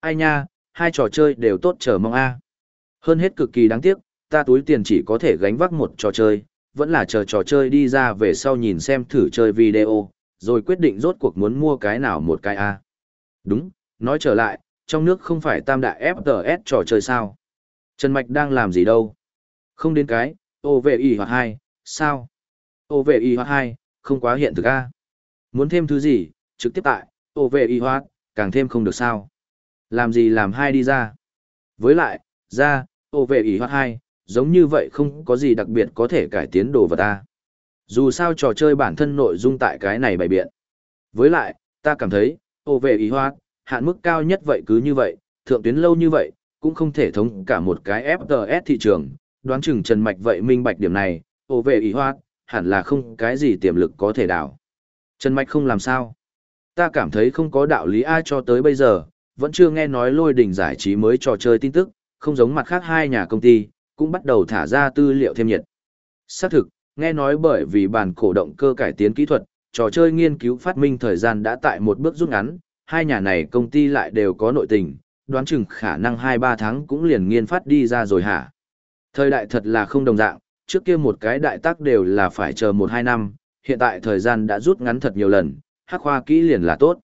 Ai nha, hai trò chơi đều tốt chờ mong a. Hơn hết cực kỳ đáng tiếc, ta túi tiền chỉ có thể gánh vác một trò chơi, vẫn là chờ trò chơi đi ra về sau nhìn xem thử chơi video, rồi quyết định rốt cuộc muốn mua cái nào một cái a. Đúng, nói trở lại, trong nước không phải tam đại FTS trò chơi sao? Trần Mạch đang làm gì đâu? Không đến cái, OVI hoặc hai, sao? OVI hoặc hai, không quá hiện thực a. Muốn thêm thứ gì, trực tiếp tại, OVI hoặc, càng thêm không được sao? Làm gì làm hai đi ra? Với lại, ra, OVI hoặc hai, giống như vậy không có gì đặc biệt có thể cải tiến đồ vật ta. Dù sao trò chơi bản thân nội dung tại cái này bày biện. Với lại, ta cảm thấy, OVI hoặc, hạn mức cao nhất vậy cứ như vậy, thượng tuyến lâu như vậy, cũng không thể thống cả một cái FTS thị trường, đoán chừng Trần Mạch vậy minh bạch điểm này, ổ về ý hoa, hẳn là không cái gì tiềm lực có thể đảo. Trần Mạch không làm sao. Ta cảm thấy không có đạo lý ai cho tới bây giờ, vẫn chưa nghe nói lôi đỉnh giải trí mới trò chơi tin tức, không giống mặt khác hai nhà công ty, cũng bắt đầu thả ra tư liệu thêm nhiệt. Xác thực, nghe nói bởi vì bản cổ động cơ cải tiến kỹ thuật, trò chơi nghiên cứu phát minh thời gian đã tại một bước rút ngắn, hai nhà này công ty lại đều có nội tình, đoán chừng khả năng 2-3 tháng cũng liền nghiên phát đi ra rồi hả. Thời đại thật là không đồng dạng, trước kia một cái đại tác đều là phải chờ 1-2 năm, hiện tại thời gian đã rút ngắn thật nhiều lần, hắc khoa kỹ liền là tốt.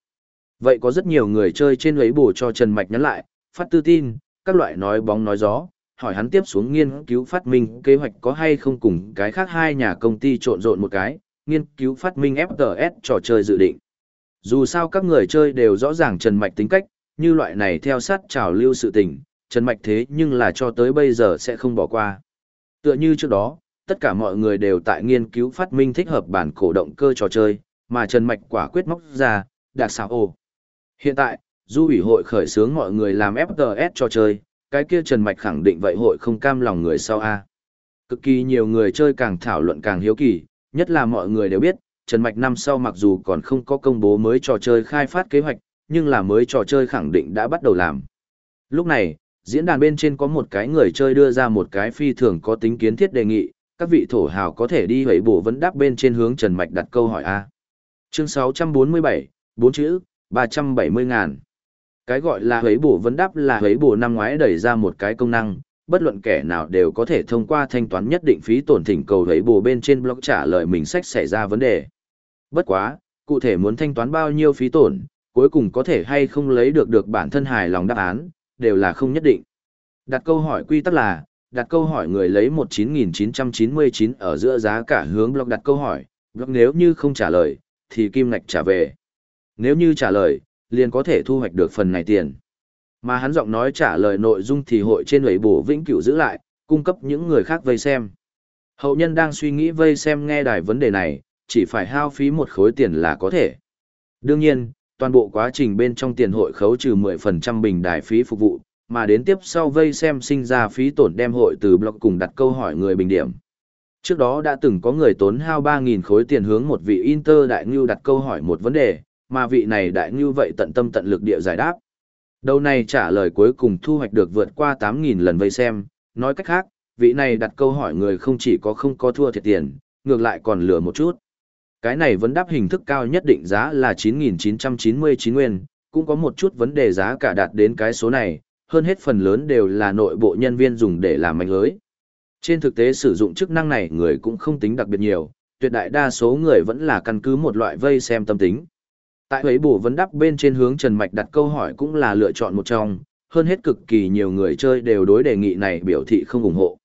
Vậy có rất nhiều người chơi trên ấy bổ cho Trần Mạch nhắn lại, phát tư tin, các loại nói bóng nói gió, hỏi hắn tiếp xuống nghiên cứu phát minh kế hoạch có hay không cùng cái khác hai nhà công ty trộn rộn một cái, nghiên cứu phát minh FTS trò chơi dự định. Dù sao các người chơi đều rõ ràng Trần Mạch tính cách, như loại này theo sát trào lưu sự tình, Trần Mạch thế nhưng là cho tới bây giờ sẽ không bỏ qua. Tựa như trước đó, tất cả mọi người đều tại nghiên cứu phát minh thích hợp bản cổ động cơ trò chơi, mà Trần Mạch quả quyết móc ra, đạt xào ồ. Hiện tại, du ủy hội khởi xướng mọi người làm FTS cho chơi, cái kia Trần Mạch khẳng định vậy hội không cam lòng người sau A. Cực kỳ nhiều người chơi càng thảo luận càng hiếu kỳ, nhất là mọi người đều biết, Trần Mạch năm sau mặc dù còn không có công bố mới trò chơi khai phát kế hoạch, nhưng là mới trò chơi khẳng định đã bắt đầu làm. Lúc này, diễn đàn bên trên có một cái người chơi đưa ra một cái phi thường có tính kiến thiết đề nghị, các vị thổ hào có thể đi hủy bổ vấn đáp bên trên hướng Trần Mạch đặt câu hỏi A. Chương 647, 4 chữ, 370 ngàn. Cái gọi là hủy bổ vấn đáp là hủy bổ năm ngoái đẩy ra một cái công năng, bất luận kẻ nào đều có thể thông qua thanh toán nhất định phí tổn thỉnh cầu hủy bổ bên trên blog trả lời mình sách xảy ra vấn đề. Bất quá, cụ thể muốn thanh toán bao nhiêu phí tổn, cuối cùng có thể hay không lấy được được bản thân hài lòng đáp án, đều là không nhất định. Đặt câu hỏi quy tắc là, đặt câu hỏi người lấy 19.999 ở giữa giá cả hướng blog đặt câu hỏi, blog nếu như không trả lời, thì kim ngạch trả về. Nếu như trả lời, liền có thể thu hoạch được phần này tiền. Mà hắn giọng nói trả lời nội dung thì hội trên lưỡi bổ vĩnh cửu giữ lại, cung cấp những người khác vây xem. Hậu nhân đang suy nghĩ vây xem nghe đài vấn đề này, chỉ phải hao phí một khối tiền là có thể. Đương nhiên, toàn bộ quá trình bên trong tiền hội khấu trừ 10% bình đài phí phục vụ, mà đến tiếp sau vây xem sinh ra phí tổn đem hội từ blog cùng đặt câu hỏi người bình điểm. Trước đó đã từng có người tốn hao 3.000 khối tiền hướng một vị Inter đại ngưu đặt câu hỏi một vấn đề, mà vị này đại như vậy tận tâm tận lực địa giải đáp. Đầu này trả lời cuối cùng thu hoạch được vượt qua 8.000 lần vây xem, nói cách khác, vị này đặt câu hỏi người không chỉ có không có thua thiệt tiền, ngược lại còn lừa một chút. Cái này vấn đáp hình thức cao nhất định giá là 9.999 nguyên, cũng có một chút vấn đề giá cả đạt đến cái số này, hơn hết phần lớn đều là nội bộ nhân viên dùng để làm manh lưới. Trên thực tế sử dụng chức năng này người cũng không tính đặc biệt nhiều, tuyệt đại đa số người vẫn là căn cứ một loại vây xem tâm tính. Tại ấy bổ vấn đáp bên trên hướng Trần Mạch đặt câu hỏi cũng là lựa chọn một trong, hơn hết cực kỳ nhiều người chơi đều đối đề nghị này biểu thị không ủng hộ.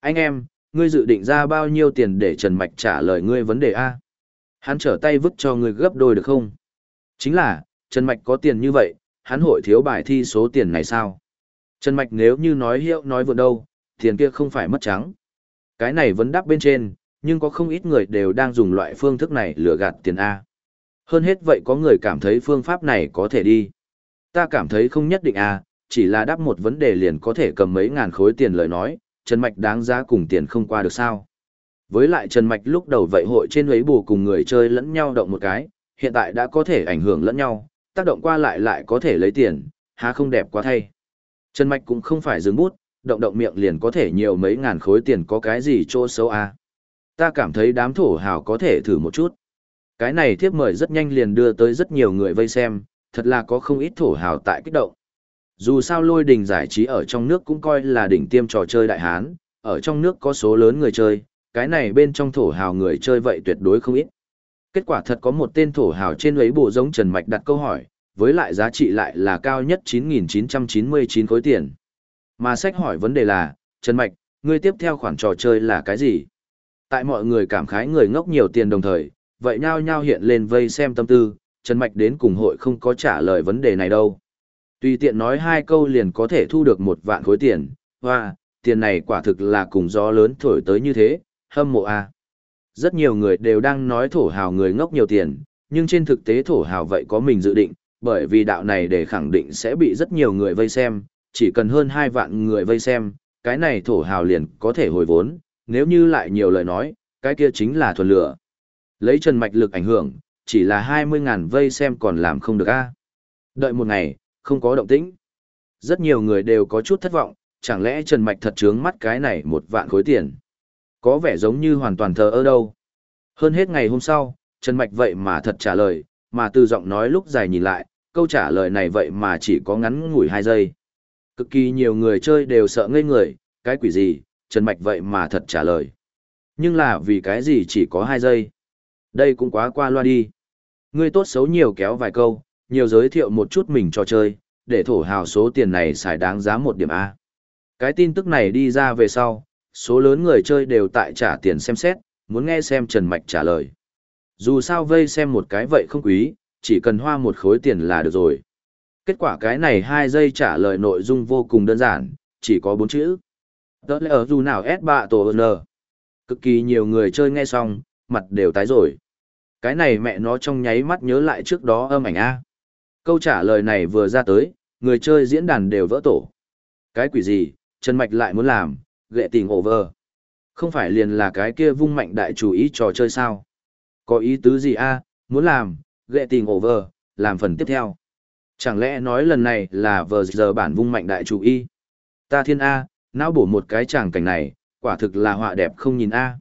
Anh em, ngươi dự định ra bao nhiêu tiền để Trần Mạch trả lời ngươi vấn đề A? Hắn trở tay vứt cho ngươi gấp đôi được không? Chính là, Trần Mạch có tiền như vậy, hắn hội thiếu bài thi số tiền này sao? Trần Mạch nếu như nói hiệu nói vừa đâu, tiền kia không phải mất trắng. Cái này vấn đáp bên trên, nhưng có không ít người đều đang dùng loại phương thức này lừa gạt tiền A. Hơn hết vậy có người cảm thấy phương pháp này có thể đi. Ta cảm thấy không nhất định à chỉ là đáp một vấn đề liền có thể cầm mấy ngàn khối tiền lời nói, Trần Mạch đáng giá cùng tiền không qua được sao. Với lại Trần Mạch lúc đầu vậy hội trên ấy bù cùng người chơi lẫn nhau động một cái, hiện tại đã có thể ảnh hưởng lẫn nhau, tác động qua lại lại có thể lấy tiền, há không đẹp quá thay. Trần Mạch cũng không phải dừng bút, động động miệng liền có thể nhiều mấy ngàn khối tiền có cái gì chỗ xấu à. Ta cảm thấy đám thổ hào có thể thử một chút. Cái này thiếp mời rất nhanh liền đưa tới rất nhiều người vây xem, thật là có không ít thổ hào tại kích động. Dù sao lôi đình giải trí ở trong nước cũng coi là đỉnh tiêm trò chơi đại hán, ở trong nước có số lớn người chơi, cái này bên trong thổ hào người chơi vậy tuyệt đối không ít. Kết quả thật có một tên thổ hào trên ấy bộ giống Trần Mạch đặt câu hỏi, với lại giá trị lại là cao nhất 9.999 khối tiền. Mà sách hỏi vấn đề là, Trần Mạch, ngươi tiếp theo khoản trò chơi là cái gì? Tại mọi người cảm khái người ngốc nhiều tiền đồng thời, vậy nhao nhao hiện lên vây xem tâm tư, Trần Mạch đến cùng hội không có trả lời vấn đề này đâu. Tùy tiện nói hai câu liền có thể thu được một vạn khối tiền, hoa, tiền này quả thực là cùng gió lớn thổi tới như thế, hâm mộ a. À. Rất nhiều người đều đang nói thổ hào người ngốc nhiều tiền, nhưng trên thực tế thổ hào vậy có mình dự định, bởi vì đạo này để khẳng định sẽ bị rất nhiều người vây xem, chỉ cần hơn 2 vạn người vây xem, cái này thổ hào liền có thể hồi vốn, nếu như lại nhiều lời nói, cái kia chính là thuần lửa. Lấy trần mạch lực ảnh hưởng, chỉ là 20.000 vây xem còn làm không được a Đợi một ngày, không có động tĩnh. Rất nhiều người đều có chút thất vọng, chẳng lẽ Trần Mạch thật trướng mắt cái này một vạn khối tiền. Có vẻ giống như hoàn toàn thờ ơ đâu. Hơn hết ngày hôm sau, Trần Mạch vậy mà thật trả lời, mà từ giọng nói lúc dài nhìn lại, câu trả lời này vậy mà chỉ có ngắn ngủi hai giây. Cực kỳ nhiều người chơi đều sợ ngây người, cái quỷ gì, Trần Mạch vậy mà thật trả lời. Nhưng là vì cái gì chỉ có hai giây. Đây cũng quá qua loa đi. Ngươi tốt xấu nhiều kéo vài câu, nhiều giới thiệu một chút mình cho chơi, để thổ hào số tiền này xài đáng giá một điểm A. Cái tin tức này đi ra về sau, số lớn người chơi đều tại trả tiền xem xét, muốn nghe xem Trần Mạch trả lời. Dù sao vây xem một cái vậy không quý, chỉ cần hoa một khối tiền là được rồi. Kết quả cái này hai giây trả lời nội dung vô cùng đơn giản, chỉ có bốn chữ. Đó lẽ ở dù nào S bạ tổ N. Cực kỳ nhiều người chơi nghe xong, mặt đều tái rồi. Cái này mẹ nó trong nháy mắt nhớ lại trước đó âm ảnh A. Câu trả lời này vừa ra tới, người chơi diễn đàn đều vỡ tổ. Cái quỷ gì, Trần Mạch lại muốn làm, ghệ tình over. Không phải liền là cái kia vung mạnh đại chủ ý trò chơi sao? Có ý tứ gì a muốn làm, ghệ tình over, làm phần tiếp theo. Chẳng lẽ nói lần này là vờ giờ bản vung mạnh đại chủ ý? Ta thiên A, não bổ một cái tràng cảnh này, quả thực là họa đẹp không nhìn A.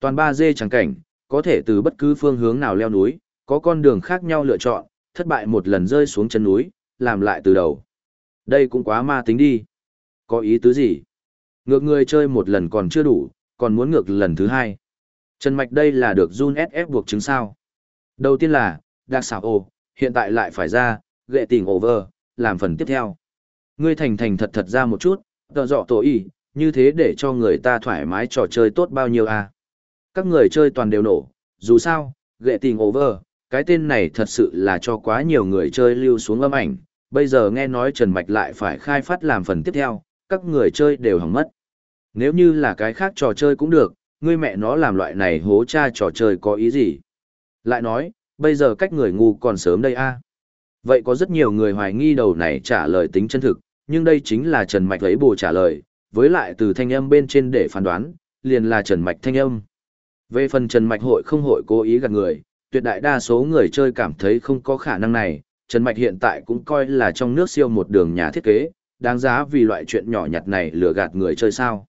Toàn ba d chẳng cảnh, có thể từ bất cứ phương hướng nào leo núi, có con đường khác nhau lựa chọn, thất bại một lần rơi xuống chân núi, làm lại từ đầu. Đây cũng quá ma tính đi. Có ý tứ gì? Ngược người chơi một lần còn chưa đủ, còn muốn ngược lần thứ hai. Trần Mạch đây là được Jun SF buộc chứng sao. Đầu tiên là, đặc xảo ồ, hiện tại lại phải ra, gệ tình over, làm phần tiếp theo. Ngươi thành thành thật thật ra một chút, tờ dọ tổ ý, như thế để cho người ta thoải mái trò chơi tốt bao nhiêu à. Các người chơi toàn đều nổ, dù sao, ghệ tình over, cái tên này thật sự là cho quá nhiều người chơi lưu xuống âm ảnh, bây giờ nghe nói Trần Mạch lại phải khai phát làm phần tiếp theo, các người chơi đều hỏng mất. Nếu như là cái khác trò chơi cũng được, ngươi mẹ nó làm loại này hố cha trò chơi có ý gì? Lại nói, bây giờ cách người ngu còn sớm đây a. Vậy có rất nhiều người hoài nghi đầu này trả lời tính chân thực, nhưng đây chính là Trần Mạch lấy bù trả lời, với lại từ thanh âm bên trên để phán đoán, liền là Trần Mạch thanh âm. Về phần Trần Mạch hội không hội cố ý gạt người, tuyệt đại đa số người chơi cảm thấy không có khả năng này, Trần Mạch hiện tại cũng coi là trong nước siêu một đường nhà thiết kế, đáng giá vì loại chuyện nhỏ nhặt này lừa gạt người chơi sao.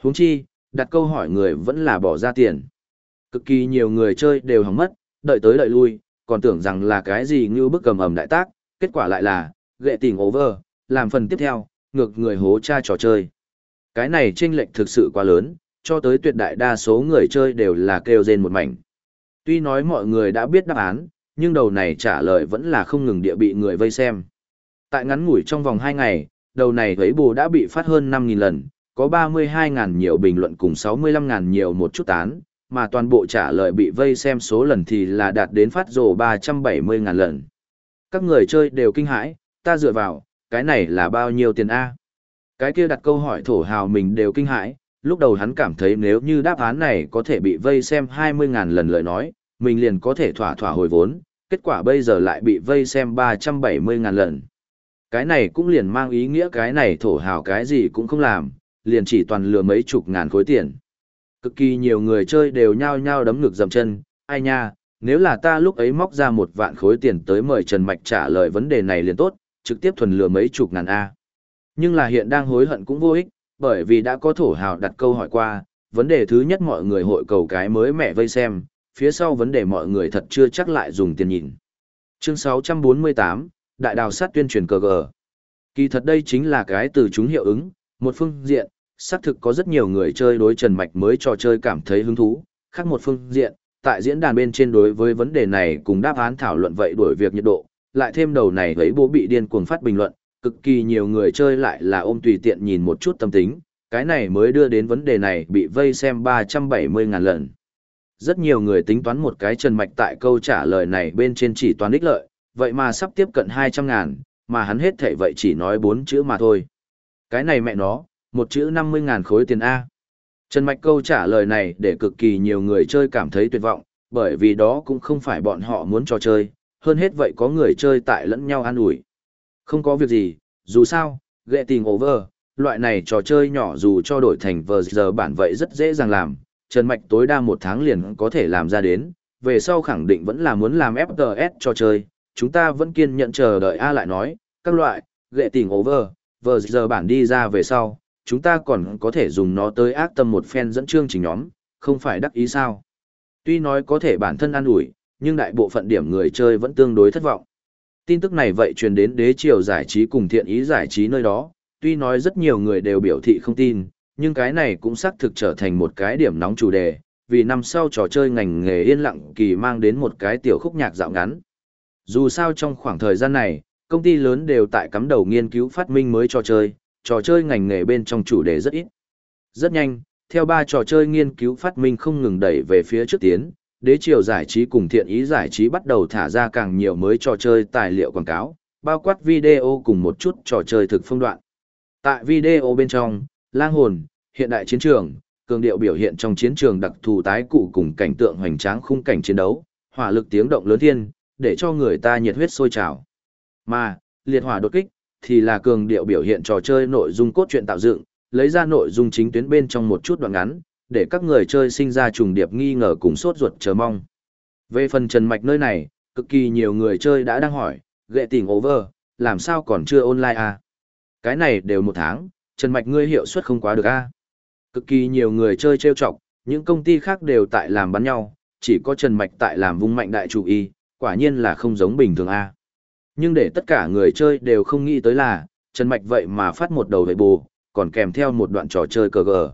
Huống chi, đặt câu hỏi người vẫn là bỏ ra tiền. Cực kỳ nhiều người chơi đều hỏng mất, đợi tới đợi lui, còn tưởng rằng là cái gì như bức cầm ầm đại tác, kết quả lại là, ghệ tình over, làm phần tiếp theo, ngược người hố cha trò chơi. Cái này chênh lệch thực sự quá lớn, cho tới tuyệt đại đa số người chơi đều là kêu rên một mảnh. Tuy nói mọi người đã biết đáp án, nhưng đầu này trả lời vẫn là không ngừng địa bị người vây xem. Tại ngắn ngủi trong vòng 2 ngày, đầu này thấy bù đã bị phát hơn 5.000 lần, có 32.000 nhiều bình luận cùng 65.000 nhiều một chút tán, mà toàn bộ trả lời bị vây xem số lần thì là đạt đến phát rồ 370.000 lần. Các người chơi đều kinh hãi, ta dựa vào, cái này là bao nhiêu tiền A? Cái kia đặt câu hỏi thổ hào mình đều kinh hãi, lúc đầu hắn cảm thấy nếu như đáp án này có thể bị vây xem 20.000 lần lời nói, mình liền có thể thỏa thỏa hồi vốn, kết quả bây giờ lại bị vây xem 370.000 lần. Cái này cũng liền mang ý nghĩa cái này thổ hào cái gì cũng không làm, liền chỉ toàn lừa mấy chục ngàn khối tiền. Cực kỳ nhiều người chơi đều nhao nhao đấm ngực dầm chân, ai nha, nếu là ta lúc ấy móc ra một vạn khối tiền tới mời Trần Mạch trả lời vấn đề này liền tốt, trực tiếp thuần lừa mấy chục ngàn A. Nhưng là hiện đang hối hận cũng vô ích, bởi vì đã có thổ hào đặt câu hỏi qua, vấn đề thứ nhất mọi người hội cầu cái mới mẹ vây xem, phía sau vấn đề mọi người thật chưa chắc lại dùng tiền nhìn. Chương 648, Đại đào sát tuyên truyền cờ gờ. Kỳ thật đây chính là cái từ chúng hiệu ứng, một phương diện, xác thực có rất nhiều người chơi đối Trần Mạch mới trò chơi cảm thấy hứng thú, khác một phương diện, tại diễn đàn bên trên đối với vấn đề này cùng đáp án thảo luận vậy đổi việc nhiệt độ, lại thêm đầu này thấy bố bị điên cuồng phát bình luận, cực kỳ nhiều người chơi lại là ôm tùy tiện nhìn một chút tâm tính, cái này mới đưa đến vấn đề này bị vây xem 370 ngàn lần. Rất nhiều người tính toán một cái Trần Mạch tại câu trả lời này bên trên chỉ toán ích lợi, vậy mà sắp tiếp cận 200 ngàn, mà hắn hết thể vậy chỉ nói bốn chữ mà thôi. Cái này mẹ nó, một chữ 50 ngàn khối tiền A. Trần Mạch câu trả lời này để cực kỳ nhiều người chơi cảm thấy tuyệt vọng, bởi vì đó cũng không phải bọn họ muốn trò chơi, hơn hết vậy có người chơi tại lẫn nhau an ủi. Không có việc gì, dù sao, ghệ tình over, loại này trò chơi nhỏ dù cho đổi thành vờ giờ bản vậy rất dễ dàng làm, Trần Mạch tối đa một tháng liền có thể làm ra đến, về sau khẳng định vẫn là muốn làm FPS trò chơi, chúng ta vẫn kiên nhận chờ đợi A lại nói, các loại, ghệ tình over, vờ giờ bản đi ra về sau, chúng ta còn có thể dùng nó tới ác tâm một phen dẫn chương trình nhóm, không phải đắc ý sao. Tuy nói có thể bản thân an ủi, nhưng đại bộ phận điểm người chơi vẫn tương đối thất vọng. Tin tức này vậy truyền đến đế triều giải trí cùng thiện ý giải trí nơi đó, tuy nói rất nhiều người đều biểu thị không tin, nhưng cái này cũng xác thực trở thành một cái điểm nóng chủ đề, vì năm sau trò chơi ngành nghề yên lặng kỳ mang đến một cái tiểu khúc nhạc dạo ngắn. Dù sao trong khoảng thời gian này, công ty lớn đều tại cắm đầu nghiên cứu phát minh mới trò chơi, trò chơi ngành nghề bên trong chủ đề rất ít. Rất nhanh, theo ba trò chơi nghiên cứu phát minh không ngừng đẩy về phía trước tiến, đế triều giải trí cùng thiện ý giải trí bắt đầu thả ra càng nhiều mới trò chơi tài liệu quảng cáo, bao quát video cùng một chút trò chơi thực phong đoạn. Tại video bên trong, lang hồn, hiện đại chiến trường, cường điệu biểu hiện trong chiến trường đặc thù tái cụ cùng cảnh tượng hoành tráng khung cảnh chiến đấu, hỏa lực tiếng động lớn thiên, để cho người ta nhiệt huyết sôi trào. Mà, liệt hỏa đột kích, thì là cường điệu biểu hiện trò chơi nội dung cốt truyện tạo dựng, lấy ra nội dung chính tuyến bên trong một chút đoạn ngắn, để các người chơi sinh ra trùng điệp nghi ngờ cùng sốt ruột chờ mong. Về phần Trần Mạch nơi này, cực kỳ nhiều người chơi đã đang hỏi, ghệ tình over, làm sao còn chưa online à? Cái này đều một tháng, Trần Mạch ngươi hiệu suất không quá được à? Cực kỳ nhiều người chơi trêu chọc, những công ty khác đều tại làm bắn nhau, chỉ có Trần Mạch tại làm vung mạnh đại chủ y, quả nhiên là không giống bình thường à? Nhưng để tất cả người chơi đều không nghĩ tới là, Trần Mạch vậy mà phát một đầu vệ bù, còn kèm theo một đoạn trò chơi cờ gờ.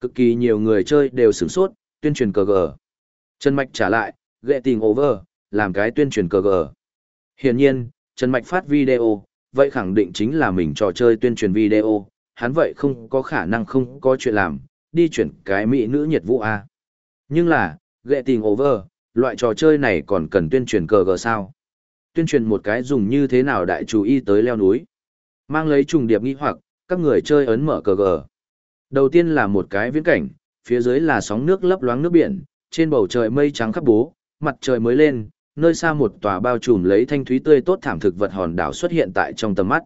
Cực kỳ nhiều người chơi đều sửng sốt, tuyên truyền cờ gờ. Trần Mạch trả lại, ghệ tình over, làm cái tuyên truyền cờ gờ. Hiển nhiên, Trần Mạch phát video, vậy khẳng định chính là mình trò chơi tuyên truyền video, hắn vậy không có khả năng không có chuyện làm, đi chuyển cái mỹ nữ nhiệt vụ A. Nhưng là, ghệ tình over, loại trò chơi này còn cần tuyên truyền cờ gờ sao? Tuyên truyền một cái dùng như thế nào đại chú ý tới leo núi. Mang lấy trùng điệp nghi hoặc, các người chơi ấn mở cờ gờ. Đầu tiên là một cái viễn cảnh, phía dưới là sóng nước lấp loáng nước biển, trên bầu trời mây trắng khắp bố, mặt trời mới lên, nơi xa một tòa bao trùm lấy thanh thúy tươi tốt thảm thực vật hòn đảo xuất hiện tại trong tầm mắt.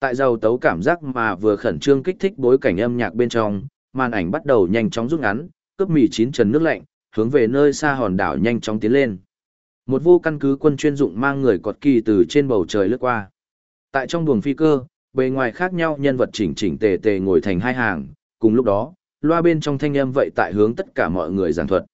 Tại giàu tấu cảm giác mà vừa khẩn trương kích thích bối cảnh âm nhạc bên trong, màn ảnh bắt đầu nhanh chóng rút ngắn, cướp mì chín trần nước lạnh, hướng về nơi xa hòn đảo nhanh chóng tiến lên. Một vô căn cứ quân chuyên dụng mang người cọt kỳ từ trên bầu trời lướt qua. Tại trong buồng phi cơ, bề ngoài khác nhau nhân vật chỉnh chỉnh tề tề ngồi thành hai hàng, cùng lúc đó, loa bên trong thanh âm vậy tại hướng tất cả mọi người giảng thuật.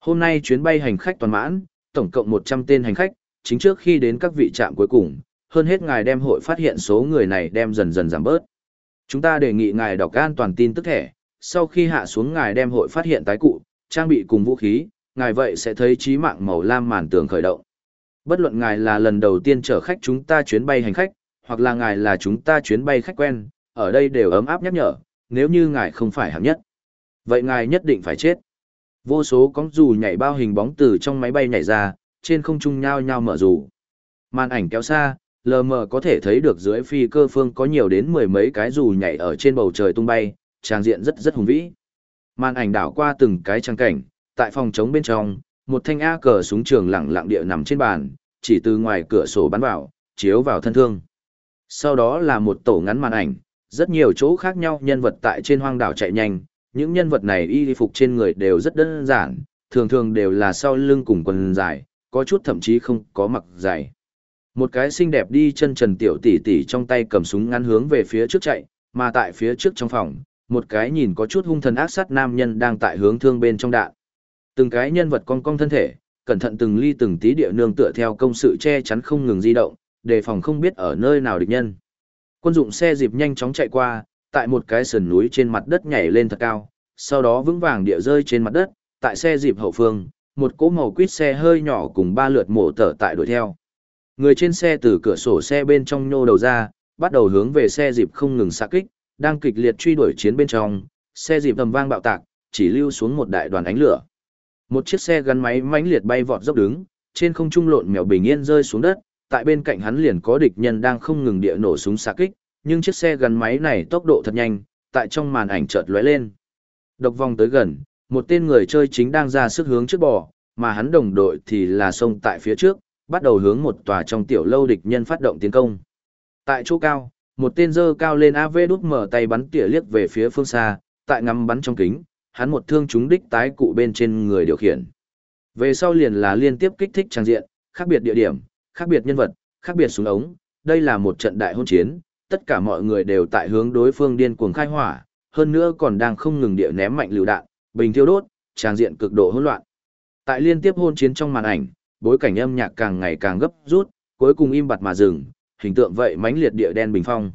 Hôm nay chuyến bay hành khách toàn mãn, tổng cộng 100 tên hành khách, chính trước khi đến các vị trạm cuối cùng, hơn hết ngài đem hội phát hiện số người này đem dần dần giảm bớt. Chúng ta đề nghị ngài đọc an toàn tin tức thẻ, sau khi hạ xuống ngài đem hội phát hiện tái cụ, trang bị cùng vũ khí, ngài vậy sẽ thấy trí mạng màu lam màn tường khởi động. Bất luận ngài là lần đầu tiên chở khách chúng ta chuyến bay hành khách, hoặc là ngài là chúng ta chuyến bay khách quen, ở đây đều ấm áp nhắc nhở, nếu như ngài không phải hạng nhất. Vậy ngài nhất định phải chết. Vô số con dù nhảy bao hình bóng từ trong máy bay nhảy ra, trên không trung nhao nhao mở dù. Màn ảnh kéo xa, lờ mờ có thể thấy được dưới phi cơ phương có nhiều đến mười mấy cái dù nhảy ở trên bầu trời tung bay, trang diện rất rất hùng vĩ. Màn ảnh đảo qua từng cái trang cảnh, tại phòng trống bên trong, một thanh A cờ súng trường lặng lặng địa nằm trên bàn, chỉ từ ngoài cửa sổ bắn vào, chiếu vào thân thương. Sau đó là một tổ ngắn màn ảnh, rất nhiều chỗ khác nhau nhân vật tại trên hoang đảo chạy nhanh, những nhân vật này y phục trên người đều rất đơn giản, thường thường đều là sau lưng cùng quần dài, có chút thậm chí không có mặc dài. Một cái xinh đẹp đi chân trần tiểu tỷ tỷ trong tay cầm súng ngắn hướng về phía trước chạy, mà tại phía trước trong phòng, một cái nhìn có chút hung thần ác sát nam nhân đang tại hướng thương bên trong đạn. Từng cái nhân vật cong cong thân thể, cẩn thận từng ly từng tí địa nương tựa theo công sự che chắn không ngừng di động, đề phòng không biết ở nơi nào địch nhân. Quân dụng xe dịp nhanh chóng chạy qua, tại một cái sườn núi trên mặt đất nhảy lên thật cao, sau đó vững vàng địa rơi trên mặt đất, tại xe dịp hậu phương, một cỗ màu quýt xe hơi nhỏ cùng ba lượt mổ tở tại đuổi theo. Người trên xe từ cửa sổ xe bên trong nhô đầu ra, bắt đầu hướng về xe dịp không ngừng xạ kích, đang kịch liệt truy đuổi chiến bên trong, xe dịp tầm vang bạo tạc, chỉ lưu xuống một đại đoàn ánh lửa. Một chiếc xe gắn máy mãnh liệt bay vọt dốc đứng, trên không trung lộn mèo bình yên rơi xuống đất, tại bên cạnh hắn liền có địch nhân đang không ngừng địa nổ súng xạ kích, nhưng chiếc xe gắn máy này tốc độ thật nhanh, tại trong màn ảnh chợt lóe lên. Độc vòng tới gần, một tên người chơi chính đang ra sức hướng trước bò, mà hắn đồng đội thì là xông tại phía trước, bắt đầu hướng một tòa trong tiểu lâu địch nhân phát động tiến công. Tại chỗ cao, một tên dơ cao lên AV đút mở tay bắn tỉa liếc về phía phương xa, tại ngắm bắn trong kính, hắn một thương trúng đích tái cụ bên trên người điều khiển. Về sau liền là liên tiếp kích thích trang diện, khác biệt địa điểm, khác biệt nhân vật, khác biệt súng ống, đây là một trận đại hôn chiến, tất cả mọi người đều tại hướng đối phương điên cuồng khai hỏa, hơn nữa còn đang không ngừng địa ném mạnh lựu đạn, bình thiêu đốt, trang diện cực độ hỗn loạn. Tại liên tiếp hôn chiến trong màn ảnh, bối cảnh âm nhạc càng ngày càng gấp rút, cuối cùng im bặt mà dừng, hình tượng vậy mãnh liệt địa đen bình phong.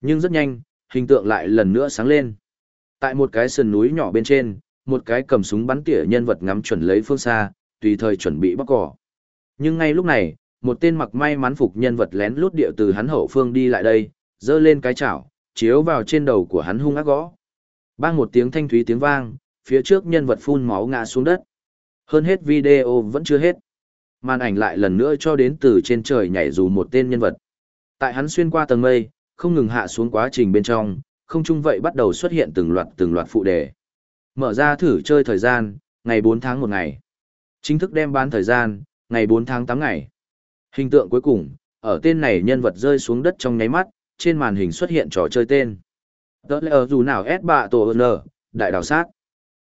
Nhưng rất nhanh, hình tượng lại lần nữa sáng lên. Tại một cái sườn núi nhỏ bên trên, một cái cầm súng bắn tỉa nhân vật ngắm chuẩn lấy phương xa, tùy thời chuẩn bị bóc cỏ. Nhưng ngay lúc này, một tên mặc may mắn phục nhân vật lén lút điệu từ hắn hậu phương đi lại đây, giơ lên cái chảo, chiếu vào trên đầu của hắn hung ác gõ. Bang một tiếng thanh thúy tiếng vang, phía trước nhân vật phun máu ngã xuống đất. Hơn hết video vẫn chưa hết. Màn ảnh lại lần nữa cho đến từ trên trời nhảy dù một tên nhân vật. Tại hắn xuyên qua tầng mây, không ngừng hạ xuống quá trình bên trong, không chung vậy bắt đầu xuất hiện từng loạt từng loạt phụ đề. Mở ra thử chơi thời gian, ngày 4 tháng 1 ngày. Chính thức đem bán thời gian, ngày 4 tháng 8 ngày. Hình tượng cuối cùng, ở tên này nhân vật rơi xuống đất trong nháy mắt, trên màn hình xuất hiện trò chơi tên. Đó là ở dù nào S3 tổ N, đại đào sát.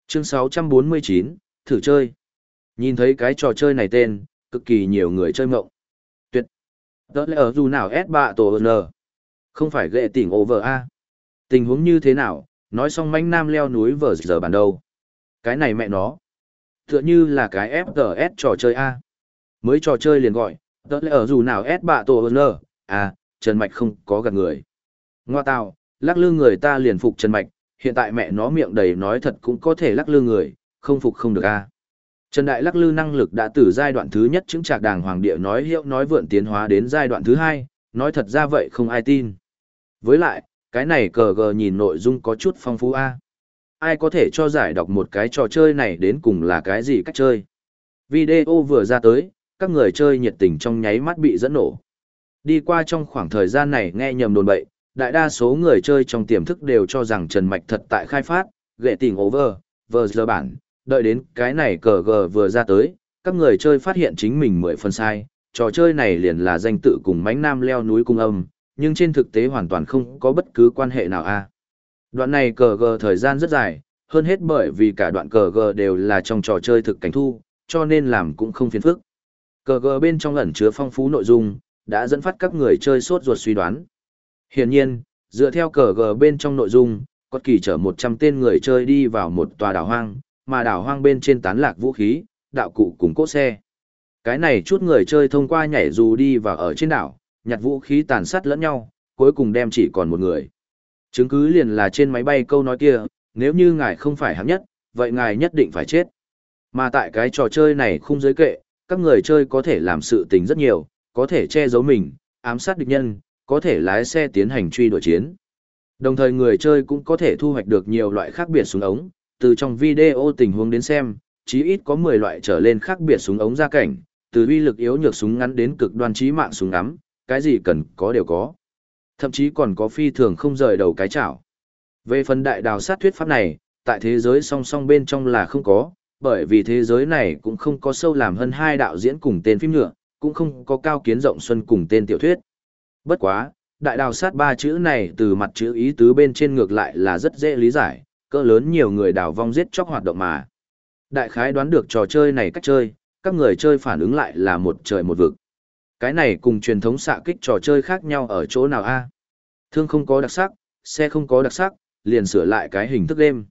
Chương 649, thử chơi. Nhìn thấy cái trò chơi này tên, cực kỳ nhiều người chơi mộng. Tuyệt. Đó là ở dù nào S3 tổ N. Không phải ghệ tỉnh over A. Tình huống như thế nào, nói xong manh nam leo núi vở giờ bản đầu. Cái này mẹ nó. Tựa như là cái FPS trò chơi A. Mới trò chơi liền gọi, tớ lẽ ở dù nào S bạ tổ N. À, Trần Mạch không có gặp người. Ngoa tạo, lắc lư người ta liền phục Trần Mạch, hiện tại mẹ nó miệng đầy nói thật cũng có thể lắc lư người, không phục không được a. Trần Đại lắc lư năng lực đã từ giai đoạn thứ nhất chứng trạc đàng hoàng địa nói hiệu nói vượn tiến hóa đến giai đoạn thứ hai, nói thật ra vậy không ai tin. Với lại, cái này cờ gờ nhìn nội dung có chút phong phú a. Ai có thể cho giải đọc một cái trò chơi này đến cùng là cái gì cách chơi. Video vừa ra tới, các người chơi nhiệt tình trong nháy mắt bị dẫn nổ. Đi qua trong khoảng thời gian này nghe nhầm đồn bậy, đại đa số người chơi trong tiềm thức đều cho rằng Trần Mạch thật tại khai phát, ghệ tình over, vờ giờ bản, đợi đến cái này cờ gờ vừa ra tới, các người chơi phát hiện chính mình mười phần sai, trò chơi này liền là danh tự cùng mánh nam leo núi cung âm, nhưng trên thực tế hoàn toàn không có bất cứ quan hệ nào a. Đoạn này cờ gờ thời gian rất dài, hơn hết bởi vì cả đoạn cờ gờ đều là trong trò chơi thực cảnh thu, cho nên làm cũng không phiền phức. Cờ gờ bên trong ẩn chứa phong phú nội dung, đã dẫn phát các người chơi sốt ruột suy đoán. Hiển nhiên, dựa theo cờ gờ bên trong nội dung, có kỳ chở 100 tên người chơi đi vào một tòa đảo hoang, mà đảo hoang bên trên tán lạc vũ khí, đạo cụ cùng cốt xe. Cái này chút người chơi thông qua nhảy dù đi và ở trên đảo, nhặt vũ khí tàn sát lẫn nhau, cuối cùng đem chỉ còn một người. Chứng cứ liền là trên máy bay câu nói kia, nếu như ngài không phải hạng nhất, vậy ngài nhất định phải chết. Mà tại cái trò chơi này không giới kệ, các người chơi có thể làm sự tình rất nhiều, có thể che giấu mình, ám sát địch nhân, có thể lái xe tiến hành truy đuổi chiến. Đồng thời người chơi cũng có thể thu hoạch được nhiều loại khác biệt súng ống, từ trong video tình huống đến xem, chí ít có 10 loại trở lên khác biệt súng ống ra cảnh, từ uy lực yếu nhược súng ngắn đến cực đoan chí mạng súng ngắm, cái gì cần có đều có. Thậm chí còn có phi thường không rời đầu cái chảo. Về phần đại đào sát thuyết pháp này, tại thế giới song song bên trong là không có, bởi vì thế giới này cũng không có sâu làm hơn hai đạo diễn cùng tên phim nữa, cũng không có cao kiến rộng xuân cùng tên tiểu thuyết. Bất quá, đại đào sát ba chữ này từ mặt chữ ý tứ bên trên ngược lại là rất dễ lý giải, cỡ lớn nhiều người đào vong giết chóc hoạt động mà. Đại khái đoán được trò chơi này cách chơi, các người chơi phản ứng lại là một trời một vực. Cái này cùng truyền thống xạ kích trò chơi khác nhau ở chỗ nào a? Thương không có đặc sắc, xe không có đặc sắc, liền sửa lại cái hình thức game.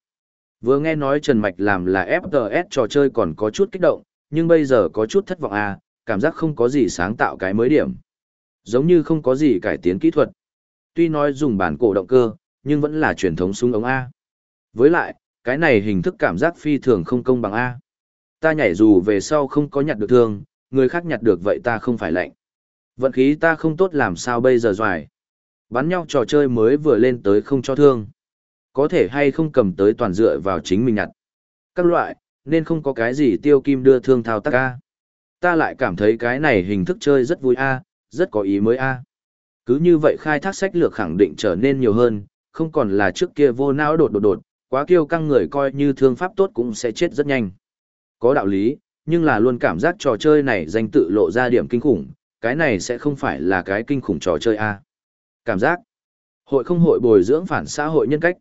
Vừa nghe nói Trần Mạch làm là FPS trò chơi còn có chút kích động, nhưng bây giờ có chút thất vọng à? cảm giác không có gì sáng tạo cái mới điểm. Giống như không có gì cải tiến kỹ thuật. tuy nói dùng bản cổ động cơ, nhưng vẫn là truyền thống súng ống A. Với lại, cái này hình thức cảm giác phi thường không công bằng A. Ta nhảy dù về sau không có nhặt được thương, người khác nhặt được vậy ta không phải lạnh. Vận khí ta không tốt làm sao bây giờ doài. Bắn nhau trò chơi mới vừa lên tới không cho thương. Có thể hay không cầm tới toàn dựa vào chính mình nhặt. Các loại, nên không có cái gì tiêu kim đưa thương thao tác A. Ta lại cảm thấy cái này hình thức chơi rất vui A, rất có ý mới A. Cứ như vậy khai thác sách lược khẳng định trở nên nhiều hơn, không còn là trước kia vô não đột đột đột, quá kiêu căng người coi như thương pháp tốt cũng sẽ chết rất nhanh. Có đạo lý, nhưng là luôn cảm giác trò chơi này danh tự lộ ra điểm kinh khủng, cái này sẽ không phải là cái kinh khủng trò chơi A. Cảm giác, hội không hội bồi dưỡng phản xã hội nhân cách.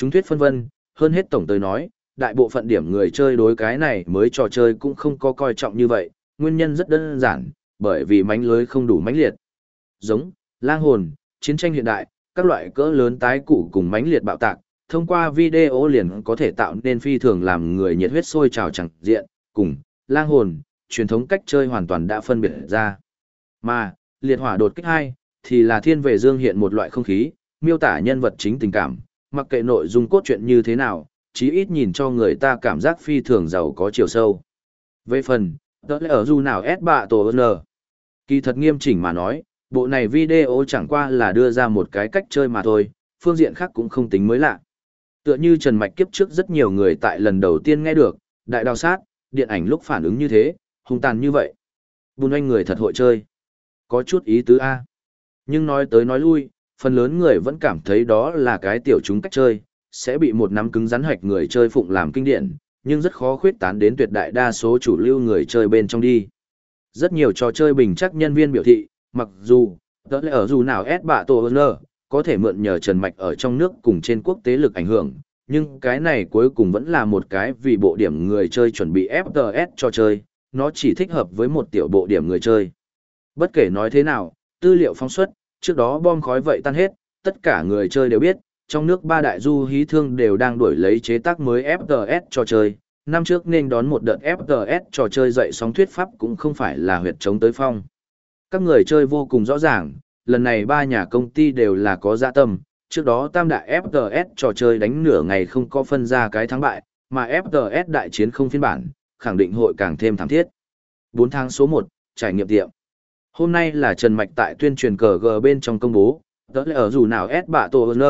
Chúng thuyết phân vân, hơn hết tổng tới nói, đại bộ phận điểm người chơi đối cái này mới trò chơi cũng không có coi trọng như vậy, nguyên nhân rất đơn giản, bởi vì mánh lưới không đủ mãnh liệt. Giống, lang hồn, chiến tranh hiện đại, các loại cỡ lớn tái cụ cùng mãnh liệt bạo tạc, thông qua video liền có thể tạo nên phi thường làm người nhiệt huyết sôi trào chẳng diện, cùng, lang hồn, truyền thống cách chơi hoàn toàn đã phân biệt ra. Mà, liệt hỏa đột kích hai thì là thiên về dương hiện một loại không khí, miêu tả nhân vật chính tình cảm, mặc kệ nội dung cốt truyện như thế nào, chí ít nhìn cho người ta cảm giác phi thường giàu có chiều sâu. Về phần, đó là ở du nào S bạ tổ N. Kỳ thật nghiêm chỉnh mà nói, bộ này video chẳng qua là đưa ra một cái cách chơi mà thôi, phương diện khác cũng không tính mới lạ. Tựa như Trần Mạch kiếp trước rất nhiều người tại lần đầu tiên nghe được, đại đào sát, điện ảnh lúc phản ứng như thế, hung tàn như vậy. Bùn anh người thật hội chơi. Có chút ý tứ A. Nhưng nói tới nói lui, phần lớn người vẫn cảm thấy đó là cái tiểu chúng cách chơi, sẽ bị một nắm cứng rắn hoạch người chơi phụng làm kinh điển, nhưng rất khó khuyết tán đến tuyệt đại đa số chủ lưu người chơi bên trong đi. Rất nhiều trò chơi bình chắc nhân viên biểu thị, mặc dù, đó là ở dù nào S bạ tổ hơn có thể mượn nhờ Trần Mạch ở trong nước cùng trên quốc tế lực ảnh hưởng, nhưng cái này cuối cùng vẫn là một cái vì bộ điểm người chơi chuẩn bị FPS cho chơi, nó chỉ thích hợp với một tiểu bộ điểm người chơi. Bất kể nói thế nào, tư liệu phóng xuất, trước đó bom khói vậy tan hết, tất cả người chơi đều biết, trong nước ba đại du hí thương đều đang đuổi lấy chế tác mới FPS cho chơi. Năm trước nên đón một đợt FPS trò chơi dậy sóng thuyết pháp cũng không phải là huyệt chống tới phong. Các người chơi vô cùng rõ ràng, lần này ba nhà công ty đều là có dạ tâm, trước đó tam đại FPS trò chơi đánh nửa ngày không có phân ra cái thắng bại, mà FPS đại chiến không phiên bản, khẳng định hội càng thêm thắng thiết. 4 tháng số 1, trải nghiệm tiệm. Hôm nay là Trần Mạch tại tuyên truyền cờ G bên trong công bố, Tớ là ở dù nào S bạ tổ N,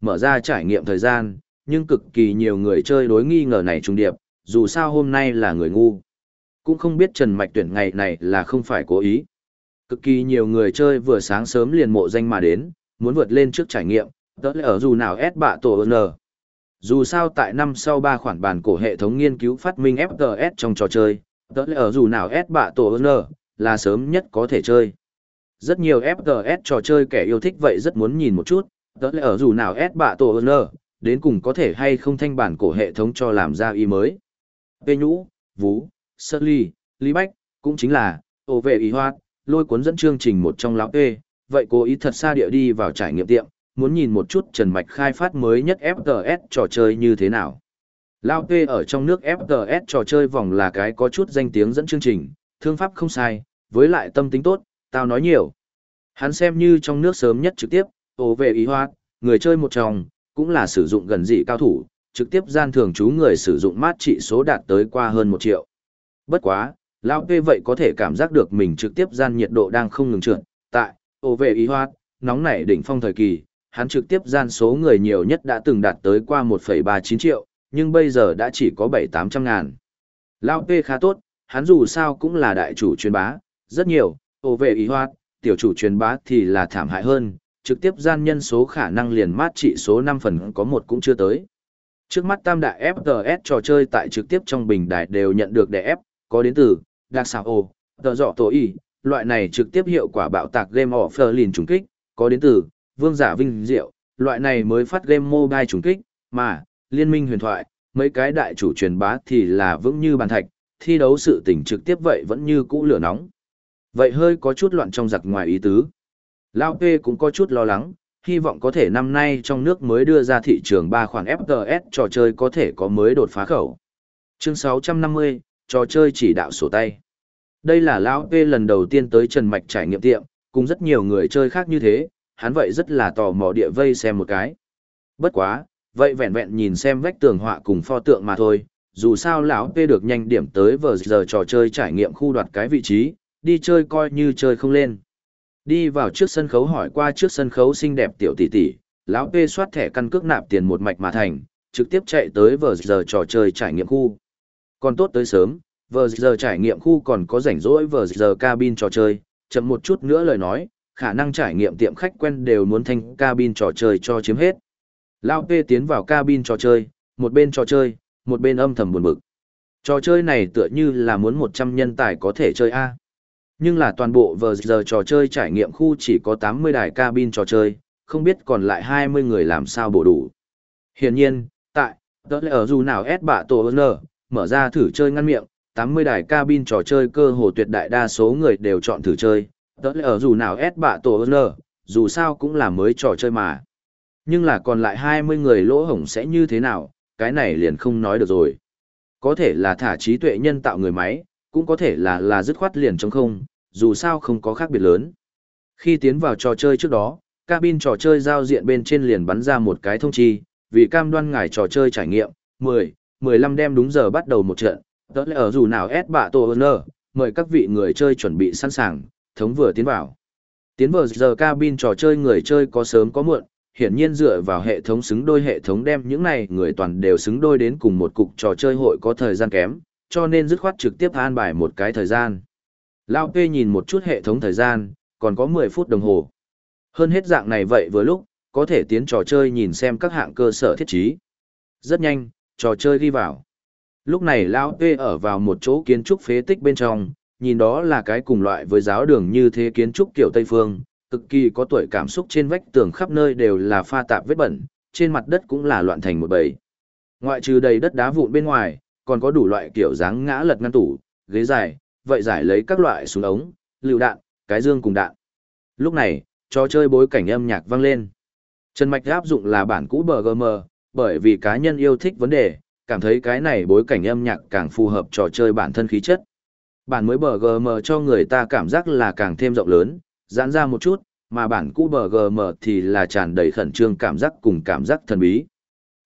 mở ra trải nghiệm thời gian, nhưng cực kỳ nhiều người chơi đối nghi ngờ này trùng điệp, dù sao hôm nay là người ngu. Cũng không biết Trần Mạch tuyển ngày này là không phải cố ý. Cực kỳ nhiều người chơi vừa sáng sớm liền mộ danh mà đến, muốn vượt lên trước trải nghiệm, Tớ là ở dù nào S bạ tổ N. Dù sao tại năm sau ba khoản bản cổ hệ thống nghiên cứu phát minh fts trong trò chơi, Tớ là ở dù nào S bạ tổ N, là sớm nhất có thể chơi. Rất nhiều FPS trò chơi kẻ yêu thích vậy rất muốn nhìn một chút, đó là ở dù nào S bạ tổ N, đến cùng có thể hay không thanh bản cổ hệ thống cho làm ra y mới. Vê nhũ, vú, sơ ly, lý bách, cũng chính là, ổ vệ ý hoạt, lôi cuốn dẫn chương trình một trong lão tê. vậy cố ý thật xa địa đi vào trải nghiệm tiệm, muốn nhìn một chút Trần Mạch khai phát mới nhất FPS trò chơi như thế nào. Lao P ở trong nước FPS trò chơi vòng là cái có chút danh tiếng dẫn chương trình, thương pháp không sai, với lại tâm tính tốt, tao nói nhiều. Hắn xem như trong nước sớm nhất trực tiếp, ổ về ý hoát, người chơi một tròng, cũng là sử dụng gần dị cao thủ, trực tiếp gian thường chú người sử dụng mát trị số đạt tới qua hơn một triệu. Bất quá, Lao Pê vậy có thể cảm giác được mình trực tiếp gian nhiệt độ đang không ngừng trượt, tại, ổ về ý hoát, nóng nảy đỉnh phong thời kỳ, hắn trực tiếp gian số người nhiều nhất đã từng đạt tới qua 1,39 triệu, nhưng bây giờ đã chỉ có 7-800 ngàn. Lao P khá tốt, hắn dù sao cũng là đại chủ truyền bá, rất nhiều, ổ về ý hoạt, tiểu chủ truyền bá thì là thảm hại hơn, trực tiếp gian nhân số khả năng liền mát trị số 5 phần có một cũng chưa tới. Trước mắt tam đại fts trò chơi tại trực tiếp trong bình đài đều nhận được đè ép, có đến từ, đặc xào ô, tờ dọ tổ y, loại này trực tiếp hiệu quả bạo tạc game offer liền trùng kích, có đến từ, vương giả vinh diệu, loại này mới phát game mobile trùng kích, mà, liên minh huyền thoại, mấy cái đại chủ truyền bá thì là vững như bàn thạch, thi đấu sự tình trực tiếp vậy vẫn như cũ lửa nóng. Vậy hơi có chút loạn trong giặc ngoài ý tứ. Lao P cũng có chút lo lắng, hy vọng có thể năm nay trong nước mới đưa ra thị trường ba khoản FTS trò chơi có thể có mới đột phá khẩu. Chương 650, trò chơi chỉ đạo sổ tay. Đây là Lão P lần đầu tiên tới Trần Mạch trải nghiệm tiệm, cùng rất nhiều người chơi khác như thế, hắn vậy rất là tò mò địa vây xem một cái. Bất quá, vậy vẹn vẹn nhìn xem vách tường họa cùng pho tượng mà thôi, dù sao lão P được nhanh điểm tới vờ giờ trò chơi trải nghiệm khu đoạt cái vị trí, đi chơi coi như chơi không lên. Đi vào trước sân khấu hỏi qua trước sân khấu xinh đẹp tiểu tỷ tỷ, lão P soát thẻ căn cước nạp tiền một mạch mà thành, trực tiếp chạy tới vờ giờ trò chơi trải nghiệm khu. Còn tốt tới sớm, vờ giờ trải nghiệm khu còn có rảnh rỗi vờ giờ cabin trò chơi, chậm một chút nữa lời nói, khả năng trải nghiệm tiệm khách quen đều muốn thanh cabin trò chơi cho chiếm hết. lão P tiến vào cabin trò chơi, một bên trò chơi, một bên âm thầm buồn bực. Trò chơi này tựa như là muốn 100 nhân tài có thể chơi A. Nhưng là toàn bộ vờ giờ trò chơi trải nghiệm khu chỉ có 80 đài cabin trò chơi, không biết còn lại 20 người làm sao bổ đủ. Hiển nhiên, tại, đó là ở dù nào S bạ tổ N, mở ra thử chơi ngăn miệng, 80 đài cabin trò chơi cơ hồ tuyệt đại đa số người đều chọn thử chơi, đó là ở dù nào S bạ tổ N, dù sao cũng là mới trò chơi mà. Nhưng là còn lại 20 người lỗ hổng sẽ như thế nào, cái này liền không nói được rồi. Có thể là thả trí tuệ nhân tạo người máy, cũng có thể là là dứt khoát liền trong không, dù sao không có khác biệt lớn. Khi tiến vào trò chơi trước đó, cabin trò chơi giao diện bên trên liền bắn ra một cái thông chi, vì cam đoan ngài trò chơi trải nghiệm, 10, 15 đêm đúng giờ bắt đầu một trận, tớ lẽ ở dù nào S bạ tổ ơn mời các vị người chơi chuẩn bị sẵn sàng, thống vừa tiến vào. Tiến vào giờ cabin trò chơi người chơi có sớm có muộn, hiển nhiên dựa vào hệ thống xứng đôi hệ thống đem những này người toàn đều xứng đôi đến cùng một cục trò chơi hội có thời gian kém, cho nên dứt khoát trực tiếp an bài một cái thời gian. Lao P nhìn một chút hệ thống thời gian, còn có 10 phút đồng hồ. Hơn hết dạng này vậy vừa lúc, có thể tiến trò chơi nhìn xem các hạng cơ sở thiết trí. Rất nhanh, trò chơi ghi vào. Lúc này Lao P ở vào một chỗ kiến trúc phế tích bên trong, nhìn đó là cái cùng loại với giáo đường như thế kiến trúc kiểu Tây Phương, cực kỳ có tuổi cảm xúc trên vách tường khắp nơi đều là pha tạp vết bẩn, trên mặt đất cũng là loạn thành một bầy. Ngoại trừ đầy đất đá vụn bên ngoài, còn có đủ loại kiểu dáng ngã lật ngăn tủ, ghế dài, vậy giải lấy các loại súng ống, lựu đạn, cái dương cùng đạn. Lúc này, trò chơi bối cảnh âm nhạc vang lên. Trần Mạch áp dụng là bản cũ BGM, bởi vì cá nhân yêu thích vấn đề, cảm thấy cái này bối cảnh âm nhạc càng phù hợp trò chơi bản thân khí chất. Bản mới BGM cho người ta cảm giác là càng thêm rộng lớn, giãn ra một chút, mà bản cũ BGM thì là tràn đầy khẩn trương cảm giác cùng cảm giác thần bí.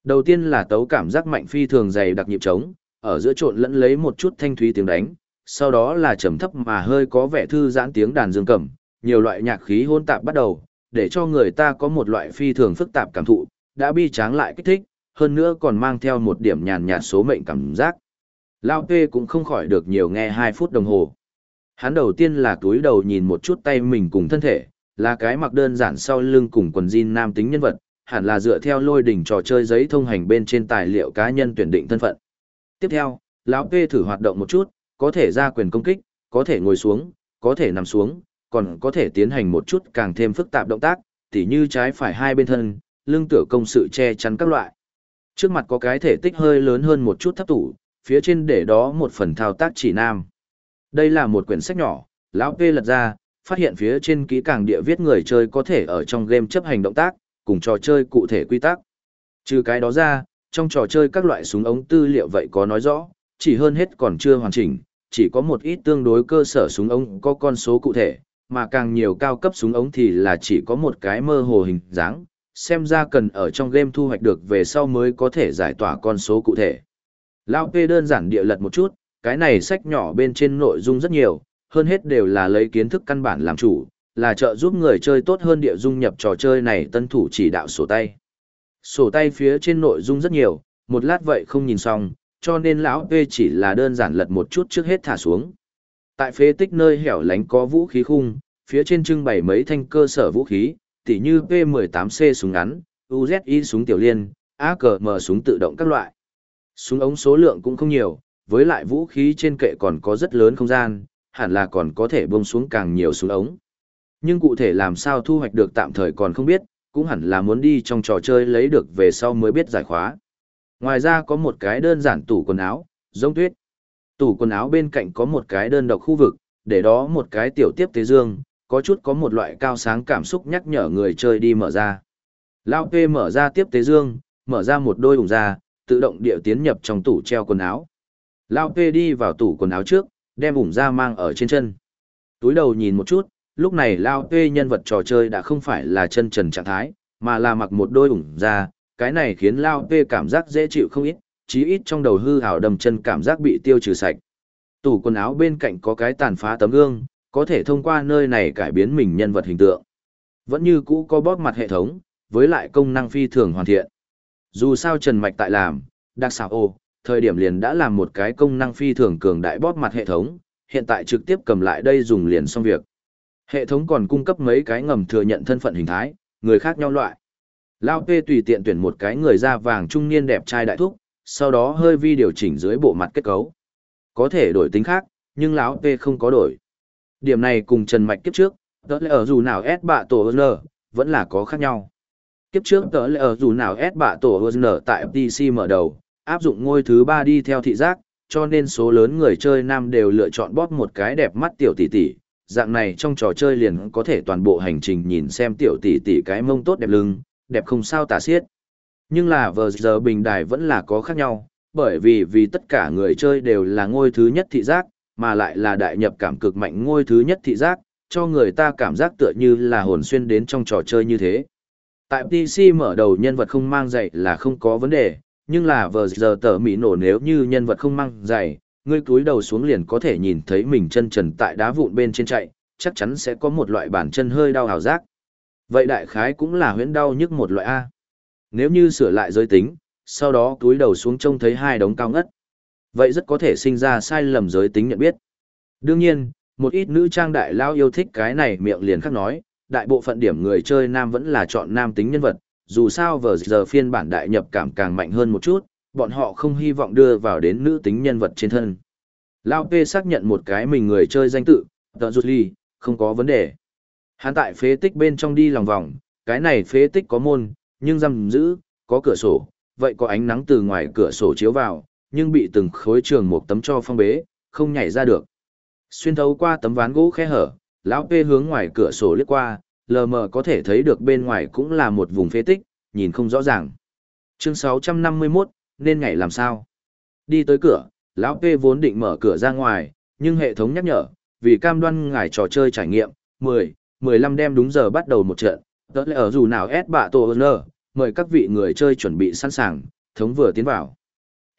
Đầu tiên là tấu cảm giác mạnh phi thường dày đặc nhịp trống, ở giữa trộn lẫn lấy một chút thanh thúy tiếng đánh, sau đó là trầm thấp mà hơi có vẻ thư giãn tiếng đàn dương cầm, nhiều loại nhạc khí hỗn tạp bắt đầu, để cho người ta có một loại phi thường phức tạp cảm thụ, đã bi tráng lại kích thích, hơn nữa còn mang theo một điểm nhàn nhạt số mệnh cảm giác. Lao P cũng không khỏi được nhiều nghe 2 phút đồng hồ. Hắn đầu tiên là túi đầu nhìn một chút tay mình cùng thân thể, là cái mặc đơn giản sau lưng cùng quần jean nam tính nhân vật, hẳn là dựa theo lôi đỉnh trò chơi giấy thông hành bên trên tài liệu cá nhân tuyển định thân phận. Tiếp theo, lão P thử hoạt động một chút, có thể ra quyền công kích, có thể ngồi xuống, có thể nằm xuống, còn có thể tiến hành một chút càng thêm phức tạp động tác, tỉ như trái phải hai bên thân, lưng tựa công sự che chắn các loại. Trước mặt có cái thể tích hơi lớn hơn một chút thấp tủ, phía trên để đó một phần thao tác chỉ nam. Đây là một quyển sách nhỏ, lão P lật ra, phát hiện phía trên kỹ càng địa viết người chơi có thể ở trong game chấp hành động tác, cùng trò chơi cụ thể quy tắc. Trừ cái đó ra, trong trò chơi các loại súng ống tư liệu vậy có nói rõ, chỉ hơn hết còn chưa hoàn chỉnh, chỉ có một ít tương đối cơ sở súng ống có con số cụ thể, mà càng nhiều cao cấp súng ống thì là chỉ có một cái mơ hồ hình dáng, xem ra cần ở trong game thu hoạch được về sau mới có thể giải tỏa con số cụ thể. Lao P đơn giản địa lật một chút, cái này sách nhỏ bên trên nội dung rất nhiều, hơn hết đều là lấy kiến thức căn bản làm chủ, là trợ giúp người chơi tốt hơn địa dung nhập trò chơi này tân thủ chỉ đạo sổ tay. Sổ tay phía trên nội dung rất nhiều, một lát vậy không nhìn xong, cho nên lão P chỉ là đơn giản lật một chút trước hết thả xuống. Tại phế tích nơi hẻo lánh có vũ khí khung, phía trên trưng bày mấy thanh cơ sở vũ khí, tỉ như P18C súng ngắn, UZI súng tiểu liên, AKM súng tự động các loại. Súng ống số lượng cũng không nhiều, với lại vũ khí trên kệ còn có rất lớn không gian, hẳn là còn có thể bông xuống càng nhiều súng ống. Nhưng cụ thể làm sao thu hoạch được tạm thời còn không biết, cũng hẳn là muốn đi trong trò chơi lấy được về sau mới biết giải khóa. Ngoài ra có một cái đơn giản tủ quần áo, giống tuyết. Tủ quần áo bên cạnh có một cái đơn độc khu vực, để đó một cái tiểu tiếp tế dương, có chút có một loại cao sáng cảm xúc nhắc nhở người chơi đi mở ra. Lao P mở ra tiếp tế dương, mở ra một đôi ủng ra, tự động điệu tiến nhập trong tủ treo quần áo. Lao P đi vào tủ quần áo trước, đem ủng ra mang ở trên chân. Túi đầu nhìn một chút, lúc này Lao P nhân vật trò chơi đã không phải là chân trần trạng thái, mà là mặc một đôi ủng ra, cái này khiến Lao P cảm giác dễ chịu không ít, chí ít trong đầu hư hào đầm chân cảm giác bị tiêu trừ sạch. Tủ quần áo bên cạnh có cái tàn phá tấm gương, có thể thông qua nơi này cải biến mình nhân vật hình tượng. Vẫn như cũ có bóp mặt hệ thống, với lại công năng phi thường hoàn thiện. Dù sao Trần Mạch tại làm, đặc xảo ô, thời điểm liền đã làm một cái công năng phi thường cường đại bóp mặt hệ thống, hiện tại trực tiếp cầm lại đây dùng liền xong việc. Hệ thống còn cung cấp mấy cái ngầm thừa nhận thân phận hình thái, người khác nhau loại. Lao P tùy tiện tuyển một cái người da vàng trung niên đẹp trai đại thúc, sau đó hơi vi điều chỉnh dưới bộ mặt kết cấu. Có thể đổi tính khác, nhưng lão P không có đổi. Điểm này cùng Trần Mạch kiếp trước, tớ lẽ ở dù nào S bạ tổ N, vẫn là có khác nhau. Kiếp trước tớ lẽ ở dù nào S bạ tổ N tại FTC mở đầu, áp dụng ngôi thứ ba đi theo thị giác, cho nên số lớn người chơi nam đều lựa chọn bóp một cái đẹp mắt tiểu tỷ tỷ. Dạng này trong trò chơi liền có thể toàn bộ hành trình nhìn xem tiểu tỷ tỷ cái mông tốt đẹp lưng, đẹp không sao tả xiết. Nhưng là vờ giờ bình đài vẫn là có khác nhau, bởi vì vì tất cả người chơi đều là ngôi thứ nhất thị giác, mà lại là đại nhập cảm cực mạnh ngôi thứ nhất thị giác, cho người ta cảm giác tựa như là hồn xuyên đến trong trò chơi như thế. Tại PC mở đầu nhân vật không mang dạy là không có vấn đề, nhưng là vờ giờ tờ mỹ nổ nếu như nhân vật không mang giày, ngươi cúi đầu xuống liền có thể nhìn thấy mình chân trần tại đá vụn bên trên chạy, chắc chắn sẽ có một loại bản chân hơi đau hào giác. Vậy đại khái cũng là huyễn đau nhức một loại A. Nếu như sửa lại giới tính, sau đó cúi đầu xuống trông thấy hai đống cao ngất. Vậy rất có thể sinh ra sai lầm giới tính nhận biết. Đương nhiên, một ít nữ trang đại lao yêu thích cái này miệng liền khắc nói, đại bộ phận điểm người chơi nam vẫn là chọn nam tính nhân vật, dù sao vờ giờ phiên bản đại nhập cảm càng mạnh hơn một chút, bọn họ không hy vọng đưa vào đến nữ tính nhân vật trên thân. Lao P xác nhận một cái mình người chơi danh tự, tờ rụt ly, không có vấn đề. Hắn tại phế tích bên trong đi lòng vòng, cái này phế tích có môn, nhưng giam giữ, có cửa sổ, vậy có ánh nắng từ ngoài cửa sổ chiếu vào, nhưng bị từng khối trường một tấm cho phong bế, không nhảy ra được. Xuyên thấu qua tấm ván gỗ khe hở, lão P hướng ngoài cửa sổ liếc qua, lờ mờ có thể thấy được bên ngoài cũng là một vùng phế tích, nhìn không rõ ràng. Chương 651, nên ngày làm sao? Đi tới cửa, lão P vốn định mở cửa ra ngoài, nhưng hệ thống nhắc nhở, vì cam đoan ngài trò chơi trải nghiệm, 10, 15 đêm đúng giờ bắt đầu một trận, tớ lẽ ở dù nào S bạ tổ nơ, mời các vị người chơi chuẩn bị sẵn sàng, thống vừa tiến vào.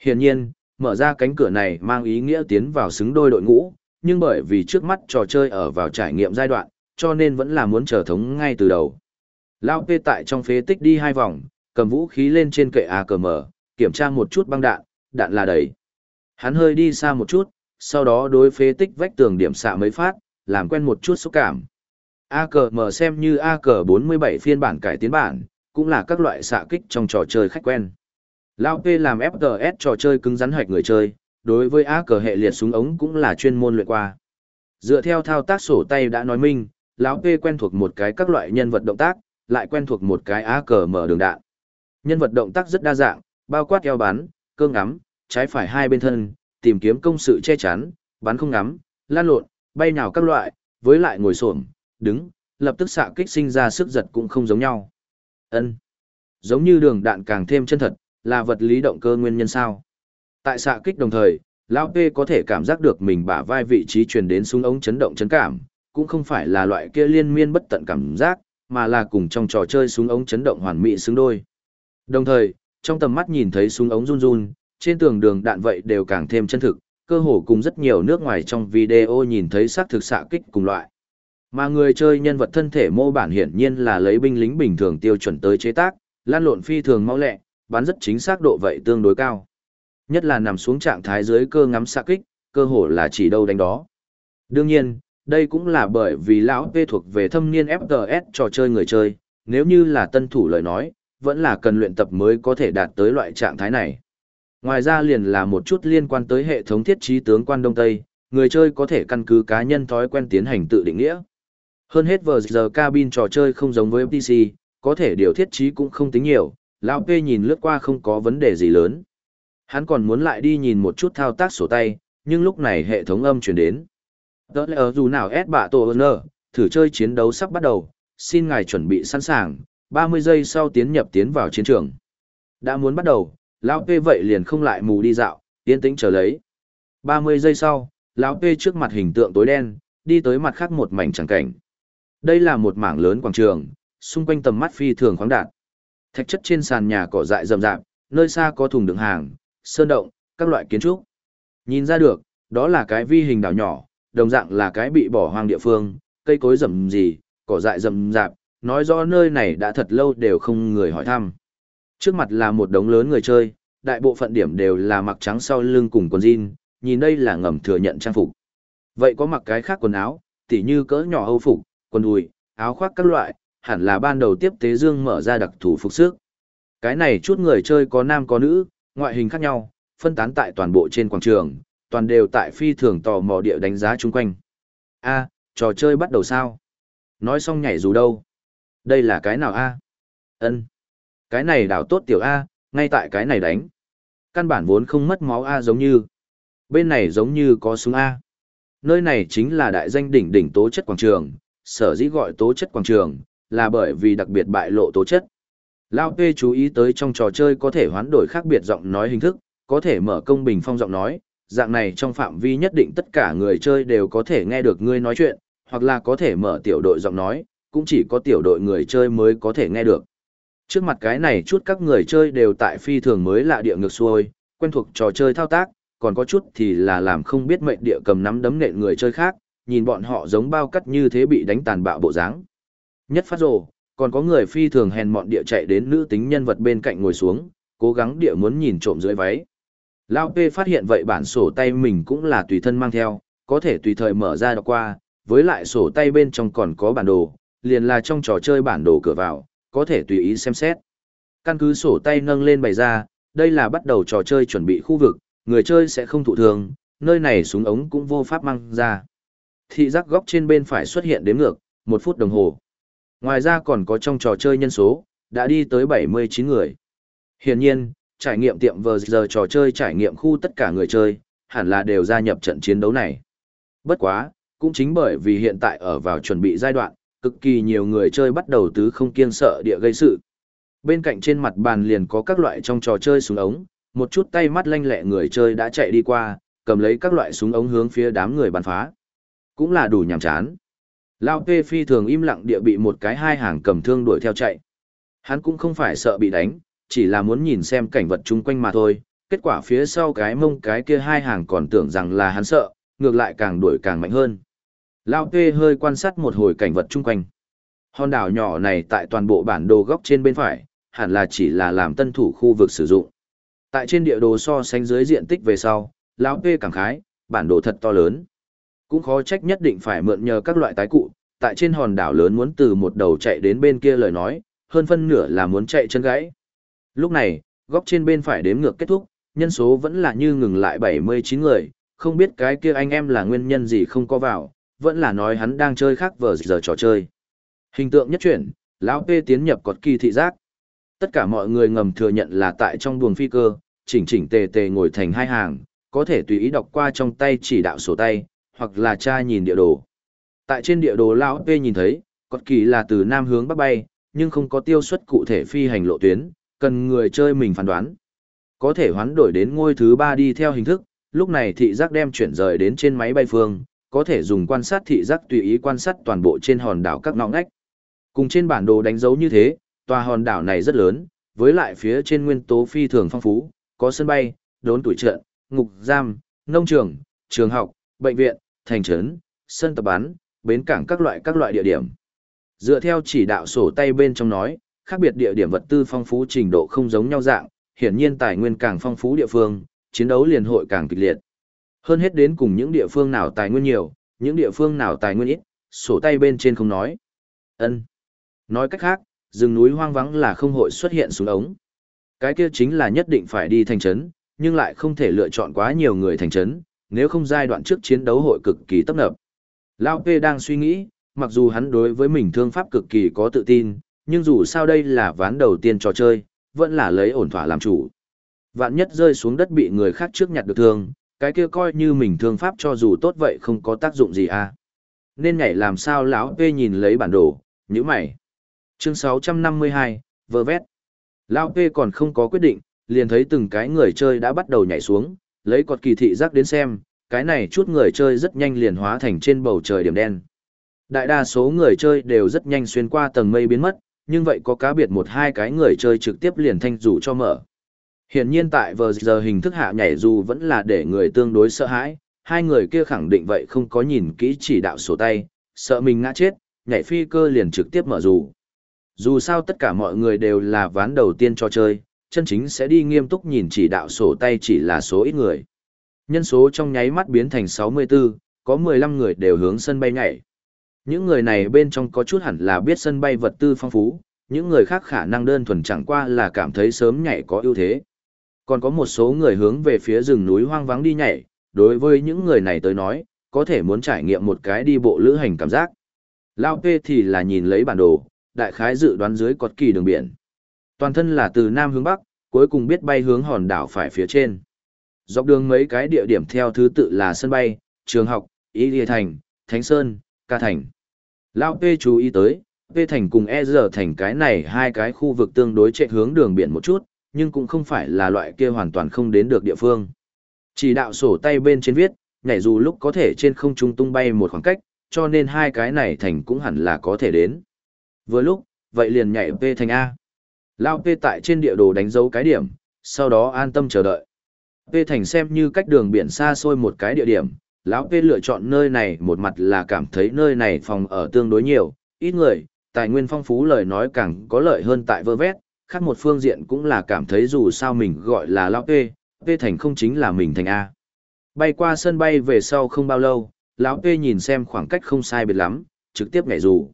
Hiển nhiên, mở ra cánh cửa này mang ý nghĩa tiến vào xứng đôi đội ngũ, nhưng bởi vì trước mắt trò chơi ở vào trải nghiệm giai đoạn, cho nên vẫn là muốn trở thống ngay từ đầu. Lao P tại trong phế tích đi hai vòng, cầm vũ khí lên trên kệ AKM, kiểm tra một chút băng đạn, đạn là đầy. Hắn hơi đi xa một chút, sau đó đối phế tích vách tường điểm xạ mấy phát, làm quen một chút xúc cảm. AKM xem như AK47 phiên bản cải tiến bản, cũng là các loại xạ kích trong trò chơi khách quen. Lao P làm FPS trò chơi cứng rắn hoạch người chơi, đối với AK hệ liệt súng ống cũng là chuyên môn luyện qua. Dựa theo thao tác sổ tay đã nói minh, lão P quen thuộc một cái các loại nhân vật động tác, lại quen thuộc một cái AK mở đường đạn. Nhân vật động tác rất đa dạng, bao quát eo bắn, cơ ngắm, trái phải hai bên thân, tìm kiếm công sự che chắn, bắn không ngắm, lan lộn, bay nào các loại, với lại ngồi xổm, đứng, lập tức xạ kích sinh ra sức giật cũng không giống nhau. Ân, Giống như đường đạn càng thêm chân thật, là vật lý động cơ nguyên nhân sao? Tại xạ kích đồng thời, lão P có thể cảm giác được mình bả vai vị trí truyền đến súng ống chấn động chấn cảm, cũng không phải là loại kia liên miên bất tận cảm giác, mà là cùng trong trò chơi súng ống chấn động hoàn mỹ xứng đôi. Đồng thời, trong tầm mắt nhìn thấy súng ống run run, trên tường đường đạn vậy đều càng thêm chân thực, cơ hồ cùng rất nhiều nước ngoài trong video nhìn thấy xác thực xạ kích cùng loại. Mà người chơi nhân vật thân thể mô bản hiển nhiên là lấy binh lính bình thường tiêu chuẩn tới chế tác, lan lộn phi thường mau lẹ, bắn rất chính xác độ vậy tương đối cao. Nhất là nằm xuống trạng thái dưới cơ ngắm xạ kích, cơ hồ là chỉ đâu đánh đó. Đương nhiên, đây cũng là bởi vì lão P thuộc về thâm niên FPS trò chơi người chơi, nếu như là tân thủ lời nói, vẫn là cần luyện tập mới có thể đạt tới loại trạng thái này. Ngoài ra liền là một chút liên quan tới hệ thống thiết trí tướng quan Đông Tây, người chơi có thể căn cứ cá nhân thói quen tiến hành tự định nghĩa. Hơn hết vừa giờ cabin trò chơi không giống với FTC, có thể điều thiết trí cũng không tính nhiều, lão P nhìn lướt qua không có vấn đề gì lớn. Hắn còn muốn lại đi nhìn một chút thao tác sổ tay, nhưng lúc này hệ thống âm chuyển đến. Đó là ở dù nào S bạ tổ ơn thử chơi chiến đấu sắp bắt đầu, xin ngài chuẩn bị sẵn sàng, 30 giây sau tiến nhập tiến vào chiến trường. Đã muốn bắt đầu, lão P vậy liền không lại mù đi dạo, tiến tĩnh chờ lấy. 30 giây sau, lão P trước mặt hình tượng tối đen, đi tới mặt khác một mảnh chẳng cảnh. Đây là một mảng lớn quảng trường, xung quanh tầm mắt phi thường khoáng đạt. Thạch chất trên sàn nhà cỏ dại rậm rạp, nơi xa có thùng đựng hàng, sơn động, các loại kiến trúc. Nhìn ra được, đó là cái vi hình đảo nhỏ, đồng dạng là cái bị bỏ hoang địa phương, cây cối rậm gì, cỏ dại rậm rạp, nói rõ nơi này đã thật lâu đều không người hỏi thăm. Trước mặt là một đống lớn người chơi, đại bộ phận điểm đều là mặc trắng sau lưng cùng quần jean, nhìn đây là ngầm thừa nhận trang phục. Vậy có mặc cái khác quần áo, tỉ như cỡ nhỏ hâu phục, quần đùi, áo khoác các loại, hẳn là ban đầu tiếp tế dương mở ra đặc thù phục sức. Cái này chút người chơi có nam có nữ, ngoại hình khác nhau, phân tán tại toàn bộ trên quảng trường, toàn đều tại phi thường tò mò địa đánh giá chung quanh. A, trò chơi bắt đầu sao? Nói xong nhảy dù đâu? Đây là cái nào A? Ân, Cái này đảo tốt tiểu A, ngay tại cái này đánh. Căn bản vốn không mất máu A giống như. Bên này giống như có súng A. Nơi này chính là đại danh đỉnh đỉnh tố chất quảng trường, sở dĩ gọi tố chất quảng trường, là bởi vì đặc biệt bại lộ tố chất. Lao P chú ý tới trong trò chơi có thể hoán đổi khác biệt giọng nói hình thức, có thể mở công bình phong giọng nói, dạng này trong phạm vi nhất định tất cả người chơi đều có thể nghe được ngươi nói chuyện, hoặc là có thể mở tiểu đội giọng nói, cũng chỉ có tiểu đội người chơi mới có thể nghe được. Trước mặt cái này chút các người chơi đều tại phi thường mới lạ địa ngược xuôi, quen thuộc trò chơi thao tác, còn có chút thì là làm không biết mệnh địa cầm nắm đấm nện người chơi khác, nhìn bọn họ giống bao cắt như thế bị đánh tàn bạo bộ dáng. Nhất phát rồ, còn có người phi thường hèn mọn địa chạy đến nữ tính nhân vật bên cạnh ngồi xuống, cố gắng địa muốn nhìn trộm dưới váy. Lao P phát hiện vậy bản sổ tay mình cũng là tùy thân mang theo, có thể tùy thời mở ra đọc qua, với lại sổ tay bên trong còn có bản đồ, liền là trong trò chơi bản đồ cửa vào, có thể tùy ý xem xét. Căn cứ sổ tay nâng lên bày ra, đây là bắt đầu trò chơi chuẩn bị khu vực, người chơi sẽ không thụ thường, nơi này súng ống cũng vô pháp mang ra. Thị giác góc trên bên phải xuất hiện đếm ngược, một phút đồng hồ. Ngoài ra còn có trong trò chơi nhân số, đã đi tới 79 người. Hiển nhiên, trải nghiệm tiệm vờ giờ trò chơi trải nghiệm khu tất cả người chơi, hẳn là đều gia nhập trận chiến đấu này. Bất quá, cũng chính bởi vì hiện tại ở vào chuẩn bị giai đoạn, cực kỳ nhiều người chơi bắt đầu tứ không kiên sợ địa gây sự. Bên cạnh trên mặt bàn liền có các loại trong trò chơi súng ống, một chút tay mắt lanh lẹ người chơi đã chạy đi qua, cầm lấy các loại súng ống hướng phía đám người bắn phá. Cũng là đủ nhàm chán. Lao Tê Phi thường im lặng địa bị một cái hai hàng cầm thương đuổi theo chạy. Hắn cũng không phải sợ bị đánh, chỉ là muốn nhìn xem cảnh vật chung quanh mà thôi. Kết quả phía sau cái mông cái kia hai hàng còn tưởng rằng là hắn sợ, ngược lại càng đuổi càng mạnh hơn. Lao Tê hơi quan sát một hồi cảnh vật chung quanh. Hòn đảo nhỏ này tại toàn bộ bản đồ góc trên bên phải, hẳn là chỉ là làm tân thủ khu vực sử dụng. Tại trên địa đồ so sánh dưới diện tích về sau, lão Tê cảm khái, bản đồ thật to lớn. Cũng khó trách nhất định phải mượn nhờ các loại tái cụ, tại trên hòn đảo lớn muốn từ một đầu chạy đến bên kia lời nói, hơn phân nửa là muốn chạy chân gãy. Lúc này, góc trên bên phải đếm ngược kết thúc, nhân số vẫn là như ngừng lại 79 người, không biết cái kia anh em là nguyên nhân gì không có vào, vẫn là nói hắn đang chơi khác vờ giờ trò chơi. Hình tượng nhất chuyển, lão P tiến nhập cột kỳ thị giác. Tất cả mọi người ngầm thừa nhận là tại trong buồng phi cơ, chỉnh chỉnh tề tề ngồi thành hai hàng, có thể tùy ý đọc qua trong tay chỉ đạo sổ tay, hoặc là tra nhìn địa đồ. Tại trên địa đồ lão P nhìn thấy, cột kỳ là từ nam hướng bắc bay, nhưng không có tiêu suất cụ thể phi hành lộ tuyến, cần người chơi mình phán đoán. Có thể hoán đổi đến ngôi thứ ba đi theo hình thức, lúc này thị giác đem chuyển rời đến trên máy bay phương, có thể dùng quan sát thị giác tùy ý quan sát toàn bộ trên hòn đảo các ngõ ngách. Cùng trên bản đồ đánh dấu như thế, tòa hòn đảo này rất lớn, với lại phía trên nguyên tố phi thường phong phú, có sân bay, đốn tuổi trận, ngục giam, nông trường, trường học, bệnh viện, thành trấn, sân tập bắn, bến cảng các loại các loại địa điểm. Dựa theo chỉ đạo sổ tay bên trong nói, khác biệt địa điểm vật tư phong phú trình độ không giống nhau dạng, hiển nhiên tài nguyên càng phong phú địa phương, chiến đấu liền hội càng kịch liệt. Hơn hết đến cùng những địa phương nào tài nguyên nhiều, những địa phương nào tài nguyên ít, sổ tay bên trên không nói. Ân. Nói cách khác, rừng núi hoang vắng là không hội xuất hiện xuống ống. Cái kia chính là nhất định phải đi thành trấn, nhưng lại không thể lựa chọn quá nhiều người thành trấn, nếu không giai đoạn trước chiến đấu hội cực kỳ tấp nập. Lao P đang suy nghĩ, mặc dù hắn đối với mình thương pháp cực kỳ có tự tin, nhưng dù sao đây là ván đầu tiên trò chơi, vẫn là lấy ổn thỏa làm chủ. Vạn nhất rơi xuống đất bị người khác trước nhặt được thương, cái kia coi như mình thương pháp cho dù tốt vậy không có tác dụng gì à. Nên nhảy làm sao lão P nhìn lấy bản đồ, nhíu mày. Chương 652, vơ vét. Lão P còn không có quyết định, liền thấy từng cái người chơi đã bắt đầu nhảy xuống, lấy cọt kỳ thị giác đến xem, cái này chút người chơi rất nhanh liền hóa thành trên bầu trời điểm đen. Đại đa số người chơi đều rất nhanh xuyên qua tầng mây biến mất, nhưng vậy có cá biệt một hai cái người chơi trực tiếp liền thanh rủ cho mở. Hiện nhiên tại vờ giờ hình thức hạ nhảy dù vẫn là để người tương đối sợ hãi, hai người kia khẳng định vậy không có nhìn kỹ chỉ đạo sổ tay, sợ mình ngã chết, nhảy phi cơ liền trực tiếp mở dù. Dù sao tất cả mọi người đều là ván đầu tiên cho chơi, chân chính sẽ đi nghiêm túc nhìn chỉ đạo sổ tay chỉ là số ít người. Nhân số trong nháy mắt biến thành 64, có 15 người đều hướng sân bay nhảy. Những người này bên trong có chút hẳn là biết sân bay vật tư phong phú, những người khác khả năng đơn thuần chẳng qua là cảm thấy sớm nhảy có ưu thế. Còn có một số người hướng về phía rừng núi hoang vắng đi nhảy, đối với những người này tới nói, có thể muốn trải nghiệm một cái đi bộ lữ hành cảm giác. Lao P thì là nhìn lấy bản đồ, đại khái dự đoán dưới cột kỳ đường biển. Toàn thân là từ Nam hướng Bắc, cuối cùng biết bay hướng hòn đảo phải phía trên. Dọc đường mấy cái địa điểm theo thứ tự là sân bay, trường học, Y Lìa Thành, Thánh Sơn, Ca Thành. Lao P chú ý tới, P Thành cùng E giờ thành cái này hai cái khu vực tương đối chạy hướng đường biển một chút, nhưng cũng không phải là loại kia hoàn toàn không đến được địa phương. Chỉ đạo sổ tay bên trên viết, nhảy dù lúc có thể trên không trung tung bay một khoảng cách, cho nên hai cái này thành cũng hẳn là có thể đến. Vừa lúc, vậy liền nhảy P thành A. Lao P tại trên địa đồ đánh dấu cái điểm, sau đó an tâm chờ đợi. P thành xem như cách đường biển xa xôi một cái địa điểm, lão P lựa chọn nơi này một mặt là cảm thấy nơi này phòng ở tương đối nhiều, ít người, tài nguyên phong phú lời nói càng có lợi hơn tại vơ vét, khác một phương diện cũng là cảm thấy dù sao mình gọi là lão P, P thành không chính là mình thành A. Bay qua sân bay về sau không bao lâu, lão P nhìn xem khoảng cách không sai biệt lắm, trực tiếp nhảy dù.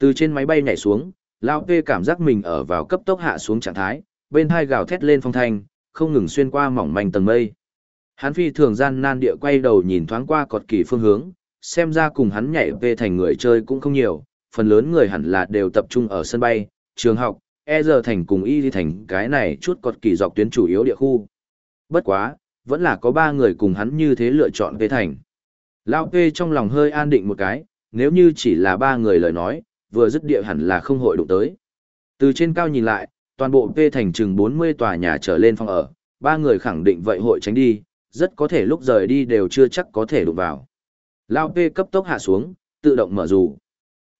Từ trên máy bay nhảy xuống, lão P cảm giác mình ở vào cấp tốc hạ xuống trạng thái, bên hai gào thét lên phong thanh, không ngừng xuyên qua mỏng manh tầng mây. Hắn phi thường gian nan địa quay đầu nhìn thoáng qua cột kỳ phương hướng, xem ra cùng hắn nhảy về thành người chơi cũng không nhiều, phần lớn người hẳn là đều tập trung ở sân bay, trường học, e giờ thành cùng y đi thành cái này chút cột kỳ dọc tuyến chủ yếu địa khu. Bất quá, vẫn là có ba người cùng hắn như thế lựa chọn về thành. Lao P trong lòng hơi an định một cái, nếu như chỉ là ba người lời nói, vừa dứt địa hẳn là không hội đụng tới. Từ trên cao nhìn lại, toàn bộ P thành chừng 40 tòa nhà trở lên phòng ở, ba người khẳng định vậy hội tránh đi, rất có thể lúc rời đi đều chưa chắc có thể đụng vào. Lao P cấp tốc hạ xuống, tự động mở dù.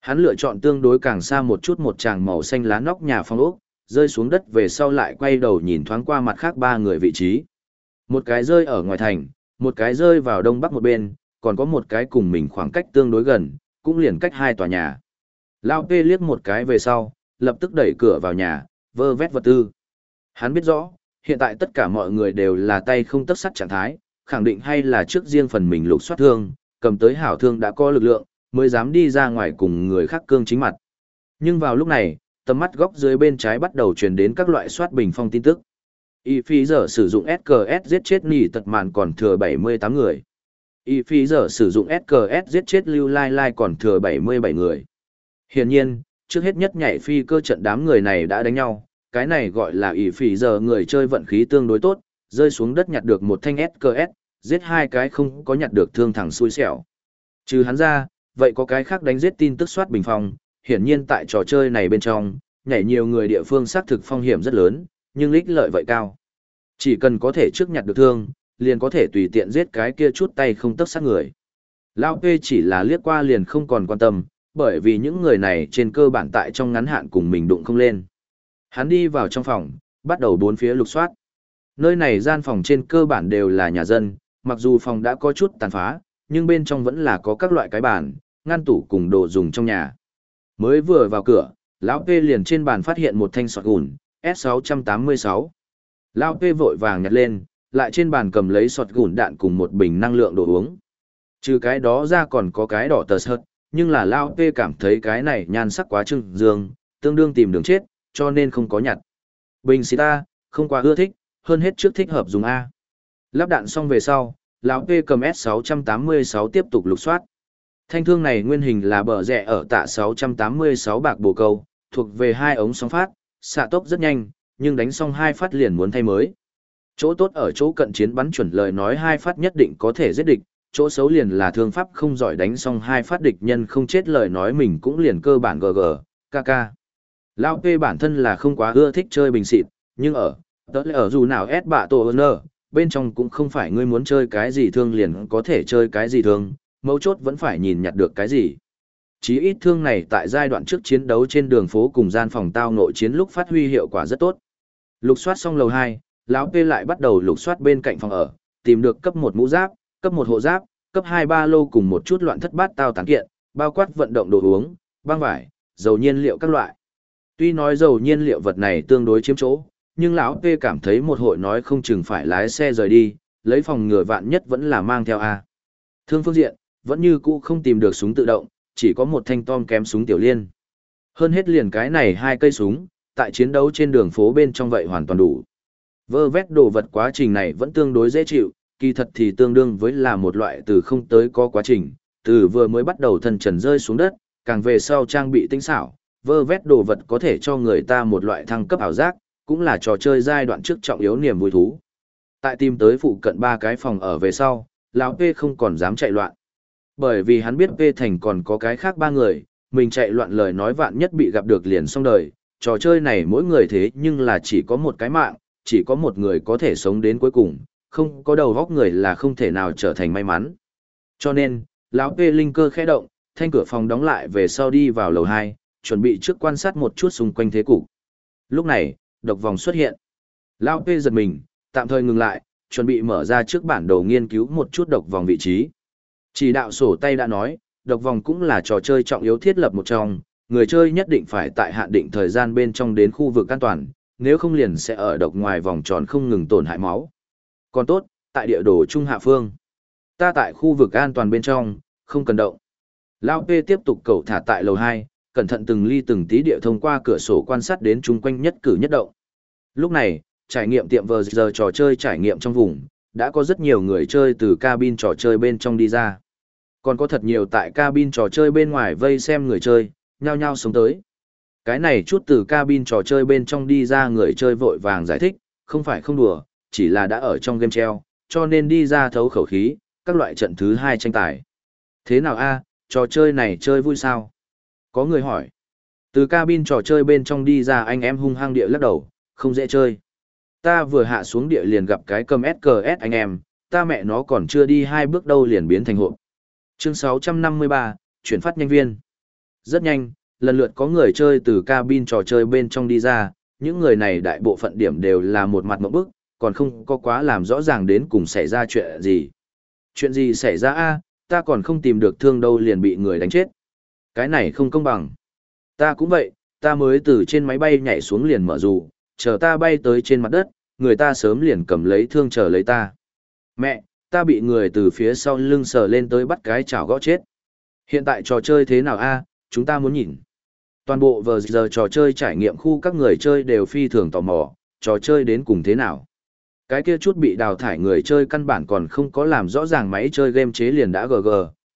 Hắn lựa chọn tương đối càng xa một chút một tràng màu xanh lá nóc nhà phong ốc, rơi xuống đất về sau lại quay đầu nhìn thoáng qua mặt khác ba người vị trí. Một cái rơi ở ngoài thành, một cái rơi vào đông bắc một bên, còn có một cái cùng mình khoảng cách tương đối gần, cũng liền cách hai tòa nhà. Lao P liếc một cái về sau, lập tức đẩy cửa vào nhà, vơ vét vật tư. Hắn biết rõ, hiện tại tất cả mọi người đều là tay không tất sắt trạng thái, khẳng định hay là trước riêng phần mình lục soát thương, cầm tới hảo thương đã có lực lượng, mới dám đi ra ngoài cùng người khác cương chính mặt. Nhưng vào lúc này, tầm mắt góc dưới bên trái bắt đầu truyền đến các loại soát bình phong tin tức. Y phí giờ sử dụng SKS giết chết nỉ tật mạn còn thừa 78 người. Y phí giờ sử dụng SKS giết chết lưu lai lai còn thừa 77 người. Hiển nhiên, trước hết nhất nhảy phi cơ trận đám người này đã đánh nhau, cái này gọi là ỷ phỉ giờ người chơi vận khí tương đối tốt, rơi xuống đất nhặt được một thanh SKS, giết hai cái không có nhặt được thương thẳng xui xẻo. Trừ hắn ra, vậy có cái khác đánh giết tin tức soát bình phong, hiển nhiên tại trò chơi này bên trong, nhảy nhiều người địa phương xác thực phong hiểm rất lớn, nhưng lích lợi vậy cao. Chỉ cần có thể trước nhặt được thương, liền có thể tùy tiện giết cái kia chút tay không tấc sát người. Lao P chỉ là liếc qua liền không còn quan tâm, bởi vì những người này trên cơ bản tại trong ngắn hạn cùng mình đụng không lên. Hắn đi vào trong phòng, bắt đầu bốn phía lục soát. Nơi này gian phòng trên cơ bản đều là nhà dân, mặc dù phòng đã có chút tàn phá, nhưng bên trong vẫn là có các loại cái bàn, ngăn tủ cùng đồ dùng trong nhà. Mới vừa vào cửa, lão P liền trên bàn phát hiện một thanh sọt gùn, S686. Lão P vội vàng nhặt lên, lại trên bàn cầm lấy sọt gùn đạn cùng một bình năng lượng đồ uống. Trừ cái đó ra còn có cái đỏ tờ sợt, nhưng là Lão P cảm thấy cái này nhan sắc quá trưng dương, tương đương tìm đường chết, cho nên không có nhặt. Bình xì ta, không quá ưa thích, hơn hết trước thích hợp dùng A. Lắp đạn xong về sau, lão P cầm S686 tiếp tục lục soát. Thanh thương này nguyên hình là bờ rẻ ở tạ 686 bạc bồ câu, thuộc về hai ống sóng phát, xạ tốc rất nhanh, nhưng đánh xong hai phát liền muốn thay mới. Chỗ tốt ở chỗ cận chiến bắn chuẩn lời nói hai phát nhất định có thể giết địch, chỗ xấu liền là thương pháp không giỏi đánh xong hai phát địch nhân không chết lời nói mình cũng liền cơ bản GG, KK. Lao P bản thân là không quá ưa thích chơi bình xịt, nhưng ở, tớ lẽ ở dù nào S bạ tổ hơn bên trong cũng không phải ngươi muốn chơi cái gì thương liền có thể chơi cái gì thương, mấu chốt vẫn phải nhìn nhặt được cái gì. Chí ít thương này tại giai đoạn trước chiến đấu trên đường phố cùng gian phòng tao nội chiến lúc phát huy hiệu quả rất tốt. Lục soát xong lầu 2, lão P lại bắt đầu lục soát bên cạnh phòng ở, tìm được cấp 1 mũ giáp, cấp 1 hộ giáp, cấp 2 ba lô cùng một chút loạn thất bát tao tán kiện, bao quát vận động đồ uống, băng vải, dầu nhiên liệu các loại. Tuy nói dầu nhiên liệu vật này tương đối chiếm chỗ, nhưng lão P cảm thấy một hội nói không chừng phải lái xe rời đi, lấy phòng ngừa vạn nhất vẫn là mang theo A. Thương phương diện, vẫn như cũ không tìm được súng tự động, chỉ có một thanh tom kém súng tiểu liên. Hơn hết liền cái này hai cây súng, tại chiến đấu trên đường phố bên trong vậy hoàn toàn đủ. Vơ vét đồ vật quá trình này vẫn tương đối dễ chịu, kỳ thật thì tương đương với là một loại từ không tới có quá trình, từ vừa mới bắt đầu thần trần rơi xuống đất, càng về sau trang bị tinh xảo, vơ vét đồ vật có thể cho người ta một loại thăng cấp ảo giác, cũng là trò chơi giai đoạn trước trọng yếu niềm vui thú. Tại tìm tới phụ cận ba cái phòng ở về sau, lão P không còn dám chạy loạn. Bởi vì hắn biết P thành còn có cái khác ba người, mình chạy loạn lời nói vạn nhất bị gặp được liền xong đời, trò chơi này mỗi người thế nhưng là chỉ có một cái mạng, chỉ có một người có thể sống đến cuối cùng, không có đầu góc người là không thể nào trở thành may mắn. Cho nên, lão P linh cơ khẽ động, thanh cửa phòng đóng lại về sau đi vào lầu 2, chuẩn bị trước quan sát một chút xung quanh thế cục. Lúc này, độc vòng xuất hiện. Lão P giật mình, tạm thời ngừng lại, chuẩn bị mở ra trước bản đồ nghiên cứu một chút độc vòng vị trí. Chỉ đạo sổ tay đã nói, độc vòng cũng là trò chơi trọng yếu thiết lập một trong, người chơi nhất định phải tại hạn định thời gian bên trong đến khu vực an toàn, nếu không liền sẽ ở độc ngoài vòng tròn không ngừng tổn hại máu. Còn tốt, tại địa đồ Trung Hạ Phương, ta tại khu vực an toàn bên trong, không cần động. Lao P tiếp tục cầu thả tại lầu 2, cẩn thận từng ly từng tí địa thông qua cửa sổ quan sát đến chung quanh nhất cử nhất động. Lúc này, trải nghiệm tiệm vờ giờ trò chơi trải nghiệm trong vùng, đã có rất nhiều người chơi từ cabin trò chơi bên trong đi ra. Còn có thật nhiều tại cabin trò chơi bên ngoài vây xem người chơi, nhao nhao sống tới. Cái này chút từ cabin trò chơi bên trong đi ra người chơi vội vàng giải thích, không phải không đùa, chỉ là đã ở trong game treo, cho nên đi ra thấu khẩu khí, các loại trận thứ hai tranh tài. Thế nào a, trò chơi này chơi vui sao? Có người hỏi. Từ cabin trò chơi bên trong đi ra anh em hung hăng địa lắc đầu, không dễ chơi. Ta vừa hạ xuống địa liền gặp cái cầm SKS anh em, ta mẹ nó còn chưa đi hai bước đâu liền biến thành hộp. Chương 653, chuyển phát nhanh viên. Rất nhanh, lần lượt có người chơi từ cabin trò chơi bên trong đi ra, những người này đại bộ phận điểm đều là một mặt mẫu bức, còn không có quá làm rõ ràng đến cùng xảy ra chuyện gì. Chuyện gì xảy ra a ta còn không tìm được thương đâu liền bị người đánh chết. Cái này không công bằng. Ta cũng vậy, ta mới từ trên máy bay nhảy xuống liền mở dù, chờ ta bay tới trên mặt đất, người ta sớm liền cầm lấy thương chờ lấy ta. Mẹ, ta bị người từ phía sau lưng sờ lên tới bắt cái chảo gõ chết. Hiện tại trò chơi thế nào a? chúng ta muốn nhìn. Toàn bộ vờ giờ trò chơi trải nghiệm khu các người chơi đều phi thường tò mò, trò chơi đến cùng thế nào. Cái kia chút bị đào thải người chơi căn bản còn không có làm rõ ràng máy chơi game chế liền đã GG,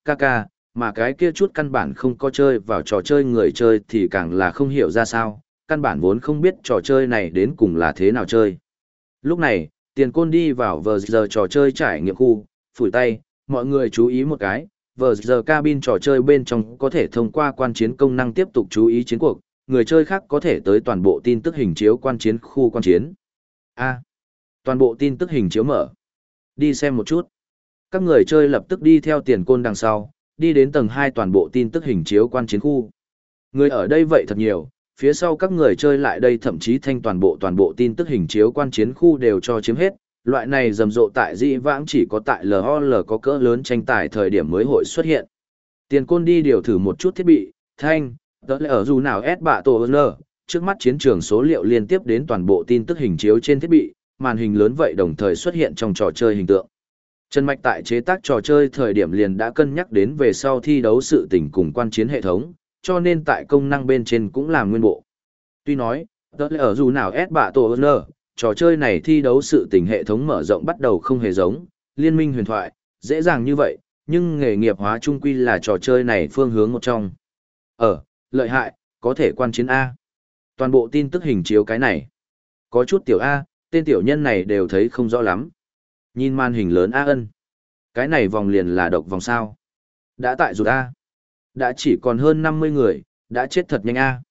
KK, mà cái kia chút căn bản không có chơi vào trò chơi người chơi thì càng là không hiểu ra sao, căn bản vốn không biết trò chơi này đến cùng là thế nào chơi. Lúc này, tiền côn đi vào vờ giờ trò chơi trải nghiệm khu, phủi tay, mọi người chú ý một cái, vờ giờ cabin trò chơi bên trong có thể thông qua quan chiến công năng tiếp tục chú ý chiến cuộc, người chơi khác có thể tới toàn bộ tin tức hình chiếu quan chiến khu quan chiến. A. toàn bộ tin tức hình chiếu mở. Đi xem một chút. Các người chơi lập tức đi theo tiền côn đằng sau, đi đến tầng 2 toàn bộ tin tức hình chiếu quan chiến khu. Người ở đây vậy thật nhiều, phía sau các người chơi lại đây thậm chí thanh toàn bộ toàn bộ tin tức hình chiếu quan chiến khu đều cho chiếm hết, loại này rầm rộ tại dĩ vãng chỉ có tại LOL có cỡ lớn tranh tài thời điểm mới hội xuất hiện. Tiền côn đi điều thử một chút thiết bị, thanh, tớ lẽ ở dù nào S bạ tổ L, trước mắt chiến trường số liệu liên tiếp đến toàn bộ tin tức hình chiếu trên thiết bị, màn hình lớn vậy đồng thời xuất hiện trong trò chơi hình tượng. Trần Mạch tại chế tác trò chơi thời điểm liền đã cân nhắc đến về sau thi đấu sự tình cùng quan chiến hệ thống, cho nên tại công năng bên trên cũng làm nguyên bộ. Tuy nói, tớ ở dù nào S bạ tổ ơn trò chơi này thi đấu sự tình hệ thống mở rộng bắt đầu không hề giống, liên minh huyền thoại, dễ dàng như vậy, nhưng nghề nghiệp hóa trung quy là trò chơi này phương hướng một trong. Ở, lợi hại, có thể quan chiến A. Toàn bộ tin tức hình chiếu cái này. Có chút tiểu A, tên tiểu nhân này đều thấy không rõ lắm. Nhìn màn hình lớn A ân. Cái này vòng liền là độc vòng sao. Đã tại rụt A. Đã chỉ còn hơn 50 người, đã chết thật nhanh A.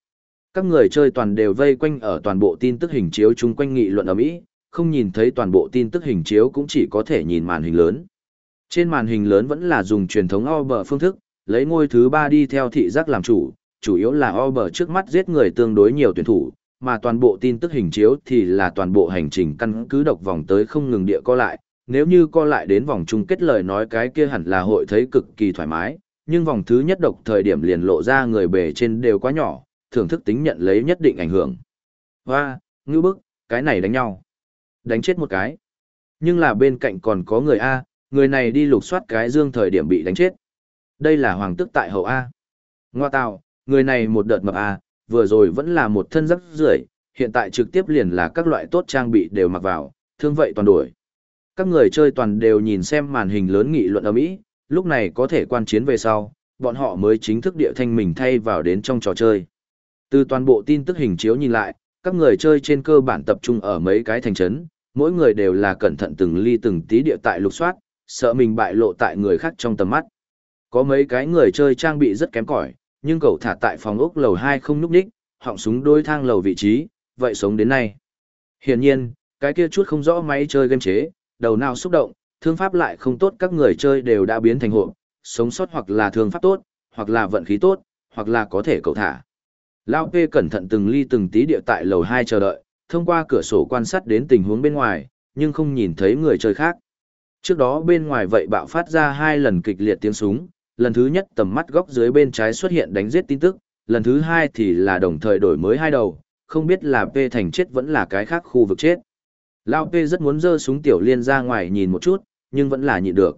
Các người chơi toàn đều vây quanh ở toàn bộ tin tức hình chiếu chung quanh nghị luận ở Mỹ, không nhìn thấy toàn bộ tin tức hình chiếu cũng chỉ có thể nhìn màn hình lớn. Trên màn hình lớn vẫn là dùng truyền thống OB phương thức, lấy ngôi thứ ba đi theo thị giác làm chủ, chủ yếu là Ober trước mắt giết người tương đối nhiều tuyển thủ, mà toàn bộ tin tức hình chiếu thì là toàn bộ hành trình căn cứ độc vòng tới không ngừng địa co lại, nếu như co lại đến vòng chung kết lời nói cái kia hẳn là hội thấy cực kỳ thoải mái, nhưng vòng thứ nhất độc thời điểm liền lộ ra người bề trên đều quá nhỏ, thưởng thức tính nhận lấy nhất định ảnh hưởng. Hoa, ngư bức, cái này đánh nhau. Đánh chết một cái. Nhưng là bên cạnh còn có người A, người này đi lục soát cái dương thời điểm bị đánh chết. Đây là hoàng tức tại hậu A. Ngoa tạo, người này một đợt mập A, vừa rồi vẫn là một thân rắc rưởi hiện tại trực tiếp liền là các loại tốt trang bị đều mặc vào, thương vậy toàn đổi. Các người chơi toàn đều nhìn xem màn hình lớn nghị luận ở Mỹ, lúc này có thể quan chiến về sau, bọn họ mới chính thức địa thanh mình thay vào đến trong trò chơi. Từ toàn bộ tin tức hình chiếu nhìn lại, các người chơi trên cơ bản tập trung ở mấy cái thành trấn, mỗi người đều là cẩn thận từng ly từng tí địa tại lục soát, sợ mình bại lộ tại người khác trong tầm mắt. Có mấy cái người chơi trang bị rất kém cỏi, nhưng cậu thả tại phòng ốc lầu 2 không núp đích, họng súng đôi thang lầu vị trí, vậy sống đến nay. Hiển nhiên, cái kia chút không rõ máy chơi game chế, đầu nào xúc động, thương pháp lại không tốt các người chơi đều đã biến thành hộ, sống sót hoặc là thương pháp tốt, hoặc là vận khí tốt, hoặc là có thể cầu thả. Lao P cẩn thận từng ly từng tí địa tại lầu 2 chờ đợi, thông qua cửa sổ quan sát đến tình huống bên ngoài, nhưng không nhìn thấy người chơi khác. Trước đó bên ngoài vậy bạo phát ra hai lần kịch liệt tiếng súng, lần thứ nhất tầm mắt góc dưới bên trái xuất hiện đánh giết tin tức, lần thứ hai thì là đồng thời đổi mới hai đầu, không biết là P thành chết vẫn là cái khác khu vực chết. Lao P rất muốn dơ súng tiểu liên ra ngoài nhìn một chút, nhưng vẫn là nhịn được.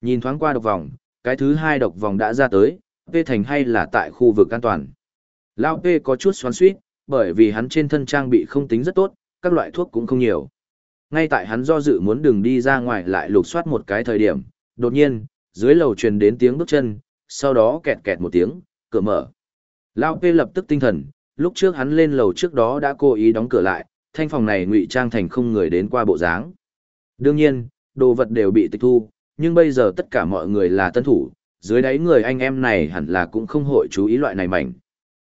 Nhìn thoáng qua độc vòng, cái thứ hai độc vòng đã ra tới, P thành hay là tại khu vực an toàn. Lao P có chút xoắn suýt, bởi vì hắn trên thân trang bị không tính rất tốt, các loại thuốc cũng không nhiều. Ngay tại hắn do dự muốn đừng đi ra ngoài lại lục soát một cái thời điểm, đột nhiên, dưới lầu truyền đến tiếng bước chân, sau đó kẹt kẹt một tiếng, cửa mở. Lao P lập tức tinh thần, lúc trước hắn lên lầu trước đó đã cố ý đóng cửa lại, thanh phòng này ngụy trang thành không người đến qua bộ dáng. Đương nhiên, đồ vật đều bị tịch thu, nhưng bây giờ tất cả mọi người là tân thủ, dưới đáy người anh em này hẳn là cũng không hội chú ý loại này mảnh.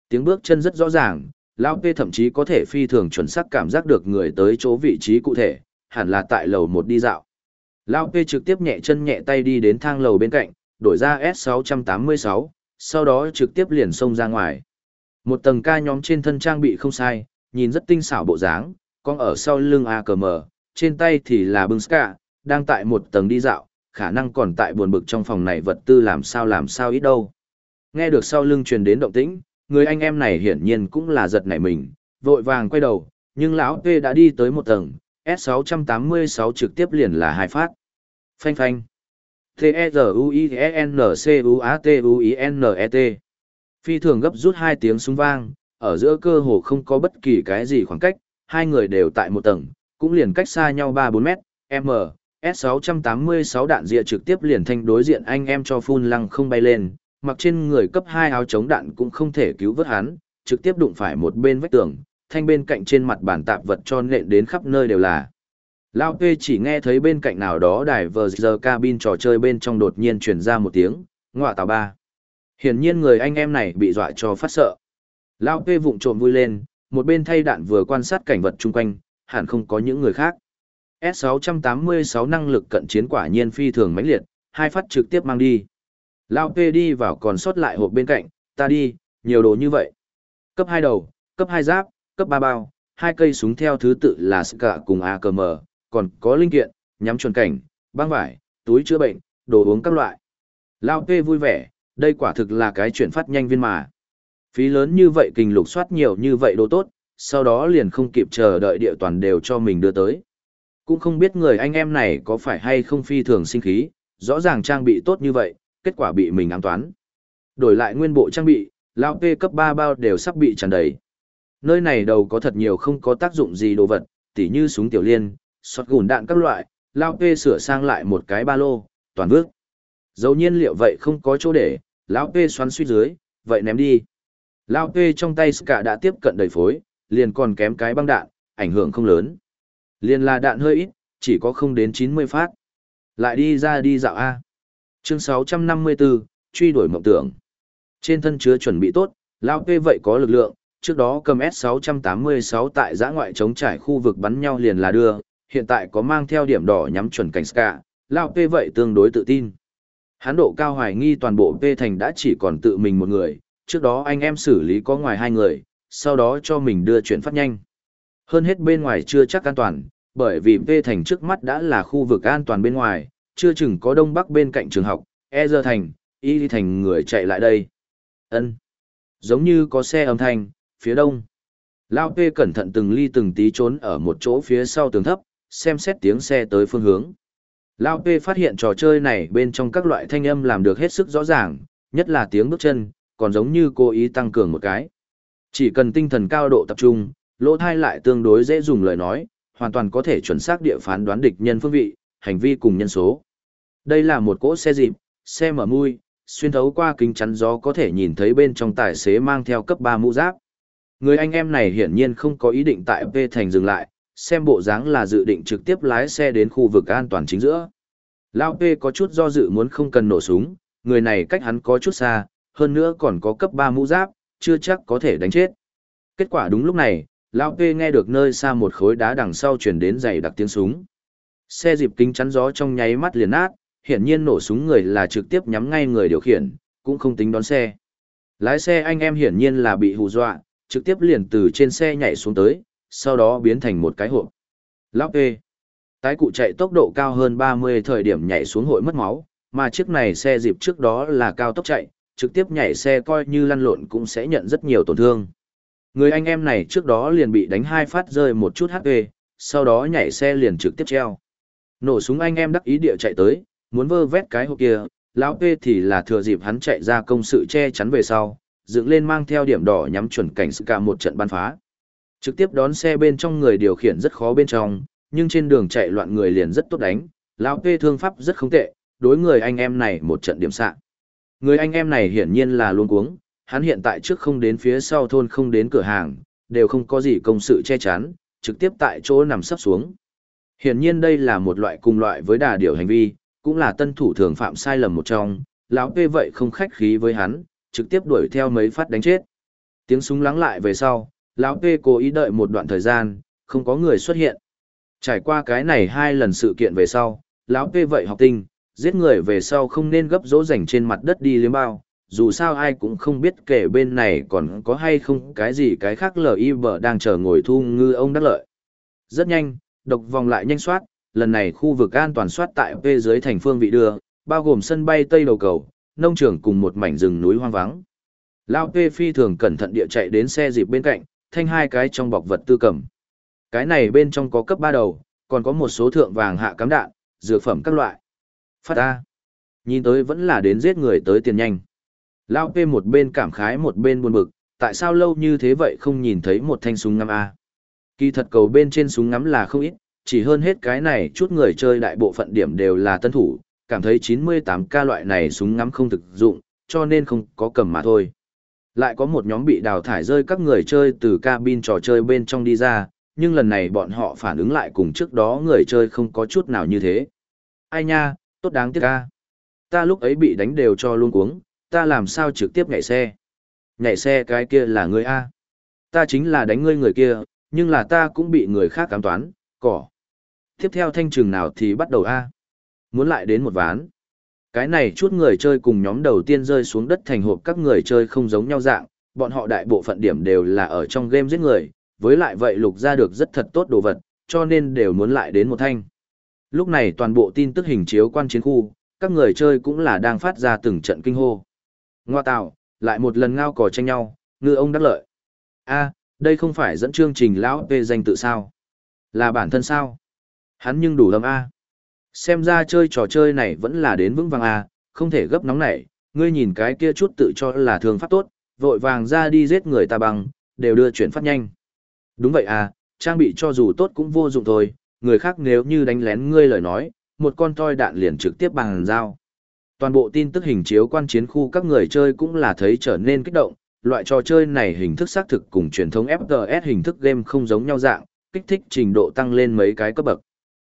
Tiếng bước chân rất rõ ràng, Lão P thậm chí có thể phi thường chuẩn xác cảm giác được người tới chỗ vị trí cụ thể, hẳn là tại lầu một đi dạo. Lão P trực tiếp nhẹ chân nhẹ tay đi đến thang lầu bên cạnh, đổi ra S686, sau đó trực tiếp liền xông ra ngoài. Một tầng ca nhóm trên thân trang bị không sai, nhìn rất tinh xảo bộ dáng, con ở sau lưng AKM, trên tay thì là bưng ska, đang tại một tầng đi dạo, khả năng còn tại buồn bực trong phòng này vật tư làm sao làm sao ít đâu. Nghe được sau lưng truyền đến động tĩnh, người anh em này hiển nhiên cũng là giật nảy mình, vội vàng quay đầu, nhưng lão P đã đi tới một tầng, S686 trực tiếp liền là hai phát. Phanh phanh. T-E-Z-U-I-N-C-U-A-T-U-I-N-E-T. Phi thường gấp rút hai tiếng súng vang, ở giữa cơ hồ không có bất kỳ cái gì khoảng cách, hai người đều tại một tầng, cũng liền cách xa nhau 3-4 mét, M, S686 đạn dịa trực tiếp liền thanh đối diện anh em cho phun lăng không bay lên, mặc trên người cấp 2 áo chống đạn cũng không thể cứu vớt hắn, trực tiếp đụng phải một bên vách tường, thanh bên cạnh trên mặt bàn tạp vật cho nện đến khắp nơi đều là. Lao tê chỉ nghe thấy bên cạnh nào đó đài vờ giờ cabin trò chơi bên trong đột nhiên truyền ra một tiếng, ngọa tàu ba. Hiển nhiên người anh em này bị dọa cho phát sợ. Lao Pê vụng trộm vui lên, một bên thay đạn vừa quan sát cảnh vật chung quanh, hẳn không có những người khác. S686 năng lực cận chiến quả nhiên phi thường mãnh liệt, hai phát trực tiếp mang đi. Lao Pê đi vào còn sót lại hộp bên cạnh, ta đi, nhiều đồ như vậy. Cấp 2 đầu, cấp 2 giáp, cấp 3 bao, hai cây súng theo thứ tự là SK cùng AKM, còn có linh kiện, nhắm chuẩn cảnh, băng vải, túi chữa bệnh, đồ uống các loại. Lao Pê vui vẻ, đây quả thực là cái chuyển phát nhanh viên mà. Phí lớn như vậy kinh lục soát nhiều như vậy đồ tốt, sau đó liền không kịp chờ đợi địa toàn đều cho mình đưa tới. Cũng không biết người anh em này có phải hay không phi thường sinh khí, rõ ràng trang bị tốt như vậy, kết quả bị mình ám toán. Đổi lại nguyên bộ trang bị, lao P cấp 3 bao đều sắp bị tràn đầy. Nơi này đầu có thật nhiều không có tác dụng gì đồ vật, tỉ như súng tiểu liên, sọt gùn đạn các loại, lao P sửa sang lại một cái ba lô, toàn vước. Dấu nhiên liệu vậy không có chỗ để, lão P xoắn suy dưới, vậy ném đi. Lao P trong tay Ska đã tiếp cận đầy phối, liền còn kém cái băng đạn, ảnh hưởng không lớn. Liền là đạn hơi ít, chỉ có không đến 90 phát. Lại đi ra đi dạo A. Chương 654, truy đuổi mộng tưởng. Trên thân chứa chuẩn bị tốt, Lao P vậy có lực lượng, trước đó cầm S686 tại giã ngoại chống trải khu vực bắn nhau liền là đưa, hiện tại có mang theo điểm đỏ nhắm chuẩn cảnh Ska, Lao P vậy tương đối tự tin. Hán độ cao hoài nghi toàn bộ P thành đã chỉ còn tự mình một người, trước đó anh em xử lý có ngoài hai người, sau đó cho mình đưa chuyển phát nhanh. Hơn hết bên ngoài chưa chắc an toàn, bởi vì V thành trước mắt đã là khu vực an toàn bên ngoài, chưa chừng có đông bắc bên cạnh trường học, E giờ thành, Y đi thành người chạy lại đây. ân Giống như có xe âm thanh, phía đông. Lao P cẩn thận từng ly từng tí trốn ở một chỗ phía sau tường thấp, xem xét tiếng xe tới phương hướng. Lao P phát hiện trò chơi này bên trong các loại thanh âm làm được hết sức rõ ràng, nhất là tiếng bước chân, còn giống như cố ý tăng cường một cái. Chỉ cần tinh thần cao độ tập trung, lỗ thai lại tương đối dễ dùng lời nói, hoàn toàn có thể chuẩn xác địa phán đoán địch nhân phương vị, hành vi cùng nhân số. Đây là một cỗ xe dịp, xe mở mui, xuyên thấu qua kính chắn gió có thể nhìn thấy bên trong tài xế mang theo cấp 3 mũ giáp. Người anh em này hiển nhiên không có ý định tại P thành dừng lại, xem bộ dáng là dự định trực tiếp lái xe đến khu vực an toàn chính giữa. Lao P có chút do dự muốn không cần nổ súng, người này cách hắn có chút xa, hơn nữa còn có cấp 3 mũ giáp, chưa chắc có thể đánh chết. Kết quả đúng lúc này, Lao Pê nghe được nơi xa một khối đá đằng sau chuyển đến dày đặc tiếng súng. Xe dịp kính chắn gió trong nháy mắt liền nát, hiển nhiên nổ súng người là trực tiếp nhắm ngay người điều khiển, cũng không tính đón xe. Lái xe anh em hiển nhiên là bị hù dọa, trực tiếp liền từ trên xe nhảy xuống tới, sau đó biến thành một cái hộp. Lão Pê. Tái cụ chạy tốc độ cao hơn 30 thời điểm nhảy xuống hội mất máu, mà chiếc này xe dịp trước đó là cao tốc chạy, trực tiếp nhảy xe coi như lăn lộn cũng sẽ nhận rất nhiều tổn thương. Người anh em này trước đó liền bị đánh hai phát rơi một chút HP, sau đó nhảy xe liền trực tiếp treo. Nổ súng anh em đắc ý địa chạy tới, muốn vơ vét cái hộp kia, lão P thì là thừa dịp hắn chạy ra công sự che chắn về sau, dựng lên mang theo điểm đỏ nhắm chuẩn cảnh sự cả một trận ban phá. Trực tiếp đón xe bên trong người điều khiển rất khó bên trong, nhưng trên đường chạy loạn người liền rất tốt đánh, lão P thương pháp rất không tệ, đối người anh em này một trận điểm sạng. Người anh em này hiển nhiên là luôn cuống, hắn hiện tại trước không đến phía sau thôn không đến cửa hàng, đều không có gì công sự che chắn, trực tiếp tại chỗ nằm sắp xuống. Hiển nhiên đây là một loại cùng loại với đà điều hành vi, cũng là tân thủ thường phạm sai lầm một trong, lão P vậy không khách khí với hắn, trực tiếp đuổi theo mấy phát đánh chết. Tiếng súng lắng lại về sau, lão P cố ý đợi một đoạn thời gian, không có người xuất hiện. Trải qua cái này hai lần sự kiện về sau, lão P vậy học tinh, giết người về sau không nên gấp dỗ dành trên mặt đất đi liếm bao, dù sao ai cũng không biết kể bên này còn có hay không cái gì cái khác LI bờ đang chờ ngồi thu ngư ông đắc lợi. Rất nhanh, độc vòng lại nhanh soát, lần này khu vực an toàn soát tại P dưới thành phương vị đưa, bao gồm sân bay Tây Đầu Cầu, nông trường cùng một mảnh rừng núi hoang vắng. Lao P phi thường cẩn thận địa chạy đến xe dịp bên cạnh, thanh hai cái trong bọc vật tư cầm. Cái này bên trong có cấp ba đầu, còn có một số thượng vàng hạ cắm đạn, dược phẩm các loại. Phát A. Nhìn tới vẫn là đến giết người tới tiền nhanh. Lao P một bên cảm khái một bên buồn bực, tại sao lâu như thế vậy không nhìn thấy một thanh súng ngắm A. Kỳ thật cầu bên trên súng ngắm là không ít, chỉ hơn hết cái này chút người chơi đại bộ phận điểm đều là tân thủ, cảm thấy 98K loại này súng ngắm không thực dụng, cho nên không có cầm mà thôi. Lại có một nhóm bị đào thải rơi các người chơi từ cabin trò chơi bên trong đi ra, nhưng lần này bọn họ phản ứng lại cùng trước đó người chơi không có chút nào như thế. Ai nha, tốt đáng tiếc ca. Ta lúc ấy bị đánh đều cho luôn cuống, ta làm sao trực tiếp nhảy xe. Nhảy xe cái kia là người A. Ta chính là đánh ngươi người kia, nhưng là ta cũng bị người khác cám toán, cỏ. Tiếp theo thanh trường nào thì bắt đầu A. Muốn lại đến một ván. Cái này chút người chơi cùng nhóm đầu tiên rơi xuống đất thành hộp các người chơi không giống nhau dạng, bọn họ đại bộ phận điểm đều là ở trong game giết người, với lại vậy lục ra được rất thật tốt đồ vật, cho nên đều muốn lại đến một thanh. Lúc này toàn bộ tin tức hình chiếu quan chiến khu, các người chơi cũng là đang phát ra từng trận kinh hô. Ngoa tạo, lại một lần ngao cò tranh nhau, ngư ông đắc lợi. a đây không phải dẫn chương trình lão về danh tự sao? Là bản thân sao? Hắn nhưng đủ lắm A. Xem ra chơi trò chơi này vẫn là đến vững vàng A, không thể gấp nóng nảy, ngươi nhìn cái kia chút tự cho là thường pháp tốt, vội vàng ra đi giết người ta bằng, đều đưa chuyển phát nhanh. Đúng vậy à, trang bị cho dù tốt cũng vô dụng thôi, người khác nếu như đánh lén ngươi lời nói, một con toi đạn liền trực tiếp bằng dao. Toàn bộ tin tức hình chiếu quan chiến khu các người chơi cũng là thấy trở nên kích động, loại trò chơi này hình thức xác thực cùng truyền thống FPS hình thức game không giống nhau dạng, kích thích trình độ tăng lên mấy cái cấp bậc.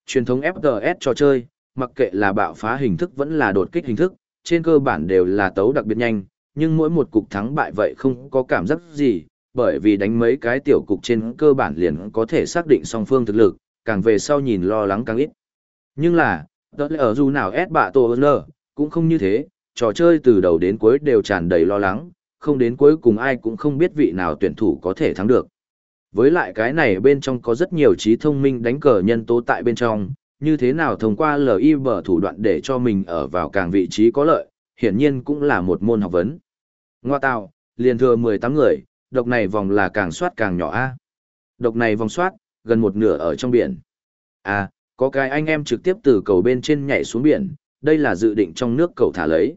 Truyền thống FPS trò chơi, mặc kệ là bạo phá hình thức vẫn là đột kích hình thức, trên cơ bản đều là tấu đặc biệt nhanh, nhưng mỗi một cục thắng bại vậy không có cảm giác gì, bởi vì đánh mấy cái tiểu cục trên cơ bản liền có thể xác định song phương thực lực, càng về sau nhìn lo lắng càng ít. Nhưng là, đó là ở dù nào S bạ tổ ơn cũng không như thế, trò chơi từ đầu đến cuối đều tràn đầy lo lắng, không đến cuối cùng ai cũng không biết vị nào tuyển thủ có thể thắng được. Với lại cái này bên trong có rất nhiều trí thông minh đánh cờ nhân tố tại bên trong, như thế nào thông qua LI bở thủ đoạn để cho mình ở vào càng vị trí có lợi, hiển nhiên cũng là một môn học vấn. Ngoa tạo, liền thừa 18 người, độc này vòng là càng soát càng nhỏ a. Độc này vòng soát, gần một nửa ở trong biển. À, có cái anh em trực tiếp từ cầu bên trên nhảy xuống biển, đây là dự định trong nước cầu thả lấy.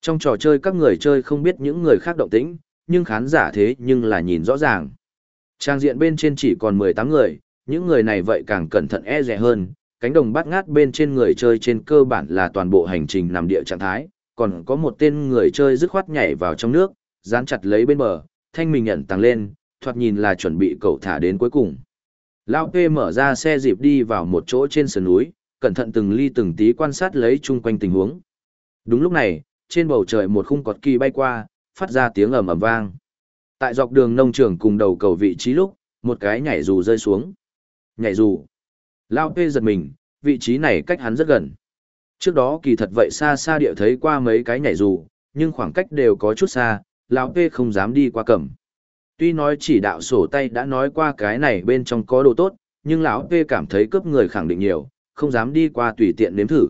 Trong trò chơi các người chơi không biết những người khác động tĩnh, nhưng khán giả thế nhưng là nhìn rõ ràng. Trang diện bên trên chỉ còn 18 người, những người này vậy càng cẩn thận e rẻ hơn, cánh đồng bắt ngát bên trên người chơi trên cơ bản là toàn bộ hành trình nằm địa trạng thái, còn có một tên người chơi dứt khoát nhảy vào trong nước, dán chặt lấy bên bờ, thanh mình nhận tăng lên, thoạt nhìn là chuẩn bị cầu thả đến cuối cùng. Lão P mở ra xe dịp đi vào một chỗ trên sườn núi, cẩn thận từng ly từng tí quan sát lấy chung quanh tình huống. Đúng lúc này, trên bầu trời một khung cọt kỳ bay qua, phát ra tiếng ầm ầm vang. Tại dọc đường nông trường cùng đầu cầu vị trí lúc, một cái nhảy dù rơi xuống. Nhảy dù. Lao P giật mình, vị trí này cách hắn rất gần. Trước đó kỳ thật vậy xa xa địa thấy qua mấy cái nhảy dù, nhưng khoảng cách đều có chút xa, Lão P không dám đi qua cẩm. Tuy nói chỉ đạo sổ tay đã nói qua cái này bên trong có đồ tốt, nhưng lão P cảm thấy cướp người khẳng định nhiều, không dám đi qua tùy tiện nếm thử.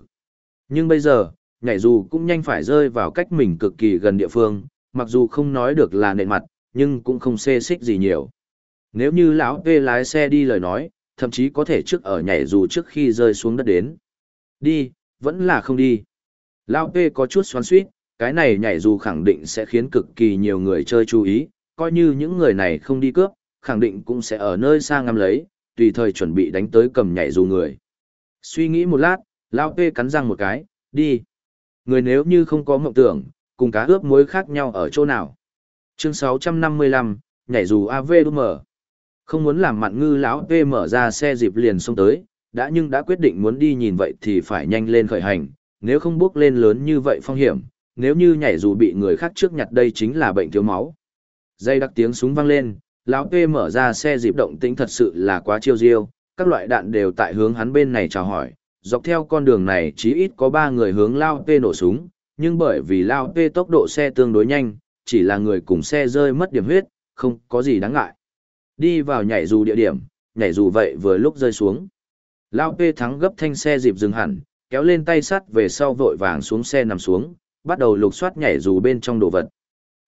Nhưng bây giờ, nhảy dù cũng nhanh phải rơi vào cách mình cực kỳ gần địa phương, mặc dù không nói được là nền mặt, nhưng cũng không xê xích gì nhiều. Nếu như lão P lái xe đi lời nói, thậm chí có thể trước ở nhảy dù trước khi rơi xuống đất đến. Đi, vẫn là không đi. Lão P có chút xoắn suýt, cái này nhảy dù khẳng định sẽ khiến cực kỳ nhiều người chơi chú ý, coi như những người này không đi cướp, khẳng định cũng sẽ ở nơi xa ngắm lấy, tùy thời chuẩn bị đánh tới cầm nhảy dù người. Suy nghĩ một lát, Lão Pê cắn răng một cái, đi. Người nếu như không có mộng tưởng, cùng cá ướp muối khác nhau ở chỗ nào. Chương 655, nhảy dù AV đu mở. Không muốn làm mặn ngư lão Pê mở ra xe dịp liền xông tới, đã nhưng đã quyết định muốn đi nhìn vậy thì phải nhanh lên khởi hành, nếu không bước lên lớn như vậy phong hiểm, nếu như nhảy dù bị người khác trước nhặt đây chính là bệnh thiếu máu. Dây đặc tiếng súng vang lên, lão P mở ra xe dịp động tĩnh thật sự là quá chiêu diêu, các loại đạn đều tại hướng hắn bên này chào hỏi, dọc theo con đường này chí ít có 3 người hướng Lao P nổ súng, nhưng bởi vì Lao P tốc độ xe tương đối nhanh, chỉ là người cùng xe rơi mất điểm huyết, không có gì đáng ngại. Đi vào nhảy dù địa điểm, nhảy dù vậy vừa lúc rơi xuống. Lao P thắng gấp thanh xe dịp dừng hẳn, kéo lên tay sắt về sau vội vàng xuống xe nằm xuống, bắt đầu lục soát nhảy dù bên trong đồ vật.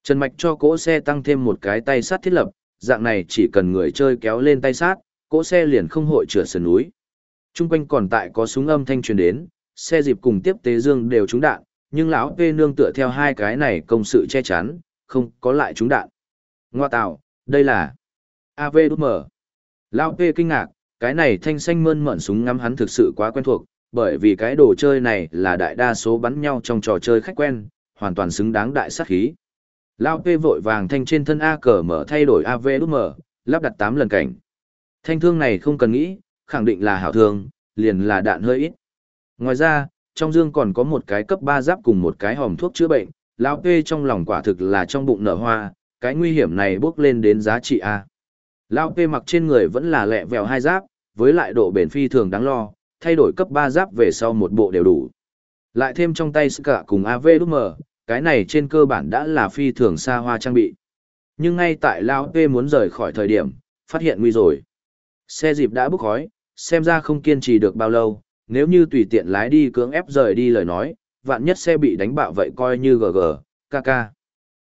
Trần Mạch cho cỗ xe tăng thêm một cái tay sắt thiết lập, dạng này chỉ cần người chơi kéo lên tay sát, cỗ xe liền không hội trượt sườn núi. Trung quanh còn tại có súng âm thanh truyền đến, xe dịp cùng tiếp tế dương đều trúng đạn, nhưng lão P nương tựa theo hai cái này công sự che chắn, không có lại trúng đạn. Ngoa tạo, đây là AV đút mở. Lão P kinh ngạc, cái này thanh xanh mơn mởn súng ngắm hắn thực sự quá quen thuộc, bởi vì cái đồ chơi này là đại đa số bắn nhau trong trò chơi khách quen, hoàn toàn xứng đáng đại sát khí. Lão P vội vàng thanh trên thân A cờ mở thay đổi AV đút mở, lắp đặt 8 lần cảnh. Thanh thương này không cần nghĩ, khẳng định là hảo thương, liền là đạn hơi ít. Ngoài ra, trong dương còn có một cái cấp 3 giáp cùng một cái hòm thuốc chữa bệnh, lão P trong lòng quả thực là trong bụng nở hoa, cái nguy hiểm này bước lên đến giá trị A. Lão P mặc trên người vẫn là lẹ vèo hai giáp, với lại độ bền phi thường đáng lo, thay đổi cấp 3 giáp về sau một bộ đều đủ. Lại thêm trong tay cả cùng AV đút mở, cái này trên cơ bản đã là phi thường xa hoa trang bị. Nhưng ngay tại Lão P muốn rời khỏi thời điểm, phát hiện nguy rồi. Xe dịp đã bốc khói, xem ra không kiên trì được bao lâu, nếu như tùy tiện lái đi cưỡng ép rời đi lời nói, vạn nhất xe bị đánh bạo vậy coi như GG, KK.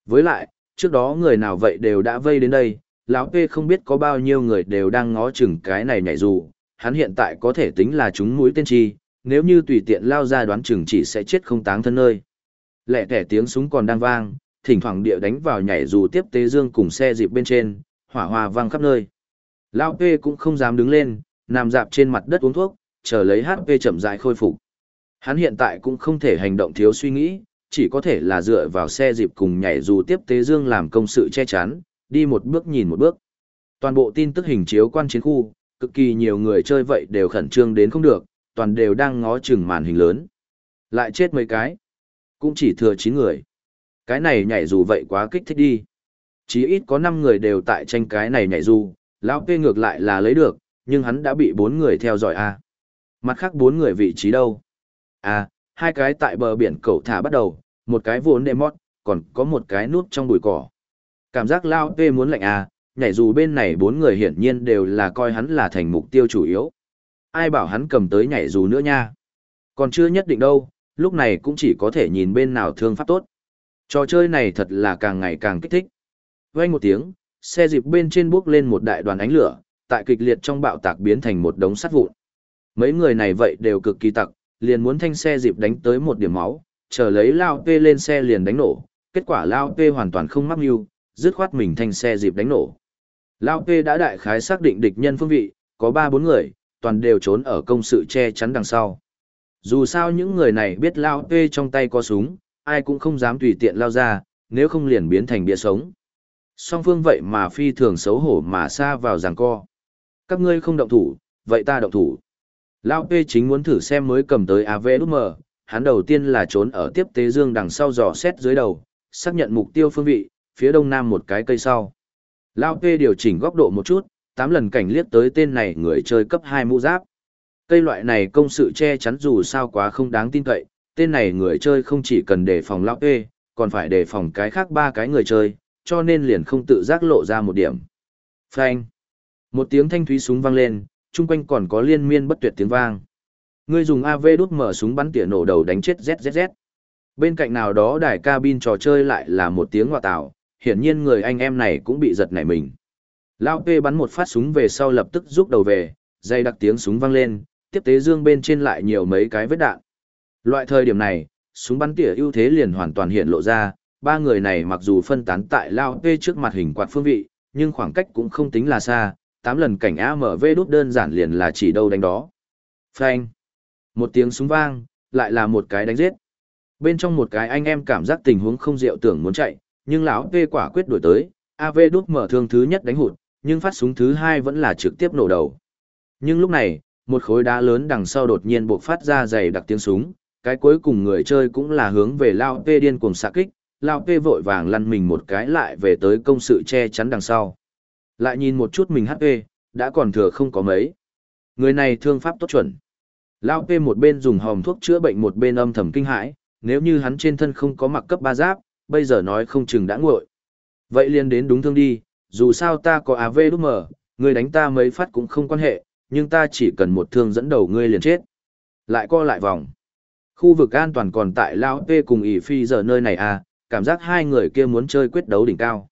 Với lại, trước đó người nào vậy đều đã vây đến đây, lão P không biết có bao nhiêu người đều đang ngó chừng cái này nhảy dù, hắn hiện tại có thể tính là chúng mũi tên chi, nếu như tùy tiện lao ra đoán chừng chỉ sẽ chết không táng thân nơi. Lẻ tẻ tiếng súng còn đang vang, thỉnh thoảng địa đánh vào nhảy dù tiếp tế dương cùng xe dịp bên trên, hỏa hoa vang khắp nơi. Lao P cũng không dám đứng lên, nằm dạp trên mặt đất uống thuốc, chờ lấy HP chậm rãi khôi phục. Hắn hiện tại cũng không thể hành động thiếu suy nghĩ, chỉ có thể là dựa vào xe dịp cùng nhảy dù tiếp tế dương làm công sự che chắn, đi một bước nhìn một bước. Toàn bộ tin tức hình chiếu quan chiến khu, cực kỳ nhiều người chơi vậy đều khẩn trương đến không được, toàn đều đang ngó chừng màn hình lớn. Lại chết mấy cái, cũng chỉ thừa 9 người. Cái này nhảy dù vậy quá kích thích đi. Chỉ ít có 5 người đều tại tranh cái này nhảy dù, lão P ngược lại là lấy được, nhưng hắn đã bị bốn người theo dõi a. À. Mặt khác bốn người vị trí đâu? À, hai cái tại bờ biển cầu thả bắt đầu, một cái vốn đệm mót, còn có một cái nút trong bụi cỏ. Cảm giác lao tê muốn lạnh à, nhảy dù bên này bốn người hiển nhiên đều là coi hắn là thành mục tiêu chủ yếu. Ai bảo hắn cầm tới nhảy dù nữa nha. Còn chưa nhất định đâu, lúc này cũng chỉ có thể nhìn bên nào thương pháp tốt. Trò chơi này thật là càng ngày càng kích thích. Vang một tiếng, xe dịp bên trên bước lên một đại đoàn ánh lửa, tại kịch liệt trong bạo tạc biến thành một đống sắt vụn. Mấy người này vậy đều cực kỳ tặc, liền muốn thanh xe dịp đánh tới một điểm máu, chờ lấy Lao P lên xe liền đánh nổ, kết quả Lao P hoàn toàn không mắc mưu, dứt khoát mình thanh xe dịp đánh nổ. Lao P đã đại khái xác định địch nhân phương vị, có 3-4 người, toàn đều trốn ở công sự che chắn đằng sau. Dù sao những người này biết Lao Tê trong tay có súng, ai cũng không dám tùy tiện lao ra, nếu không liền biến thành bia sống. Song phương vậy mà phi thường xấu hổ mà xa vào giằng co. Các ngươi không động thủ, vậy ta động thủ. Lao Tê chính muốn thử xem mới cầm tới AVM, hắn đầu tiên là trốn ở tiếp tế dương đằng sau dò xét dưới đầu, xác nhận mục tiêu phương vị, phía đông nam một cái cây sau. Lao Tê điều chỉnh góc độ một chút, tám lần cảnh liếc tới tên này người chơi cấp 2 mũ giáp. Cây loại này công sự che chắn dù sao quá không đáng tin cậy, tên này người chơi không chỉ cần đề phòng Lao ê, còn phải đề phòng cái khác ba cái người chơi, cho nên liền không tự giác lộ ra một điểm. Phanh. Một tiếng thanh thúy súng vang lên, chung quanh còn có liên miên bất tuyệt tiếng vang. Ngươi dùng AV đút mở súng bắn tỉa nổ đầu đánh chết ZZZ. Bên cạnh nào đó đài cabin trò chơi lại là một tiếng ngoại tạo, hiển nhiên người anh em này cũng bị giật nảy mình. Lao P bắn một phát súng về sau lập tức rút đầu về, dây đặc tiếng súng vang lên, tiếp tế dương bên trên lại nhiều mấy cái vết đạn. Loại thời điểm này, súng bắn tỉa ưu thế liền hoàn toàn hiện lộ ra, ba người này mặc dù phân tán tại Lao tê trước mặt hình quạt phương vị, nhưng khoảng cách cũng không tính là xa, tám lần cảnh AMV đút đơn giản liền là chỉ đâu đánh đó. Phanh. Một tiếng súng vang, lại là một cái đánh giết. Bên trong một cái anh em cảm giác tình huống không diệu tưởng muốn chạy, nhưng lão tê quả quyết đuổi tới, AV đút mở thương thứ nhất đánh hụt, nhưng phát súng thứ hai vẫn là trực tiếp nổ đầu. Nhưng lúc này, một khối đá lớn đằng sau đột nhiên buộc phát ra dày đặc tiếng súng, cái cuối cùng người chơi cũng là hướng về Lao P điên cuồng xạ kích, Lao P vội vàng lăn mình một cái lại về tới công sự che chắn đằng sau. Lại nhìn một chút mình HP, đã còn thừa không có mấy. Người này thương pháp tốt chuẩn. Lao P một bên dùng hòm thuốc chữa bệnh một bên âm thầm kinh hãi, nếu như hắn trên thân không có mặc cấp ba giáp, bây giờ nói không chừng đã nguội. Vậy liền đến đúng thương đi, dù sao ta có AV đúc mở, người đánh ta mấy phát cũng không quan hệ, nhưng ta chỉ cần một thương dẫn đầu ngươi liền chết. Lại co lại vòng. Khu vực an toàn còn tại Lao P cùng ỉ phi giờ nơi này à, cảm giác hai người kia muốn chơi quyết đấu đỉnh cao.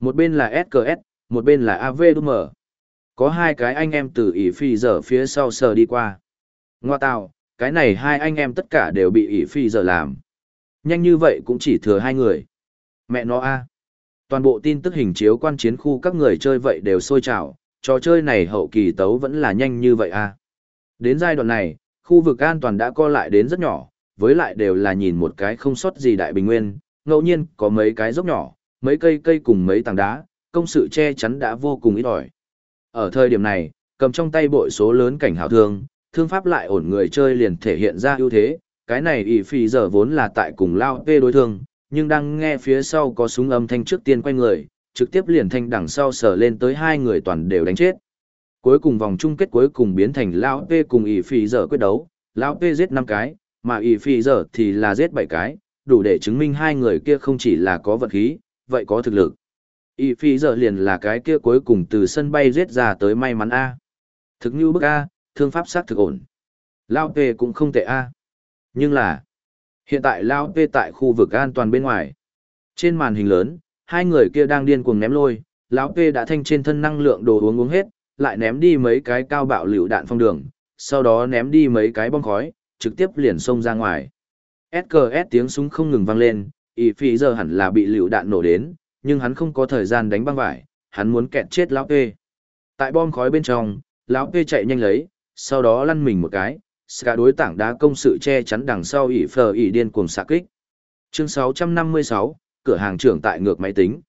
Một bên là SKS, một bên là AVM. Có hai cái anh em từ ỉ phi giờ phía sau sờ đi qua. Ngoa tạo, cái này hai anh em tất cả đều bị ỉ phi giờ làm. Nhanh như vậy cũng chỉ thừa hai người. Mẹ nó a Toàn bộ tin tức hình chiếu quan chiến khu các người chơi vậy đều sôi trào, trò chơi này hậu kỳ tấu vẫn là nhanh như vậy à Đến giai đoạn này, khu vực an toàn đã co lại đến rất nhỏ, với lại đều là nhìn một cái không sót gì đại bình nguyên, ngẫu nhiên có mấy cái dốc nhỏ, mấy cây cây cùng mấy tảng đá, công sự che chắn đã vô cùng ít ỏi. Ở thời điểm này, cầm trong tay bội số lớn cảnh hảo thương, thương pháp lại ổn người chơi liền thể hiện ra ưu thế, cái này ỷ phì giờ vốn là tại cùng lao tê đối thương, nhưng đang nghe phía sau có súng âm thanh trước tiên quay người, trực tiếp liền thanh đằng sau sở lên tới hai người toàn đều đánh chết. Cuối cùng vòng chung kết cuối cùng biến thành lao tê cùng ỷ phì giờ quyết đấu, lao tê giết 5 cái, mà ỷ phì giờ thì là giết 7 cái, đủ để chứng minh hai người kia không chỉ là có vật khí, vậy có thực lực. Y phi giờ liền là cái kia cuối cùng từ sân bay giết ra tới may mắn A. Thực như bức A, thương pháp sát thực ổn. Lao P cũng không tệ A. Nhưng là, hiện tại Lao P tại khu vực an toàn bên ngoài. Trên màn hình lớn, hai người kia đang điên cuồng ném lôi, lão P đã thanh trên thân năng lượng đồ uống uống hết, lại ném đi mấy cái cao bạo liều đạn phong đường, sau đó ném đi mấy cái bom khói, trực tiếp liền xông ra ngoài. SKS tiếng súng không ngừng vang lên, y phi giờ hẳn là bị liều đạn nổ đến, nhưng hắn không có thời gian đánh băng vải, hắn muốn kẹt chết lão P. Tại bom khói bên trong, lão P chạy nhanh lấy, sau đó lăn mình một cái, ska đối tảng đá công sự che chắn đằng sau ỉ phờ ỉ điên cuồng xạ kích. Chương 656, cửa hàng trưởng tại ngược máy tính.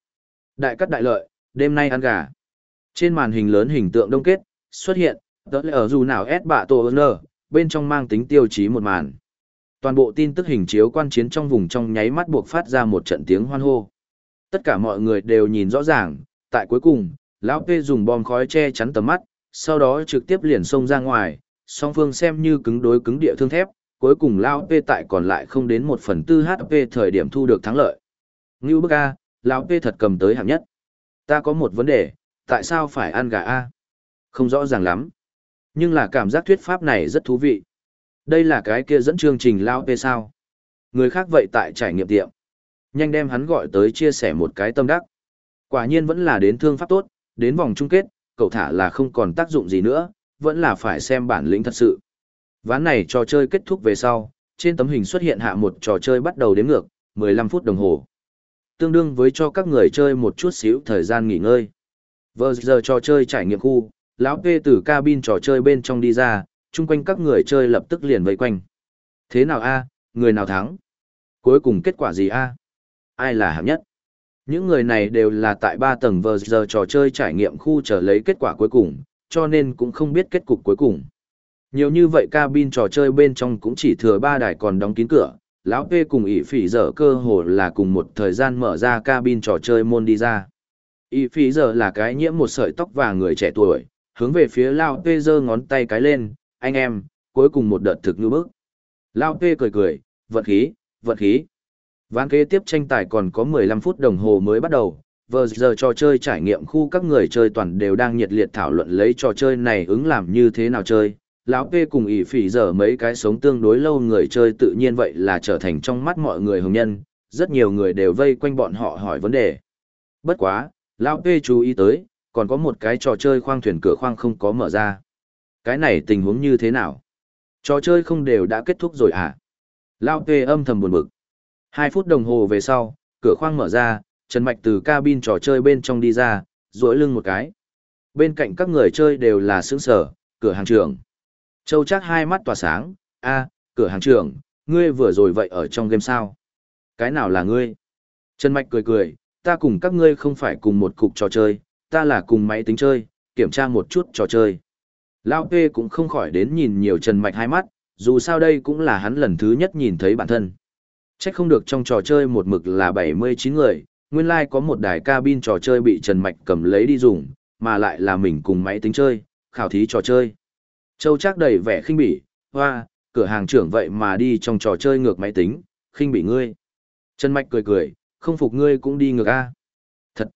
Đại cắt đại lợi, đêm nay ăn gà. Trên màn hình lớn hình tượng đông kết, xuất hiện, tớ ở dù nào S bạ tổ ơn bên trong mang tính tiêu chí một màn. Toàn bộ tin tức hình chiếu quan chiến trong vùng trong nháy mắt buộc phát ra một trận tiếng hoan hô. Tất cả mọi người đều nhìn rõ ràng, tại cuối cùng, lão P dùng bom khói che chắn tầm mắt, sau đó trực tiếp liền xông ra ngoài, song phương xem như cứng đối cứng địa thương thép, cuối cùng Lão P tại còn lại không đến một phần tư HP thời điểm thu được thắng lợi. Ngưu bức A, Lao P thật cầm tới hạng nhất. Ta có một vấn đề, tại sao phải ăn gà A? Không rõ ràng lắm. Nhưng là cảm giác thuyết pháp này rất thú vị. Đây là cái kia dẫn chương trình Lao P sao? Người khác vậy tại trải nghiệm tiệm. Nhanh đem hắn gọi tới chia sẻ một cái tâm đắc. Quả nhiên vẫn là đến thương pháp tốt, đến vòng chung kết, cậu thả là không còn tác dụng gì nữa, vẫn là phải xem bản lĩnh thật sự. Ván này trò chơi kết thúc về sau, trên tấm hình xuất hiện hạ một trò chơi bắt đầu đếm ngược, 15 phút đồng hồ. Tương đương với cho các người chơi một chút xíu thời gian nghỉ ngơi. Vừa giờ trò chơi trải nghiệm khu, lão P từ cabin trò chơi bên trong đi ra, chung quanh các người chơi lập tức liền vây quanh. Thế nào a, người nào thắng? Cuối cùng kết quả gì a? Ai là hạng nhất? Những người này đều là tại ba tầng vờ giờ trò chơi trải nghiệm khu chờ lấy kết quả cuối cùng, cho nên cũng không biết kết cục cuối cùng. Nhiều như vậy cabin trò chơi bên trong cũng chỉ thừa ba đài còn đóng kín cửa, lão P cùng ỷ phỉ dở cơ hồ là cùng một thời gian mở ra cabin trò chơi môn đi ra. ỷ phỉ dở là cái nhiễm một sợi tóc và người trẻ tuổi, hướng về phía lão P giơ ngón tay cái lên, anh em, cuối cùng một đợt thực như bức. Lão P cười cười, vận khí, vận khí. Ván kế tiếp tranh tài còn có 15 phút đồng hồ mới bắt đầu, vừa giờ trò chơi trải nghiệm khu các người chơi toàn đều đang nhiệt liệt thảo luận lấy trò chơi này ứng làm như thế nào chơi. Lão P cùng ỷ phỉ giờ mấy cái sống tương đối lâu người chơi tự nhiên vậy là trở thành trong mắt mọi người hồng nhân, rất nhiều người đều vây quanh bọn họ hỏi vấn đề. Bất quá, Lão P chú ý tới, còn có một cái trò chơi khoang thuyền cửa khoang không có mở ra. Cái này tình huống như thế nào? Trò chơi không đều đã kết thúc rồi à? Lão P âm thầm buồn bực. Hai phút đồng hồ về sau, cửa khoang mở ra, Trần Mạch từ cabin trò chơi bên trong đi ra, duỗi lưng một cái. Bên cạnh các người chơi đều là sướng sở, cửa hàng trưởng. Châu chắc hai mắt tỏa sáng, a cửa hàng trưởng, ngươi vừa rồi vậy ở trong game sao? Cái nào là ngươi? Trần Mạch cười cười, ta cùng các ngươi không phải cùng một cục trò chơi, ta là cùng máy tính chơi, kiểm tra một chút trò chơi. Lao P cũng không khỏi đến nhìn nhiều Trần Mạch hai mắt, dù sao đây cũng là hắn lần thứ nhất nhìn thấy bản thân. Chắc không được trong trò chơi một mực là 79 người, nguyên lai like có một đài cabin trò chơi bị Trần Mạch cầm lấy đi dùng, mà lại là mình cùng máy tính chơi, khảo thí trò chơi. Châu chắc đầy vẻ khinh bỉ, hoa, cửa hàng trưởng vậy mà đi trong trò chơi ngược máy tính, khinh bỉ ngươi. Trần Mạch cười cười, không phục ngươi cũng đi ngược A. Thật.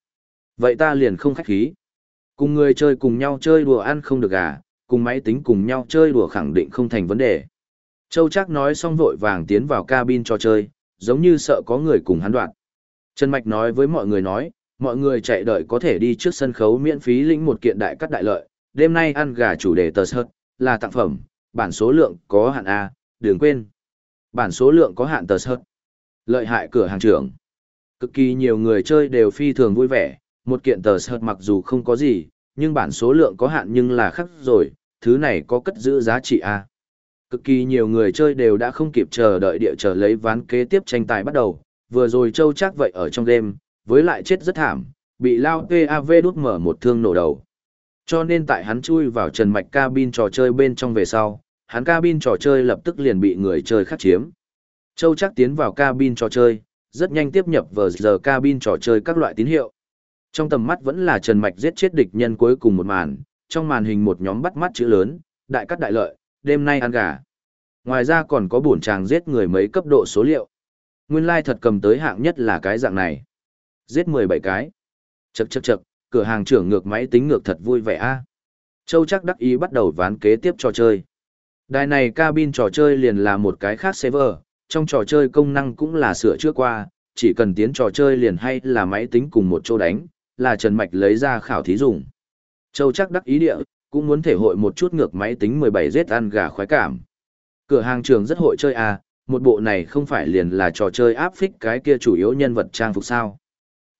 Vậy ta liền không khách khí. Cùng người chơi cùng nhau chơi đùa ăn không được à, cùng máy tính cùng nhau chơi đùa khẳng định không thành vấn đề. Châu chắc nói xong vội vàng tiến vào cabin trò chơi, giống như sợ có người cùng hắn đoạn. Trần Mạch nói với mọi người nói, mọi người chạy đợi có thể đi trước sân khấu miễn phí lĩnh một kiện đại cắt đại lợi, đêm nay ăn gà chủ đề tờ sợt, là tặng phẩm, bản số lượng có hạn A, đừng quên. Bản số lượng có hạn tờ sớt, Lợi hại cửa hàng trưởng. Cực kỳ nhiều người chơi đều phi thường vui vẻ, một kiện tờ sớt mặc dù không có gì, nhưng bản số lượng có hạn nhưng là khắc rồi, thứ này có cất giữ giá trị A. Cực kỳ nhiều người chơi đều đã không kịp chờ đợi địa chờ lấy ván kế tiếp tranh tài bắt đầu, vừa rồi Châu chắc vậy ở trong đêm, với lại chết rất thảm, bị lao PAV đút mở một thương nổ đầu. Cho nên tại hắn chui vào trần mạch cabin trò chơi bên trong về sau, hắn cabin trò chơi lập tức liền bị người chơi khắc chiếm. Châu chắc tiến vào cabin trò chơi, rất nhanh tiếp nhập vào giờ cabin trò chơi các loại tín hiệu. Trong tầm mắt vẫn là Trần Mạch giết chết địch nhân cuối cùng một màn, trong màn hình một nhóm bắt mắt chữ lớn, đại cắt đại lợi, đêm nay ăn gà. Ngoài ra còn có bổn chàng giết người mấy cấp độ số liệu. Nguyên lai thật cầm tới hạng nhất là cái dạng này. Giết 17 cái. Chậc chậc chậc, cửa hàng trưởng ngược máy tính ngược thật vui vẻ a. Châu chắc đắc ý bắt đầu ván kế tiếp trò chơi. Đài này cabin trò chơi liền là một cái khác server, trong trò chơi công năng cũng là sửa trước qua, chỉ cần tiến trò chơi liền hay là máy tính cùng một chỗ đánh, là Trần Mạch lấy ra khảo thí dùng. Châu chắc đắc ý địa, cũng muốn thể hội một chút ngược máy tính 17 rết ăn gà khoái cảm. Cửa hàng trường rất hội chơi à, một bộ này không phải liền là trò chơi áp phích cái kia chủ yếu nhân vật trang phục sao.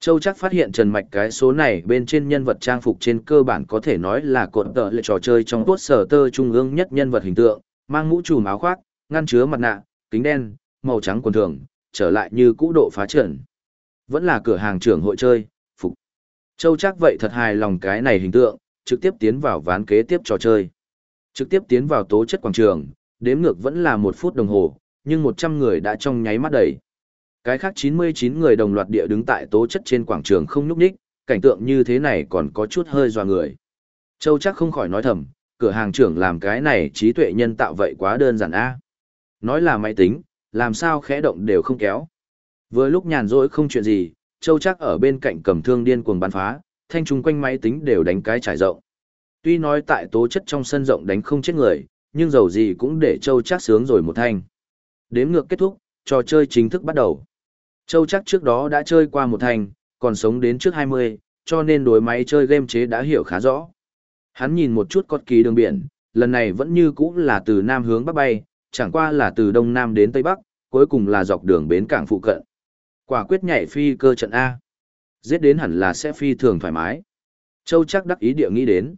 Châu chắc phát hiện Trần Mạch cái số này bên trên nhân vật trang phục trên cơ bản có thể nói là cột tợ lệ trò chơi trong tuốt sở tơ trung ương nhất nhân vật hình tượng, mang mũ trùm áo khoác, ngăn chứa mặt nạ, kính đen, màu trắng quần thường, trở lại như cũ độ phá trận. Vẫn là cửa hàng trưởng hội chơi, phục. Châu chắc vậy thật hài lòng cái này hình tượng, trực tiếp tiến vào ván kế tiếp trò chơi. Trực tiếp tiến vào tố chất quảng trường, đếm ngược vẫn là một phút đồng hồ, nhưng 100 người đã trong nháy mắt đầy. Cái khác 99 người đồng loạt địa đứng tại tố chất trên quảng trường không nhúc nhích, cảnh tượng như thế này còn có chút hơi dò người. Châu chắc không khỏi nói thầm, cửa hàng trưởng làm cái này trí tuệ nhân tạo vậy quá đơn giản a. Nói là máy tính, làm sao khẽ động đều không kéo. Vừa lúc nhàn rỗi không chuyện gì, Châu chắc ở bên cạnh cầm thương điên cuồng bắn phá, thanh trung quanh máy tính đều đánh cái trải rộng. Tuy nói tại tố chất trong sân rộng đánh không chết người, nhưng dầu gì cũng để Châu chắc sướng rồi một thanh. Đếm ngược kết thúc, trò chơi chính thức bắt đầu. Châu chắc trước đó đã chơi qua một thành, còn sống đến trước 20, cho nên đối máy chơi game chế đã hiểu khá rõ. Hắn nhìn một chút cột kỳ đường biển, lần này vẫn như cũ là từ nam hướng bắc bay, chẳng qua là từ đông nam đến tây bắc, cuối cùng là dọc đường bến cảng phụ cận. Quả quyết nhảy phi cơ trận A. Giết đến hẳn là sẽ phi thường thoải mái. Châu chắc đắc ý địa nghĩ đến.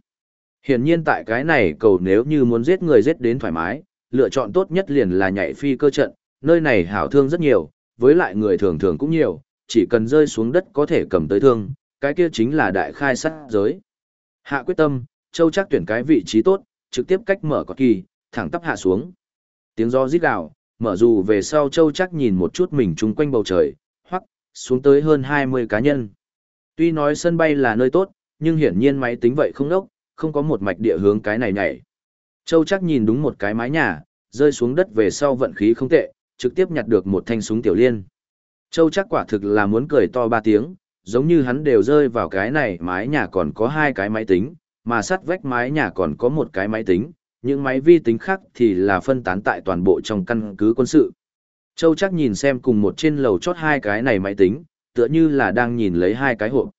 Hiển nhiên tại cái này cầu nếu như muốn giết người giết đến thoải mái, lựa chọn tốt nhất liền là nhảy phi cơ trận, nơi này hảo thương rất nhiều, với lại người thường thường cũng nhiều, chỉ cần rơi xuống đất có thể cầm tới thương, cái kia chính là đại khai sát giới. Hạ quyết tâm, Châu chắc tuyển cái vị trí tốt, trực tiếp cách mở cọt kỳ, thẳng tắp hạ xuống. Tiếng gió rít gào, mở dù về sau Châu chắc nhìn một chút mình chung quanh bầu trời, hoặc xuống tới hơn 20 cá nhân. Tuy nói sân bay là nơi tốt, nhưng hiển nhiên máy tính vậy không đốc, không có một mạch địa hướng cái này nhảy. Châu chắc nhìn đúng một cái mái nhà, rơi xuống đất về sau vận khí không tệ, trực tiếp nhặt được một thanh súng tiểu liên. Châu chắc quả thực là muốn cười to ba tiếng, giống như hắn đều rơi vào cái này mái nhà còn có hai cái máy tính, mà sát vách mái nhà còn có một cái máy tính, những máy vi tính khác thì là phân tán tại toàn bộ trong căn cứ quân sự. Châu chắc nhìn xem cùng một trên lầu chót hai cái này máy tính, tựa như là đang nhìn lấy hai cái hộp.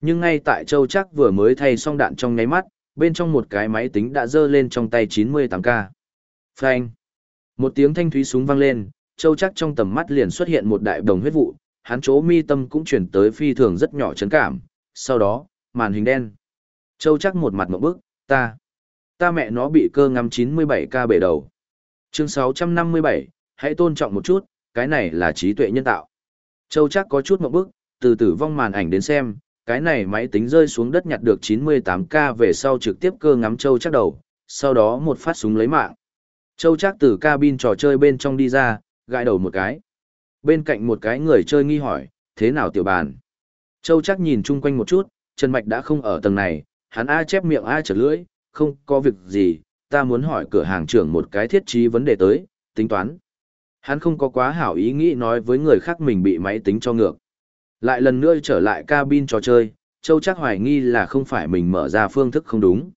Nhưng ngay tại Châu chắc vừa mới thay xong đạn trong nháy mắt, bên trong một cái máy tính đã dơ lên trong tay 98K. Phanh. Một tiếng thanh thúy súng vang lên, Châu chắc trong tầm mắt liền xuất hiện một đại đồng huyết vụ, hắn chỗ mi tâm cũng chuyển tới phi thường rất nhỏ chấn cảm. Sau đó, màn hình đen. Châu chắc một mặt một bức, ta. Ta mẹ nó bị cơ ngắm 97K bể đầu. Chương 657, hãy tôn trọng một chút, cái này là trí tuệ nhân tạo. Châu chắc có chút một bức, từ tử vong màn ảnh đến xem, cái này máy tính rơi xuống đất nhặt được 98K về sau trực tiếp cơ ngắm Châu chắc đầu, sau đó một phát súng lấy mạng. Châu chắc từ cabin trò chơi bên trong đi ra, gãi đầu một cái. Bên cạnh một cái người chơi nghi hỏi, thế nào tiểu bàn? Châu chắc nhìn chung quanh một chút, Trần Mạch đã không ở tầng này, hắn A chép miệng A trở lưỡi, không có việc gì, ta muốn hỏi cửa hàng trưởng một cái thiết trí vấn đề tới, tính toán. Hắn không có quá hảo ý nghĩ nói với người khác mình bị máy tính cho ngược. Lại lần nữa trở lại cabin trò chơi, Châu chắc hoài nghi là không phải mình mở ra phương thức không đúng.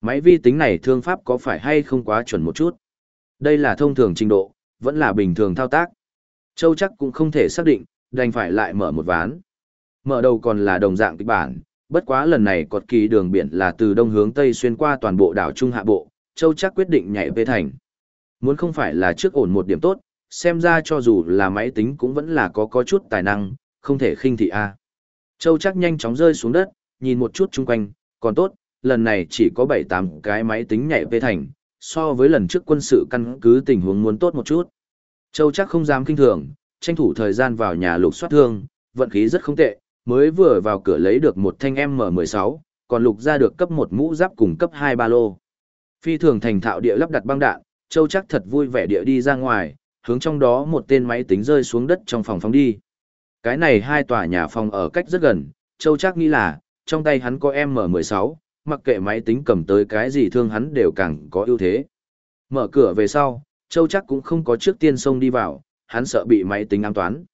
Máy vi tính này thương pháp có phải hay không quá chuẩn một chút. Đây là thông thường trình độ, vẫn là bình thường thao tác. Châu chắc cũng không thể xác định, đành phải lại mở một ván. Mở đầu còn là đồng dạng kịch bản, bất quá lần này cột kỳ đường biển là từ đông hướng tây xuyên qua toàn bộ đảo Trung Hạ Bộ, Châu chắc quyết định nhảy về thành. Muốn không phải là trước ổn một điểm tốt, xem ra cho dù là máy tính cũng vẫn là có có chút tài năng, không thể khinh thị a. Châu chắc nhanh chóng rơi xuống đất, nhìn một chút chung quanh, còn tốt, lần này chỉ có 7-8 cái máy tính nhảy về thành, so với lần trước quân sự căn cứ tình huống muốn tốt một chút. Châu chắc không dám kinh thường, tranh thủ thời gian vào nhà lục soát thương, vận khí rất không tệ, mới vừa vào cửa lấy được một thanh M16, còn lục ra được cấp một mũ giáp cùng cấp hai ba lô. Phi thường thành thạo địa lắp đặt băng đạn, Châu chắc thật vui vẻ địa đi ra ngoài, hướng trong đó một tên máy tính rơi xuống đất trong phòng phóng đi. Cái này hai tòa nhà phòng ở cách rất gần, Châu chắc nghĩ là, trong tay hắn có M16, mặc kệ máy tính cầm tới cái gì thương hắn đều càng có ưu thế. Mở cửa về sau, Châu chắc cũng không có trước tiên xông đi vào, hắn sợ bị máy tính ám toán.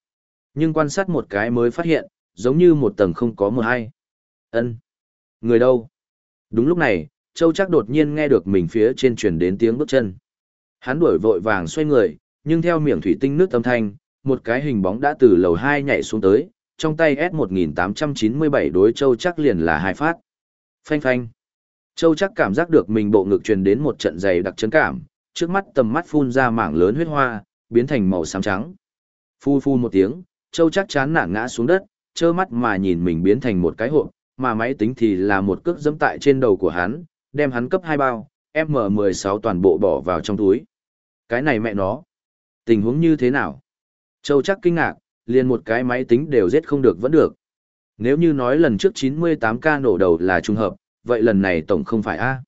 Nhưng quan sát một cái mới phát hiện, giống như một tầng không có một hay. ân Người đâu? Đúng lúc này, Châu chắc đột nhiên nghe được mình phía trên truyền đến tiếng bước chân. Hắn đuổi vội vàng xoay người, nhưng theo miệng thủy tinh nước âm thanh, một cái hình bóng đã từ lầu 2 nhảy xuống tới, trong tay S1897 đối Châu chắc liền là hai phát. Phanh phanh. Châu chắc cảm giác được mình bộ ngực truyền đến một trận dày đặc chấn cảm, trước mắt tầm mắt phun ra mảng lớn huyết hoa, biến thành màu xám trắng. Phu phu một tiếng, Châu chắc chán nản ngã xuống đất, trơ mắt mà nhìn mình biến thành một cái hộp, mà máy tính thì là một cước dẫm tại trên đầu của hắn, đem hắn cấp hai bao, M16 toàn bộ bỏ vào trong túi. Cái này mẹ nó. Tình huống như thế nào? Châu chắc kinh ngạc, liền một cái máy tính đều giết không được vẫn được. Nếu như nói lần trước 98K nổ đầu là trùng hợp, vậy lần này tổng không phải A.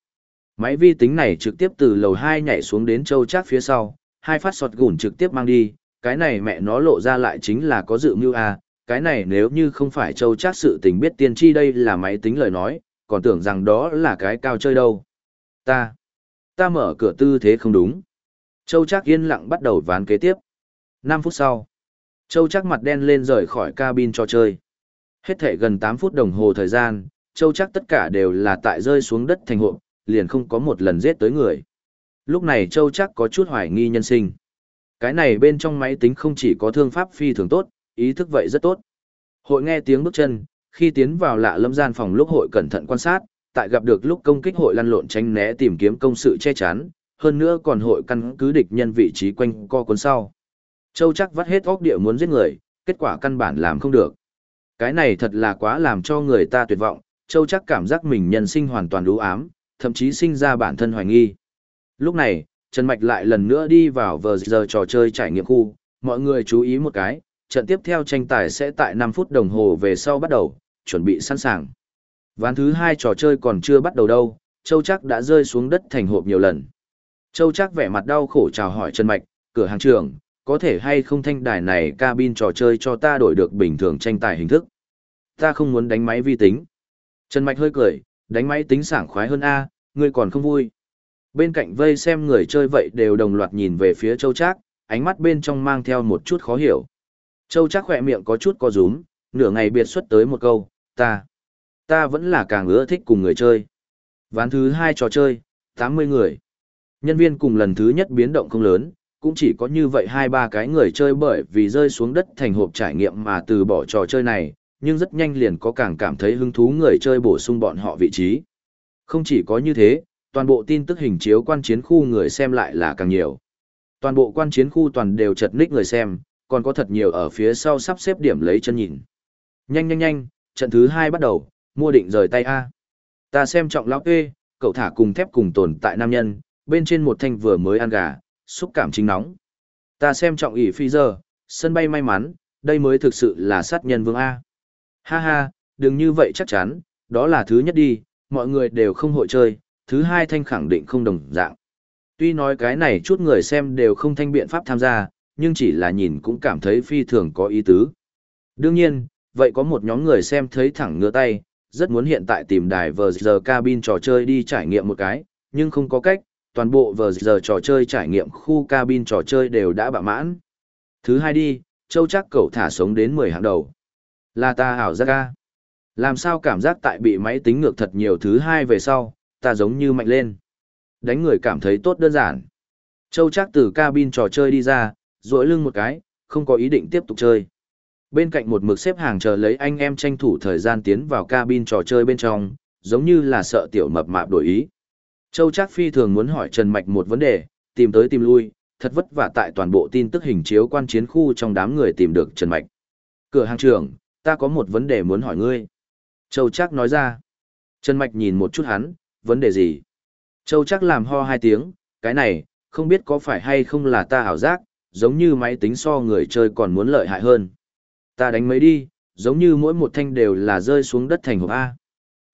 Máy vi tính này trực tiếp từ lầu 2 nhảy xuống đến châu chắc phía sau, hai phát sọt gùn trực tiếp mang đi, cái này mẹ nó lộ ra lại chính là có dự mưu A, cái này nếu như không phải châu chắc sự tình biết tiên tri đây là máy tính lời nói, còn tưởng rằng đó là cái cao chơi đâu. Ta, ta mở cửa tư thế không đúng. Châu Trác yên lặng bắt đầu ván kế tiếp. 5 phút sau, Châu Trác mặt đen lên rời khỏi cabin cho chơi. Hết thể gần 8 phút đồng hồ thời gian, Châu chắc tất cả đều là tại rơi xuống đất thành hộ, liền không có một lần giết tới người. Lúc này Châu chắc có chút hoài nghi nhân sinh. Cái này bên trong máy tính không chỉ có thương pháp phi thường tốt, ý thức vậy rất tốt. Hội nghe tiếng bước chân, khi tiến vào lạ lâm gian phòng lúc hội cẩn thận quan sát, tại gặp được lúc công kích hội lăn lộn tránh né tìm kiếm công sự che chắn, hơn nữa còn hội căn cứ địch nhân vị trí quanh co cuốn sau. Châu chắc vắt hết óc địa muốn giết người, kết quả căn bản làm không được. Cái này thật là quá làm cho người ta tuyệt vọng, Châu chắc cảm giác mình nhân sinh hoàn toàn lũ ám, thậm chí sinh ra bản thân hoài nghi. Lúc này, Trần Mạch lại lần nữa đi vào vờ giờ trò chơi trải nghiệm khu, mọi người chú ý một cái, trận tiếp theo tranh tài sẽ tại 5 phút đồng hồ về sau bắt đầu, chuẩn bị sẵn sàng. Ván thứ hai trò chơi còn chưa bắt đầu đâu, Châu Chắc đã rơi xuống đất thành hộp nhiều lần. Châu Chắc vẻ mặt đau khổ chào hỏi Trần Mạch, cửa hàng trưởng, có thể hay không thanh đài này cabin trò chơi cho ta đổi được bình thường tranh tài hình thức. Ta không muốn đánh máy vi tính. Trần Mạch hơi cười, đánh máy tính sảng khoái hơn A, ngươi còn không vui. Bên cạnh vây xem người chơi vậy đều đồng loạt nhìn về phía Châu Trác, ánh mắt bên trong mang theo một chút khó hiểu. Châu Trác khỏe miệng có chút co rúm, nửa ngày biệt xuất tới một câu, ta, ta vẫn là càng ưa thích cùng người chơi. Ván thứ hai trò chơi, 80 người. Nhân viên cùng lần thứ nhất biến động không lớn, cũng chỉ có như vậy hai ba cái người chơi bởi vì rơi xuống đất thành hộp trải nghiệm mà từ bỏ trò chơi này, nhưng rất nhanh liền có càng cảm thấy hứng thú người chơi bổ sung bọn họ vị trí. Không chỉ có như thế, toàn bộ tin tức hình chiếu quan chiến khu người xem lại là càng nhiều. Toàn bộ quan chiến khu toàn đều chật ních người xem, còn có thật nhiều ở phía sau sắp xếp điểm lấy chân nhìn. Nhanh nhanh nhanh, trận thứ hai bắt đầu, mua định rời tay A. Ta xem trọng lão kê, cậu thả cùng thép cùng tồn tại nam nhân, bên trên một thanh vừa mới ăn gà, xúc cảm chính nóng. Ta xem trọng ỷ phi giờ, sân bay may mắn, đây mới thực sự là sát nhân vương A. Ha ha, đừng như vậy chắc chắn, đó là thứ nhất đi, mọi người đều không hội chơi, thứ hai thanh khẳng định không đồng dạng. Tuy nói cái này chút người xem đều không thanh biện pháp tham gia, nhưng chỉ là nhìn cũng cảm thấy phi thường có ý tứ. Đương nhiên, vậy có một nhóm người xem thấy thẳng ngửa tay, rất muốn hiện tại tìm đài vờ giờ cabin trò chơi đi trải nghiệm một cái, nhưng không có cách, toàn bộ vờ giờ trò chơi trải nghiệm khu cabin trò chơi đều đã bạ mãn. Thứ hai đi, châu chắc cậu thả sống đến 10 hàng đầu. Là ta hảo giác ca. Làm sao cảm giác tại bị máy tính ngược thật nhiều thứ hai về sau, ta giống như mạnh lên. Đánh người cảm thấy tốt đơn giản. Châu chắc từ cabin trò chơi đi ra, duỗi lưng một cái, không có ý định tiếp tục chơi. Bên cạnh một mực xếp hàng chờ lấy anh em tranh thủ thời gian tiến vào cabin trò chơi bên trong, giống như là sợ tiểu mập mạp đổi ý. Châu Trác Phi thường muốn hỏi Trần Mạch một vấn đề, tìm tới tìm lui, thật vất vả tại toàn bộ tin tức hình chiếu quan chiến khu trong đám người tìm được Trần Mạch. Cửa hàng trưởng, ta có một vấn đề muốn hỏi ngươi. Châu Trác nói ra. Trần Mạch nhìn một chút hắn, vấn đề gì? Châu Trác làm ho hai tiếng, cái này, không biết có phải hay không là ta ảo giác, giống như máy tính so người chơi còn muốn lợi hại hơn. Ta đánh mấy đi, giống như mỗi một thanh đều là rơi xuống đất thành hộp A.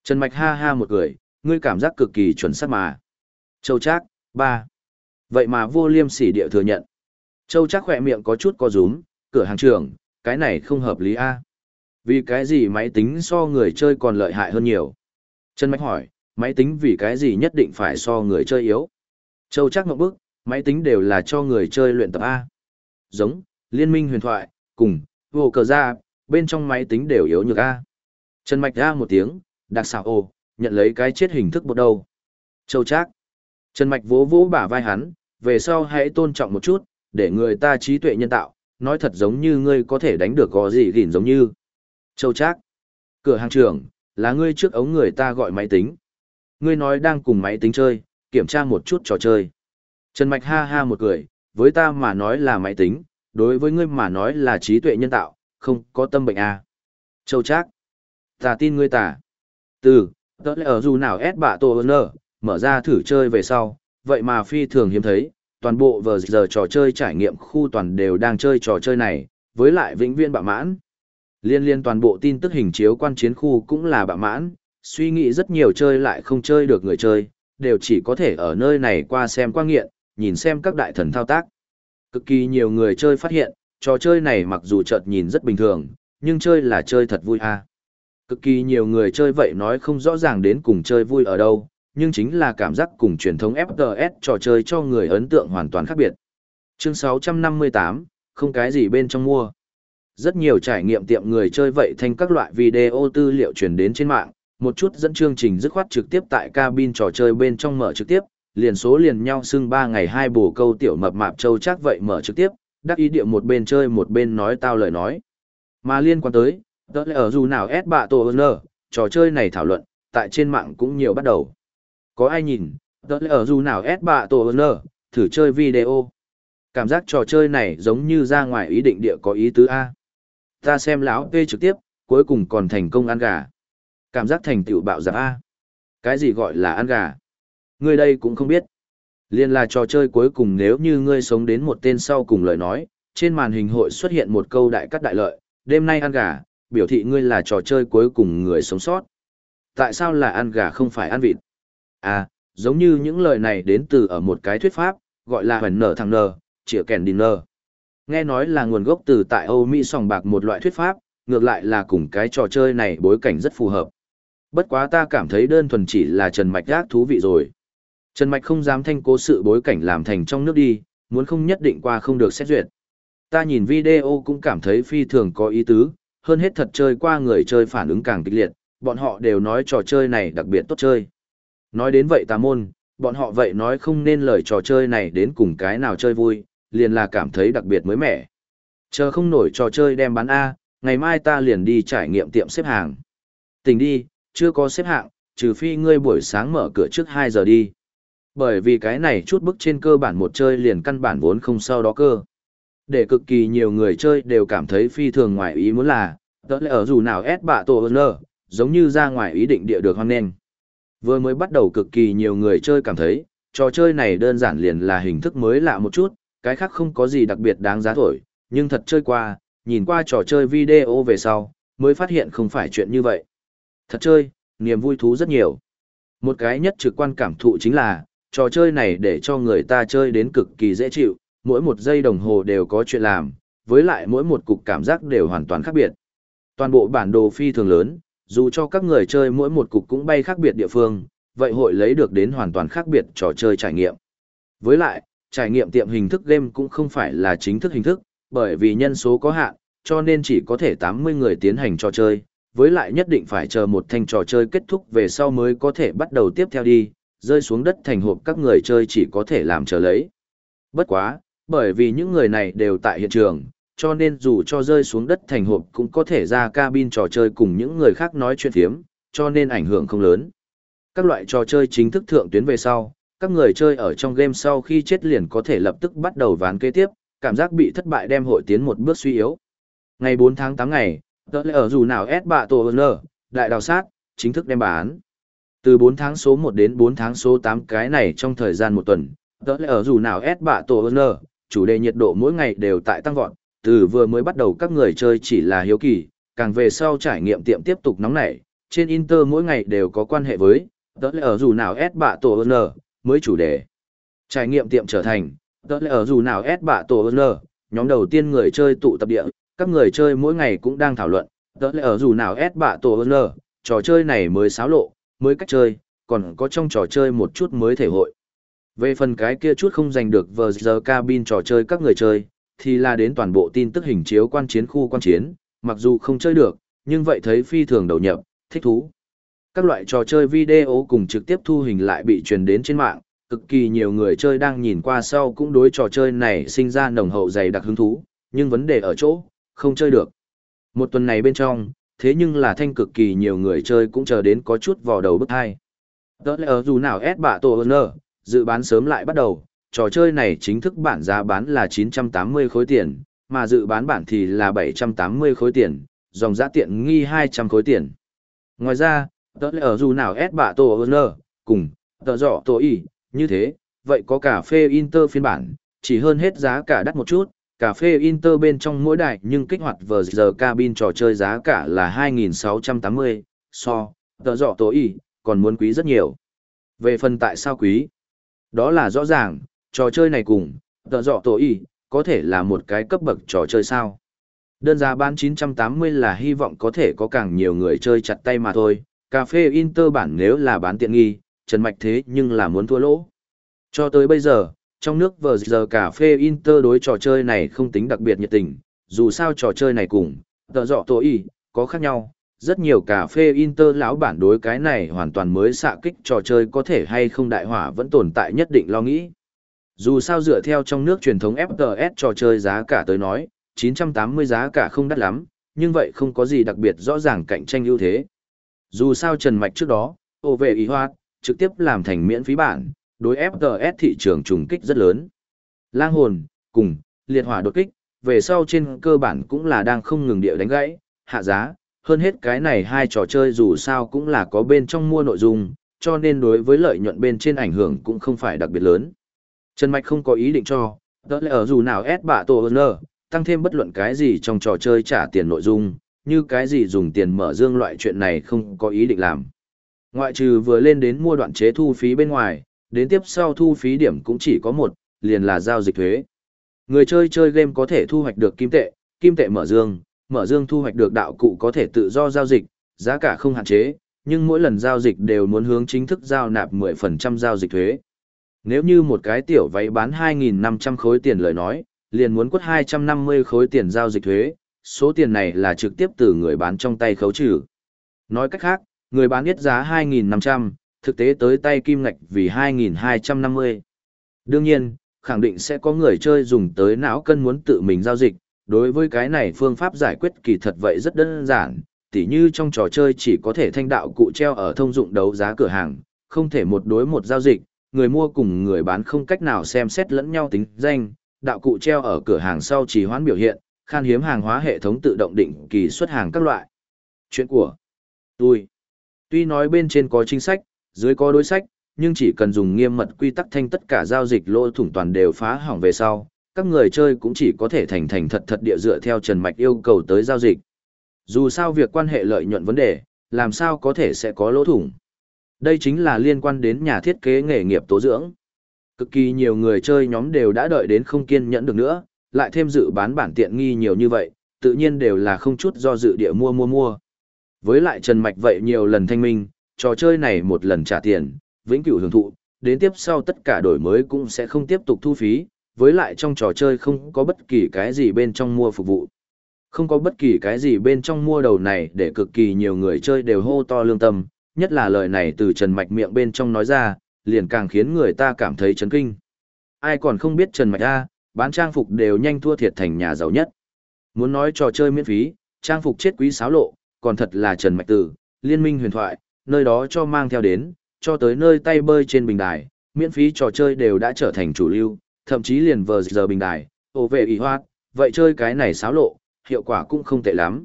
Trần Mạch ha ha một cười, ngươi cảm giác cực kỳ chuẩn xác mà. Châu Trác, ba. Vậy mà vô liêm sỉ địa thừa nhận. Châu Trác khỏe miệng có chút co rúm, cửa hàng trưởng, cái này không hợp lý a. Vì cái gì máy tính so người chơi còn lợi hại hơn nhiều? Trần Mạch hỏi, máy tính vì cái gì nhất định phải so người chơi yếu? Châu Trác ngậm bức, máy tính đều là cho người chơi luyện tập A. Giống, liên minh huyền thoại, cùng, vô cờ ra, bên trong máy tính đều yếu nhược A. Trần Mạch ra một tiếng, đặc xạo ồ, nhận lấy cái chết hình thức bột đầu. Châu Trác. Trần Mạch vỗ vỗ bả vai hắn, về sau hãy tôn trọng một chút, để người ta trí tuệ nhân tạo, nói thật giống như ngươi có thể đánh được gò gì gìn giống như. Châu Trác. Cửa hàng trưởng, là ngươi trước ống người ta gọi máy tính. Ngươi nói đang cùng máy tính chơi, kiểm tra một chút trò chơi. Trần Mạch ha ha một cười, với ta mà nói là máy tính, đối với ngươi mà nói là trí tuệ nhân tạo, không có tâm bệnh à. Châu Trác. Ta tin ngươi tả. Từ, tớ lẽ ở dù nào ép bạ tổ nơ, mở ra thử chơi về sau, vậy mà phi thường hiếm thấy, toàn bộ vờ giờ trò chơi trải nghiệm khu toàn đều đang chơi trò chơi này, với lại vĩnh viên bạ mãn. Liên liên toàn bộ tin tức hình chiếu quan chiến khu cũng là bạ mãn, suy nghĩ rất nhiều chơi lại không chơi được người chơi, đều chỉ có thể ở nơi này qua xem qua nghiện, nhìn xem các đại thần thao tác. Cực kỳ nhiều người chơi phát hiện, trò chơi này mặc dù chợt nhìn rất bình thường, nhưng chơi là chơi thật vui à. Cực kỳ nhiều người chơi vậy nói không rõ ràng đến cùng chơi vui ở đâu, nhưng chính là cảm giác cùng truyền thống FPS trò chơi cho người ấn tượng hoàn toàn khác biệt. Chương 658, không cái gì bên trong mua. Rất nhiều trải nghiệm tiệm người chơi vậy thành các loại video tư liệu truyền đến trên mạng, một chút dẫn chương trình dứt khoát trực tiếp tại cabin trò chơi bên trong mở trực tiếp, liền số liền nhau xưng ba ngày hai bổ câu tiểu mập mạp châu chắc vậy mở trực tiếp, đắc ý địa một bên chơi một bên nói tao lời nói. Mà liên quan tới, đó là ở dù nào S bạ tổ nơ, trò chơi này thảo luận, tại trên mạng cũng nhiều bắt đầu. Có ai nhìn, đó là ở dù nào S bạ tổ nơ, thử chơi video. Cảm giác trò chơi này giống như ra ngoài ý định địa có ý tứ A. Ta xem lão P trực tiếp, cuối cùng còn thành công ăn gà. Cảm giác thành tựu bạo giặc A. Cái gì gọi là ăn gà? người đây cũng không biết. Liên là trò chơi cuối cùng nếu như ngươi sống đến một tên sau cùng lời nói, trên màn hình hội xuất hiện một câu đại cắt đại lợi, đêm nay ăn gà, biểu thị ngươi là trò chơi cuối cùng người sống sót. Tại sao là ăn gà không phải ăn vịt? À, giống như những lời này đến từ ở một cái thuyết pháp, gọi là hoành nở thằng nở, chĩa kèn đi nở. Nghe nói là nguồn gốc từ tại Âu Mỹ sòng bạc một loại thuyết pháp, ngược lại là cùng cái trò chơi này bối cảnh rất phù hợp. Bất quá ta cảm thấy đơn thuần chỉ là Trần Mạch gác thú vị rồi. Trần Mạch không dám thanh cố sự bối cảnh làm thành trong nước đi, muốn không nhất định qua không được xét duyệt. Ta nhìn video cũng cảm thấy phi thường có ý tứ, hơn hết thật chơi qua người chơi phản ứng càng kịch liệt, bọn họ đều nói trò chơi này đặc biệt tốt chơi. Nói đến vậy tà môn, bọn họ vậy nói không nên lời trò chơi này đến cùng cái nào chơi vui, liền là cảm thấy đặc biệt mới mẻ. Chờ không nổi trò chơi đem bán A, ngày mai ta liền đi trải nghiệm tiệm xếp hàng. Tỉnh đi, chưa có xếp hạng, trừ phi ngươi buổi sáng mở cửa trước 2 giờ đi. Bởi vì cái này chút bức trên cơ bản một chơi liền căn bản vốn không sau đó cơ. Để cực kỳ nhiều người chơi đều cảm thấy phi thường ngoài ý muốn là, tớ lẽ ở dù nào ép bạ tổ ơn giống như ra ngoài ý định địa được hoang nên. Vừa mới bắt đầu cực kỳ nhiều người chơi cảm thấy, trò chơi này đơn giản liền là hình thức mới lạ một chút, cái khác không có gì đặc biệt đáng giá thổi, nhưng thật chơi qua, nhìn qua trò chơi video về sau, mới phát hiện không phải chuyện như vậy. Thật chơi, niềm vui thú rất nhiều. Một cái nhất trực quan cảm thụ chính là, trò chơi này để cho người ta chơi đến cực kỳ dễ chịu, mỗi một giây đồng hồ đều có chuyện làm, với lại mỗi một cục cảm giác đều hoàn toàn khác biệt. Toàn bộ bản đồ phi thường lớn, dù cho các người chơi mỗi một cục cũng bay khác biệt địa phương, vậy hội lấy được đến hoàn toàn khác biệt trò chơi trải nghiệm. Với lại, trải nghiệm tiệm hình thức game cũng không phải là chính thức hình thức, bởi vì nhân số có hạn, cho nên chỉ có thể 80 người tiến hành trò chơi, với lại nhất định phải chờ một thanh trò chơi kết thúc về sau mới có thể bắt đầu tiếp theo đi, rơi xuống đất thành hộp các người chơi chỉ có thể làm chờ lấy. Bất quá, bởi vì những người này đều tại hiện trường, cho nên dù cho rơi xuống đất thành hộp cũng có thể ra cabin trò chơi cùng những người khác nói chuyện thiếm, cho nên ảnh hưởng không lớn. Các loại trò chơi chính thức thượng tuyến về sau, các người chơi ở trong game sau khi chết liền có thể lập tức bắt đầu ván kế tiếp, cảm giác bị thất bại đem hội tiến một bước suy yếu. Ngày 4 tháng 8 ngày, tớ lẽ ở dù nào S bạ tổ N, đại đào sát, chính thức đem bán. Từ 4 tháng số 1 đến 4 tháng số 8 cái này trong thời gian một tuần, tớ lẽ ở dù nào S bạ tổ N, chủ đề nhiệt độ mỗi ngày đều tại tăng vọt, từ vừa mới bắt đầu các người chơi chỉ là hiếu kỳ, càng về sau trải nghiệm tiệm tiếp tục nóng nảy, trên Inter mỗi ngày đều có quan hệ với, đó là ở dù nào S bạ tổ N, mới chủ đề. Trải nghiệm tiệm trở thành, đó là ở dù nào S bạ tổ N, nhóm đầu tiên người chơi tụ tập địa, các người chơi mỗi ngày cũng đang thảo luận, đó là ở dù nào S bạ tổ N, trò chơi này mới xáo lộ, mới cách chơi, còn có trong trò chơi một chút mới thể hội. Về phần cái kia chút không giành được vờ giờ cabin trò chơi các người chơi, thì là đến toàn bộ tin tức hình chiếu quan chiến khu quan chiến, mặc dù không chơi được, nhưng vậy thấy phi thường đầu nhập, thích thú. Các loại trò chơi video cùng trực tiếp thu hình lại bị truyền đến trên mạng, cực kỳ nhiều người chơi đang nhìn qua sau cũng đối trò chơi này sinh ra nồng hậu dày đặc hứng thú, nhưng vấn đề ở chỗ, không chơi được. Một tuần này bên trong, thế nhưng là thanh cực kỳ nhiều người chơi cũng chờ đến có chút vò đầu bức hai. Đó là ở dù nào S bạ tổ ơn dự bán sớm lại bắt đầu, trò chơi này chính thức bản giá bán là 980 khối tiền, mà dự bán bản thì là 780 khối tiền, dòng giá tiện nghi 200 khối tiền. Ngoài ra, tớ ở dù nào S bạ tổ ơn cùng, tờ dọ tổ y, như thế, vậy có cà phê Inter phiên bản, chỉ hơn hết giá cả đắt một chút, cà phê Inter bên trong mỗi đài nhưng kích hoạt vờ giờ cabin trò chơi giá cả là 2.680, so, tờ dọ tổ y, còn muốn quý rất nhiều. Về phần tại sao quý? Đó là rõ ràng, trò chơi này cùng, tờ dọ tổ y, có thể là một cái cấp bậc trò chơi sao. Đơn giá bán 980 là hy vọng có thể có càng nhiều người chơi chặt tay mà thôi, cà phê Inter bản nếu là bán tiện nghi, Trần Mạch thế nhưng là muốn thua lỗ. Cho tới bây giờ, trong nước vờ giờ cà phê Inter đối trò chơi này không tính đặc biệt nhiệt tình, dù sao trò chơi này cùng, tờ dọ tổ y, có khác nhau. Rất nhiều cà phê Inter lão bản đối cái này hoàn toàn mới xạ kích trò chơi có thể hay không đại hỏa vẫn tồn tại nhất định lo nghĩ. Dù sao dựa theo trong nước truyền thống FTS trò chơi giá cả tới nói, 980 giá cả không đắt lắm, nhưng vậy không có gì đặc biệt rõ ràng cạnh tranh ưu thế. Dù sao Trần Mạch trước đó, ô về ý hoạt, trực tiếp làm thành miễn phí bản, đối FTS thị trường trùng kích rất lớn. Lang hồn, cùng, liệt hỏa đột kích, về sau trên cơ bản cũng là đang không ngừng địa đánh gãy, hạ giá, hơn hết cái này hai trò chơi dù sao cũng là có bên trong mua nội dung, cho nên đối với lợi nhuận bên trên ảnh hưởng cũng không phải đặc biệt lớn. Trần Mạch không có ý định cho, đó là ở dù nào S bạ tổ ơn tăng thêm bất luận cái gì trong trò chơi trả tiền nội dung, như cái gì dùng tiền mở dương loại chuyện này không có ý định làm. Ngoại trừ vừa lên đến mua đoạn chế thu phí bên ngoài, đến tiếp sau thu phí điểm cũng chỉ có một, liền là giao dịch thuế. Người chơi chơi game có thể thu hoạch được kim tệ, kim tệ mở dương, mở dương thu hoạch được đạo cụ có thể tự do giao dịch, giá cả không hạn chế, nhưng mỗi lần giao dịch đều muốn hướng chính thức giao nạp 10% giao dịch thuế. Nếu như một cái tiểu váy bán 2.500 khối tiền lời nói, liền muốn quất 250 khối tiền giao dịch thuế, số tiền này là trực tiếp từ người bán trong tay khấu trừ. Nói cách khác, người bán biết giá 2.500, thực tế tới tay kim ngạch vì 2.250. Đương nhiên, khẳng định sẽ có người chơi dùng tới não cân muốn tự mình giao dịch, đối với cái này phương pháp giải quyết kỳ thật vậy rất đơn giản, tỉ như trong trò chơi chỉ có thể thanh đạo cụ treo ở thông dụng đấu giá cửa hàng, không thể một đối một giao dịch, người mua cùng người bán không cách nào xem xét lẫn nhau tính danh, đạo cụ treo ở cửa hàng sau chỉ hoán biểu hiện, khan hiếm hàng hóa hệ thống tự động định kỳ xuất hàng các loại. Chuyện của tôi. Tuy nói bên trên có chính sách, dưới có đối sách, nhưng chỉ cần dùng nghiêm mật quy tắc thanh tất cả giao dịch lỗ thủng toàn đều phá hỏng về sau, các người chơi cũng chỉ có thể thành thành thật thật địa dựa theo Trần Mạch yêu cầu tới giao dịch. Dù sao việc quan hệ lợi nhuận vấn đề, làm sao có thể sẽ có lỗ thủng. Đây chính là liên quan đến nhà thiết kế nghề nghiệp tố dưỡng. Cực kỳ nhiều người chơi nhóm đều đã đợi đến không kiên nhẫn được nữa, lại thêm dự bán bản tiện nghi nhiều như vậy, tự nhiên đều là không chút do dự địa mua mua mua. Với lại Trần Mạch vậy nhiều lần thanh minh, trò chơi này một lần trả tiền, vĩnh cửu hưởng thụ, đến tiếp sau tất cả đổi mới cũng sẽ không tiếp tục thu phí, với lại trong trò chơi không có bất kỳ cái gì bên trong mua phục vụ. Không có bất kỳ cái gì bên trong mua đầu này để cực kỳ nhiều người chơi đều hô to lương tâm, nhất là lời này từ Trần Mạch miệng bên trong nói ra, liền càng khiến người ta cảm thấy chấn kinh. Ai còn không biết Trần Mạch A, bán trang phục đều nhanh thua thiệt thành nhà giàu nhất. Muốn nói trò chơi miễn phí, trang phục chết quý sáo lộ, còn thật là Trần Mạch Tử, liên minh huyền thoại, nơi đó cho mang theo đến, cho tới nơi tay bơi trên bình đài, miễn phí trò chơi đều đã trở thành chủ lưu, thậm chí liền vờ giờ bình đài, ồ về ý hoạt, vậy chơi cái này xáo lộ, hiệu quả cũng không tệ lắm.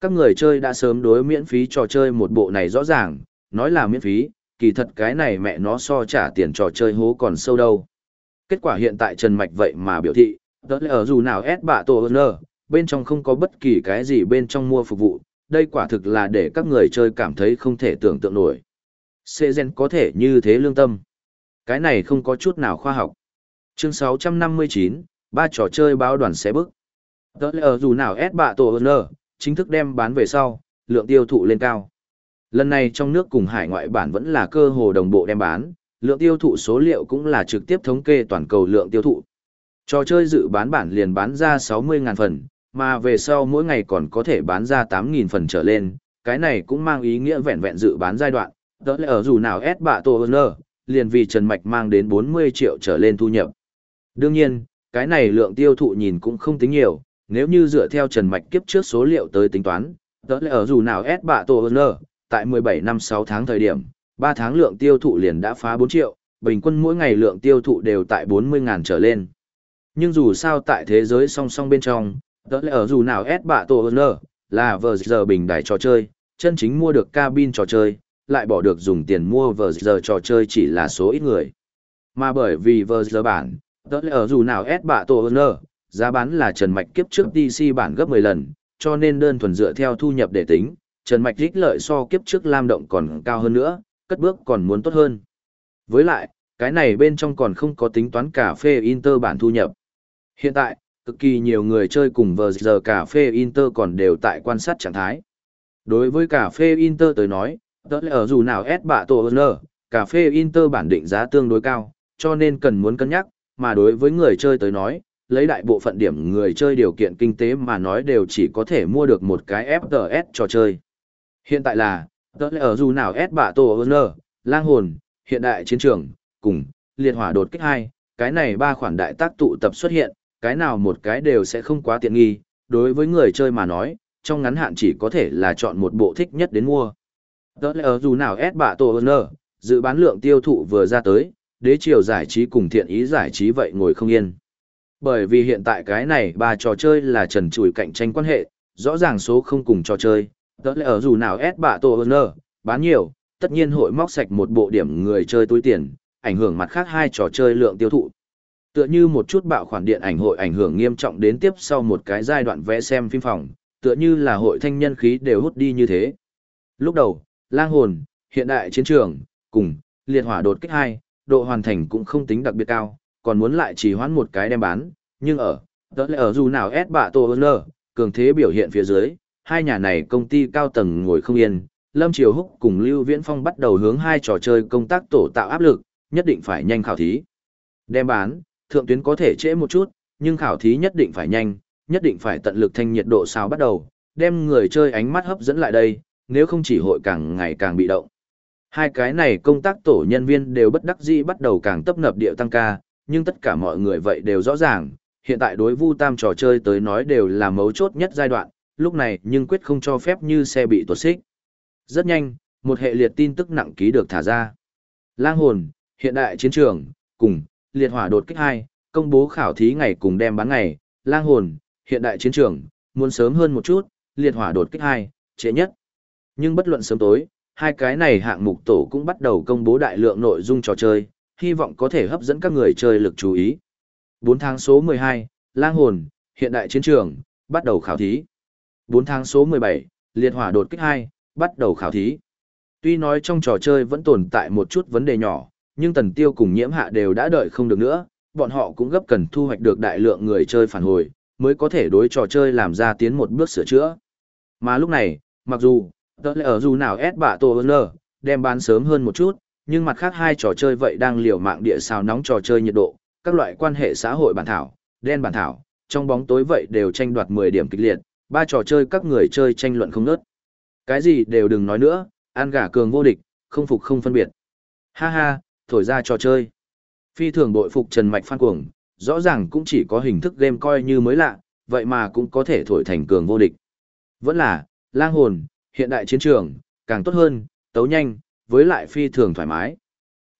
Các người chơi đã sớm đối miễn phí trò chơi một bộ này rõ ràng, nói là miễn phí, kỳ thật cái này mẹ nó so trả tiền trò chơi hố còn sâu đâu. Kết quả hiện tại Trần Mạch vậy mà biểu thị, đó là ở dù nào S bạ tổ ơn bên trong không có bất kỳ cái gì bên trong mua phục vụ, đây quả thực là để các người chơi cảm thấy không thể tưởng tượng nổi. Sezen có thể như thế lương tâm. Cái này không có chút nào khoa học. Chương 659, ba trò chơi báo đoàn sẽ bức. Tớ lờ ở dù nào S bạ tổ ơn chính thức đem bán về sau, lượng tiêu thụ lên cao. Lần này trong nước cùng hải ngoại bản vẫn là cơ hồ đồng bộ đem bán, lượng tiêu thụ số liệu cũng là trực tiếp thống kê toàn cầu lượng tiêu thụ. Trò chơi dự bán bản liền bán ra 60.000 phần, mà về sau mỗi ngày còn có thể bán ra 8.000 phần trở lên, cái này cũng mang ý nghĩa vẹn vẹn dự bán giai đoạn, tớ lờ ở dù nào S bạ tổ ơn liền vì Trần Mạch mang đến 40 triệu trở lên thu nhập. Đương nhiên, cái này lượng tiêu thụ nhìn cũng không tính nhiều, nếu như dựa theo Trần Mạch kiếp trước số liệu tới tính toán, tớ lẽ ở dù nào S bạ tổ ơn tại 17 năm 6 tháng thời điểm, 3 tháng lượng tiêu thụ liền đã phá 4 triệu, bình quân mỗi ngày lượng tiêu thụ đều tại 40.000 trở lên. Nhưng dù sao tại thế giới song song bên trong, tớ lẽ ở dù nào S bạ tổ N, là vờ giờ bình đài trò chơi, chân chính mua được cabin trò chơi, lại bỏ được dùng tiền mua vờ giờ trò chơi chỉ là số ít người. Mà bởi vì vờ giờ bản, đó là ở dù nào S bạ tổ ơn giá bán là trần mạch kiếp trước DC bản gấp 10 lần, cho nên đơn thuần dựa theo thu nhập để tính, Trần Mạch rích lợi so kiếp trước Lam Động còn cao hơn nữa, cất bước còn muốn tốt hơn. Với lại, cái này bên trong còn không có tính toán cà phê Inter bản thu nhập. Hiện tại, cực kỳ nhiều người chơi cùng vờ giờ cà phê Inter còn đều tại quan sát trạng thái. Đối với cà phê Inter tới nói, đó là ở dù nào S bạ tổ ơn cà phê Inter bản định giá tương đối cao, cho nên cần muốn cân nhắc, mà đối với người chơi tới nói, lấy đại bộ phận điểm người chơi điều kiện kinh tế mà nói đều chỉ có thể mua được một cái FPS trò chơi. Hiện tại là, tớ ở dù nào S bạ tổ ơn lang hồn, hiện đại chiến trường, cùng, liệt hỏa đột kích hai, cái này ba khoản đại tác tụ tập xuất hiện, cái nào một cái đều sẽ không quá tiện nghi, đối với người chơi mà nói, trong ngắn hạn chỉ có thể là chọn một bộ thích nhất đến mua. Tớ ở dù nào S bạ tổ ơn dự bán lượng tiêu thụ vừa ra tới, đế triều giải trí cùng thiện ý giải trí vậy ngồi không yên. Bởi vì hiện tại cái này ba trò chơi là trần trùi cạnh tranh quan hệ, rõ ràng số không cùng trò chơi, tớ lẽ ở dù nào ép bạ tổ ơn bán nhiều, tất nhiên hội móc sạch một bộ điểm người chơi túi tiền, ảnh hưởng mặt khác hai trò chơi lượng tiêu thụ. Tựa như một chút bạo khoản điện ảnh hội ảnh hưởng nghiêm trọng đến tiếp sau một cái giai đoạn vẽ xem phim phòng, tựa như là hội thanh nhân khí đều hút đi như thế. Lúc đầu, lang hồn, hiện đại chiến trường, cùng, liệt hỏa đột kích hai, độ hoàn thành cũng không tính đặc biệt cao, còn muốn lại chỉ hoãn một cái đem bán, nhưng ở, tớ lẽ ở dù nào S bạ tổ ơn cường thế biểu hiện phía dưới, hai nhà này công ty cao tầng ngồi không yên, Lâm Triều Húc cùng Lưu Viễn Phong bắt đầu hướng hai trò chơi công tác tổ tạo áp lực, nhất định phải nhanh khảo thí. Đem bán, thượng tuyến có thể trễ một chút, nhưng khảo thí nhất định phải nhanh, nhất định phải tận lực thanh nhiệt độ sao bắt đầu, đem người chơi ánh mắt hấp dẫn lại đây, nếu không chỉ hội càng ngày càng bị động. Hai cái này công tác tổ nhân viên đều bất đắc dĩ bắt đầu càng tấp nập điệu tăng ca, nhưng tất cả mọi người vậy đều rõ ràng, hiện tại đối Vu Tam trò chơi tới nói đều là mấu chốt nhất giai đoạn, lúc này nhưng quyết không cho phép như xe bị tuột xích. Rất nhanh, một hệ liệt tin tức nặng ký được thả ra. Lang hồn, hiện đại chiến trường, cùng, liệt hỏa đột kích 2, công bố khảo thí ngày cùng đem bán ngày, lang hồn, hiện đại chiến trường, muốn sớm hơn một chút, liệt hỏa đột kích 2, trễ nhất. Nhưng bất luận sớm tối, hai cái này hạng mục tổ cũng bắt đầu công bố đại lượng nội dung trò chơi, hy vọng có thể hấp dẫn các người chơi lực chú ý. 4 tháng số 12, lang hồn, hiện đại chiến trường, bắt đầu khảo thí. 4 tháng số 17, liệt hỏa đột kích 2, bắt đầu khảo thí. Tuy nói trong trò chơi vẫn tồn tại một chút vấn đề nhỏ, nhưng tần tiêu cùng nhiễm hạ đều đã đợi không được nữa, bọn họ cũng gấp cần thu hoạch được đại lượng người chơi phản hồi, mới có thể đối trò chơi làm ra tiến một bước sửa chữa. Mà lúc này, mặc dù, tớ lẽ ở dù nào S bạ tổ N, đem bán sớm hơn một chút, nhưng mặt khác hai trò chơi vậy đang liều mạng địa xào nóng trò chơi nhiệt độ, các loại quan hệ xã hội bản thảo, đen bản thảo, trong bóng tối vậy đều tranh đoạt 10 điểm kịch liệt, ba trò chơi các người chơi tranh luận không ngớt. Cái gì đều đừng nói nữa, ăn gà cường vô địch, không phục không phân biệt. Ha ha, thổi ra trò chơi. Phi thường bội phục Trần Mạch phan cuồng, rõ ràng cũng chỉ có hình thức game coi như mới lạ, vậy mà cũng có thể thổi thành cường vô địch. Vẫn là, lang hồn, hiện đại chiến trường, càng tốt hơn, tấu nhanh, với lại phi thường thoải mái.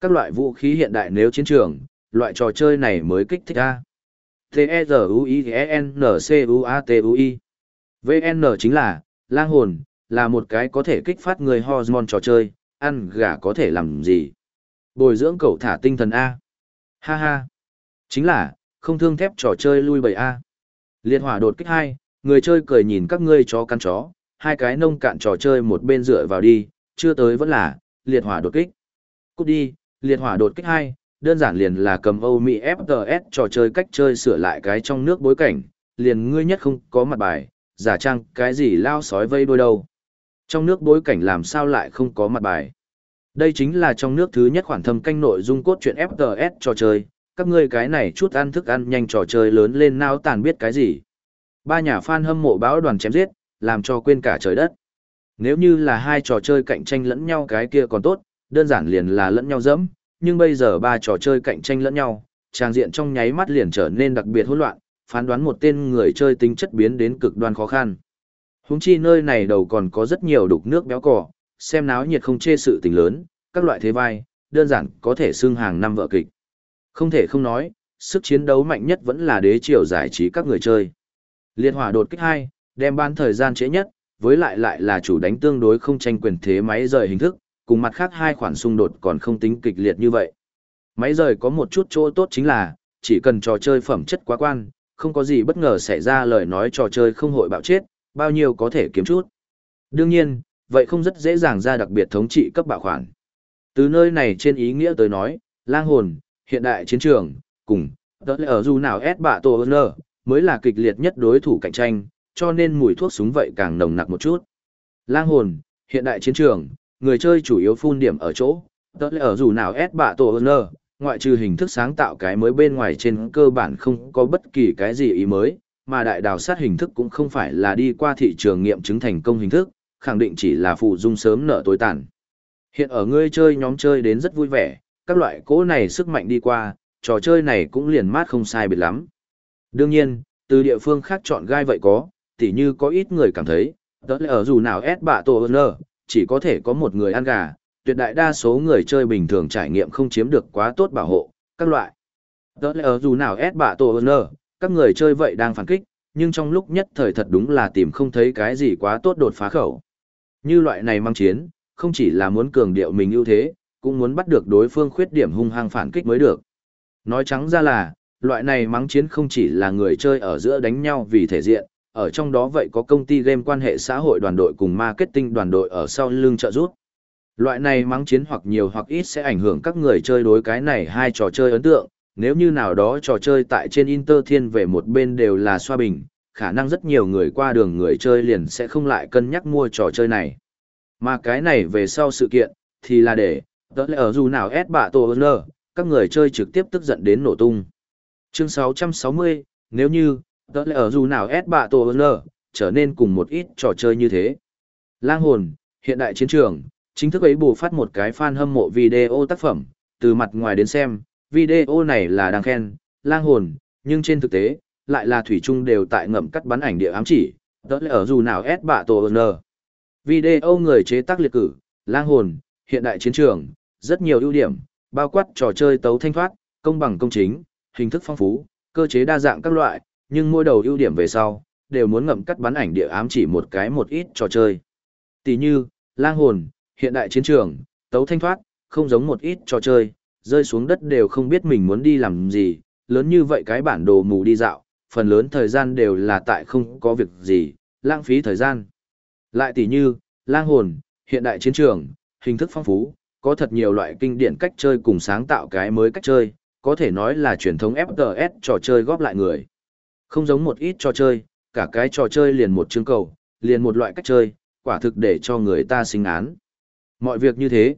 Các loại vũ khí hiện đại nếu chiến trường, loại trò chơi này mới kích thích a. T-E-Z-U-I-N-C-U-A-T-U-I VN chính là, lang hồn, là một cái có thể kích phát người hormone trò chơi, ăn gà có thể làm gì. Bồi dưỡng cậu thả tinh thần A. Ha ha. Chính là, không thương thép trò chơi lui bầy A. Liệt hỏa đột kích hai, người chơi cười nhìn các ngươi chó căn chó, hai cái nông cạn trò chơi một bên dựa vào đi, chưa tới vẫn là, liệt hỏa đột kích. Cút đi, liệt hỏa đột kích hai, đơn giản liền là cầm Âu Mỹ FTS trò chơi cách chơi sửa lại cái trong nước bối cảnh, liền ngươi nhất không có mặt bài, giả trang cái gì lao sói vây đôi đâu. Trong nước bối cảnh làm sao lại không có mặt bài. Đây chính là trong nước thứ nhất khoản thâm canh nội dung cốt truyện FTS trò chơi, các ngươi cái này chút ăn thức ăn nhanh trò chơi lớn lên nao tàn biết cái gì. Ba nhà fan hâm mộ báo đoàn chém giết, làm cho quên cả trời đất. Nếu như là hai trò chơi cạnh tranh lẫn nhau cái kia còn tốt, đơn giản liền là lẫn nhau dẫm, nhưng bây giờ ba trò chơi cạnh tranh lẫn nhau, trang diện trong nháy mắt liền trở nên đặc biệt hỗn loạn, phán đoán một tên người chơi tính chất biến đến cực đoan khó khăn. Húng chi nơi này đầu còn có rất nhiều đục nước béo cỏ, xem náo nhiệt không chê sự tình lớn, các loại thế vai, đơn giản có thể xưng hàng năm vợ kịch. Không thể không nói, sức chiến đấu mạnh nhất vẫn là đế triều giải trí các người chơi. Liệt hỏa đột kích 2, đem bán thời gian trễ nhất, với lại lại là chủ đánh tương đối không tranh quyền thế máy rời hình thức, cùng mặt khác hai khoản xung đột còn không tính kịch liệt như vậy. Máy rời có một chút chỗ tốt chính là, chỉ cần trò chơi phẩm chất quá quan, không có gì bất ngờ xảy ra lời nói trò chơi không hội bạo chết, bao nhiêu có thể kiếm chút. Đương nhiên, vậy không rất dễ dàng ra đặc biệt thống trị cấp bạo khoản. Từ nơi này trên ý nghĩa tới nói, lang hồn, hiện đại chiến trường, cùng, đó là ở dù nào S bạ tổ ơn mới là kịch liệt nhất đối thủ cạnh tranh, cho nên mùi thuốc súng vậy càng nồng nặc một chút. Lang hồn, hiện đại chiến trường, người chơi chủ yếu phun điểm ở chỗ, tớ lẽ ở dù nào S bạ tổ hơn ngoại trừ hình thức sáng tạo cái mới bên ngoài trên cơ bản không có bất kỳ cái gì ý mới, mà đại đào sát hình thức cũng không phải là đi qua thị trường nghiệm chứng thành công hình thức, khẳng định chỉ là phụ dung sớm nợ tối tàn. Hiện ở ngươi chơi nhóm chơi đến rất vui vẻ, các loại cỗ này sức mạnh đi qua, trò chơi này cũng liền mát không sai biệt lắm. Đương nhiên, từ địa phương khác chọn gai vậy có, tỉ như có ít người cảm thấy, đó là ở dù nào ép bạ tổ ơn chỉ có thể có một người ăn gà, tuyệt đại đa số người chơi bình thường trải nghiệm không chiếm được quá tốt bảo hộ, các loại. Đó là ở dù nào ép bạ tổ ơn các người chơi vậy đang phản kích, nhưng trong lúc nhất thời thật đúng là tìm không thấy cái gì quá tốt đột phá khẩu. Như loại này mang chiến, không chỉ là muốn cường điệu mình ưu thế, cũng muốn bắt được đối phương khuyết điểm hung hăng phản kích mới được. Nói trắng ra là, loại này mắng chiến không chỉ là người chơi ở giữa đánh nhau vì thể diện, ở trong đó vậy có công ty game quan hệ xã hội đoàn đội cùng marketing đoàn đội ở sau lưng trợ giúp. Loại này mắng chiến hoặc nhiều hoặc ít sẽ ảnh hưởng các người chơi đối cái này hai trò chơi ấn tượng, nếu như nào đó trò chơi tại trên Inter Thiên về một bên đều là xoa bình, khả năng rất nhiều người qua đường người chơi liền sẽ không lại cân nhắc mua trò chơi này. Mà cái này về sau sự kiện, thì là để, tớ lẽ ở dù nào ép bạ tổ ơn các người chơi trực tiếp tức giận đến nổ tung. Chương 660, nếu như, Tớ lại ở dù nào ép bạ tổ ơn trở nên cùng một ít trò chơi như thế. Lang hồn, hiện đại chiến trường, chính thức ấy bù phát một cái fan hâm mộ video tác phẩm, từ mặt ngoài đến xem, video này là đang khen, lang hồn, nhưng trên thực tế, lại là thủy chung đều tại ngậm cắt bắn ảnh địa ám chỉ, tớ lại ở dù nào ép bạ tổ ơn Video người chế tác liệt cử, lang hồn, hiện đại chiến trường, rất nhiều ưu điểm, bao quát trò chơi tấu thanh thoát, công bằng công chính, hình thức phong phú, cơ chế đa dạng các loại, nhưng mỗi đầu ưu điểm về sau, đều muốn ngậm cắt bắn ảnh địa ám chỉ một cái một ít trò chơi. Tỷ như, lang hồn, hiện đại chiến trường, tấu thanh thoát, không giống một ít trò chơi, rơi xuống đất đều không biết mình muốn đi làm gì, lớn như vậy cái bản đồ mù đi dạo, phần lớn thời gian đều là tại không có việc gì, lãng phí thời gian. Lại tỷ như, lang hồn, hiện đại chiến trường, hình thức phong phú, có thật nhiều loại kinh điển cách chơi cùng sáng tạo cái mới cách chơi, có thể nói là truyền thống FPS trò chơi góp lại người. Không giống một ít trò chơi, cả cái trò chơi liền một chương cầu, liền một loại cách chơi, quả thực để cho người ta sinh án. Mọi việc như thế.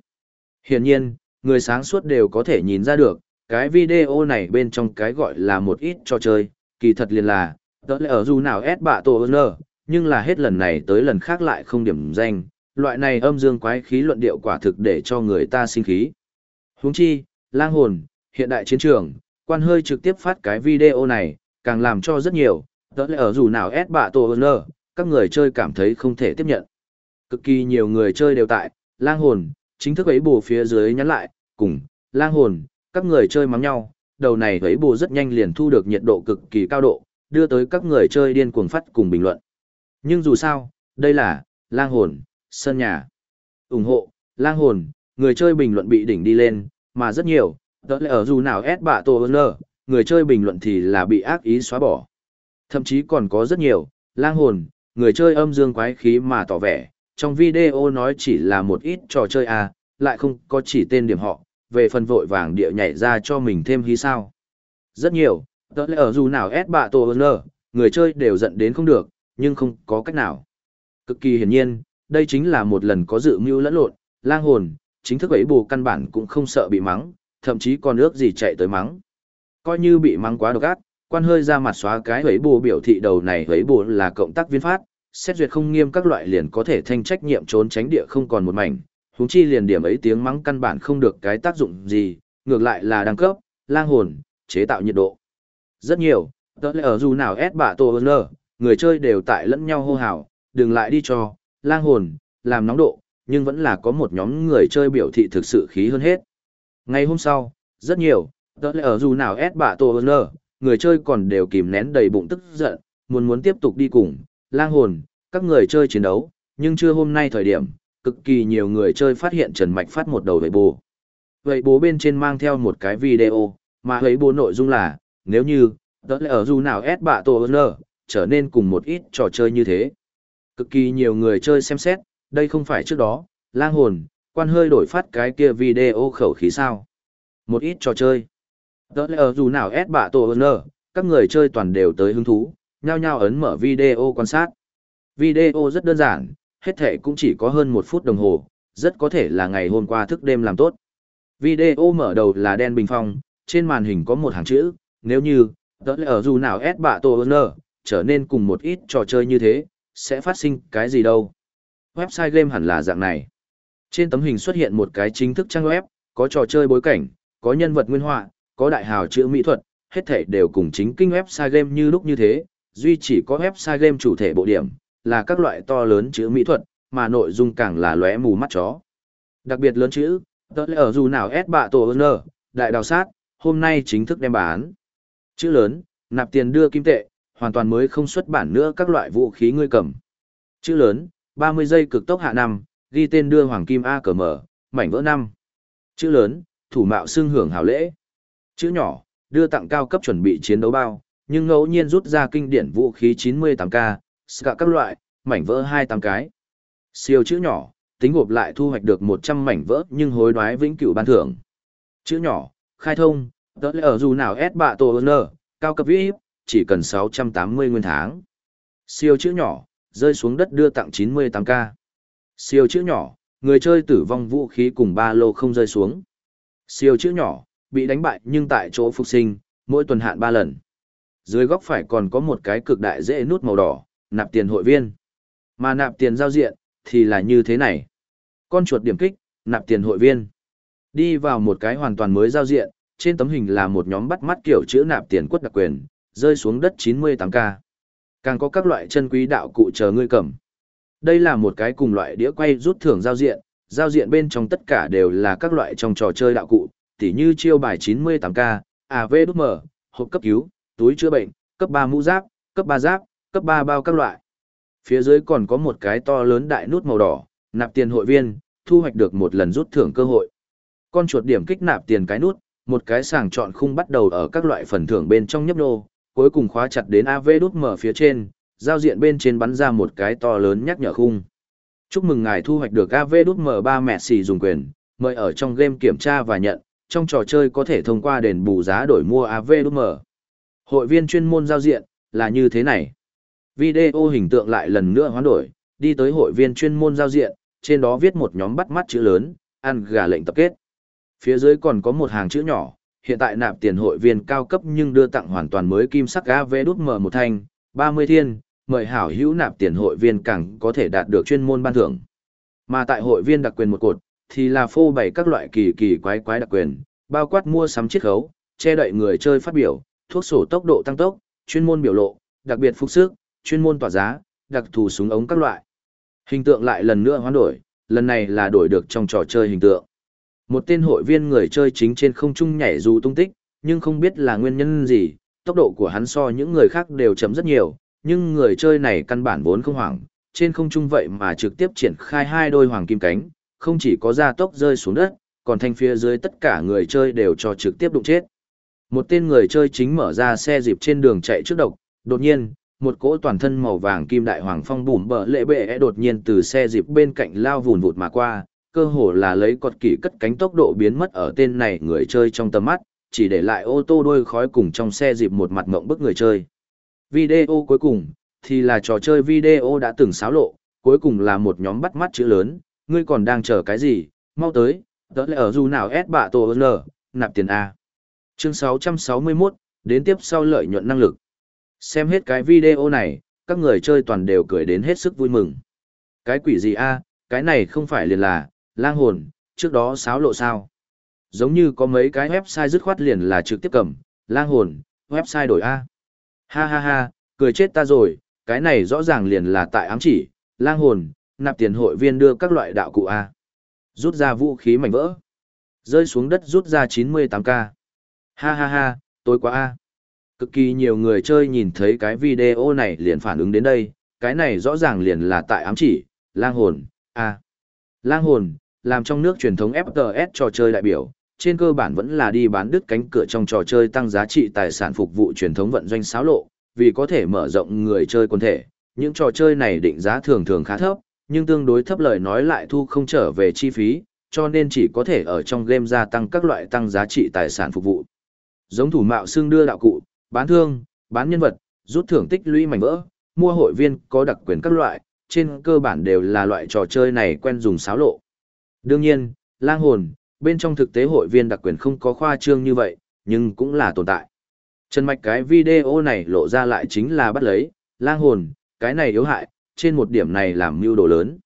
Hiển nhiên, người sáng suốt đều có thể nhìn ra được, cái video này bên trong cái gọi là một ít trò chơi, kỳ thật liền là, tớ lẽ ở dù nào ép bạ tổ ơn nhưng là hết lần này tới lần khác lại không điểm danh, loại này âm dương quái khí luận điệu quả thực để cho người ta sinh khí. Huống chi, lang hồn, hiện đại chiến trường, quan hơi trực tiếp phát cái video này, càng làm cho rất nhiều, Tớ là ở dù nào ép bạ tổ nơ, các người chơi cảm thấy không thể tiếp nhận. Cực kỳ nhiều người chơi đều tại, lang hồn, chính thức ấy bù phía dưới nhắn lại, cùng, lang hồn, các người chơi mắng nhau, đầu này ấy bù rất nhanh liền thu được nhiệt độ cực kỳ cao độ, đưa tới các người chơi điên cuồng phát cùng bình luận. Nhưng dù sao, đây là, lang hồn, sân nhà. ủng hộ, lang hồn, người chơi bình luận bị đỉnh đi lên, mà rất nhiều, Tớ là ở dù nào ép bạ tổ nơ, người chơi bình luận thì là bị ác ý xóa bỏ. Thậm chí còn có rất nhiều, lang hồn, người chơi âm dương quái khí mà tỏ vẻ, trong video nói chỉ là một ít trò chơi à, lại không có chỉ tên điểm họ, về phần vội vàng địa nhảy ra cho mình thêm hí sao. Rất nhiều, tớ lẽ ở dù nào ép bạ tổ ơn người chơi đều giận đến không được, nhưng không có cách nào. Cực kỳ hiển nhiên, đây chính là một lần có dự mưu lẫn lộn, lang hồn, chính thức ấy bù căn bản cũng không sợ bị mắng, thậm chí còn ước gì chạy tới mắng. Coi như bị mắng quá độc ác, quan hơi ra mặt xóa cái ấy bù biểu thị đầu này ấy bù là cộng tác viên phát, xét duyệt không nghiêm các loại liền có thể thanh trách nhiệm trốn tránh địa không còn một mảnh, huống chi liền điểm ấy tiếng mắng căn bản không được cái tác dụng gì, ngược lại là đăng cấp, lang hồn, chế tạo nhiệt độ. Rất nhiều, tớ lẽ ở dù nào ép bạ tổ ơn người chơi đều tại lẫn nhau hô hào, đừng lại đi cho, lang hồn, làm nóng độ, nhưng vẫn là có một nhóm người chơi biểu thị thực sự khí hơn hết. Ngày hôm sau, rất nhiều, đó là ở dù nào ép bạ tổ ơn người chơi còn đều kìm nén đầy bụng tức giận, muốn muốn tiếp tục đi cùng, lang hồn, các người chơi chiến đấu, nhưng chưa hôm nay thời điểm, cực kỳ nhiều người chơi phát hiện Trần Mạch phát một đầu vậy bố. Vậy bố bên trên mang theo một cái video, mà vậy bố nội dung là, nếu như, đó là ở dù nào ép bạ tổ ơn trở nên cùng một ít trò chơi như thế. Cực kỳ nhiều người chơi xem xét, đây không phải trước đó, lang hồn, quan hơi đổi phát cái kia video khẩu khí sao. Một ít trò chơi. Tớ là ở dù nào ép bạ tổ ơn các người chơi toàn đều tới hứng thú, nhao nhao ấn mở video quan sát. Video rất đơn giản, hết thể cũng chỉ có hơn một phút đồng hồ, rất có thể là ngày hôm qua thức đêm làm tốt. Video mở đầu là đen bình phong, trên màn hình có một hàng chữ, nếu như, tớ ở dù nào ép bạ tổ ơn trở nên cùng một ít trò chơi như thế, sẽ phát sinh cái gì đâu. Website game hẳn là dạng này. Trên tấm hình xuất hiện một cái chính thức trang web, có trò chơi bối cảnh, có nhân vật nguyên họa, có đại hào chữ mỹ thuật, hết thể đều cùng chính kinh website game như lúc như thế, duy chỉ có website game chủ thể bộ điểm, là các loại to lớn chữ mỹ thuật, mà nội dung càng là lóe mù mắt chó. Đặc biệt lớn chữ, tớ ở dù nào S bạ tổ ơn đại đào sát, hôm nay chính thức đem bán. Chữ lớn, nạp tiền đưa kim tệ, hoàn toàn mới không xuất bản nữa các loại vũ khí ngươi cầm. Chữ lớn, 30 giây cực tốc hạ năm, ghi tên đưa hoàng kim A cờ mở, mảnh vỡ năm. Chữ lớn, thủ mạo xưng hưởng hào lễ. Chữ nhỏ, đưa tặng cao cấp chuẩn bị chiến đấu bao, nhưng ngẫu nhiên rút ra kinh điển vũ khí 98K, ska các loại, mảnh vỡ 28 cái. Siêu chữ nhỏ, tính gộp lại thu hoạch được 100 mảnh vỡ nhưng hối đoái vĩnh cửu ban thưởng. Chữ nhỏ, khai thông, tớ lẽ ở dù nào S bạ tổ N, cao cấp VIP, chỉ cần 680 nguyên tháng. Siêu chữ nhỏ, rơi xuống đất đưa tặng 98k. Siêu chữ nhỏ, người chơi tử vong vũ khí cùng ba lô không rơi xuống. Siêu chữ nhỏ, bị đánh bại nhưng tại chỗ phục sinh, mỗi tuần hạn 3 lần. Dưới góc phải còn có một cái cực đại dễ nút màu đỏ, nạp tiền hội viên. Mà nạp tiền giao diện, thì là như thế này. Con chuột điểm kích, nạp tiền hội viên. Đi vào một cái hoàn toàn mới giao diện, trên tấm hình là một nhóm bắt mắt kiểu chữ nạp tiền quất đặc quyền, rơi xuống đất 98k. Càng có các loại chân quý đạo cụ chờ ngươi cầm. Đây là một cái cùng loại đĩa quay rút thưởng giao diện, giao diện bên trong tất cả đều là các loại trong trò chơi đạo cụ, tỉ như chiêu bài 98k, AV đúc mở, hộp cấp cứu, túi chữa bệnh, cấp 3 mũ giáp, cấp 3 giáp, cấp 3 bao các loại. Phía dưới còn có một cái to lớn đại nút màu đỏ, nạp tiền hội viên, thu hoạch được một lần rút thưởng cơ hội. Con chuột điểm kích nạp tiền cái nút, một cái sàng chọn khung bắt đầu ở các loại phần thưởng bên trong nhấp nô, cuối cùng khóa chặt đến AV đút mở phía trên, giao diện bên trên bắn ra một cái to lớn nhắc nhở khung. Chúc mừng ngài thu hoạch được AV đút mở 3 mẹ xì dùng quyền, mời ở trong game kiểm tra và nhận, trong trò chơi có thể thông qua đền bù giá đổi mua AVM. mở. Hội viên chuyên môn giao diện, là như thế này. Video hình tượng lại lần nữa hoán đổi, đi tới hội viên chuyên môn giao diện, trên đó viết một nhóm bắt mắt chữ lớn, ăn gà lệnh tập kết. Phía dưới còn có một hàng chữ nhỏ, hiện tại nạp tiền hội viên cao cấp nhưng đưa tặng hoàn toàn mới kim sắc AV đút mở một thanh, 30 thiên, mời hảo hữu nạp tiền hội viên càng có thể đạt được chuyên môn ban thưởng. Mà tại hội viên đặc quyền một cột, thì là phô bày các loại kỳ kỳ quái quái đặc quyền, bao quát mua sắm chiết khấu, che đậy người chơi phát biểu, thuốc sổ tốc độ tăng tốc, chuyên môn biểu lộ, đặc biệt phục sức, chuyên môn tỏa giá, đặc thù súng ống các loại. Hình tượng lại lần nữa hoán đổi, lần này là đổi được trong trò chơi hình tượng. Một tên hội viên người chơi chính trên không trung nhảy dù tung tích, nhưng không biết là nguyên nhân gì, tốc độ của hắn so những người khác đều chậm rất nhiều, nhưng người chơi này căn bản vốn không hoảng, trên không trung vậy mà trực tiếp triển khai hai đôi hoàng kim cánh, không chỉ có ra tốc rơi xuống đất, còn thanh phía dưới tất cả người chơi đều cho trực tiếp đụng chết. Một tên người chơi chính mở ra xe dịp trên đường chạy trước độc, đột nhiên, một cỗ toàn thân màu vàng kim đại hoàng phong bùm bờ lệ bệ đột nhiên từ xe dịp bên cạnh lao vùn vụt mà qua, cơ hồ là lấy cọt kỷ cất cánh tốc độ biến mất ở tên này người chơi trong tầm mắt, chỉ để lại ô tô đôi khói cùng trong xe dịp một mặt mộng bức người chơi. Video cuối cùng, thì là trò chơi video đã từng xáo lộ, cuối cùng là một nhóm bắt mắt chữ lớn, ngươi còn đang chờ cái gì, mau tới, tớ lại ở dù nào ép bạ tổ L, nạp tiền A. Chương 661, đến tiếp sau lợi nhuận năng lực. Xem hết cái video này, các người chơi toàn đều cười đến hết sức vui mừng. Cái quỷ gì a cái này không phải liền là, lang hồn, trước đó sáo lộ sao. Giống như có mấy cái website dứt khoát liền là trực tiếp cầm, lang hồn, website đổi A. Ha ha ha, cười chết ta rồi, cái này rõ ràng liền là tại ám chỉ, lang hồn, nạp tiền hội viên đưa các loại đạo cụ A. Rút ra vũ khí mảnh vỡ. Rơi xuống đất rút ra 98k. Ha ha ha, tối quá A. Cực kỳ nhiều người chơi nhìn thấy cái video này liền phản ứng đến đây, cái này rõ ràng liền là tại ám chỉ, lang hồn, A. Lang hồn, làm trong nước truyền thống FPS trò chơi đại biểu, trên cơ bản vẫn là đi bán đứt cánh cửa trong trò chơi tăng giá trị tài sản phục vụ truyền thống vận doanh xáo lộ, vì có thể mở rộng người chơi quần thể, những trò chơi này định giá thường thường khá thấp, nhưng tương đối thấp lời nói lại thu không trở về chi phí, cho nên chỉ có thể ở trong game gia tăng các loại tăng giá trị tài sản phục vụ. Giống thủ mạo xương đưa đạo cụ, bán thương, bán nhân vật, rút thưởng tích lũy mảnh vỡ, mua hội viên có đặc quyền các loại, trên cơ bản đều là loại trò chơi này quen dùng xáo lộ. Đương nhiên, lang hồn, bên trong thực tế hội viên đặc quyền không có khoa trương như vậy, nhưng cũng là tồn tại. Trần Mạch cái video này lộ ra lại chính là bắt lấy, lang hồn, cái này yếu hại, trên một điểm này làm mưu đồ lớn.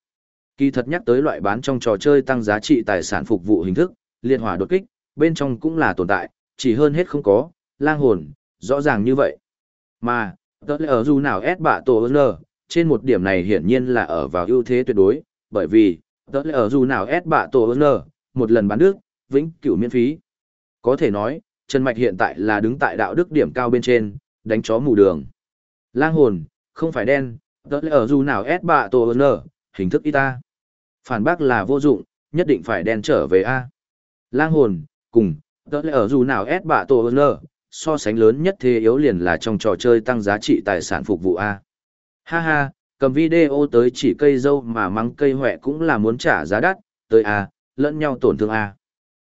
Kỳ thật nhắc tới loại bán trong trò chơi tăng giá trị tài sản phục vụ hình thức, liên hỏa đột kích, bên trong cũng là tồn tại, chỉ hơn hết không có, lang hồn, rõ ràng như vậy. Mà, tớ lẽ ở dù nào S bạ tổ l trên một điểm này hiển nhiên là ở vào ưu thế tuyệt đối, bởi vì, tớ lẽ ở dù nào S bạ tổ l một lần bán nước, vĩnh cửu miễn phí. Có thể nói, Trần Mạch hiện tại là đứng tại đạo đức điểm cao bên trên, đánh chó mù đường. Lang hồn, không phải đen, tớ lẽ ở dù nào S bạ tổ lờ hình thức y ta. Phản bác là vô dụng, nhất định phải đen trở về A. Lang hồn, cùng, tớ lẽ ở dù nào S bạ tổ lờ so sánh lớn nhất thế yếu liền là trong trò chơi tăng giá trị tài sản phục vụ A. Ha ha, cầm video tới chỉ cây dâu mà mắng cây hỏe cũng là muốn trả giá đắt, tới A, lẫn nhau tổn thương A.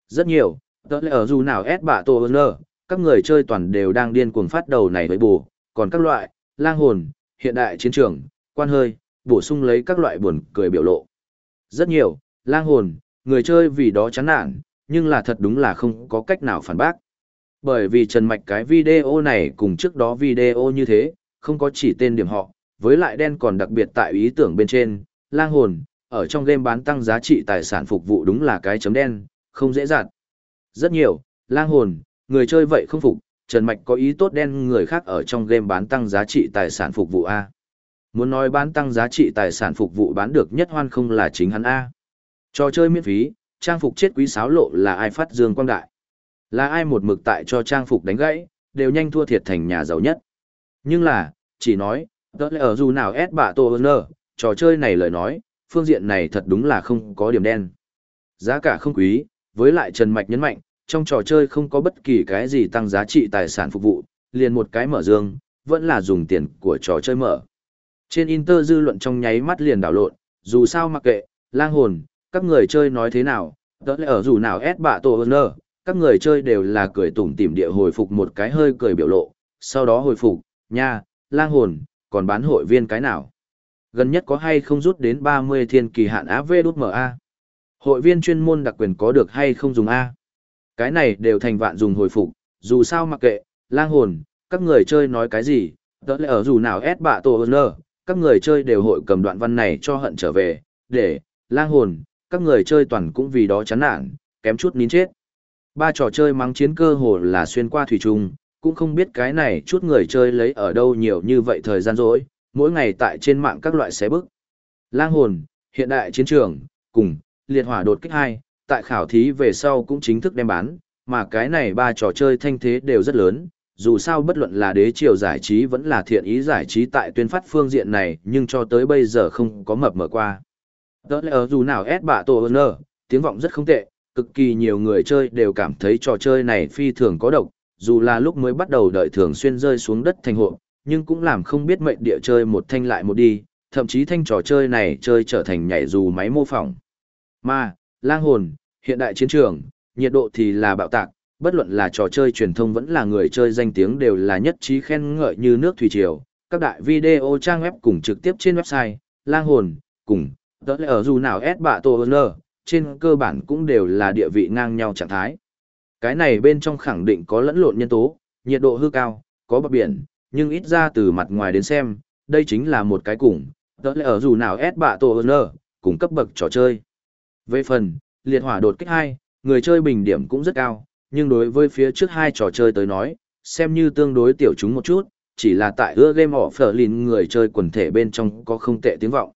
Rất nhiều, tớ lẽ ở dù nào S bạ tổ lờ các người chơi toàn đều đang điên cuồng phát đầu này với bù, còn các loại, lang hồn, hiện đại chiến trường, quan hơi, bổ sung lấy các loại buồn cười biểu lộ. Rất nhiều, lang hồn, người chơi vì đó chán nản, nhưng là thật đúng là không có cách nào phản bác. Bởi vì Trần Mạch cái video này cùng trước đó video như thế, không có chỉ tên điểm họ, với lại đen còn đặc biệt tại ý tưởng bên trên, lang hồn, ở trong game bán tăng giá trị tài sản phục vụ đúng là cái chấm đen, không dễ dàng. Rất nhiều, lang hồn, người chơi vậy không phục, Trần Mạch có ý tốt đen người khác ở trong game bán tăng giá trị tài sản phục vụ A. Muốn nói bán tăng giá trị tài sản phục vụ bán được nhất hoan không là chính hắn A. Trò chơi miễn phí, trang phục chết quý sáo lộ là ai phát dương quang đại. Là ai một mực tại cho trang phục đánh gãy, đều nhanh thua thiệt thành nhà giàu nhất. Nhưng là, chỉ nói, tớ lẽ ở dù nào ép bạ tổ hơn trò chơi này lời nói, phương diện này thật đúng là không có điểm đen. Giá cả không quý, với lại Trần Mạch nhấn mạnh, trong trò chơi không có bất kỳ cái gì tăng giá trị tài sản phục vụ, liền một cái mở dương, vẫn là dùng tiền của trò chơi mở. Trên Inter dư luận trong nháy mắt liền đảo lộn, dù sao mặc kệ, lang hồn, các người chơi nói thế nào, đó là ở dù nào ép bạ tổ hơn các người chơi đều là cười tủm tỉm địa hồi phục một cái hơi cười biểu lộ, sau đó hồi phục, nha, lang hồn, còn bán hội viên cái nào? Gần nhất có hay không rút đến 30 thiên kỳ hạn AV đút MA? Hội viên chuyên môn đặc quyền có được hay không dùng A? Cái này đều thành vạn dùng hồi phục, dù sao mặc kệ, lang hồn, các người chơi nói cái gì, tớ lẽ ở dù nào ép bạ tổ hơn các người chơi đều hội cầm đoạn văn này cho hận trở về, để, lang hồn, các người chơi toàn cũng vì đó chán nản, kém chút nín chết. Ba trò chơi mắng chiến cơ hồ là xuyên qua thủy trung, cũng không biết cái này chút người chơi lấy ở đâu nhiều như vậy thời gian rỗi, mỗi ngày tại trên mạng các loại xé bức. Lang hồn, hiện đại chiến trường, cùng, liệt hỏa đột kích hai, tại khảo thí về sau cũng chính thức đem bán, mà cái này ba trò chơi thanh thế đều rất lớn, dù sao bất luận là đế triều giải trí vẫn là thiện ý giải trí tại tuyên phát phương diện này nhưng cho tới bây giờ không có mập mở qua. Đó là dù nào ép bạ tổ hơn tiếng vọng rất không tệ, cực kỳ nhiều người chơi đều cảm thấy trò chơi này phi thường có độc, dù là lúc mới bắt đầu đợi thường xuyên rơi xuống đất thành hộ, nhưng cũng làm không biết mệnh địa chơi một thanh lại một đi, thậm chí thanh trò chơi này chơi trở thành nhảy dù máy mô phỏng. Mà, lang hồn, hiện đại chiến trường, nhiệt độ thì là bạo tạc, bất luận là trò chơi truyền thông vẫn là người chơi danh tiếng đều là nhất trí khen ngợi như nước thủy triều. Các đại video trang web cùng trực tiếp trên website, lang hồn, cùng, đó là ở dù nào S bạ tổ trên cơ bản cũng đều là địa vị ngang nhau trạng thái. Cái này bên trong khẳng định có lẫn lộn nhân tố, nhiệt độ hư cao, có bờ biển, nhưng ít ra từ mặt ngoài đến xem, đây chính là một cái cùng, đó là ở dù nào S bạ tổ cùng cấp bậc trò chơi. Về phần, liệt hỏa đột kích 2, người chơi bình điểm cũng rất cao, nhưng đối với phía trước hai trò chơi tới nói, xem như tương đối tiểu chúng một chút, chỉ là tại ưa game offline người chơi quần thể bên trong có không tệ tiếng vọng.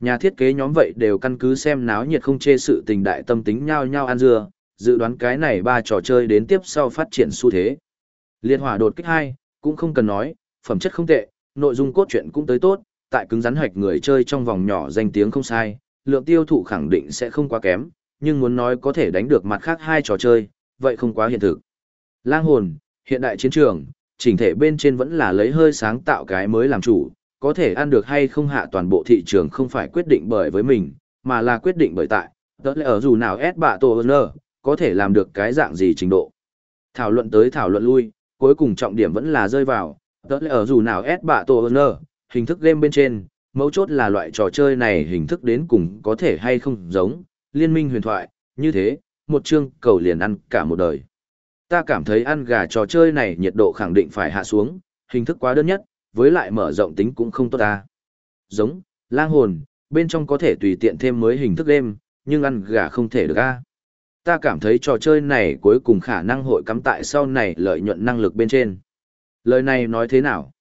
Nhà thiết kế nhóm vậy đều căn cứ xem náo nhiệt không chê sự tình đại tâm tính nhau nhau ăn dưa, dự đoán cái này ba trò chơi đến tiếp sau phát triển xu thế. Liệt hỏa đột kích 2, cũng không cần nói, phẩm chất không tệ, nội dung cốt truyện cũng tới tốt, tại cứng rắn hoạch người chơi trong vòng nhỏ danh tiếng không sai, lượng tiêu thụ khẳng định sẽ không quá kém, nhưng muốn nói có thể đánh được mặt khác hai trò chơi, vậy không quá hiện thực. Lang hồn, hiện đại chiến trường, chỉnh thể bên trên vẫn là lấy hơi sáng tạo cái mới làm chủ, có thể ăn được hay không hạ toàn bộ thị trường không phải quyết định bởi với mình, mà là quyết định bởi tại, tớ lẽ ở dù nào S bạ tổ hơn có thể làm được cái dạng gì trình độ. Thảo luận tới thảo luận lui, cuối cùng trọng điểm vẫn là rơi vào, tớ lẽ ở dù nào S bạ tổ hơn hình thức game bên trên, mấu chốt là loại trò chơi này hình thức đến cùng có thể hay không giống, liên minh huyền thoại, như thế, một chương cầu liền ăn cả một đời. Ta cảm thấy ăn gà trò chơi này nhiệt độ khẳng định phải hạ xuống, hình thức quá đơn nhất, với lại mở rộng tính cũng không tốt ta. Giống, lang hồn, bên trong có thể tùy tiện thêm mới hình thức đêm, nhưng ăn gà không thể được a. Ta cảm thấy trò chơi này cuối cùng khả năng hội cắm tại sau này lợi nhuận năng lực bên trên. Lời này nói thế nào?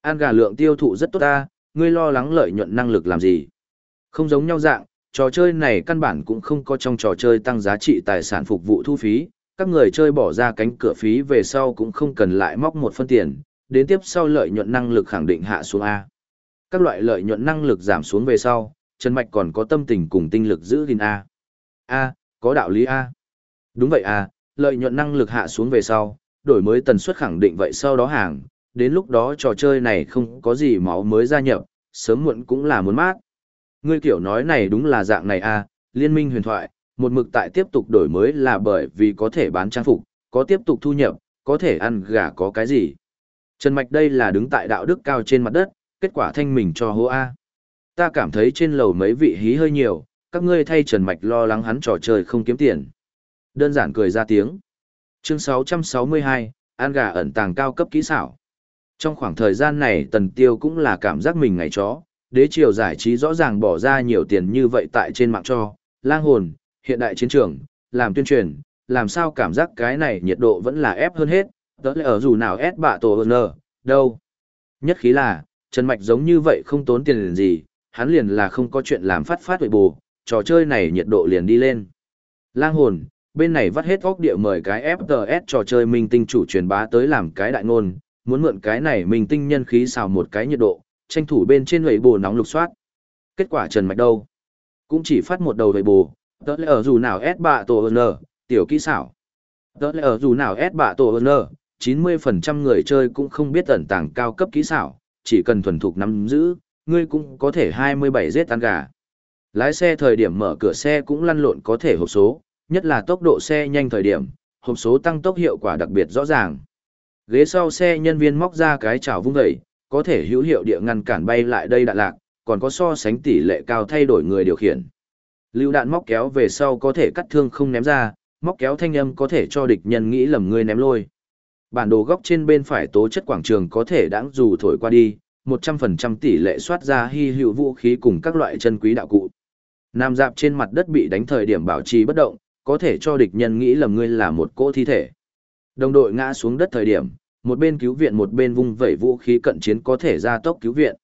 Ăn gà lượng tiêu thụ rất tốt ta, ngươi lo lắng lợi nhuận năng lực làm gì? Không giống nhau dạng, trò chơi này căn bản cũng không có trong trò chơi tăng giá trị tài sản phục vụ thu phí, các người chơi bỏ ra cánh cửa phí về sau cũng không cần lại móc một phân tiền, đến tiếp sau lợi nhuận năng lực khẳng định hạ xuống A. Các loại lợi nhuận năng lực giảm xuống về sau, Trần Mạch còn có tâm tình cùng tinh lực giữ gìn A. A, có đạo lý A. Đúng vậy A, lợi nhuận năng lực hạ xuống về sau, đổi mới tần suất khẳng định vậy sau đó hàng, đến lúc đó trò chơi này không có gì máu mới gia nhập, sớm muộn cũng là muốn mát. Ngươi kiểu nói này đúng là dạng này A, liên minh huyền thoại, một mực tại tiếp tục đổi mới là bởi vì có thể bán trang phục, có tiếp tục thu nhập, có thể ăn gà có cái gì. Trần Mạch đây là đứng tại đạo đức cao trên mặt đất, kết quả thanh mình cho hô A. Ta cảm thấy trên lầu mấy vị hí hơi nhiều, các ngươi thay Trần Mạch lo lắng hắn trò chơi không kiếm tiền. Đơn giản cười ra tiếng. Chương 662, An gà ẩn tàng cao cấp kỹ xảo. Trong khoảng thời gian này Tần Tiêu cũng là cảm giác mình ngày chó, đế triều giải trí rõ ràng bỏ ra nhiều tiền như vậy tại trên mạng cho, lang hồn, hiện đại chiến trường, làm tuyên truyền, làm sao cảm giác cái này nhiệt độ vẫn là ép hơn hết, tớ lại ở dù nào ép bạ tổ hơn đâu. Nhất khí là, Trần Mạch giống như vậy không tốn tiền liền gì, hắn liền là không có chuyện làm phát phát huệ bù, trò chơi này nhiệt độ liền đi lên. Lang hồn, bên này vắt hết góc địa mời cái FTS trò chơi minh tinh chủ truyền bá tới làm cái đại ngôn, muốn mượn cái này mình tinh nhân khí xào một cái nhiệt độ, tranh thủ bên trên huệ bù nóng lục soát. Kết quả Trần Mạch đâu? Cũng chỉ phát một đầu huệ bù, tớ lẽ ở dù nào S bạ tổ hơn tiểu kỹ xảo. Tớ lẽ ở dù nào S bạ tổ hơn 90% người chơi cũng không biết ẩn tàng cao cấp kỹ xảo, chỉ cần thuần thục nắm giữ, ngươi cũng có thể 27 giết ăn gà. Lái xe thời điểm mở cửa xe cũng lăn lộn có thể hộp số, nhất là tốc độ xe nhanh thời điểm, hộp số tăng tốc hiệu quả đặc biệt rõ ràng. Ghế sau xe nhân viên móc ra cái chảo vung dậy, có thể hữu hiệu địa ngăn cản bay lại đây đạn lạc, còn có so sánh tỷ lệ cao thay đổi người điều khiển. Lưu đạn móc kéo về sau có thể cắt thương không ném ra, móc kéo thanh âm có thể cho địch nhân nghĩ lầm người ném lôi. Bản đồ góc trên bên phải tố chất quảng trường có thể đãng dù thổi qua đi, 100% tỷ lệ soát ra hy hữu vũ khí cùng các loại chân quý đạo cụ. Nam dạp trên mặt đất bị đánh thời điểm bảo trì bất động, có thể cho địch nhân nghĩ lầm ngươi là một cỗ thi thể. Đồng đội ngã xuống đất thời điểm, một bên cứu viện một bên vung vẩy vũ khí cận chiến có thể ra tốc cứu viện.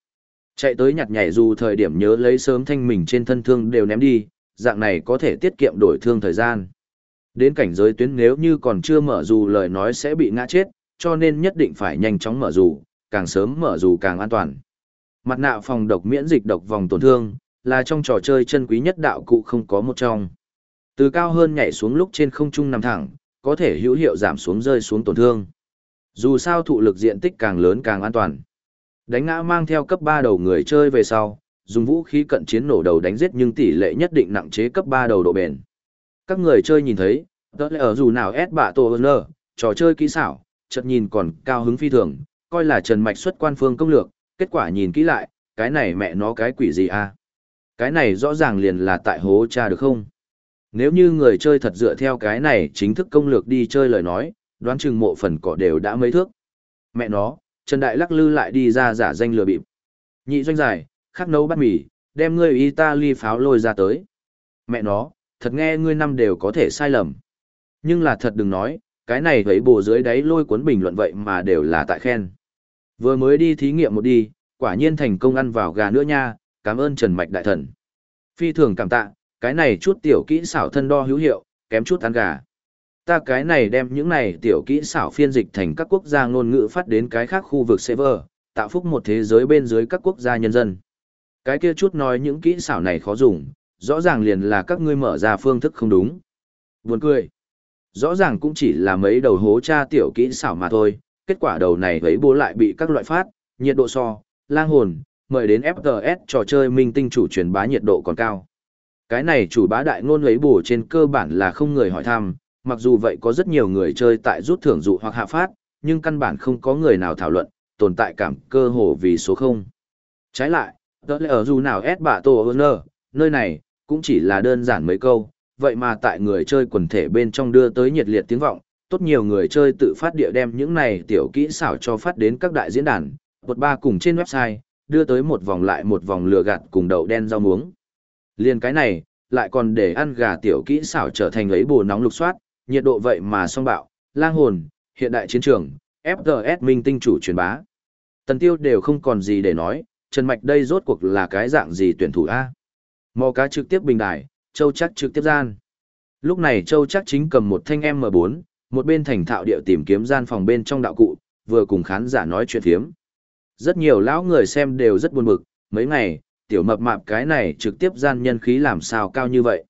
Chạy tới nhặt nhảy dù thời điểm nhớ lấy sớm thanh mình trên thân thương đều ném đi, dạng này có thể tiết kiệm đổi thương thời gian. Đến cảnh giới tuyến nếu như còn chưa mở dù lời nói sẽ bị ngã chết, cho nên nhất định phải nhanh chóng mở dù, càng sớm mở dù càng an toàn. Mặt nạ phòng độc miễn dịch độc vòng tổn thương, là trong trò chơi chân quý nhất đạo cụ không có một trong. Từ cao hơn nhảy xuống lúc trên không trung nằm thẳng, có thể hữu hiệu giảm xuống rơi xuống tổn thương. Dù sao thụ lực diện tích càng lớn càng an toàn. Đánh ngã mang theo cấp 3 đầu người chơi về sau, dùng vũ khí cận chiến nổ đầu đánh giết nhưng tỷ lệ nhất định nặng chế cấp 3 đầu độ bền. Các người chơi nhìn thấy, đó là ở dù nào S bạ tổ hơn trò chơi kỹ xảo, chợt nhìn còn cao hứng phi thường, coi là Trần Mạch xuất quan phương công lược, kết quả nhìn kỹ lại, cái này mẹ nó cái quỷ gì a Cái này rõ ràng liền là tại hố cha được không? Nếu như người chơi thật dựa theo cái này chính thức công lược đi chơi lời nói, đoán chừng mộ phần cỏ đều đã mấy thước. Mẹ nó, Trần Đại lắc lư lại đi ra giả danh lừa bịp. Nhị doanh giải, khắc nấu bát mì, đem ngươi Italy pháo lôi ra tới. Mẹ nó, thật nghe ngươi năm đều có thể sai lầm. Nhưng là thật đừng nói, cái này thấy bồ dưới đáy lôi cuốn bình luận vậy mà đều là tại khen. Vừa mới đi thí nghiệm một đi, quả nhiên thành công ăn vào gà nữa nha, cảm ơn Trần Mạch Đại Thần. Phi thường cảm tạ, cái này chút tiểu kỹ xảo thân đo hữu hiệu, kém chút ăn gà. Ta cái này đem những này tiểu kỹ xảo phiên dịch thành các quốc gia ngôn ngữ phát đến cái khác khu vực server, tạo phúc một thế giới bên dưới các quốc gia nhân dân. Cái kia chút nói những kỹ xảo này khó dùng, rõ ràng liền là các ngươi mở ra phương thức không đúng. Buồn cười. Rõ ràng cũng chỉ là mấy đầu hố tra tiểu kỹ xảo mà thôi, kết quả đầu này thấy bố lại bị các loại phát, nhiệt độ so, lang hồn, mời đến FTS trò chơi minh tinh chủ truyền bá nhiệt độ còn cao. Cái này chủ bá đại ngôn lấy bổ trên cơ bản là không người hỏi thăm, mặc dù vậy có rất nhiều người chơi tại rút thưởng dụ hoặc hạ phát, nhưng căn bản không có người nào thảo luận, tồn tại cảm cơ hồ vì số không. Trái lại, đó là ở dù nào S bạ tổ ơn nơi này, cũng chỉ là đơn giản mấy câu, vậy mà tại người chơi quần thể bên trong đưa tới nhiệt liệt tiếng vọng, tốt nhiều người chơi tự phát địa đem những này tiểu kỹ xảo cho phát đến các đại diễn đàn, bột ba cùng trên website, đưa tới một vòng lại một vòng lừa gạt cùng đậu đen rau muống. Liên cái này, lại còn để ăn gà tiểu kỹ xảo trở thành lấy bù nóng lục soát, nhiệt độ vậy mà song bạo, lang hồn, hiện đại chiến trường, FGS minh tinh chủ truyền bá. Tần tiêu đều không còn gì để nói, Trần Mạch đây rốt cuộc là cái dạng gì tuyển thủ A. Mò cá trực tiếp bình đài, Châu chắc trực tiếp gian. Lúc này Châu chắc chính cầm một thanh M4, một bên thành thạo điệu tìm kiếm gian phòng bên trong đạo cụ, vừa cùng khán giả nói chuyện thiếm. Rất nhiều lão người xem đều rất buồn bực, mấy ngày, tiểu mập mạp cái này trực tiếp gian nhân khí làm sao cao như vậy.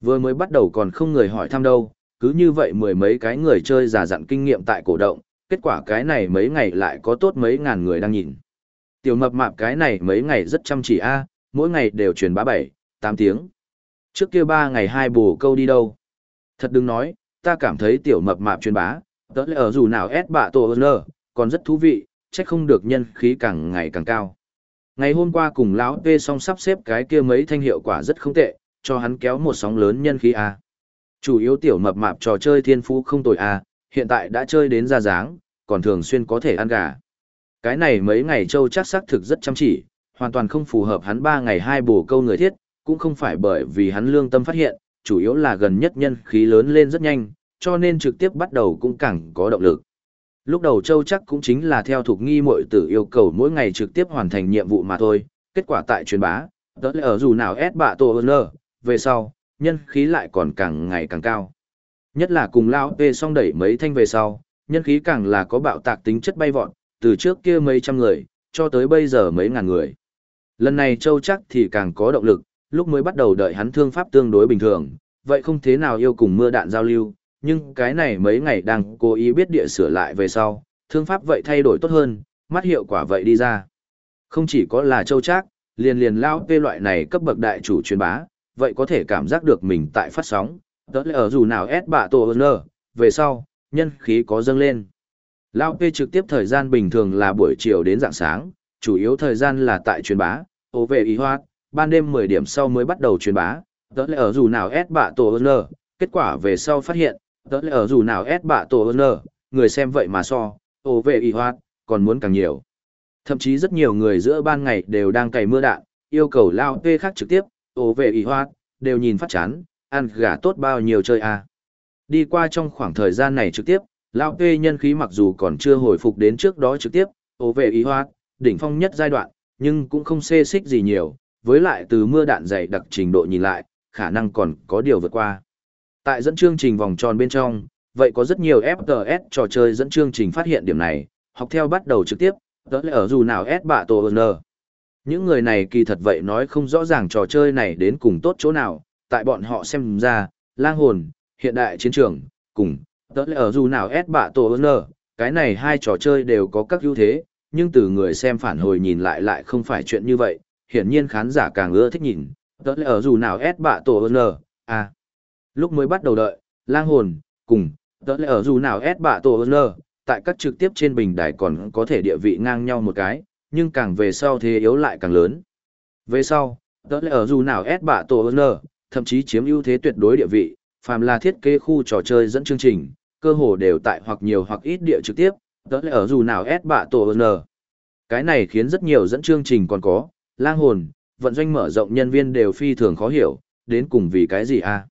Vừa mới bắt đầu còn không người hỏi thăm đâu, cứ như vậy mười mấy cái người chơi giả dặn kinh nghiệm tại cổ động, kết quả cái này mấy ngày lại có tốt mấy ngàn người đang nhìn. Tiểu mập mạp cái này mấy ngày rất chăm chỉ a, mỗi ngày đều truyền bá bảy, tám tiếng. Trước kia ba ngày hai bù câu đi đâu. Thật đừng nói, ta cảm thấy tiểu mập mạp truyền bá, tớ lẽ ở dù nào ép bạ tổ ơn còn rất thú vị, chắc không được nhân khí càng ngày càng cao. Ngày hôm qua cùng lão P song sắp xếp cái kia mấy thanh hiệu quả rất không tệ, cho hắn kéo một sóng lớn nhân khí a. Chủ yếu tiểu mập mạp trò chơi thiên phú không tồi a, hiện tại đã chơi đến ra dáng, còn thường xuyên có thể ăn gà. Cái này mấy ngày châu chắc xác thực rất chăm chỉ, hoàn toàn không phù hợp hắn ba ngày hai bổ câu người thiết, cũng không phải bởi vì hắn lương tâm phát hiện, chủ yếu là gần nhất nhân khí lớn lên rất nhanh, cho nên trực tiếp bắt đầu cũng càng có động lực. Lúc đầu châu chắc cũng chính là theo thuộc nghi muội tử yêu cầu mỗi ngày trực tiếp hoàn thành nhiệm vụ mà thôi, kết quả tại truyền bá, đó lẽ ở dù nào ép bạ tổ hơn về sau, nhân khí lại còn càng ngày càng cao. Nhất là cùng lao về song đẩy mấy thanh về sau, nhân khí càng là có bạo tạc tính chất bay vọt, từ trước kia mấy trăm người, cho tới bây giờ mấy ngàn người. Lần này Châu chắc thì càng có động lực, lúc mới bắt đầu đợi hắn thương pháp tương đối bình thường, vậy không thế nào yêu cùng mưa đạn giao lưu, nhưng cái này mấy ngày đang cố ý biết địa sửa lại về sau, thương pháp vậy thay đổi tốt hơn, mắt hiệu quả vậy đi ra. Không chỉ có là Châu trác, liền liền lao P loại này cấp bậc đại chủ truyền bá, vậy có thể cảm giác được mình tại phát sóng, tớ lẽ ở dù nào ép bạ tổ ơn về sau, nhân khí có dâng lên. Lao P trực tiếp thời gian bình thường là buổi chiều đến dạng sáng, chủ yếu thời gian là tại truyền bá, ô về ý hoa, ban đêm 10 điểm sau mới bắt đầu truyền bá, tớ lẽ ở dù nào ép bạ tổ ơn kết quả về sau phát hiện, tớ lẽ ở dù nào ép bạ tổ ơn người xem vậy mà so, ô vệ y hoạt, còn muốn càng nhiều. Thậm chí rất nhiều người giữa ban ngày đều đang cày mưa đạn, yêu cầu Lao tê khác trực tiếp, ô vệ y hoạt, đều nhìn phát chán, ăn gà tốt bao nhiêu chơi à. Đi qua trong khoảng thời gian này trực tiếp, Lão tê nhân khí mặc dù còn chưa hồi phục đến trước đó trực tiếp, ô vệ y hoa, đỉnh phong nhất giai đoạn, nhưng cũng không xê xích gì nhiều, với lại từ mưa đạn dày đặc trình độ nhìn lại, khả năng còn có điều vượt qua. Tại dẫn chương trình vòng tròn bên trong, vậy có rất nhiều FPS trò chơi dẫn chương trình phát hiện điểm này, học theo bắt đầu trực tiếp, đó là ở dù nào S bạ tổ N. Những người này kỳ thật vậy nói không rõ ràng trò chơi này đến cùng tốt chỗ nào, tại bọn họ xem ra, lang hồn, hiện đại chiến trường, cùng, tớ lẽ ở dù nào S bạ tổ n cái này hai trò chơi đều có các ưu thế, nhưng từ người xem phản hồi nhìn lại lại không phải chuyện như vậy, hiển nhiên khán giả càng ưa thích nhìn, tớ lẽ ở dù nào S bạ tổ n à. Lúc mới bắt đầu đợi, lang hồn, cùng, tớ lẽ ở dù nào S bạ tổ ơn tại các trực tiếp trên bình đài còn có thể địa vị ngang nhau một cái, nhưng càng về sau thế yếu lại càng lớn. Về sau, tớ lẽ ở dù nào S bạ tổ ơn thậm chí chiếm ưu thế tuyệt đối địa vị, phàm là thiết kế khu trò chơi dẫn chương trình, cơ hồ đều tại hoặc nhiều hoặc ít địa trực tiếp, tớ lẽ ở dù nào S bạ tổ ơn Cái này khiến rất nhiều dẫn chương trình còn có, lang hồn, vận doanh mở rộng nhân viên đều phi thường khó hiểu, đến cùng vì cái gì a? À?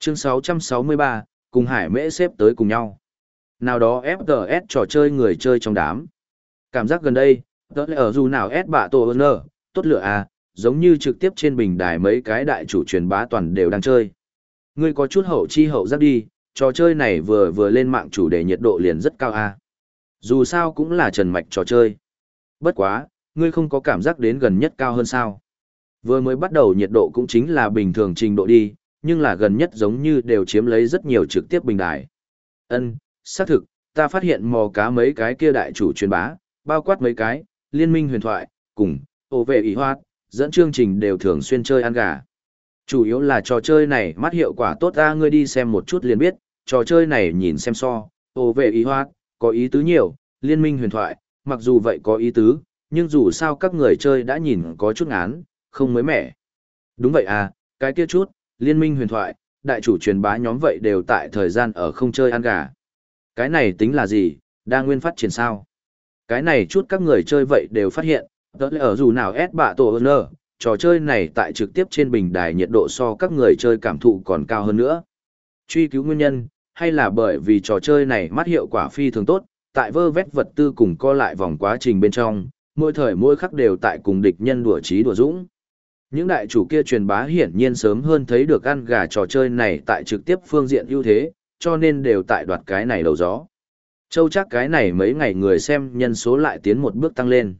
Chương 663, cùng Hải Mễ xếp tới cùng nhau. Nào đó FTS trò chơi người chơi trong đám. Cảm giác gần đây, tớ lẽ ở dù nào S bạ tổ N, tốt lựa a, giống như trực tiếp trên bình đài mấy cái đại chủ truyền bá toàn đều đang chơi. Ngươi có chút hậu chi hậu giáp đi, trò chơi này vừa vừa lên mạng chủ đề nhiệt độ liền rất cao a. Dù sao cũng là trần mạch trò chơi. Bất quá, ngươi không có cảm giác đến gần nhất cao hơn sao. Vừa mới bắt đầu nhiệt độ cũng chính là bình thường trình độ đi, nhưng là gần nhất giống như đều chiếm lấy rất nhiều trực tiếp bình đài. Ân, xác thực, ta phát hiện mò cá mấy cái kia đại chủ truyền bá, bao quát mấy cái, liên minh huyền thoại, cùng, ô vệ ý hoạt, dẫn chương trình đều thường xuyên chơi ăn gà. Chủ yếu là trò chơi này mắt hiệu quả tốt ra ngươi đi xem một chút liền biết, trò chơi này nhìn xem so, ô về ý hoạt, có ý tứ nhiều, liên minh huyền thoại, mặc dù vậy có ý tứ, nhưng dù sao các người chơi đã nhìn có chút ngán, không mới mẻ. Đúng vậy à, cái kia chút, liên minh huyền thoại, đại chủ truyền bá nhóm vậy đều tại thời gian ở không chơi ăn gà. Cái này tính là gì, đa nguyên phát triển sao? Cái này chút các người chơi vậy đều phát hiện, đó là ở dù nào S bạ tổ hơn trò chơi này tại trực tiếp trên bình đài nhiệt độ so các người chơi cảm thụ còn cao hơn nữa. Truy cứu nguyên nhân, hay là bởi vì trò chơi này mắt hiệu quả phi thường tốt, tại vơ vét vật tư cùng co lại vòng quá trình bên trong, mỗi thời mỗi khắc đều tại cùng địch nhân đùa trí đùa dũng. Những đại chủ kia truyền bá hiển nhiên sớm hơn thấy được ăn gà trò chơi này tại trực tiếp phương diện ưu thế, cho nên đều tại đoạt cái này đầu gió. Châu chắc cái này mấy ngày người xem nhân số lại tiến một bước tăng lên.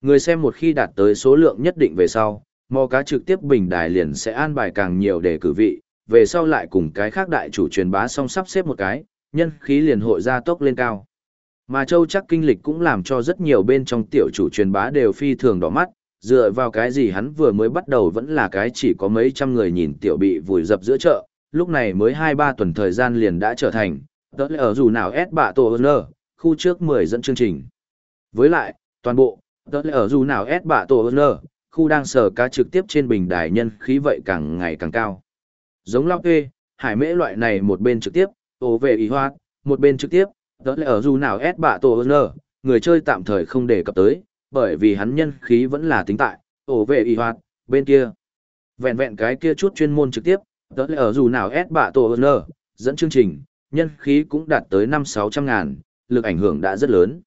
Người xem một khi đạt tới số lượng nhất định về sau, mò cá trực tiếp bình đài liền sẽ an bài càng nhiều để cử vị, về sau lại cùng cái khác đại chủ truyền bá xong sắp xếp một cái, nhân khí liền hội ra tốc lên cao. Mà Châu chắc kinh lịch cũng làm cho rất nhiều bên trong tiểu chủ truyền bá đều phi thường đỏ mắt, dựa vào cái gì hắn vừa mới bắt đầu vẫn là cái chỉ có mấy trăm người nhìn tiểu bị vùi dập giữa chợ, lúc này mới 2-3 tuần thời gian liền đã trở thành, tớ ở dù nào S bạ tổ ơn khu trước 10 dẫn chương trình. Với lại, toàn bộ, tớ ở dù nào S bạ tổ ơn khu đang sở cá trực tiếp trên bình đài nhân khí vậy càng ngày càng cao. Giống Lao Kê, Hải Mễ loại này một bên trực tiếp, ổ về ý hoa, một bên trực tiếp, tớ ở dù nào S bạ tổ ơn người chơi tạm thời không đề cập tới, bởi vì hắn nhân khí vẫn là tính tại, ổ vệ y hoạt, bên kia. Vẹn vẹn cái kia chút chuyên môn trực tiếp, tớ là ở dù nào S bạ tổ ơn dẫn chương trình, nhân khí cũng đạt tới năm sáu trăm ngàn, lực ảnh hưởng đã rất lớn.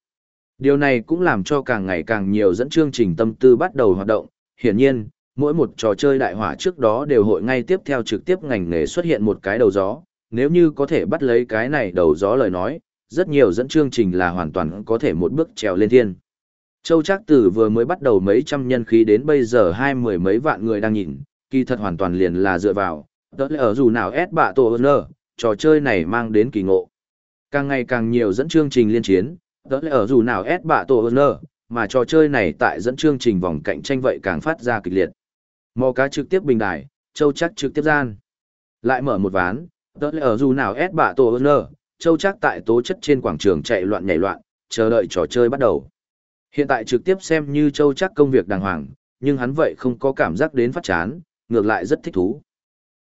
Điều này cũng làm cho càng ngày càng nhiều dẫn chương trình tâm tư bắt đầu hoạt động. Hiển nhiên, mỗi một trò chơi đại hỏa trước đó đều hội ngay tiếp theo trực tiếp ngành nghề xuất hiện một cái đầu gió. Nếu như có thể bắt lấy cái này đầu gió lời nói, rất nhiều dẫn chương trình là hoàn toàn có thể một bước trèo lên thiên. Châu Trác Tử vừa mới bắt đầu mấy trăm nhân khí đến bây giờ hai mười mấy vạn người đang nhìn, kỳ thật hoàn toàn liền là dựa vào, tớ lẽ ở dù nào ép bạ tổ ơn trò chơi này mang đến kỳ ngộ. Càng ngày càng nhiều dẫn chương trình liên chiến, tớ lẽ ở dù nào ép bạ tổ ơn mà trò chơi này tại dẫn chương trình vòng cạnh tranh vậy càng phát ra kịch liệt. Mò cá trực tiếp bình đài, châu Trác trực tiếp gian. Lại mở một ván, tớ lẽ ở dù nào ép bạ tổ ơn châu Trác tại tố chất trên quảng trường chạy loạn nhảy loạn, chờ đợi trò chơi bắt đầu. Hiện tại trực tiếp xem như châu chắc công việc đàng hoàng, nhưng hắn vậy không có cảm giác đến phát chán, ngược lại rất thích thú.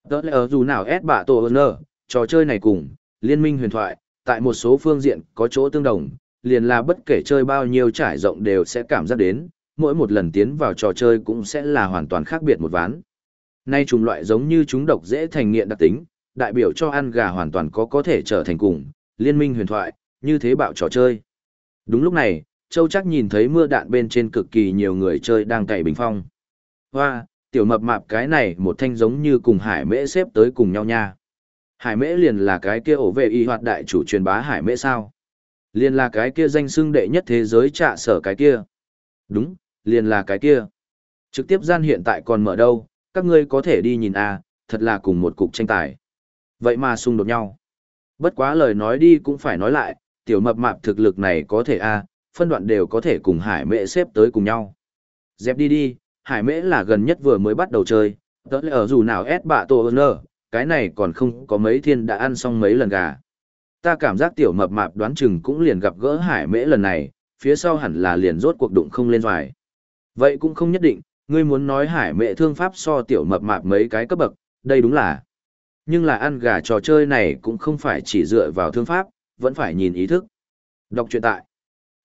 Đó là ở dù nào S bạ tổ ơn trò chơi này cùng, liên minh huyền thoại, tại một số phương diện có chỗ tương đồng, liền là bất kể chơi bao nhiêu trải rộng đều sẽ cảm giác đến, mỗi một lần tiến vào trò chơi cũng sẽ là hoàn toàn khác biệt một ván. Nay trùng loại giống như chúng độc dễ thành nghiện đặc tính, đại biểu cho ăn gà hoàn toàn có có thể trở thành cùng, liên minh huyền thoại, như thế bạo trò chơi. Đúng lúc này, Châu chắc nhìn thấy mưa đạn bên trên cực kỳ nhiều người chơi đang cày bình phong. Hoa, tiểu mập mạp cái này một thanh giống như cùng hải mễ xếp tới cùng nhau nha. Hải mễ liền là cái kia ổ vệ y hoạt đại chủ truyền bá hải mễ sao. Liền là cái kia danh xưng đệ nhất thế giới trạ sở cái kia. Đúng, liền là cái kia. Trực tiếp gian hiện tại còn mở đâu, các ngươi có thể đi nhìn à, thật là cùng một cục tranh tài. Vậy mà xung đột nhau. Bất quá lời nói đi cũng phải nói lại, tiểu mập mạp thực lực này có thể a à, phân đoạn đều có thể cùng hải mễ xếp tới cùng nhau. Dẹp đi đi, hải mễ là gần nhất vừa mới bắt đầu chơi, tớ lẽ ở dù nào ép bạ tổ ơn cái này còn không có mấy thiên đã ăn xong mấy lần gà. Ta cảm giác tiểu mập mạp đoán chừng cũng liền gặp gỡ hải mễ lần này, phía sau hẳn là liền rốt cuộc đụng không lên doài. Vậy cũng không nhất định, ngươi muốn nói hải mễ thương pháp so tiểu mập mạp mấy cái cấp bậc, đây đúng là. Nhưng là ăn gà trò chơi này cũng không phải chỉ dựa vào thương pháp, vẫn phải nhìn ý thức. Đọc truyện tại.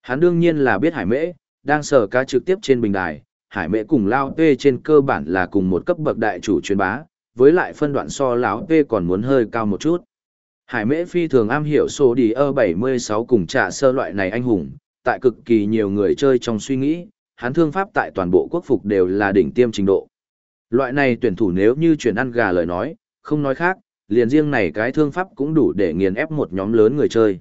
Hắn đương nhiên là biết hải mễ, đang sở cá trực tiếp trên bình đài, hải mễ cùng lao tê trên cơ bản là cùng một cấp bậc đại chủ truyền bá, với lại phân đoạn so lão tê còn muốn hơi cao một chút. Hải mễ phi thường am hiểu số đi ơ 76 cùng trả sơ loại này anh hùng, tại cực kỳ nhiều người chơi trong suy nghĩ, hắn thương pháp tại toàn bộ quốc phục đều là đỉnh tiêm trình độ. Loại này tuyển thủ nếu như chuyển ăn gà lời nói, không nói khác, liền riêng này cái thương pháp cũng đủ để nghiền ép một nhóm lớn người chơi.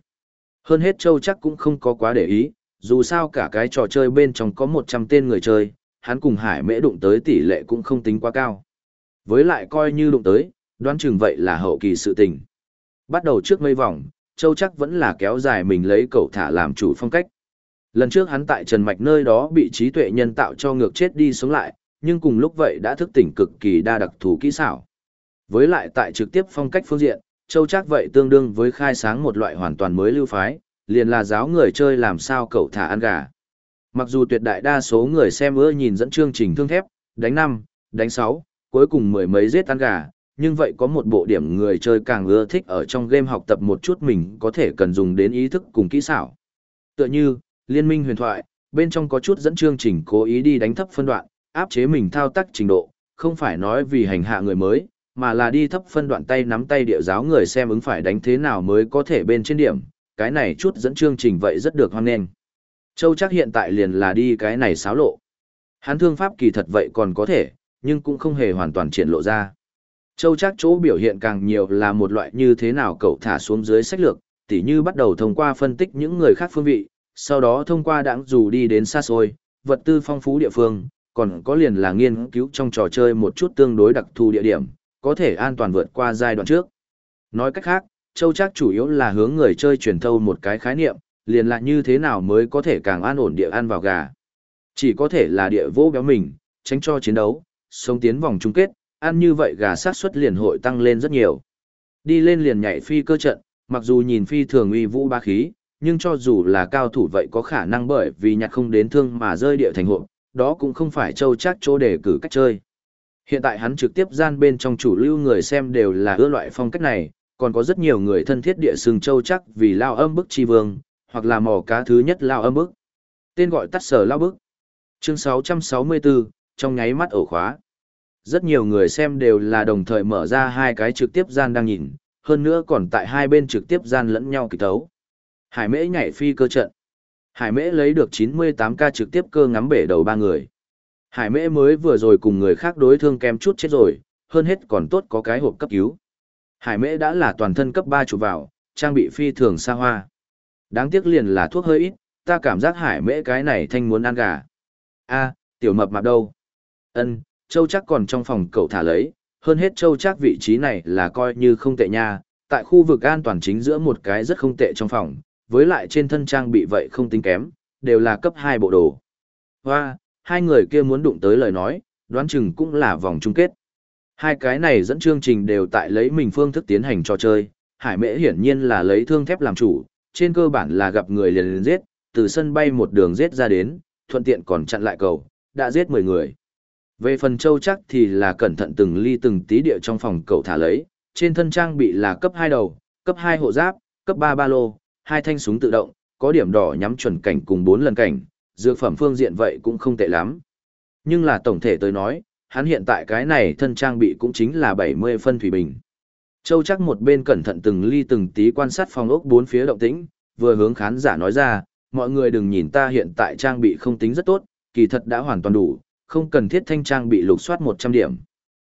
Hơn hết Châu chắc cũng không có quá để ý, dù sao cả cái trò chơi bên trong có 100 tên người chơi, hắn cùng hải mễ đụng tới tỷ lệ cũng không tính quá cao. Với lại coi như đụng tới, đoán chừng vậy là hậu kỳ sự tình. Bắt đầu trước mây vòng, Châu chắc vẫn là kéo dài mình lấy cậu thả làm chủ phong cách. Lần trước hắn tại Trần Mạch nơi đó bị trí tuệ nhân tạo cho ngược chết đi sống lại, nhưng cùng lúc vậy đã thức tỉnh cực kỳ đa đặc thù kỹ xảo. Với lại tại trực tiếp phong cách phương diện, Châu chắc vậy tương đương với khai sáng một loại hoàn toàn mới lưu phái, liền là giáo người chơi làm sao cậu thả ăn gà. Mặc dù tuyệt đại đa số người xem ưa nhìn dẫn chương trình thương thép, đánh năm, đánh sáu, cuối cùng mười mấy giết ăn gà, nhưng vậy có một bộ điểm người chơi càng ưa thích ở trong game học tập một chút mình có thể cần dùng đến ý thức cùng kỹ xảo. Tựa như, Liên minh huyền thoại, bên trong có chút dẫn chương trình cố ý đi đánh thấp phân đoạn, áp chế mình thao tác trình độ, không phải nói vì hành hạ người mới, mà là đi thấp phân đoạn tay nắm tay địa giáo người xem ứng phải đánh thế nào mới có thể bên trên điểm, cái này chút dẫn chương trình vậy rất được hoan nghênh. Châu chắc hiện tại liền là đi cái này xáo lộ. Hắn thương pháp kỳ thật vậy còn có thể, nhưng cũng không hề hoàn toàn triển lộ ra. Châu chắc chỗ biểu hiện càng nhiều là một loại như thế nào cậu thả xuống dưới sách lược, tỉ như bắt đầu thông qua phân tích những người khác phương vị, sau đó thông qua đãng dù đi đến xa xôi, vật tư phong phú địa phương, còn có liền là nghiên cứu trong trò chơi một chút tương đối đặc thù địa điểm, có thể an toàn vượt qua giai đoạn trước. Nói cách khác, Châu chắc chủ yếu là hướng người chơi truyền thâu một cái khái niệm, liền là như thế nào mới có thể càng an ổn địa ăn vào gà. Chỉ có thể là địa vô béo mình, tránh cho chiến đấu, sống tiến vòng chung kết, ăn như vậy gà sát suất liền hội tăng lên rất nhiều. Đi lên liền nhảy phi cơ trận, mặc dù nhìn phi thường uy vũ ba khí, nhưng cho dù là cao thủ vậy có khả năng bởi vì nhặt không đến thương mà rơi địa thành hộ, đó cũng không phải châu chắc chỗ để cử cách chơi. Hiện tại hắn trực tiếp gian bên trong chủ lưu người xem đều là ưa loại phong cách này, còn có rất nhiều người thân thiết địa sừng châu chắc vì lao âm bức chi vương, hoặc là mò cá thứ nhất lao âm bức. Tên gọi tắt sở lao bức. Chương 664, trong nháy mắt ổ khóa. Rất nhiều người xem đều là đồng thời mở ra hai cái trực tiếp gian đang nhìn, hơn nữa còn tại hai bên trực tiếp gian lẫn nhau kỳ tấu. Hải mễ nhảy phi cơ trận. Hải mễ lấy được 98k trực tiếp cơ ngắm bể đầu ba người. Hải mễ mới vừa rồi cùng người khác đối thương kém chút chết rồi, hơn hết còn tốt có cái hộp cấp cứu. Hải mễ đã là toàn thân cấp 3 chụp vào, trang bị phi thường xa hoa. Đáng tiếc liền là thuốc hơi ít, ta cảm giác hải mễ cái này thanh muốn ăn gà. a tiểu mập mạp đâu? ân châu chắc còn trong phòng cậu thả lấy, hơn hết châu chắc vị trí này là coi như không tệ nha, tại khu vực an toàn chính giữa một cái rất không tệ trong phòng, với lại trên thân trang bị vậy không tính kém, đều là cấp 2 bộ đồ. Hoa, hai người kia muốn đụng tới lời nói, đoán chừng cũng là vòng chung kết. Hai cái này dẫn chương trình đều tại lấy mình phương thức tiến hành trò chơi, hải mễ hiển nhiên là lấy thương thép làm chủ, trên cơ bản là gặp người liền liền giết, từ sân bay một đường giết ra đến, thuận tiện còn chặn lại cầu, đã giết 10 người. Về phần châu chắc thì là cẩn thận từng ly từng tí địa trong phòng cậu thả lấy, trên thân trang bị là cấp 2 đầu, cấp 2 hộ giáp, cấp 3 ba lô, hai thanh súng tự động, có điểm đỏ nhắm chuẩn cảnh cùng 4 lần cảnh, dược phẩm phương diện vậy cũng không tệ lắm. Nhưng là tổng thể tới nói, hắn hiện tại cái này thân trang bị cũng chính là 70 phân thủy bình. Châu chắc một bên cẩn thận từng ly từng tí quan sát phòng ốc bốn phía động tĩnh, vừa hướng khán giả nói ra, mọi người đừng nhìn ta hiện tại trang bị không tính rất tốt, kỳ thật đã hoàn toàn đủ, không cần thiết thanh trang bị lục soát 100 điểm.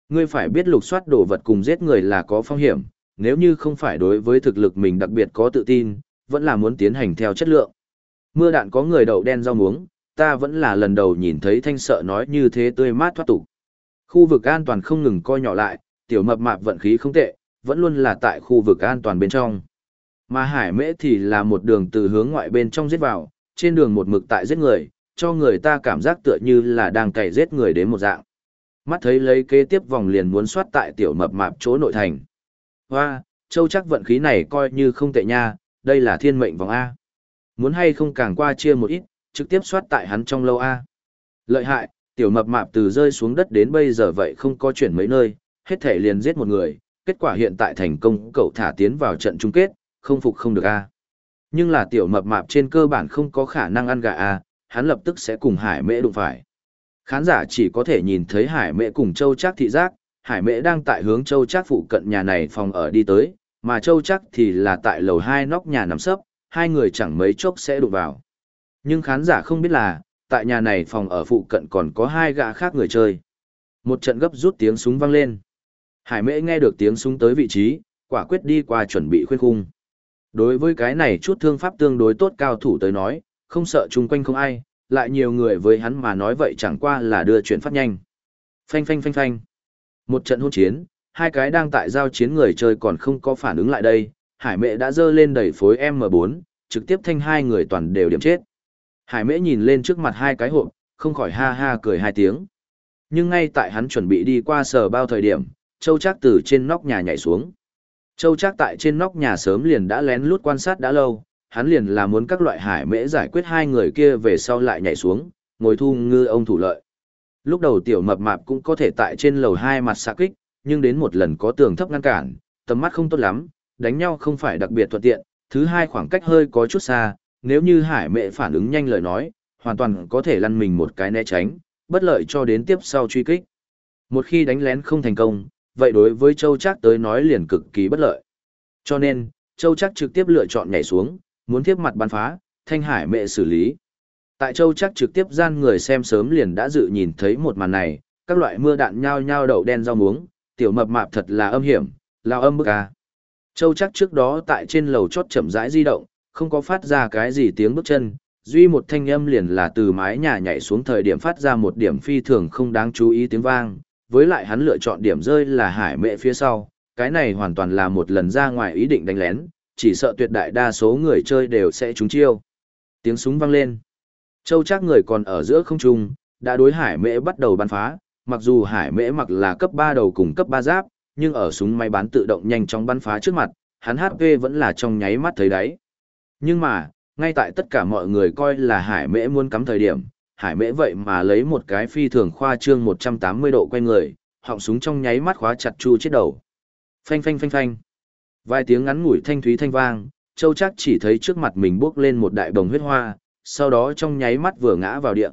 Ngươi phải biết lục soát đồ vật cùng giết người là có phong hiểm, nếu như không phải đối với thực lực mình đặc biệt có tự tin, vẫn là muốn tiến hành theo chất lượng. Mưa đạn có người đậu đen rau muống, ta vẫn là lần đầu nhìn thấy thanh sợ nói như thế tươi mát thoát tục. Khu vực an toàn không ngừng coi nhỏ lại, tiểu mập mạp vận khí không tệ, vẫn luôn là tại khu vực an toàn bên trong. Mà hải mễ thì là một đường từ hướng ngoại bên trong giết vào, trên đường một mực tại giết người, cho người ta cảm giác tựa như là đang cày giết người đến một dạng. Mắt thấy lấy kế tiếp vòng liền muốn soát tại tiểu mập mạp chỗ nội thành. Hoa, châu chắc vận khí này coi như không tệ nha, đây là thiên mệnh vòng A. Muốn hay không càng qua chia một ít, trực tiếp soát tại hắn trong lâu A. Lợi hại, tiểu mập mạp từ rơi xuống đất đến bây giờ vậy không có chuyển mấy nơi, hết thể liền giết một người, kết quả hiện tại thành công cậu thả tiến vào trận chung kết, không phục không được A. Nhưng là tiểu mập mạp trên cơ bản không có khả năng ăn gà A, hắn lập tức sẽ cùng hải mễ đụng phải. Khán giả chỉ có thể nhìn thấy hải mễ cùng châu chắc thị giác, hải mễ đang tại hướng châu chắc phụ cận nhà này phòng ở đi tới, mà châu chắc thì là tại lầu hai nóc nhà nằm sấp, hai người chẳng mấy chốc sẽ đụng vào. Nhưng khán giả không biết là, tại nhà này phòng ở phụ cận còn có hai gã khác người chơi. Một trận gấp rút tiếng súng vang lên. Hải mễ nghe được tiếng súng tới vị trí, quả quyết đi qua chuẩn bị khuyên khung. Đối với cái này chút thương pháp tương đối tốt cao thủ tới nói, không sợ chung quanh không ai, lại nhiều người với hắn mà nói vậy chẳng qua là đưa chuyện phát nhanh. Phanh phanh phanh phanh. Một trận hôn chiến, hai cái đang tại giao chiến người chơi còn không có phản ứng lại đây, Hải Mễ đã dơ lên đẩy phối M4, trực tiếp thanh hai người toàn đều điểm chết. Hải Mễ nhìn lên trước mặt hai cái hộp, không khỏi ha ha cười hai tiếng. Nhưng ngay tại hắn chuẩn bị đi qua sở bao thời điểm, Châu Trác từ trên nóc nhà nhảy xuống. Châu Trác tại trên nóc nhà sớm liền đã lén lút quan sát đã lâu, hắn liền là muốn các loại hải mễ giải quyết hai người kia về sau lại nhảy xuống, ngồi thu ngư ông thủ lợi. Lúc đầu tiểu mập mạp cũng có thể tại trên lầu hai mặt xạ kích, nhưng đến một lần có tường thấp ngăn cản, tầm mắt không tốt lắm, đánh nhau không phải đặc biệt thuận tiện, thứ hai khoảng cách hơi có chút xa, nếu như hải mệ phản ứng nhanh lời nói, hoàn toàn có thể lăn mình một cái né tránh, bất lợi cho đến tiếp sau truy kích. Một khi đánh lén không thành công, vậy đối với Châu chắc tới nói liền cực kỳ bất lợi. Cho nên, Châu chắc trực tiếp lựa chọn nhảy xuống, muốn tiếp mặt bắn phá, thanh hải mệ xử lý. Tại Châu chắc trực tiếp gian người xem sớm liền đã dự nhìn thấy một màn này, các loại mưa đạn nhao nhao đậu đen rau muống, tiểu mập mạp thật là âm hiểm, lao âm bức à. Châu chắc trước đó tại trên lầu chót chậm rãi di động, không có phát ra cái gì tiếng bước chân, duy một thanh âm liền là từ mái nhà nhảy xuống thời điểm phát ra một điểm phi thường không đáng chú ý tiếng vang, với lại hắn lựa chọn điểm rơi là hải mệ phía sau, cái này hoàn toàn là một lần ra ngoài ý định đánh lén, chỉ sợ tuyệt đại đa số người chơi đều sẽ trúng chiêu. Tiếng súng vang lên. Châu chắc người còn ở giữa không trung, đã đối hải mễ bắt đầu bắn phá, mặc dù hải mễ mặc là cấp 3 đầu cùng cấp 3 giáp, nhưng ở súng máy bán tự động nhanh chóng bắn phá trước mặt, hắn HP vẫn là trong nháy mắt thấy đáy. Nhưng mà, ngay tại tất cả mọi người coi là hải mễ muốn cắm thời điểm, hải mễ vậy mà lấy một cái phi thường khoa trương 180 độ quay người, họng súng trong nháy mắt khóa chặt chu chết đầu. Phanh phanh phanh phanh. Vài tiếng ngắn ngủi thanh thúy thanh vang, Châu Trác chỉ thấy trước mặt mình bước lên một đại bồng huyết hoa, sau đó trong nháy mắt vừa ngã vào địa.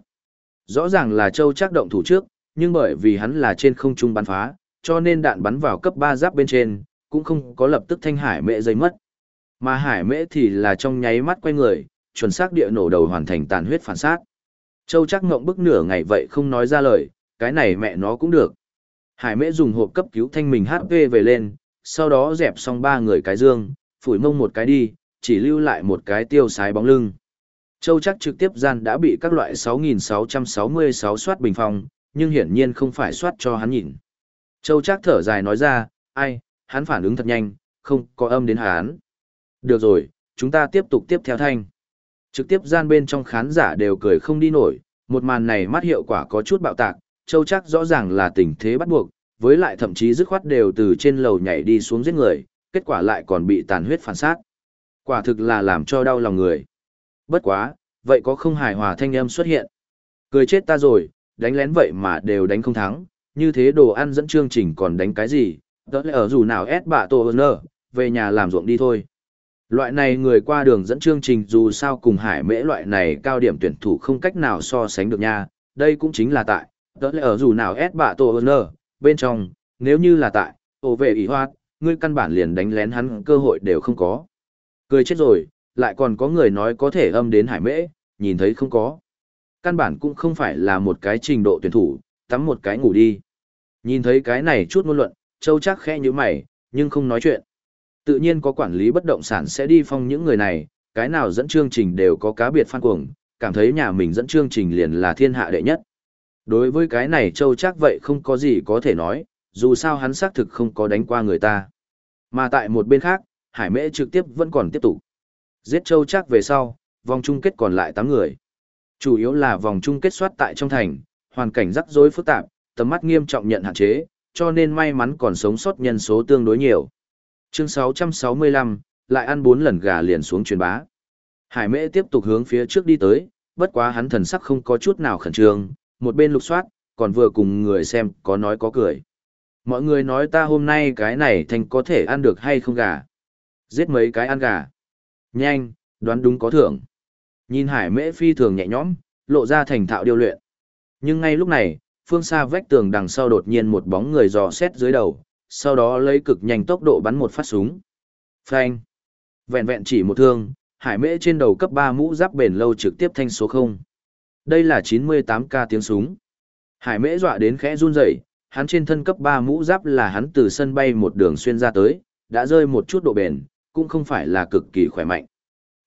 Rõ ràng là Châu Trác động thủ trước, nhưng bởi vì hắn là trên không trung bắn phá, cho nên đạn bắn vào cấp 3 giáp bên trên, cũng không có lập tức thanh hải mễ dây mất. Mà hải mễ thì là trong nháy mắt quay người, chuẩn xác địa nổ đầu hoàn thành tàn huyết phản sát. Châu chắc ngộng bức nửa ngày vậy không nói ra lời, cái này mẹ nó cũng được. Hải mễ dùng hộp cấp cứu thanh mình HP về lên, sau đó dẹp xong ba người cái dương, phủi mông một cái đi, chỉ lưu lại một cái tiêu sái bóng lưng. Châu chắc trực tiếp gian đã bị các loại 6.666 soát bình phong, nhưng hiển nhiên không phải soát cho hắn nhìn. Châu Trác thở dài nói ra, ai, hắn phản ứng thật nhanh, không có âm đến hắn. Được rồi, chúng ta tiếp tục tiếp theo thanh. Trực tiếp gian bên trong khán giả đều cười không đi nổi, một màn này mắt hiệu quả có chút bạo tạc, Châu Trác rõ ràng là tình thế bắt buộc, với lại thậm chí dứt khoát đều từ trên lầu nhảy đi xuống giết người, kết quả lại còn bị tàn huyết phản sát. Quả thực là làm cho đau lòng người. Bất quá, vậy có không hài hòa thanh âm xuất hiện. Cười chết ta rồi, đánh lén vậy mà đều đánh không thắng, như thế đồ ăn dẫn chương trình còn đánh cái gì, đó lẽ ở dù nào ép bạ tổ nơ, về nhà làm ruộng đi thôi. Loại này người qua đường dẫn chương trình dù sao cùng hải mễ loại này cao điểm tuyển thủ không cách nào so sánh được nha, đây cũng chính là tại, đó lẽ ở dù nào ép bạ tổ nơ, bên trong, nếu như là tại, ổ vệ ý hoạt, ngươi căn bản liền đánh lén hắn cơ hội đều không có. Cười chết rồi, lại còn có người nói có thể âm đến hải mễ, nhìn thấy không có. Căn bản cũng không phải là một cái trình độ tuyển thủ, tắm một cái ngủ đi. Nhìn thấy cái này chút ngôn luận, Châu chắc khẽ như mày, nhưng không nói chuyện. Tự nhiên có quản lý bất động sản sẽ đi phong những người này, cái nào dẫn chương trình đều có cá biệt phan cuồng, cảm thấy nhà mình dẫn chương trình liền là thiên hạ đệ nhất. Đối với cái này Châu chắc vậy không có gì có thể nói, dù sao hắn xác thực không có đánh qua người ta. Mà tại một bên khác, Hải Mễ trực tiếp vẫn còn tiếp tục. Giết Châu chắc về sau, vòng chung kết còn lại 8 người. Chủ yếu là vòng chung kết soát tại trong thành, hoàn cảnh rắc rối phức tạp, tầm mắt nghiêm trọng nhận hạn chế, cho nên may mắn còn sống sót nhân số tương đối nhiều. Chương 665, lại ăn 4 lần gà liền xuống truyền bá. Hải Mễ tiếp tục hướng phía trước đi tới, bất quá hắn thần sắc không có chút nào khẩn trương, một bên lục soát, còn vừa cùng người xem có nói có cười. Mọi người nói ta hôm nay cái này thành có thể ăn được hay không gà. Giết mấy cái ăn gà. Nhanh, đoán đúng có thưởng. Nhìn hải mễ phi thường nhẹ nhõm, lộ ra thành thạo điêu luyện. Nhưng ngay lúc này, phương xa vách tường đằng sau đột nhiên một bóng người dò xét dưới đầu, sau đó lấy cực nhanh tốc độ bắn một phát súng. Phanh. Vẹn vẹn chỉ một thương, hải mễ trên đầu cấp 3 mũ giáp bền lâu trực tiếp thanh số 0. Đây là 98k tiếng súng. Hải mễ dọa đến khẽ run rẩy, hắn trên thân cấp 3 mũ giáp là hắn từ sân bay một đường xuyên ra tới, đã rơi một chút độ bền, cũng không phải là cực kỳ khỏe mạnh.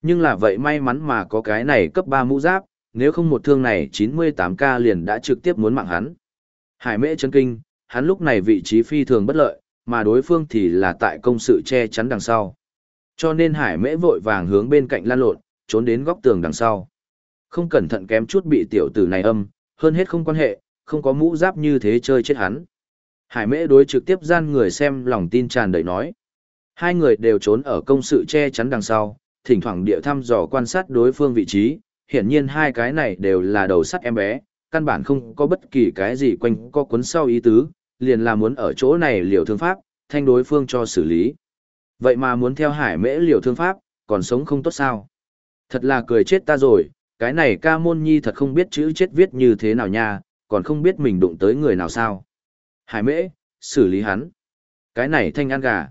Nhưng là vậy may mắn mà có cái này cấp 3 mũ giáp, nếu không một thương này 98k liền đã trực tiếp muốn mạng hắn. Hải mễ chấn kinh, hắn lúc này vị trí phi thường bất lợi, mà đối phương thì là tại công sự che chắn đằng sau. Cho nên hải mễ vội vàng hướng bên cạnh lan lộn, trốn đến góc tường đằng sau. Không cẩn thận kém chút bị tiểu tử này âm, hơn hết không quan hệ, không có mũ giáp như thế chơi chết hắn. Hải mễ đối trực tiếp gian người xem lòng tin tràn đầy nói. Hai người đều trốn ở công sự che chắn đằng sau, thỉnh thoảng địa thăm dò quan sát đối phương vị trí, hiển nhiên hai cái này đều là đầu sắt em bé, căn bản không có bất kỳ cái gì quanh co cuốn sau ý tứ, liền là muốn ở chỗ này liều thương pháp, thanh đối phương cho xử lý. Vậy mà muốn theo hải mễ liều thương pháp, còn sống không tốt sao? Thật là cười chết ta rồi, cái này ca môn nhi thật không biết chữ chết viết như thế nào nha, còn không biết mình đụng tới người nào sao. Hải mễ, xử lý hắn. Cái này thanh ăn gà.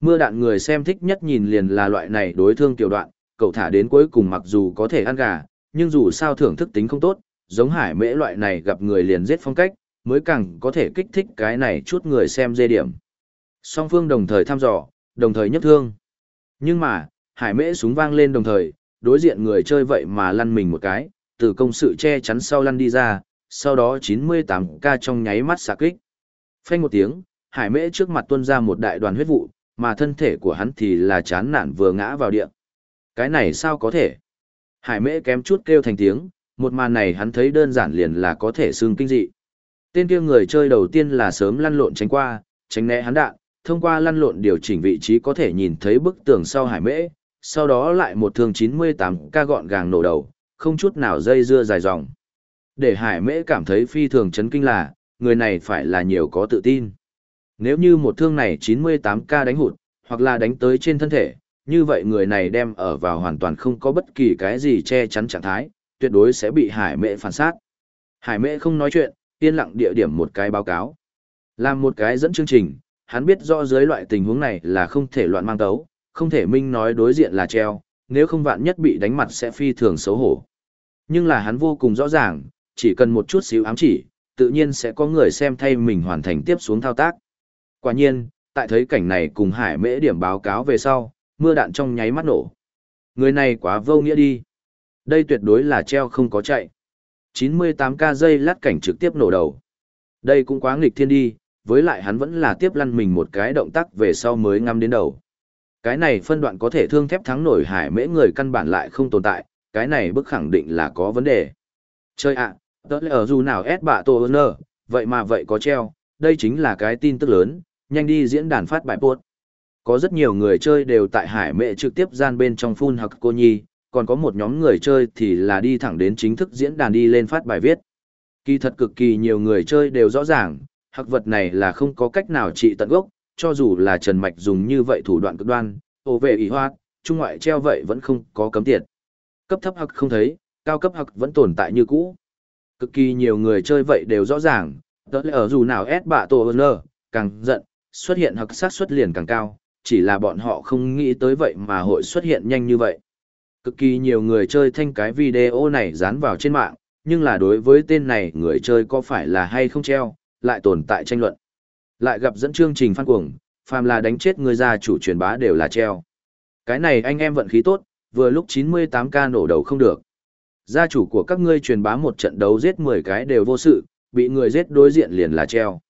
Mưa đạn người xem thích nhất nhìn liền là loại này đối thương tiểu đoạn, cậu thả đến cuối cùng mặc dù có thể ăn gà, nhưng dù sao thưởng thức tính không tốt, giống hải mễ loại này gặp người liền giết phong cách, mới càng có thể kích thích cái này chút người xem dê điểm. Song phương đồng thời thăm dò, đồng thời nhất thương. Nhưng mà, hải mễ súng vang lên đồng thời, đối diện người chơi vậy mà lăn mình một cái, từ công sự che chắn sau lăn đi ra, sau đó 98k trong nháy mắt xạ kích. Phanh một tiếng, hải mễ trước mặt tuôn ra một đại đoàn huyết vụ, mà thân thể của hắn thì là chán nản vừa ngã vào địa. Cái này sao có thể? Hải mễ kém chút kêu thành tiếng, một màn này hắn thấy đơn giản liền là có thể xương kinh dị. Tên kia người chơi đầu tiên là sớm lăn lộn tránh qua, tránh né hắn đạn, thông qua lăn lộn điều chỉnh vị trí có thể nhìn thấy bức tường sau hải mễ, sau đó lại một thương 98 ca gọn gàng nổ đầu, không chút nào dây dưa dài dòng. Để hải mễ cảm thấy phi thường chấn kinh là, người này phải là nhiều có tự tin. Nếu như một thương này 98 ca đánh hụt, hoặc là đánh tới trên thân thể, như vậy người này đem ở vào hoàn toàn không có bất kỳ cái gì che chắn trạng thái, tuyệt đối sẽ bị hải mễ phản sát. Hải mễ không nói chuyện, yên lặng địa điểm một cái báo cáo. Làm một cái dẫn chương trình, hắn biết rõ dưới loại tình huống này là không thể loạn mang tấu, không thể minh nói đối diện là treo, nếu không vạn nhất bị đánh mặt sẽ phi thường xấu hổ. Nhưng là hắn vô cùng rõ ràng, chỉ cần một chút xíu ám chỉ, tự nhiên sẽ có người xem thay mình hoàn thành tiếp xuống thao tác. Quả nhiên, tại thấy cảnh này cùng hải mễ điểm báo cáo về sau, mưa đạn trong nháy mắt nổ. Người này quá vô nghĩa đi. Đây tuyệt đối là treo không có chạy. 98k dây lát cảnh trực tiếp nổ đầu. Đây cũng quá nghịch thiên đi, với lại hắn vẫn là tiếp lăn mình một cái động tác về sau mới ngắm đến đầu. Cái này phân đoạn có thể thương thép thắng nổi hải mễ người căn bản lại không tồn tại, cái này bức khẳng định là có vấn đề. Chơi ạ, à, tớ ở dù nào ép bạ tổ nơ, vậy mà vậy có treo, đây chính là cái tin tức lớn, nhanh đi diễn đàn phát bài buốt. Có rất nhiều người chơi đều tại hải mệ trực tiếp gian bên trong phun hoặc cô nhi, còn có một nhóm người chơi thì là đi thẳng đến chính thức diễn đàn đi lên phát bài viết. Kỳ thật cực kỳ nhiều người chơi đều rõ ràng, hắc vật này là không có cách nào trị tận gốc, cho dù là Trần Mạch dùng như vậy thủ đoạn cực đoan, ô vệ ý hoa, trung ngoại treo vậy vẫn không có cấm tiệt. Cấp thấp hắc không thấy, cao cấp hắc vẫn tồn tại như cũ. Cực kỳ nhiều người chơi vậy đều rõ ràng, đó là ở dù nào ép bạ tổ ơn càng giận, xuất hiện hắc sát xuất liền càng cao, chỉ là bọn họ không nghĩ tới vậy mà hội xuất hiện nhanh như vậy. Cực kỳ nhiều người chơi thanh cái video này dán vào trên mạng, nhưng là đối với tên này người chơi có phải là hay không treo, lại tồn tại tranh luận. Lại gặp dẫn chương trình phan cuồng, phàm là đánh chết người gia chủ truyền bá đều là treo. Cái này anh em vận khí tốt, vừa lúc 98k nổ đầu không được. Gia chủ của các ngươi truyền bá một trận đấu giết 10 cái đều vô sự, bị người giết đối diện liền là treo.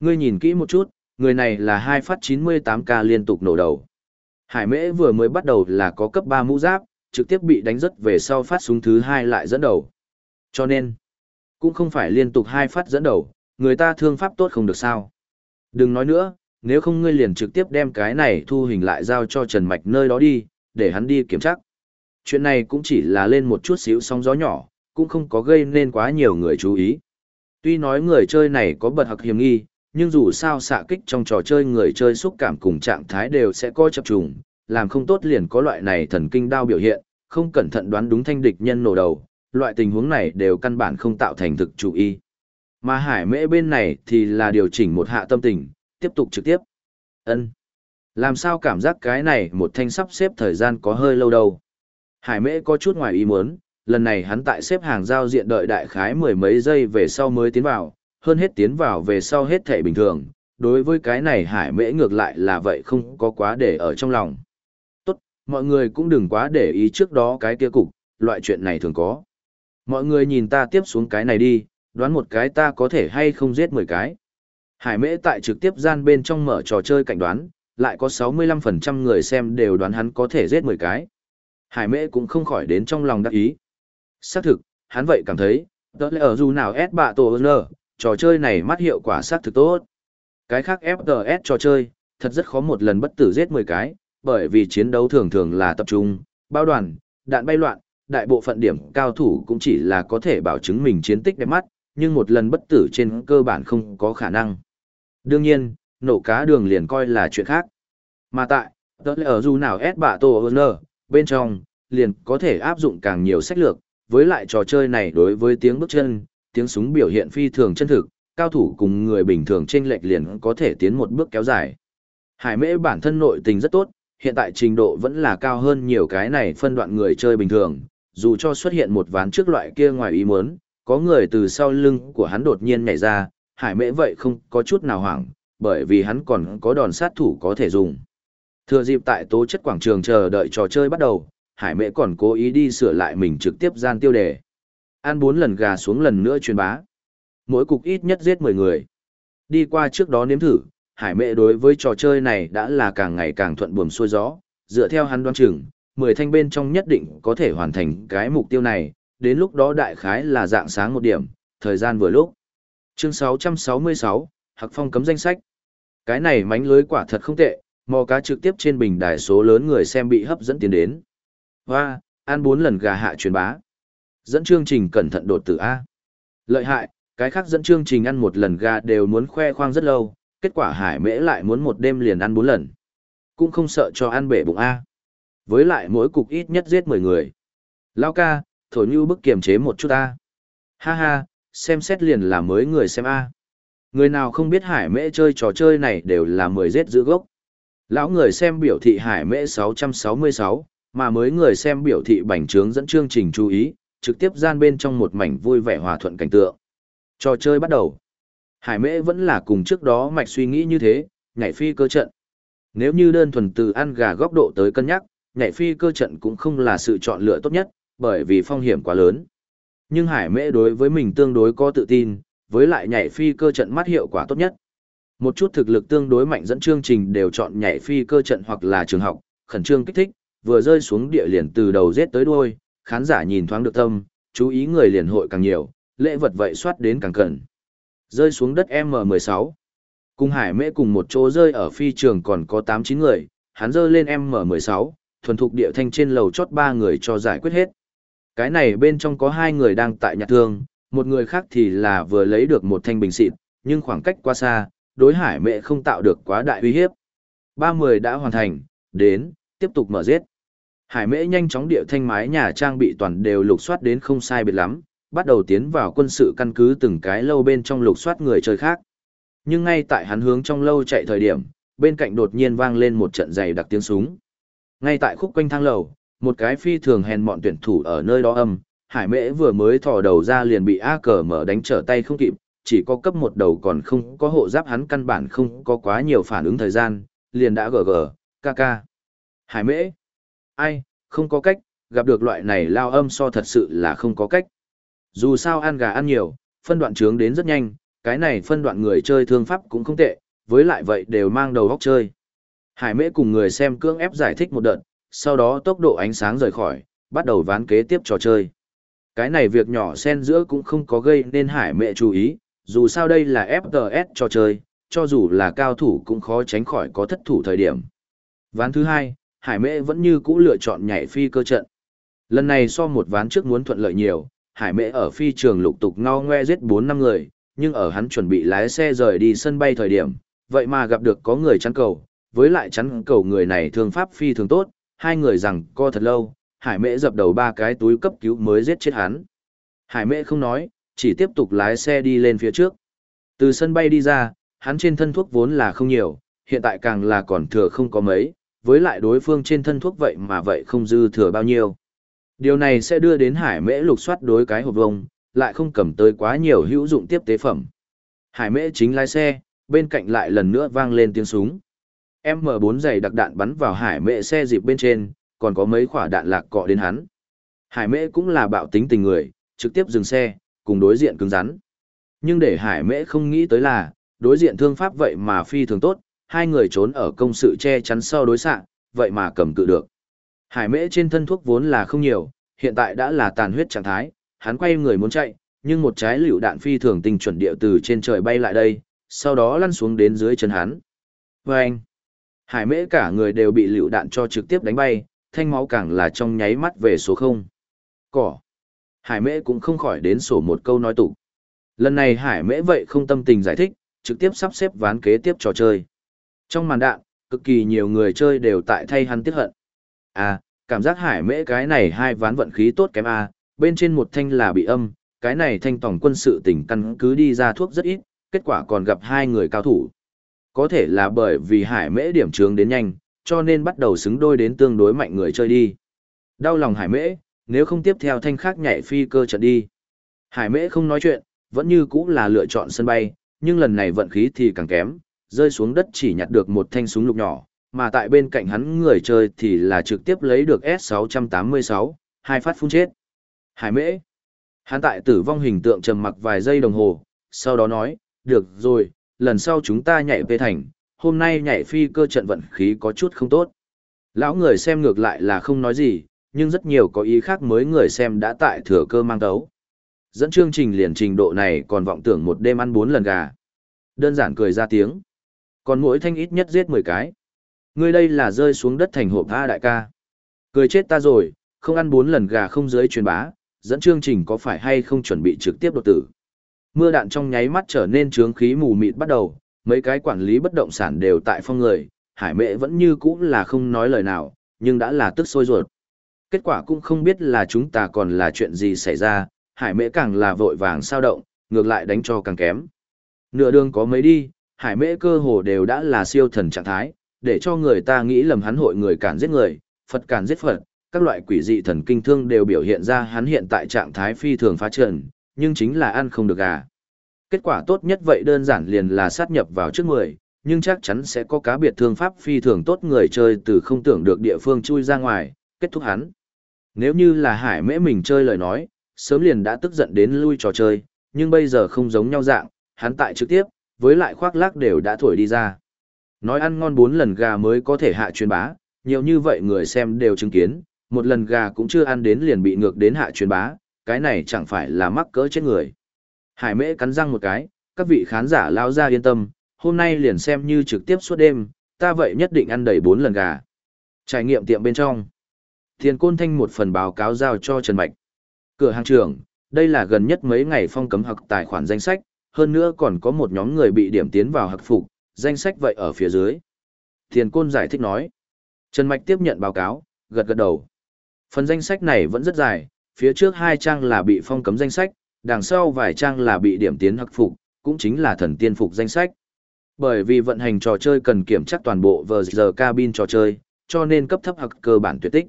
Ngươi nhìn kỹ một chút, người này là hai phát 98k liên tục nổ đầu. Hải mễ vừa mới bắt đầu là có cấp 3 mũ giáp, trực tiếp bị đánh rất về sau phát súng thứ hai lại dẫn đầu. Cho nên, cũng không phải liên tục hai phát dẫn đầu, người ta thương pháp tốt không được sao. Đừng nói nữa, nếu không ngươi liền trực tiếp đem cái này thu hình lại giao cho Trần Mạch nơi đó đi, để hắn đi kiểm tra. Chuyện này cũng chỉ là lên một chút xíu sóng gió nhỏ, cũng không có gây nên quá nhiều người chú ý. Tuy nói người chơi này có bật học hiểm nghi, nhưng dù sao xạ kích trong trò chơi người chơi xúc cảm cùng trạng thái đều sẽ coi chập trùng, làm không tốt liền có loại này thần kinh đao biểu hiện, không cẩn thận đoán đúng thanh địch nhân nổ đầu, loại tình huống này đều căn bản không tạo thành thực chủ ý. Mà hải mễ bên này thì là điều chỉnh một hạ tâm tình, tiếp tục trực tiếp. ân Làm sao cảm giác cái này một thanh sắp xếp thời gian có hơi lâu đâu. Hải mễ có chút ngoài ý muốn, lần này hắn tại xếp hàng giao diện đợi đại khái mười mấy giây về sau mới tiến vào, hơn hết tiến vào về sau hết thể bình thường. Đối với cái này hải mễ ngược lại là vậy không có quá để ở trong lòng. Tốt, mọi người cũng đừng quá để ý trước đó cái kia cục, loại chuyện này thường có. Mọi người nhìn ta tiếp xuống cái này đi, đoán một cái ta có thể hay không giết 10 cái. Hải mễ tại trực tiếp gian bên trong mở trò chơi cảnh đoán, lại có 65% người xem đều đoán hắn có thể giết 10 cái. Hải mễ cũng không khỏi đến trong lòng đắc ý. Xác thực, hắn vậy cảm thấy, đó là ở dù nào ép bạ tổ ơn trò chơi này mắt hiệu quả xác thực tốt. Cái khác FPS trò chơi, thật rất khó một lần bất tử giết 10 cái, bởi vì chiến đấu thường thường là tập trung, bao đoàn, đạn bay loạn, đại bộ phận điểm cao thủ cũng chỉ là có thể bảo chứng mình chiến tích đẹp mắt, nhưng một lần bất tử trên cơ bản không có khả năng. Đương nhiên, nổ cá đường liền coi là chuyện khác. Mà tại, tớ lẽ ở dù nào S bạ tổ N, bên trong, liền có thể áp dụng càng nhiều sách lược, với lại trò chơi này đối với tiếng bước chân, tiếng súng biểu hiện phi thường chân thực, cao thủ cùng người bình thường trên lệch liền có thể tiến một bước kéo dài. Hải mễ bản thân nội tình rất tốt, hiện tại trình độ vẫn là cao hơn nhiều cái này phân đoạn người chơi bình thường, dù cho xuất hiện một ván trước loại kia ngoài ý muốn, có người từ sau lưng của hắn đột nhiên nhảy ra, hải mễ vậy không có chút nào hoảng, bởi vì hắn còn có đòn sát thủ có thể dùng. Thừa dịp tại tố chất quảng trường chờ đợi trò chơi bắt đầu, hải mễ còn cố ý đi sửa lại mình trực tiếp gian tiêu đề. Ăn bốn lần gà xuống lần nữa truyền bá. Mỗi cục ít nhất giết 10 người. Đi qua trước đó nếm thử, hải mệ đối với trò chơi này đã là càng ngày càng thuận buồm xuôi gió, dựa theo hắn đoán chừng, 10 thanh bên trong nhất định có thể hoàn thành cái mục tiêu này, đến lúc đó đại khái là dạng sáng một điểm, thời gian vừa lúc. Chương 666, Hạc Phong cấm danh sách. Cái này mánh lưới quả thật không tệ, mò cá trực tiếp trên bình đài số lớn người xem bị hấp dẫn tiến đến. Hoa, ăn 4 lần gà hạ truyền bá. Dẫn chương trình cẩn thận đột tử A. Lợi hại, cái khác dẫn chương trình ăn một lần gà đều muốn khoe khoang rất lâu, kết quả hải mễ lại muốn một đêm liền ăn bốn lần. Cũng không sợ cho ăn bể bụng A. Với lại mỗi cục ít nhất giết 10 người. Lao ca, thổi như bức kiềm chế một chút A. Ha ha, xem xét liền là mới người xem A. Người nào không biết hải mễ chơi trò chơi này đều là 10 giết giữ gốc. Lão người xem biểu thị hải mễ 666, mà mới người xem biểu thị bành trướng dẫn chương trình chú ý, trực tiếp gian bên trong một mảnh vui vẻ hòa thuận cảnh tượng. Trò chơi bắt đầu. Hải mễ vẫn là cùng trước đó mạch suy nghĩ như thế, nhảy phi cơ trận. Nếu như đơn thuần từ ăn gà góc độ tới cân nhắc, nhảy phi cơ trận cũng không là sự chọn lựa tốt nhất, bởi vì phong hiểm quá lớn. Nhưng hải mễ đối với mình tương đối có tự tin, với lại nhảy phi cơ trận mắt hiệu quả tốt nhất. Một chút thực lực tương đối mạnh dẫn chương trình đều chọn nhảy phi cơ trận hoặc là trường học, khẩn trương kích thích, vừa rơi xuống địa liền từ đầu giết tới đuôi, khán giả nhìn thoáng được tâm, chú ý người liền hội càng nhiều, lễ vật vậy soát đến càng cận. Rơi xuống đất M16. Cùng hải mễ cùng một chỗ rơi ở phi trường còn có 8-9 người, hắn rơi lên M16, thuần thục địa thanh trên lầu chót 3 người cho giải quyết hết. Cái này bên trong có hai người đang tại nhặt thương, một người khác thì là vừa lấy được một thanh bình xịt, nhưng khoảng cách quá xa, đối hải mẹ không tạo được quá đại uy hiếp. Ba người đã hoàn thành, đến, tiếp tục mở giết. Hải mễ nhanh chóng địa thanh mái nhà trang bị toàn đều lục soát đến không sai biệt lắm, bắt đầu tiến vào quân sự căn cứ từng cái lâu bên trong lục soát người chơi khác. Nhưng ngay tại hắn hướng trong lâu chạy thời điểm, bên cạnh đột nhiên vang lên một trận dày đặc tiếng súng. Ngay tại khúc quanh thang lầu, một cái phi thường hèn mọn tuyển thủ ở nơi đó âm, hải mễ vừa mới thò đầu ra liền bị A cờ mở đánh trở tay không kịp, chỉ có cấp một đầu còn không có hộ giáp hắn căn bản không có quá nhiều phản ứng thời gian, liền đã gờ gờ, ca ca. Hải mễ, ai, không có cách, gặp được loại này lao âm so thật sự là không có cách. Dù sao ăn gà ăn nhiều, phân đoạn trướng đến rất nhanh, cái này phân đoạn người chơi thương pháp cũng không tệ, với lại vậy đều mang đầu góc chơi. Hải mễ cùng người xem cưỡng ép giải thích một đợt, sau đó tốc độ ánh sáng rời khỏi, bắt đầu ván kế tiếp trò chơi. Cái này việc nhỏ xen giữa cũng không có gây nên hải mẹ chú ý, dù sao đây là FTS trò chơi, cho dù là cao thủ cũng khó tránh khỏi có thất thủ thời điểm. Ván thứ hai, hải mẹ vẫn như cũ lựa chọn nhảy phi cơ trận. Lần này so một ván trước muốn thuận lợi nhiều, hải mẹ ở phi trường lục tục ngao ngoe giết 4 năm người, nhưng ở hắn chuẩn bị lái xe rời đi sân bay thời điểm, vậy mà gặp được có người chắn cầu, với lại chắn cầu người này thương pháp phi thường tốt, hai người rằng co thật lâu, hải mễ dập đầu ba cái túi cấp cứu mới giết chết hắn. Hải mễ không nói, chỉ tiếp tục lái xe đi lên phía trước. Từ sân bay đi ra, hắn trên thân thuốc vốn là không nhiều, hiện tại càng là còn thừa không có mấy, với lại đối phương trên thân thuốc vậy mà vậy không dư thừa bao nhiêu. Điều này sẽ đưa đến hải mễ lục soát đối cái hộp vông, lại không cầm tới quá nhiều hữu dụng tiếp tế phẩm. Hải mễ chính lái xe, bên cạnh lại lần nữa vang lên tiếng súng. M4 giày đặc đạn bắn vào hải mễ xe dịp bên trên, còn có mấy quả đạn lạc cọ đến hắn. Hải mễ cũng là bạo tính tình người, trực tiếp dừng xe, cùng đối diện cứng rắn. Nhưng để hải mễ không nghĩ tới là, đối diện thương pháp vậy mà phi thường tốt, hai người trốn ở công sự che chắn sau đối xạ, vậy mà cầm cự được. Hải mễ trên thân thuốc vốn là không nhiều, hiện tại đã là tàn huyết trạng thái, hắn quay người muốn chạy, nhưng một trái lựu đạn phi thường tình chuẩn địa từ trên trời bay lại đây, sau đó lăn xuống đến dưới chân hắn. Vâng! Hải mễ cả người đều bị lựu đạn cho trực tiếp đánh bay, thanh máu càng là trong nháy mắt về số không. Cỏ. Hải mễ cũng không khỏi đến sổ một câu nói tục. Lần này hải mễ vậy không tâm tình giải thích, trực tiếp sắp xếp ván kế tiếp trò chơi. Trong màn đạn, cực kỳ nhiều người chơi đều tại thay hắn tiếc hận. À, cảm giác hải mễ cái này hai ván vận khí tốt kém a, bên trên một thanh là bị âm, cái này thanh tổng quân sự tỉnh căn cứ đi ra thuốc rất ít, kết quả còn gặp hai người cao thủ. Có thể là bởi vì hải mễ điểm trướng đến nhanh, cho nên bắt đầu xứng đôi đến tương đối mạnh người chơi đi. Đau lòng hải mễ, nếu không tiếp theo thanh khác nhảy phi cơ trận đi. Hải mễ không nói chuyện, vẫn như cũ là lựa chọn sân bay, nhưng lần này vận khí thì càng kém, rơi xuống đất chỉ nhặt được một thanh súng lục nhỏ, mà tại bên cạnh hắn người chơi thì là trực tiếp lấy được S686, hai phát phun chết. Hải mễ. Hắn tại tử vong hình tượng trầm mặc vài giây đồng hồ, sau đó nói, được rồi, lần sau chúng ta nhảy về thành, hôm nay nhảy phi cơ trận vận khí có chút không tốt. Lão người xem ngược lại là không nói gì, nhưng rất nhiều có ý khác mới người xem đã tại thừa cơ mang tấu. Dẫn chương trình liền trình độ này còn vọng tưởng một đêm ăn bốn lần gà. Đơn giản cười ra tiếng. Còn mỗi thanh ít nhất giết 10 cái. Ngươi đây là rơi xuống đất thành hộp tha đại ca. Cười chết ta rồi, không ăn bốn lần gà không dưới truyền bá, dẫn chương trình có phải hay không chuẩn bị trực tiếp đột tử. Mưa đạn trong nháy mắt trở nên trướng khí mù mịt bắt đầu, mấy cái quản lý bất động sản đều tại phong người, hải mệ vẫn như cũ là không nói lời nào, nhưng đã là tức sôi ruột. Kết quả cũng không biết là chúng ta còn là chuyện gì xảy ra, hải mệ càng là vội vàng sao động, ngược lại đánh cho càng kém. Nửa đường có mấy đi, hải mễ cơ hồ đều đã là siêu thần trạng thái, để cho người ta nghĩ lầm hắn hội người cản giết người, Phật cản giết Phật, các loại quỷ dị thần kinh thương đều biểu hiện ra hắn hiện tại trạng thái phi thường phá trần, nhưng chính là ăn không được gà. Kết quả tốt nhất vậy đơn giản liền là sát nhập vào trước người, nhưng chắc chắn sẽ có cá biệt thương pháp phi thường tốt người chơi từ không tưởng được địa phương chui ra ngoài, kết thúc hắn. Nếu như là hải mễ mình chơi lời nói, sớm liền đã tức giận đến lui trò chơi, nhưng bây giờ không giống nhau dạng, hắn tại trực tiếp, với lại khoác lác đều đã thổi đi ra. Nói ăn ngon bốn lần gà mới có thể hạ truyền bá, nhiều như vậy người xem đều chứng kiến, một lần gà cũng chưa ăn đến liền bị ngược đến hạ truyền bá, cái này chẳng phải là mắc cỡ chết người. Hải mễ cắn răng một cái, các vị khán giả lao ra yên tâm, hôm nay liền xem như trực tiếp suốt đêm, ta vậy nhất định ăn đầy bốn lần gà. Trải nghiệm tiệm bên trong. Thiền Côn Thanh một phần báo cáo giao cho Trần Mạch. Cửa hàng trưởng, đây là gần nhất mấy ngày phong cấm học tài khoản danh sách, hơn nữa còn có một nhóm người bị điểm tiến vào hạc phục, danh sách vậy ở phía dưới. Thiền Côn giải thích nói. Trần Mạch tiếp nhận báo cáo, gật gật đầu. Phần danh sách này vẫn rất dài, phía trước hai trang là bị phong cấm danh sách, đằng sau vài trang là bị điểm tiến học phục, cũng chính là thần tiên phục danh sách. Bởi vì vận hành trò chơi cần kiểm tra toàn bộ vờ giờ cabin trò chơi, cho nên cấp thấp hoặc cơ bản tuyệt tích.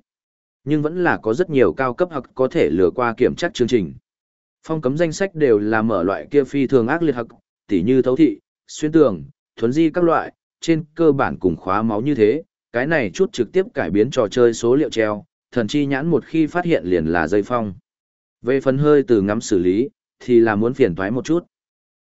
Nhưng vẫn là có rất nhiều cao cấp hoặc có thể lừa qua kiểm tra chương trình. Phong cấm danh sách đều là mở loại kia phi thường ác liệt hặc, tỉ như thấu thị, xuyên tường, thuấn di các loại, trên cơ bản cùng khóa máu như thế, cái này chút trực tiếp cải biến trò chơi số liệu treo, thần chi nhãn một khi phát hiện liền là dây phong. Về phần hơi từ ngắm xử lý, thì là muốn phiền toái một chút.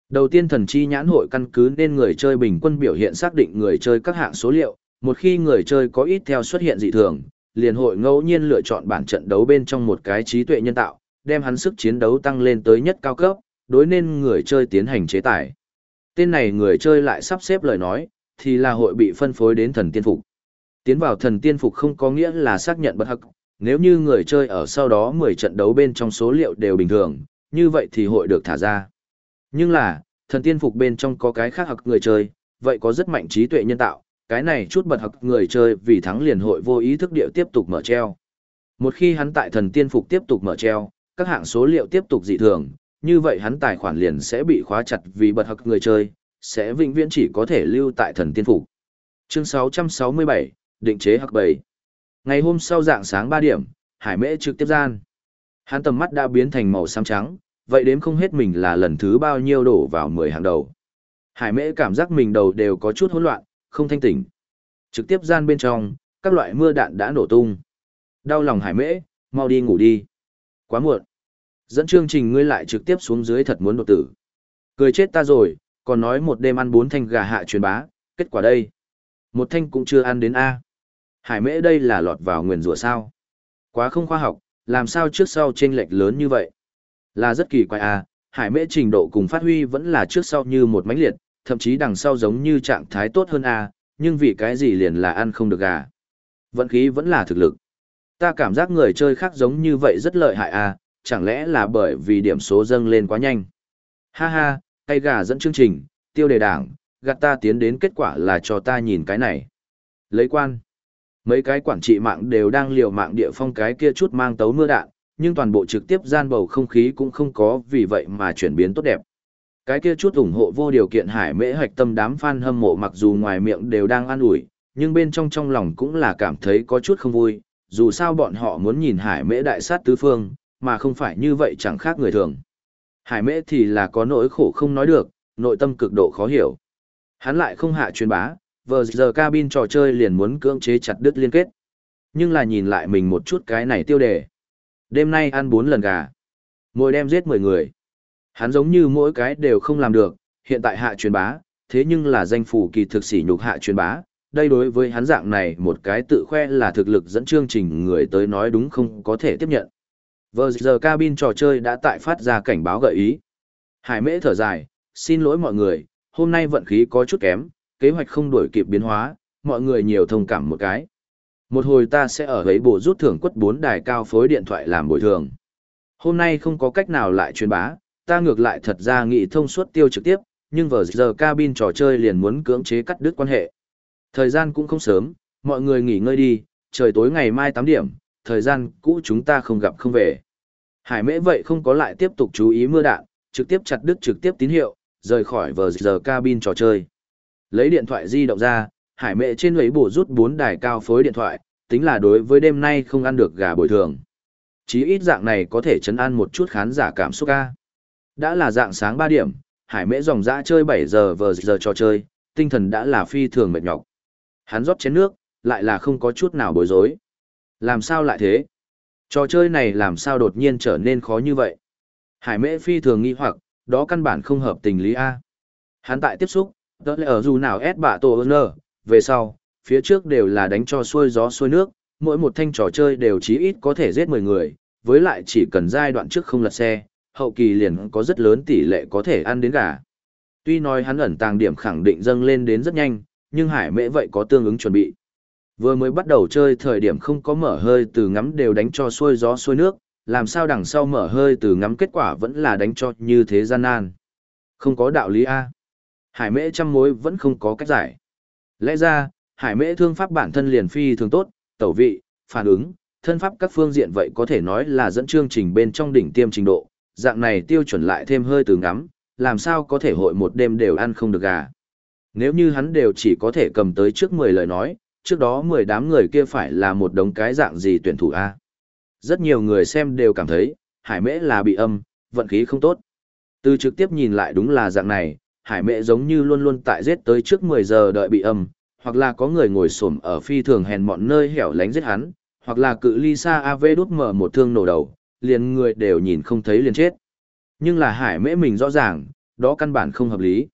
Đầu tiên thần chi nhãn hội căn cứ nên người chơi bình quân biểu hiện xác định người chơi các hạng số liệu, một khi người chơi có ít theo xuất hiện dị thường, liền hội ngẫu nhiên lựa chọn bản trận đấu bên trong một cái trí tuệ nhân tạo, đem hắn sức chiến đấu tăng lên tới nhất cao cấp, đối nên người chơi tiến hành chế tải. Tên này người chơi lại sắp xếp lời nói, thì là hội bị phân phối đến thần tiên phục. Tiến vào thần tiên phục không có nghĩa là xác nhận bất hắc, nếu như người chơi ở sau đó 10 trận đấu bên trong số liệu đều bình thường, như vậy thì hội được thả ra. Nhưng là, thần tiên phục bên trong có cái khác hặc người chơi, vậy có rất mạnh trí tuệ nhân tạo, cái này chút bật hặc người chơi vì thắng liền hội vô ý thức điệu tiếp tục mở treo. Một khi hắn tại thần tiên phục tiếp tục mở treo, các hạng số liệu tiếp tục dị thường, như vậy hắn tài khoản liền sẽ bị khóa chặt vì bật hợp người chơi, sẽ vĩnh viễn chỉ có thể lưu tại thần tiên phục. Chương 667, định chế hặc 7. Ngày hôm sau dạng sáng 3 điểm, Hải Mễ trực tiếp gian. Hắn tầm mắt đã biến thành màu xám trắng, vậy đếm không hết mình là lần thứ bao nhiêu đổ vào 10 hàng đầu. Hải Mễ cảm giác mình đầu đều có chút hỗn loạn, không thanh tỉnh. Trực tiếp gian bên trong, các loại mưa đạn đã nổ tung. Đau lòng Hải Mễ, mau đi ngủ đi. Quá muộn. Dẫn chương trình ngươi lại trực tiếp xuống dưới thật muốn đột tử. Cười chết ta rồi, còn nói một đêm ăn bốn thanh gà hạ truyền bá, kết quả đây. Một thanh cũng chưa ăn đến A. Hải mễ đây là lọt vào nguyền rủa sao. Quá không khoa học, làm sao trước sau chênh lệch lớn như vậy. Là rất kỳ quái A, hải mễ trình độ cùng phát huy vẫn là trước sau như một mánh liệt, thậm chí đằng sau giống như trạng thái tốt hơn A, nhưng vì cái gì liền là ăn không được gà. Vận khí vẫn là thực lực. Ta cảm giác người chơi khác giống như vậy rất lợi hại à? chẳng lẽ là bởi vì điểm số dâng lên quá nhanh. Ha ha, cây gà dẫn chương trình, tiêu đề đảng, gạt ta tiến đến kết quả là cho ta nhìn cái này. Lấy quan. Mấy cái quản trị mạng đều đang liều mạng địa phong cái kia chút mang tấu mưa đạn, nhưng toàn bộ trực tiếp gian bầu không khí cũng không có vì vậy mà chuyển biến tốt đẹp. Cái kia chút ủng hộ vô điều kiện hải mễ hoạch tâm đám fan hâm mộ mặc dù ngoài miệng đều đang an ủi, nhưng bên trong trong lòng cũng là cảm thấy có chút không vui, dù sao bọn họ muốn nhìn hải mễ đại sát tứ phương, mà không phải như vậy chẳng khác người thường. Hải mễ thì là có nỗi khổ không nói được, nội tâm cực độ khó hiểu. Hắn lại không hạ truyền bá, vờ giờ cabin trò chơi liền muốn cưỡng chế chặt đứt liên kết. Nhưng là nhìn lại mình một chút cái này tiêu đề. Đêm nay ăn 4 lần gà. Mỗi đêm giết 10 người. Hắn giống như mỗi cái đều không làm được, hiện tại hạ truyền bá, thế nhưng là danh phủ kỳ thực sỉ nhục hạ truyền bá. Đây đối với hắn dạng này một cái tự khoe là thực lực dẫn chương trình người tới nói đúng không có thể tiếp nhận. Vừa giờ cabin trò chơi đã tại phát ra cảnh báo gợi ý. Hải mễ thở dài, xin lỗi mọi người, hôm nay vận khí có chút kém, kế hoạch không đổi kịp biến hóa, mọi người nhiều thông cảm một cái. Một hồi ta sẽ ở ấy bộ rút thưởng quất 4 đài cao phối điện thoại làm bồi thường. Hôm nay không có cách nào lại truyền bá, ta ngược lại thật ra nghị thông suốt tiêu trực tiếp, nhưng vừa giờ cabin trò chơi liền muốn cưỡng chế cắt đứt quan hệ. Thời gian cũng không sớm, mọi người nghỉ ngơi đi, trời tối ngày mai 8 điểm, thời gian cũ chúng ta không gặp không về. Hải mễ vậy không có lại tiếp tục chú ý mưa đạn, trực tiếp chặt đứt trực tiếp tín hiệu, rời khỏi vờ giờ cabin trò chơi. Lấy điện thoại di động ra, hải mễ trên lấy bổ rút bốn đài cao phối điện thoại, tính là đối với đêm nay không ăn được gà bồi thường. Chí ít dạng này có thể chấn an một chút khán giả cảm xúc ca. Đã là dạng sáng 3 điểm, hải mễ dòng dã chơi 7 giờ vờ giờ trò chơi, tinh thần đã là phi thường mệt nhọc. Hắn rót chén nước, lại là không có chút nào bối rối. Làm sao lại thế? Trò chơi này làm sao đột nhiên trở nên khó như vậy? Hải mễ phi thường nghi hoặc, đó căn bản không hợp tình lý A. Hắn tại tiếp xúc, đó là ở dù nào ép bạ tổ ơn về sau, phía trước đều là đánh cho xuôi gió xuôi nước, mỗi một thanh trò chơi đều chí ít có thể giết 10 người, với lại chỉ cần giai đoạn trước không lật xe, hậu kỳ liền có rất lớn tỷ lệ có thể ăn đến gà. Tuy nói hắn ẩn tàng điểm khẳng định dâng lên đến rất nhanh, nhưng hải mễ vậy có tương ứng chuẩn bị. Vừa mới bắt đầu chơi thời điểm không có mở hơi từ ngắm đều đánh cho xuôi gió xuôi nước, làm sao đằng sau mở hơi từ ngắm kết quả vẫn là đánh cho như thế gian nan. Không có đạo lý A. Hải mễ trăm mối vẫn không có cách giải. Lẽ ra, hải mễ thương pháp bản thân liền phi thường tốt, tẩu vị, phản ứng, thân pháp các phương diện vậy có thể nói là dẫn chương trình bên trong đỉnh tiêm trình độ, dạng này tiêu chuẩn lại thêm hơi từ ngắm, làm sao có thể hội một đêm đều ăn không được gà. Nếu như hắn đều chỉ có thể cầm tới trước 10 lời nói, trước đó 10 đám người kia phải là một đống cái dạng gì tuyển thủ A. Rất nhiều người xem đều cảm thấy, hải mễ là bị âm, vận khí không tốt. Từ trực tiếp nhìn lại đúng là dạng này, hải mễ giống như luôn luôn tại giết tới trước 10 giờ đợi bị âm, hoặc là có người ngồi xổm ở phi thường hèn mọn nơi hẻo lánh giết hắn, hoặc là cự ly xa AV đút mở một thương nổ đầu, liền người đều nhìn không thấy liền chết. Nhưng là hải mễ mình rõ ràng, đó căn bản không hợp lý.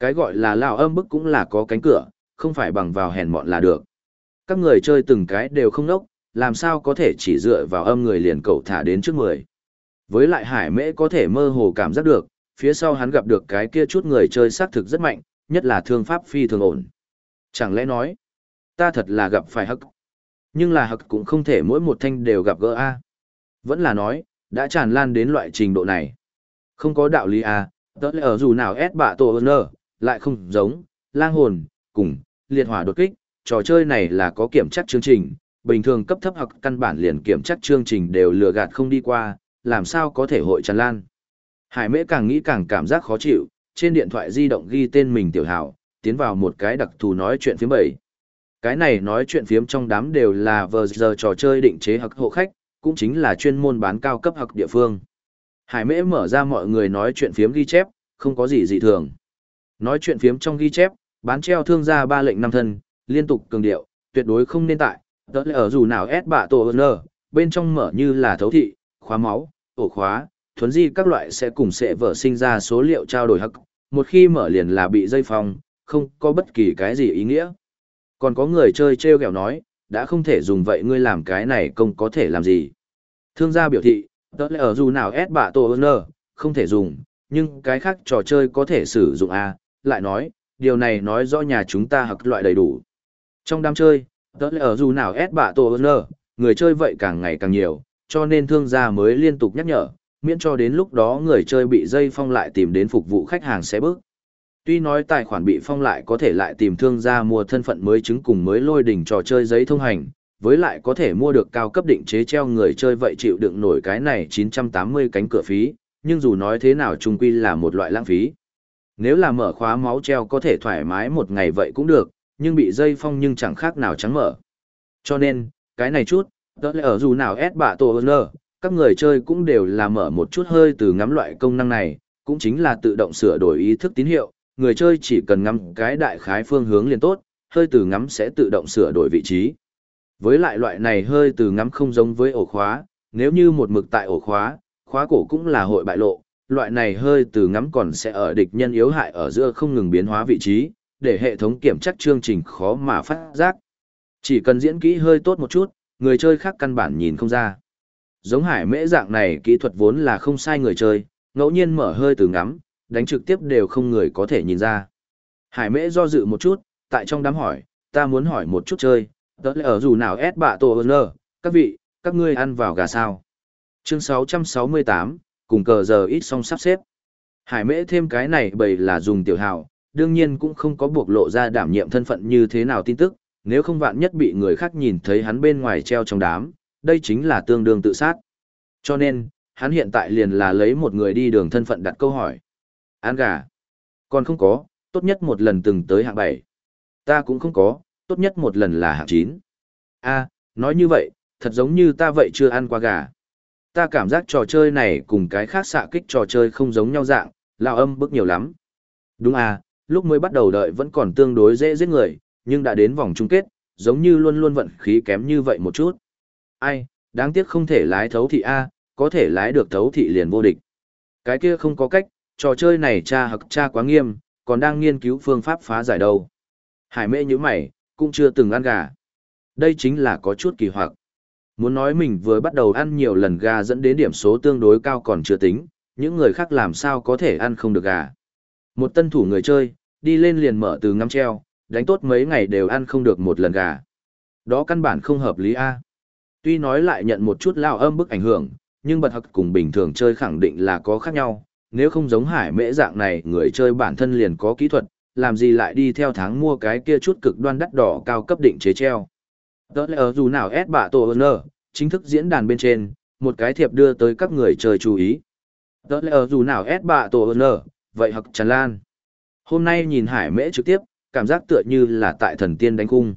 Cái gọi là lao âm bức cũng là có cánh cửa, không phải bằng vào hèn mọn là được. Các người chơi từng cái đều không nốc, làm sao có thể chỉ dựa vào âm người liền cậu thả đến trước người? Với lại hải mễ có thể mơ hồ cảm giác được, phía sau hắn gặp được cái kia chút người chơi xác thực rất mạnh, nhất là thương pháp phi thường ổn. Chẳng lẽ nói, ta thật là gặp phải hắc. Nhưng là hắc cũng không thể mỗi một thanh đều gặp gỡ A. Vẫn là nói, đã tràn lan đến loại trình độ này. Không có đạo lý A, tớ lẽ ở dù nào ép bạ tổ ơn lại không giống, lang hồn, cùng, liệt hỏa đột kích, trò chơi này là có kiểm tra chương trình, bình thường cấp thấp hoặc căn bản liền kiểm tra chương trình đều lừa gạt không đi qua, làm sao có thể hội tràn lan. Hải mễ càng nghĩ càng cảm giác khó chịu, trên điện thoại di động ghi tên mình tiểu hảo, tiến vào một cái đặc thù nói chuyện phiếm bảy. Cái này nói chuyện phiếm trong đám đều là vờ giờ trò chơi định chế hoặc hộ khách, cũng chính là chuyên môn bán cao cấp hoặc địa phương. Hải mễ mở ra mọi người nói chuyện phiếm ghi chép, không có gì dị thường. Nói chuyện phiếm trong ghi chép, bán treo thương gia ba lệnh năm thân, liên tục cường điệu, tuyệt đối không nên tại, Tớ lẽ ở dù nào ép bạ tổ nơ, bên trong mở như là thấu thị, khóa máu, ổ khóa, thuấn di các loại sẽ cùng sẽ vở sinh ra số liệu trao đổi hắc. Một khi mở liền là bị dây phong, không có bất kỳ cái gì ý nghĩa. Còn có người chơi treo kẹo nói, đã không thể dùng vậy ngươi làm cái này công có thể làm gì. Thương gia biểu thị, tớ lẽ ở dù nào ép bạ tổ nơ, không thể dùng, nhưng cái khác trò chơi có thể sử dụng A, lại nói, điều này nói rõ nhà chúng ta hặc loại đầy đủ. Trong đám chơi, Tớ lẽ ở dù nào ép bạ tổ ơn người chơi vậy càng ngày càng nhiều, cho nên thương gia mới liên tục nhắc nhở, miễn cho đến lúc đó người chơi bị dây phong lại tìm đến phục vụ khách hàng sẽ bước. Tuy nói tài khoản bị phong lại có thể lại tìm thương gia mua thân phận mới chứng cùng mới lôi đỉnh trò chơi giấy thông hành, với lại có thể mua được cao cấp định chế treo người chơi vậy chịu đựng nổi cái này 980 cánh cửa phí, nhưng dù nói thế nào chung quy là một loại lãng phí. Nếu là mở khóa máu treo có thể thoải mái một ngày vậy cũng được, nhưng bị dây phong nhưng chẳng khác nào trắng mở. Cho nên, cái này chút, đó là ở dù nào S bạ tổ nơ các người chơi cũng đều là mở một chút hơi từ ngắm loại công năng này, cũng chính là tự động sửa đổi ý thức tín hiệu, người chơi chỉ cần ngắm cái đại khái phương hướng liền tốt, hơi từ ngắm sẽ tự động sửa đổi vị trí. Với lại loại này hơi từ ngắm không giống với ổ khóa, nếu như một mực tại ổ khóa, khóa cổ cũng là hội bại lộ, loại này hơi từ ngắm còn sẽ ở địch nhân yếu hại ở giữa không ngừng biến hóa vị trí, để hệ thống kiểm chắc chương trình khó mà phát giác. Chỉ cần diễn kỹ hơi tốt một chút, người chơi khác căn bản nhìn không ra. Giống hải mễ dạng này kỹ thuật vốn là không sai người chơi, ngẫu nhiên mở hơi từ ngắm, đánh trực tiếp đều không người có thể nhìn ra. Hải mễ do dự một chút, tại trong đám hỏi, ta muốn hỏi một chút chơi, tớ lẽ ở dù nào ép bạ tổ hơn các vị, các ngươi ăn vào gà sao. Chương 668, cùng cờ giờ ít xong sắp xếp. Hải mễ thêm cái này bầy là dùng tiểu hào, đương nhiên cũng không có buộc lộ ra đảm nhiệm thân phận như thế nào tin tức, nếu không vạn nhất bị người khác nhìn thấy hắn bên ngoài treo trong đám, đây chính là tương đương tự sát. Cho nên, hắn hiện tại liền là lấy một người đi đường thân phận đặt câu hỏi. Ăn gà. Còn không có, tốt nhất một lần từng tới hạng 7. Ta cũng không có, tốt nhất một lần là hạng 9. a nói như vậy, thật giống như ta vậy chưa ăn qua gà. Ta cảm giác trò chơi này cùng cái khác xạ kích trò chơi không giống nhau dạng, lao âm bức nhiều lắm. Đúng à, lúc mới bắt đầu đợi vẫn còn tương đối dễ giết người, nhưng đã đến vòng chung kết, giống như luôn luôn vận khí kém như vậy một chút. Ai, đáng tiếc không thể lái thấu thị A, có thể lái được thấu thị liền vô địch. Cái kia không có cách, trò chơi này cha hặc cha quá nghiêm, còn đang nghiên cứu phương pháp phá giải đâu. Hải mê như mày, cũng chưa từng ăn gà. Đây chính là có chút kỳ hoặc. Muốn nói mình vừa bắt đầu ăn nhiều lần gà dẫn đến điểm số tương đối cao còn chưa tính, những người khác làm sao có thể ăn không được gà. Một tân thủ người chơi, đi lên liền mở từ ngắm treo, đánh tốt mấy ngày đều ăn không được một lần gà. Đó căn bản không hợp lý A. Tuy nói lại nhận một chút lao âm bức ảnh hưởng, nhưng bật hặc cùng bình thường chơi khẳng định là có khác nhau, nếu không giống hải mễ dạng này người chơi bản thân liền có kỹ thuật, làm gì lại đi theo tháng mua cái kia chút cực đoan đắt đỏ cao cấp định chế treo. Đó là ở dù nào S bạ tổ ơn chính thức diễn đàn bên trên, một cái thiệp đưa tới các người chơi chú ý. Đó là ở dù nào S bạ tổ ơn vậy học tràn lan. Hôm nay nhìn hải mễ trực tiếp, cảm giác tựa như là tại thần tiên đánh cung.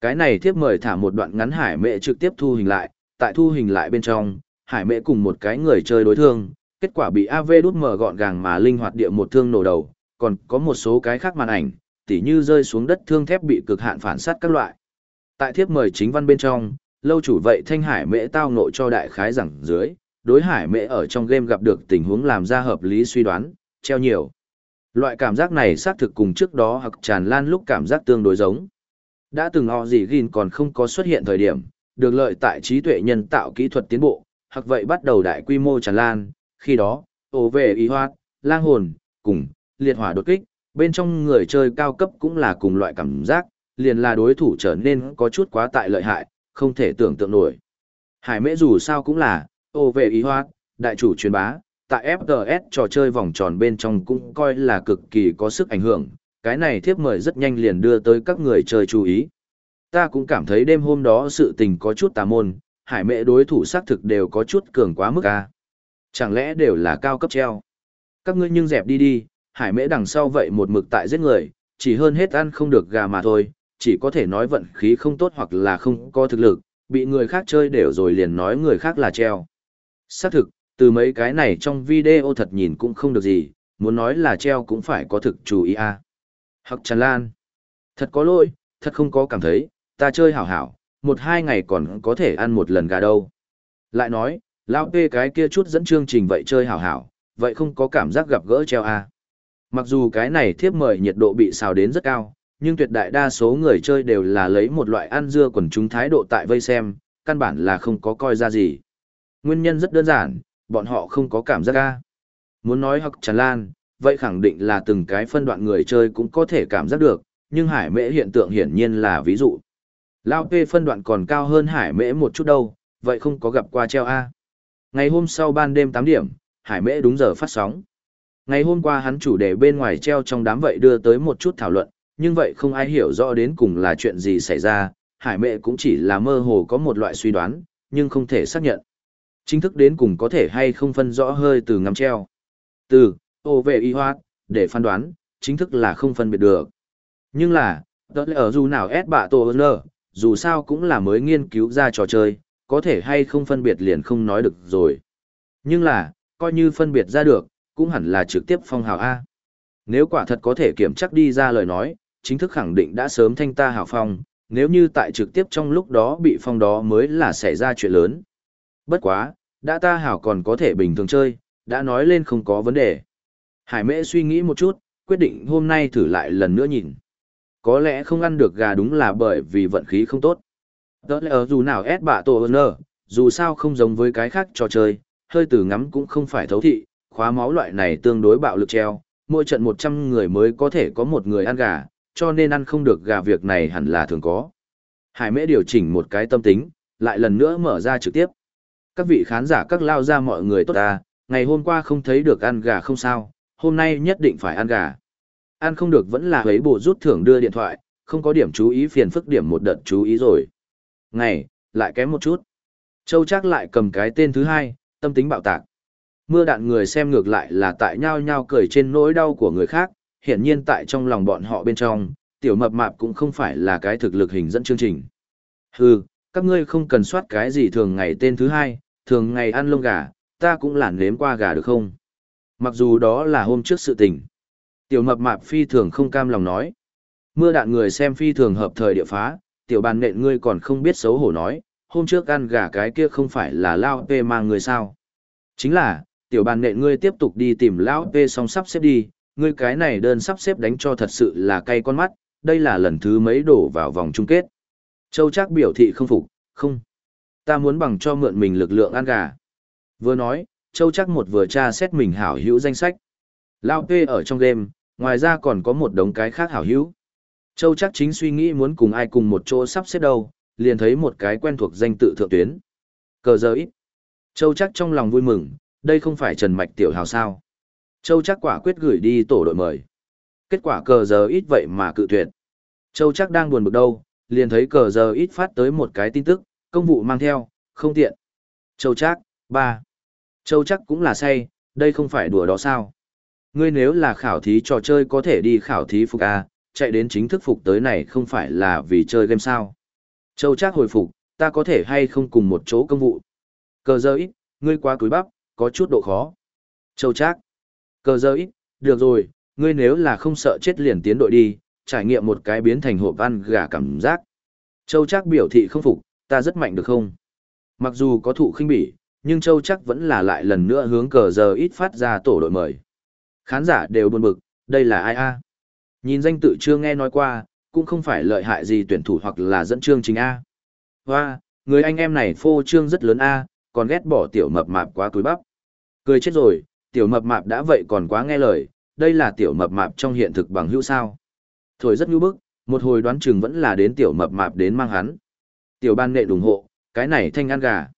Cái này thiếp mời thả một đoạn ngắn hải mễ trực tiếp thu hình lại, tại thu hình lại bên trong, hải mễ cùng một cái người chơi đối thương, kết quả bị AV đút mở gọn gàng mà linh hoạt địa một thương nổ đầu, còn có một số cái khác màn ảnh, tỉ như rơi xuống đất thương thép bị cực hạn phản sát các loại. Tại thiếp mời chính văn bên trong, lâu chủ vậy thanh hải mễ tao nội cho đại khái rằng dưới, đối hải mễ ở trong game gặp được tình huống làm ra hợp lý suy đoán, treo nhiều. Loại cảm giác này xác thực cùng trước đó hoặc tràn lan lúc cảm giác tương đối giống. Đã từng họ gì gìn còn không có xuất hiện thời điểm, được lợi tại trí tuệ nhân tạo kỹ thuật tiến bộ, hoặc vậy bắt đầu đại quy mô tràn lan, khi đó, ổ về y hoạt, lang hồn, cùng, liệt hỏa đột kích, bên trong người chơi cao cấp cũng là cùng loại cảm giác, liền là đối thủ trở nên có chút quá tại lợi hại, không thể tưởng tượng nổi. Hải mễ dù sao cũng là, ô về ý hoa, đại chủ truyền bá, tại FTS trò chơi vòng tròn bên trong cũng coi là cực kỳ có sức ảnh hưởng, cái này thiếp mời rất nhanh liền đưa tới các người chơi chú ý. Ta cũng cảm thấy đêm hôm đó sự tình có chút tà môn, hải Mễ đối thủ xác thực đều có chút cường quá mức a. Chẳng lẽ đều là cao cấp treo? Các ngươi nhưng dẹp đi đi, hải mễ đằng sau vậy một mực tại giết người, chỉ hơn hết ăn không được gà mà thôi, chỉ có thể nói vận khí không tốt hoặc là không có thực lực, bị người khác chơi đều rồi liền nói người khác là treo. Xác thực, từ mấy cái này trong video thật nhìn cũng không được gì, muốn nói là treo cũng phải có thực chú ý a. Hoặc tràn lan. Thật có lỗi, thật không có cảm thấy, ta chơi hảo hảo, một hai ngày còn có thể ăn một lần gà đâu. Lại nói, lão pê cái kia chút dẫn chương trình vậy chơi hảo hảo, vậy không có cảm giác gặp gỡ treo a. Mặc dù cái này thiếp mời nhiệt độ bị xào đến rất cao, nhưng tuyệt đại đa số người chơi đều là lấy một loại ăn dưa quần chúng thái độ tại vây xem, căn bản là không có coi ra gì. Nguyên nhân rất đơn giản, bọn họ không có cảm giác ca. Muốn nói hoặc tràn lan, vậy khẳng định là từng cái phân đoạn người chơi cũng có thể cảm giác được, nhưng hải mễ hiện tượng hiển nhiên là ví dụ. Lao P phân đoạn còn cao hơn hải mễ một chút đâu, vậy không có gặp qua treo A. Ngày hôm sau ban đêm 8 điểm, hải mễ đúng giờ phát sóng. Ngày hôm qua hắn chủ đề bên ngoài treo trong đám vậy đưa tới một chút thảo luận, nhưng vậy không ai hiểu rõ đến cùng là chuyện gì xảy ra, hải mệ cũng chỉ là mơ hồ có một loại suy đoán, nhưng không thể xác nhận. Chính thức đến cùng có thể hay không phân rõ hơi từ ngắm treo. Từ, ô về y hoa để phán đoán, chính thức là không phân biệt được. Nhưng là, đó là ở dù nào ép bạ tổ nơ, dù sao cũng là mới nghiên cứu ra trò chơi, có thể hay không phân biệt liền không nói được rồi. Nhưng là, coi như phân biệt ra được, cũng hẳn là trực tiếp phong hào A. Nếu quả thật có thể kiểm chắc đi ra lời nói, chính thức khẳng định đã sớm thanh ta hào phong, nếu như tại trực tiếp trong lúc đó bị phong đó mới là xảy ra chuyện lớn. Bất quá, đã ta hảo còn có thể bình thường chơi, đã nói lên không có vấn đề. Hải mễ suy nghĩ một chút, quyết định hôm nay thử lại lần nữa nhìn. Có lẽ không ăn được gà đúng là bởi vì vận khí không tốt. Đó là ở dù nào ép bạ tổ ơn dù sao không giống với cái khác trò chơi, hơi từ ngắm cũng không phải thấu thị, khóa máu loại này tương đối bạo lực treo, mỗi trận 100 người mới có thể có một người ăn gà, cho nên ăn không được gà việc này hẳn là thường có. Hải mễ điều chỉnh một cái tâm tính, lại lần nữa mở ra trực tiếp. Các vị khán giả các lao ra mọi người tốt ta, ngày hôm qua không thấy được ăn gà không sao, hôm nay nhất định phải ăn gà. Ăn không được vẫn là ấy bộ rút thưởng đưa điện thoại, không có điểm chú ý phiền phức điểm một đợt chú ý rồi. Ngày, lại kém một chút. Châu chắc lại cầm cái tên thứ hai, tâm tính bạo tạc. Mưa đạn người xem ngược lại là tại nhau nhau cười trên nỗi đau của người khác, hiển nhiên tại trong lòng bọn họ bên trong, tiểu mập mạp cũng không phải là cái thực lực hình dẫn chương trình. Hừ, các ngươi không cần soát cái gì thường ngày tên thứ hai, thường ngày ăn lông gà, ta cũng lản nếm qua gà được không? Mặc dù đó là hôm trước sự tình. Tiểu mập mạp phi thường không cam lòng nói. Mưa đạn người xem phi thường hợp thời địa phá, tiểu bàn nện ngươi còn không biết xấu hổ nói, hôm trước ăn gà cái kia không phải là lao pê mà người sao. Chính là, tiểu bàn nện ngươi tiếp tục đi tìm lão pê xong sắp xếp đi, ngươi cái này đơn sắp xếp đánh cho thật sự là cay con mắt, đây là lần thứ mấy đổ vào vòng chung kết. Châu Trác biểu thị không phục, không. Ta muốn bằng cho mượn mình lực lượng ăn gà. Vừa nói, Châu Trác một vừa tra xét mình hảo hữu danh sách. Lao P ở trong game, ngoài ra còn có một đống cái khác hảo hữu. Châu Trác chính suy nghĩ muốn cùng ai cùng một chỗ sắp xếp đâu, liền thấy một cái quen thuộc danh tự thượng tuyến. Cờ giờ ít. Châu Trác trong lòng vui mừng, đây không phải Trần Mạch tiểu hào sao. Châu Trác quả quyết gửi đi tổ đội mời. Kết quả cờ giờ ít vậy mà cự tuyệt. Châu Trác đang buồn bực đâu, liền thấy cờ giờ ít phát tới một cái tin tức, công vụ mang theo, không tiện. Châu Trác, ba. Châu Trác cũng là say, đây không phải đùa đó sao. Ngươi nếu là khảo thí trò chơi có thể đi khảo thí phục A, chạy đến chính thức phục tới này không phải là vì chơi game sao. Châu Trác hồi phục, ta có thể hay không cùng một chỗ công vụ. Cờ giờ ít, ngươi quá túi bắp, có chút độ khó. Châu Trác, cờ giờ ít, được rồi, ngươi nếu là không sợ chết liền tiến đội đi, trải nghiệm một cái biến thành hộp ăn gà cảm giác. Châu chắc biểu thị không phục, ta rất mạnh được không? Mặc dù có thụ khinh bỉ, nhưng Châu chắc vẫn là lại lần nữa hướng cờ giờ ít phát ra tổ đội mời. Khán giả đều buồn bực, đây là ai a? Nhìn danh tự chưa nghe nói qua, cũng không phải lợi hại gì tuyển thủ hoặc là dẫn chương chính A. Hoa, người anh em này phô trương rất lớn A, còn ghét bỏ tiểu mập mạp quá túi bắp. Cười chết rồi, tiểu mập mạp đã vậy còn quá nghe lời, đây là tiểu mập mạp trong hiện thực bằng hữu sao. Thổi rất nhu bức, một hồi đoán chừng vẫn là đến tiểu mập mạp đến mang hắn. Tiểu ban nghệ ủng hộ, cái này thanh ăn gà.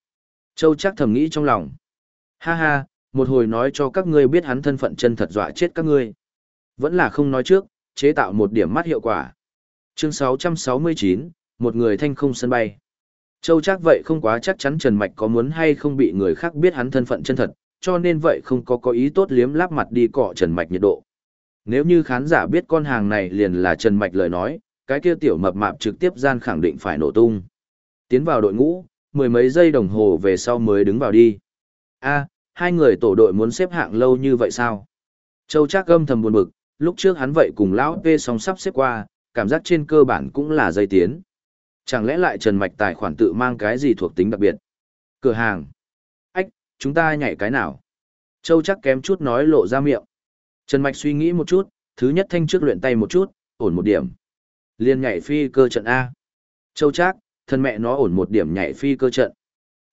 Châu chắc thầm nghĩ trong lòng. Ha ha, một hồi nói cho các ngươi biết hắn thân phận chân thật dọa chết các ngươi. Vẫn là không nói trước, chế tạo một điểm mắt hiệu quả. Chương 669, một người thanh không sân bay. Châu chắc vậy không quá chắc chắn Trần Mạch có muốn hay không bị người khác biết hắn thân phận chân thật, cho nên vậy không có có ý tốt liếm láp mặt đi cọ Trần Mạch nhiệt độ. Nếu như khán giả biết con hàng này liền là Trần Mạch lời nói, cái kia tiểu mập mạp trực tiếp gian khẳng định phải nổ tung. Tiến vào đội ngũ, mười mấy giây đồng hồ về sau mới đứng vào đi. a hai người tổ đội muốn xếp hạng lâu như vậy sao? Châu Trác âm thầm buồn bực, lúc trước hắn vậy cùng lão P song sắp xếp qua, cảm giác trên cơ bản cũng là dây tiến. Chẳng lẽ lại Trần Mạch tài khoản tự mang cái gì thuộc tính đặc biệt? Cửa hàng. Chúng ta nhảy cái nào? Châu chắc kém chút nói lộ ra miệng. Trần Mạch suy nghĩ một chút, thứ nhất thanh trước luyện tay một chút, ổn một điểm. Liên nhảy phi cơ trận A. Châu chắc, thân mẹ nó ổn một điểm nhảy phi cơ trận.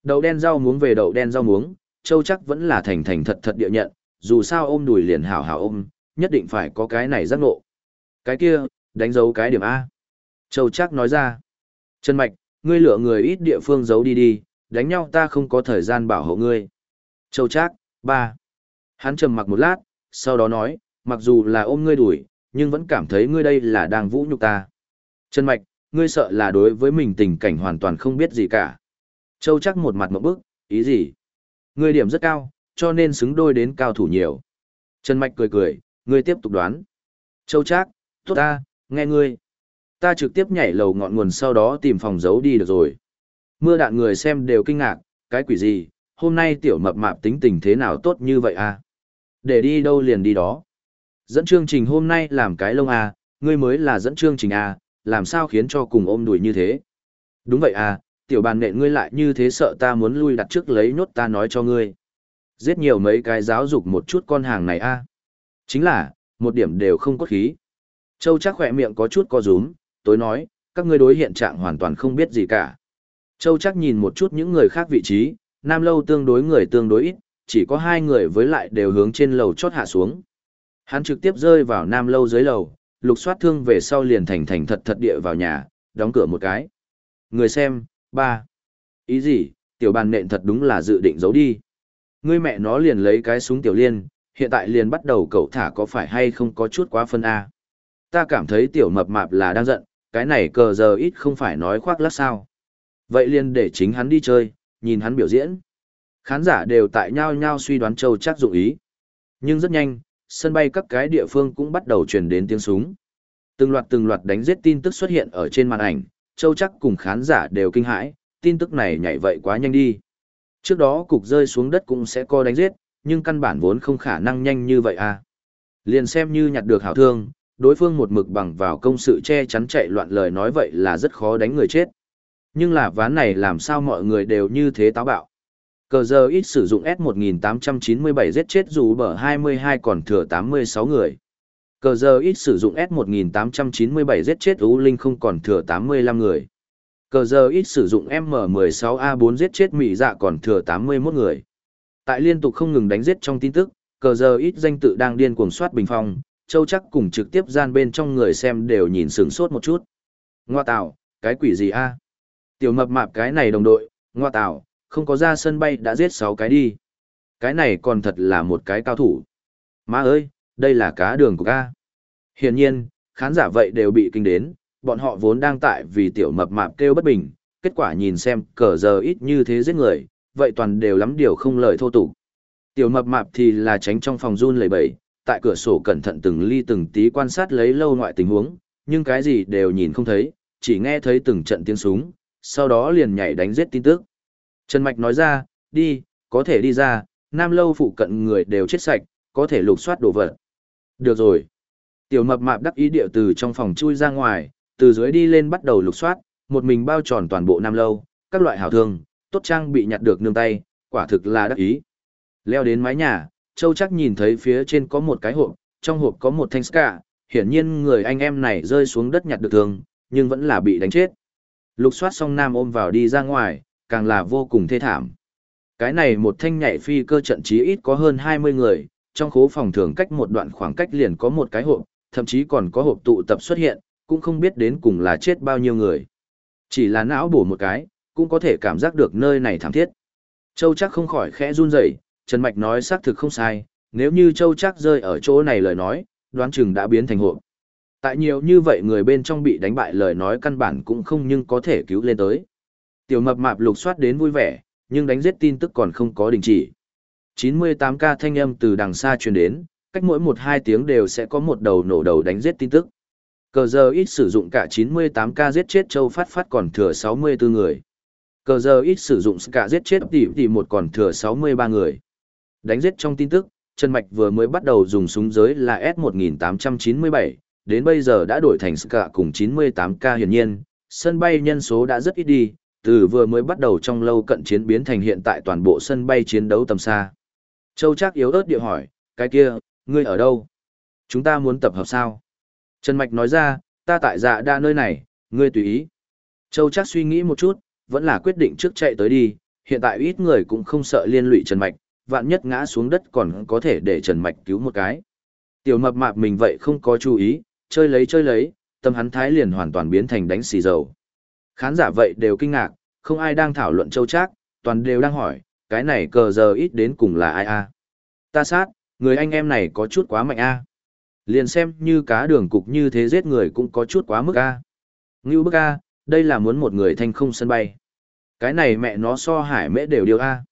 Đậu đen rau muống về đậu đen rau muống, Châu chắc vẫn là thành thành thật thật địa nhận, dù sao ôm đùi liền hảo hảo ôm, nhất định phải có cái này giác ngộ. Cái kia, đánh dấu cái điểm A. Châu chắc nói ra. Trần Mạch, ngươi lựa người ít địa phương giấu đi đi, đánh nhau ta không có thời gian bảo hộ ngươi. Châu Trác, ba. Hắn trầm mặc một lát, sau đó nói, mặc dù là ôm ngươi đuổi, nhưng vẫn cảm thấy ngươi đây là đang vũ nhục ta. Trần Mạch, ngươi sợ là đối với mình tình cảnh hoàn toàn không biết gì cả. Châu Trác một mặt một bức, ý gì? Ngươi điểm rất cao, cho nên xứng đôi đến cao thủ nhiều. Trần Mạch cười cười, ngươi tiếp tục đoán. Châu Trác, tốt ta, nghe ngươi. Ta trực tiếp nhảy lầu ngọn nguồn sau đó tìm phòng giấu đi được rồi. Mưa đạn người xem đều kinh ngạc, cái quỷ gì, hôm nay tiểu mập mạp tính tình thế nào tốt như vậy à? Để đi đâu liền đi đó. Dẫn chương trình hôm nay làm cái lông à, ngươi mới là dẫn chương trình à, làm sao khiến cho cùng ôm đùi như thế? Đúng vậy à, tiểu bàn nện ngươi lại như thế sợ ta muốn lui đặt trước lấy nốt ta nói cho ngươi. Giết nhiều mấy cái giáo dục một chút con hàng này à. Chính là, một điểm đều không có khí. Châu chắc khỏe miệng có chút co rúm, tối nói, các ngươi đối hiện trạng hoàn toàn không biết gì cả. Châu chắc nhìn một chút những người khác vị trí, nam lâu tương đối người tương đối ít, chỉ có hai người với lại đều hướng trên lầu chót hạ xuống. Hắn trực tiếp rơi vào nam lâu dưới lầu, lục soát thương về sau liền thành thành thật thật địa vào nhà, đóng cửa một cái. Người xem, ba. Ý gì, tiểu bàn nện thật đúng là dự định giấu đi. Ngươi mẹ nó liền lấy cái súng tiểu liên, hiện tại liền bắt đầu cậu thả có phải hay không có chút quá phân A. Ta cảm thấy tiểu mập mạp là đang giận, cái này cờ giờ ít không phải nói khoác lác sao. Vậy liền để chính hắn đi chơi, nhìn hắn biểu diễn. Khán giả đều tại nhau nhau suy đoán châu chắc dụng ý. Nhưng rất nhanh, sân bay các cái địa phương cũng bắt đầu truyền đến tiếng súng. Từng loạt từng loạt đánh giết tin tức xuất hiện ở trên màn ảnh, châu chắc cùng khán giả đều kinh hãi, tin tức này nhảy vậy quá nhanh đi. Trước đó cục rơi xuống đất cũng sẽ co đánh giết, nhưng căn bản vốn không khả năng nhanh như vậy à. Liền xem như nhặt được hảo thương, đối phương một mực bằng vào công sự che chắn chạy loạn lời nói vậy là rất khó đánh người chết. Nhưng là ván này làm sao mọi người đều như thế táo bạo. Cờ giờ ít sử dụng S1897 giết chết dù bở 22 còn thừa 86 người. Cờ giờ ít sử dụng S1897 giết chết U Linh không còn thừa 85 người. Cờ giờ ít sử dụng M16A4 giết chết Mỹ dạ còn thừa 81 người. Tại liên tục không ngừng đánh giết trong tin tức, cờ giờ ít danh tự đang điên cuồng soát bình phong, châu chắc cùng trực tiếp gian bên trong người xem đều nhìn sửng sốt một chút. Ngoa tạo, cái quỷ gì a? Tiểu mập mạp cái này đồng đội, ngoa tạo, không có ra sân bay đã giết 6 cái đi. Cái này còn thật là một cái cao thủ. Má ơi, đây là cá đường của ca. Hiển nhiên, khán giả vậy đều bị kinh đến, bọn họ vốn đang tại vì tiểu mập mạp kêu bất bình, kết quả nhìn xem cờ giờ ít như thế giết người, vậy toàn đều lắm điều không lời thô tục. Tiểu mập mạp thì là tránh trong phòng run lẩy bẩy, tại cửa sổ cẩn thận từng ly từng tí quan sát lấy lâu ngoại tình huống, nhưng cái gì đều nhìn không thấy, chỉ nghe thấy từng trận tiếng súng, sau đó liền nhảy đánh giết tin tức. Trần Mạch nói ra, đi, có thể đi ra, nam lâu phụ cận người đều chết sạch, có thể lục soát đồ vật. Được rồi. Tiểu mập mạp đắc ý điệu từ trong phòng chui ra ngoài, từ dưới đi lên bắt đầu lục soát, một mình bao tròn toàn bộ nam lâu, các loại hảo thương, tốt trang bị nhặt được nương tay, quả thực là đắc ý. Leo đến mái nhà, Châu chắc nhìn thấy phía trên có một cái hộp, trong hộp có một thanh ska, hiển nhiên người anh em này rơi xuống đất nhặt được thương, nhưng vẫn là bị đánh chết. Lục soát xong nam ôm vào đi ra ngoài, càng là vô cùng thê thảm. Cái này một thanh nhảy phi cơ trận chí ít có hơn 20 người, trong khố phòng thường cách một đoạn khoảng cách liền có một cái hộp, thậm chí còn có hộp tụ tập xuất hiện, cũng không biết đến cùng là chết bao nhiêu người. Chỉ là não bổ một cái, cũng có thể cảm giác được nơi này thảm thiết. Châu chắc không khỏi khẽ run rẩy, Trần Mạch nói xác thực không sai, nếu như Châu chắc rơi ở chỗ này lời nói, đoán chừng đã biến thành hộp. Tại nhiều như vậy người bên trong bị đánh bại lời nói căn bản cũng không nhưng có thể cứu lên tới. Tiểu mập mạp lục soát đến vui vẻ, nhưng đánh giết tin tức còn không có đình chỉ. 98k thanh âm từ đằng xa truyền đến, cách mỗi 1-2 tiếng đều sẽ có một đầu nổ đầu đánh giết tin tức. Cờ giờ ít sử dụng cả 98k giết chết châu phát phát còn thừa 64 người. Cờ giờ ít sử dụng cả giết chết tỷ tỷ một còn thừa 63 người. Đánh giết trong tin tức, Trần Mạch vừa mới bắt đầu dùng súng giới là S1897, đến bây giờ đã đổi thành SKA cùng 98K hiển nhiên, sân bay nhân số đã rất ít đi, từ vừa mới bắt đầu trong lâu cận chiến biến thành hiện tại toàn bộ sân bay chiến đấu tầm xa. Châu Trác yếu ớt địa hỏi, cái kia, ngươi ở đâu? Chúng ta muốn tập hợp sao? Trần Mạch nói ra, ta tại dạ đa nơi này, ngươi tùy ý. Châu Trác suy nghĩ một chút, vẫn là quyết định trước chạy tới đi, hiện tại ít người cũng không sợ liên lụy Trần Mạch, vạn nhất ngã xuống đất còn có thể để Trần Mạch cứu một cái. Tiểu mập mạp mình vậy không có chú ý, chơi lấy chơi lấy, tâm hắn thái liền hoàn toàn biến thành đánh xì dầu. Khán giả vậy đều kinh ngạc, không ai đang thảo luận châu trác, toàn đều đang hỏi, cái này cờ giờ ít đến cùng là ai a? Ta sát, Người anh em này có chút quá mạnh a. Liền xem như cá đường cục như thế giết người cũng có chút quá mức a. Ngưu bức a, đây là muốn một người thanh không sân bay. Cái này mẹ nó so hải mễ đều điều a.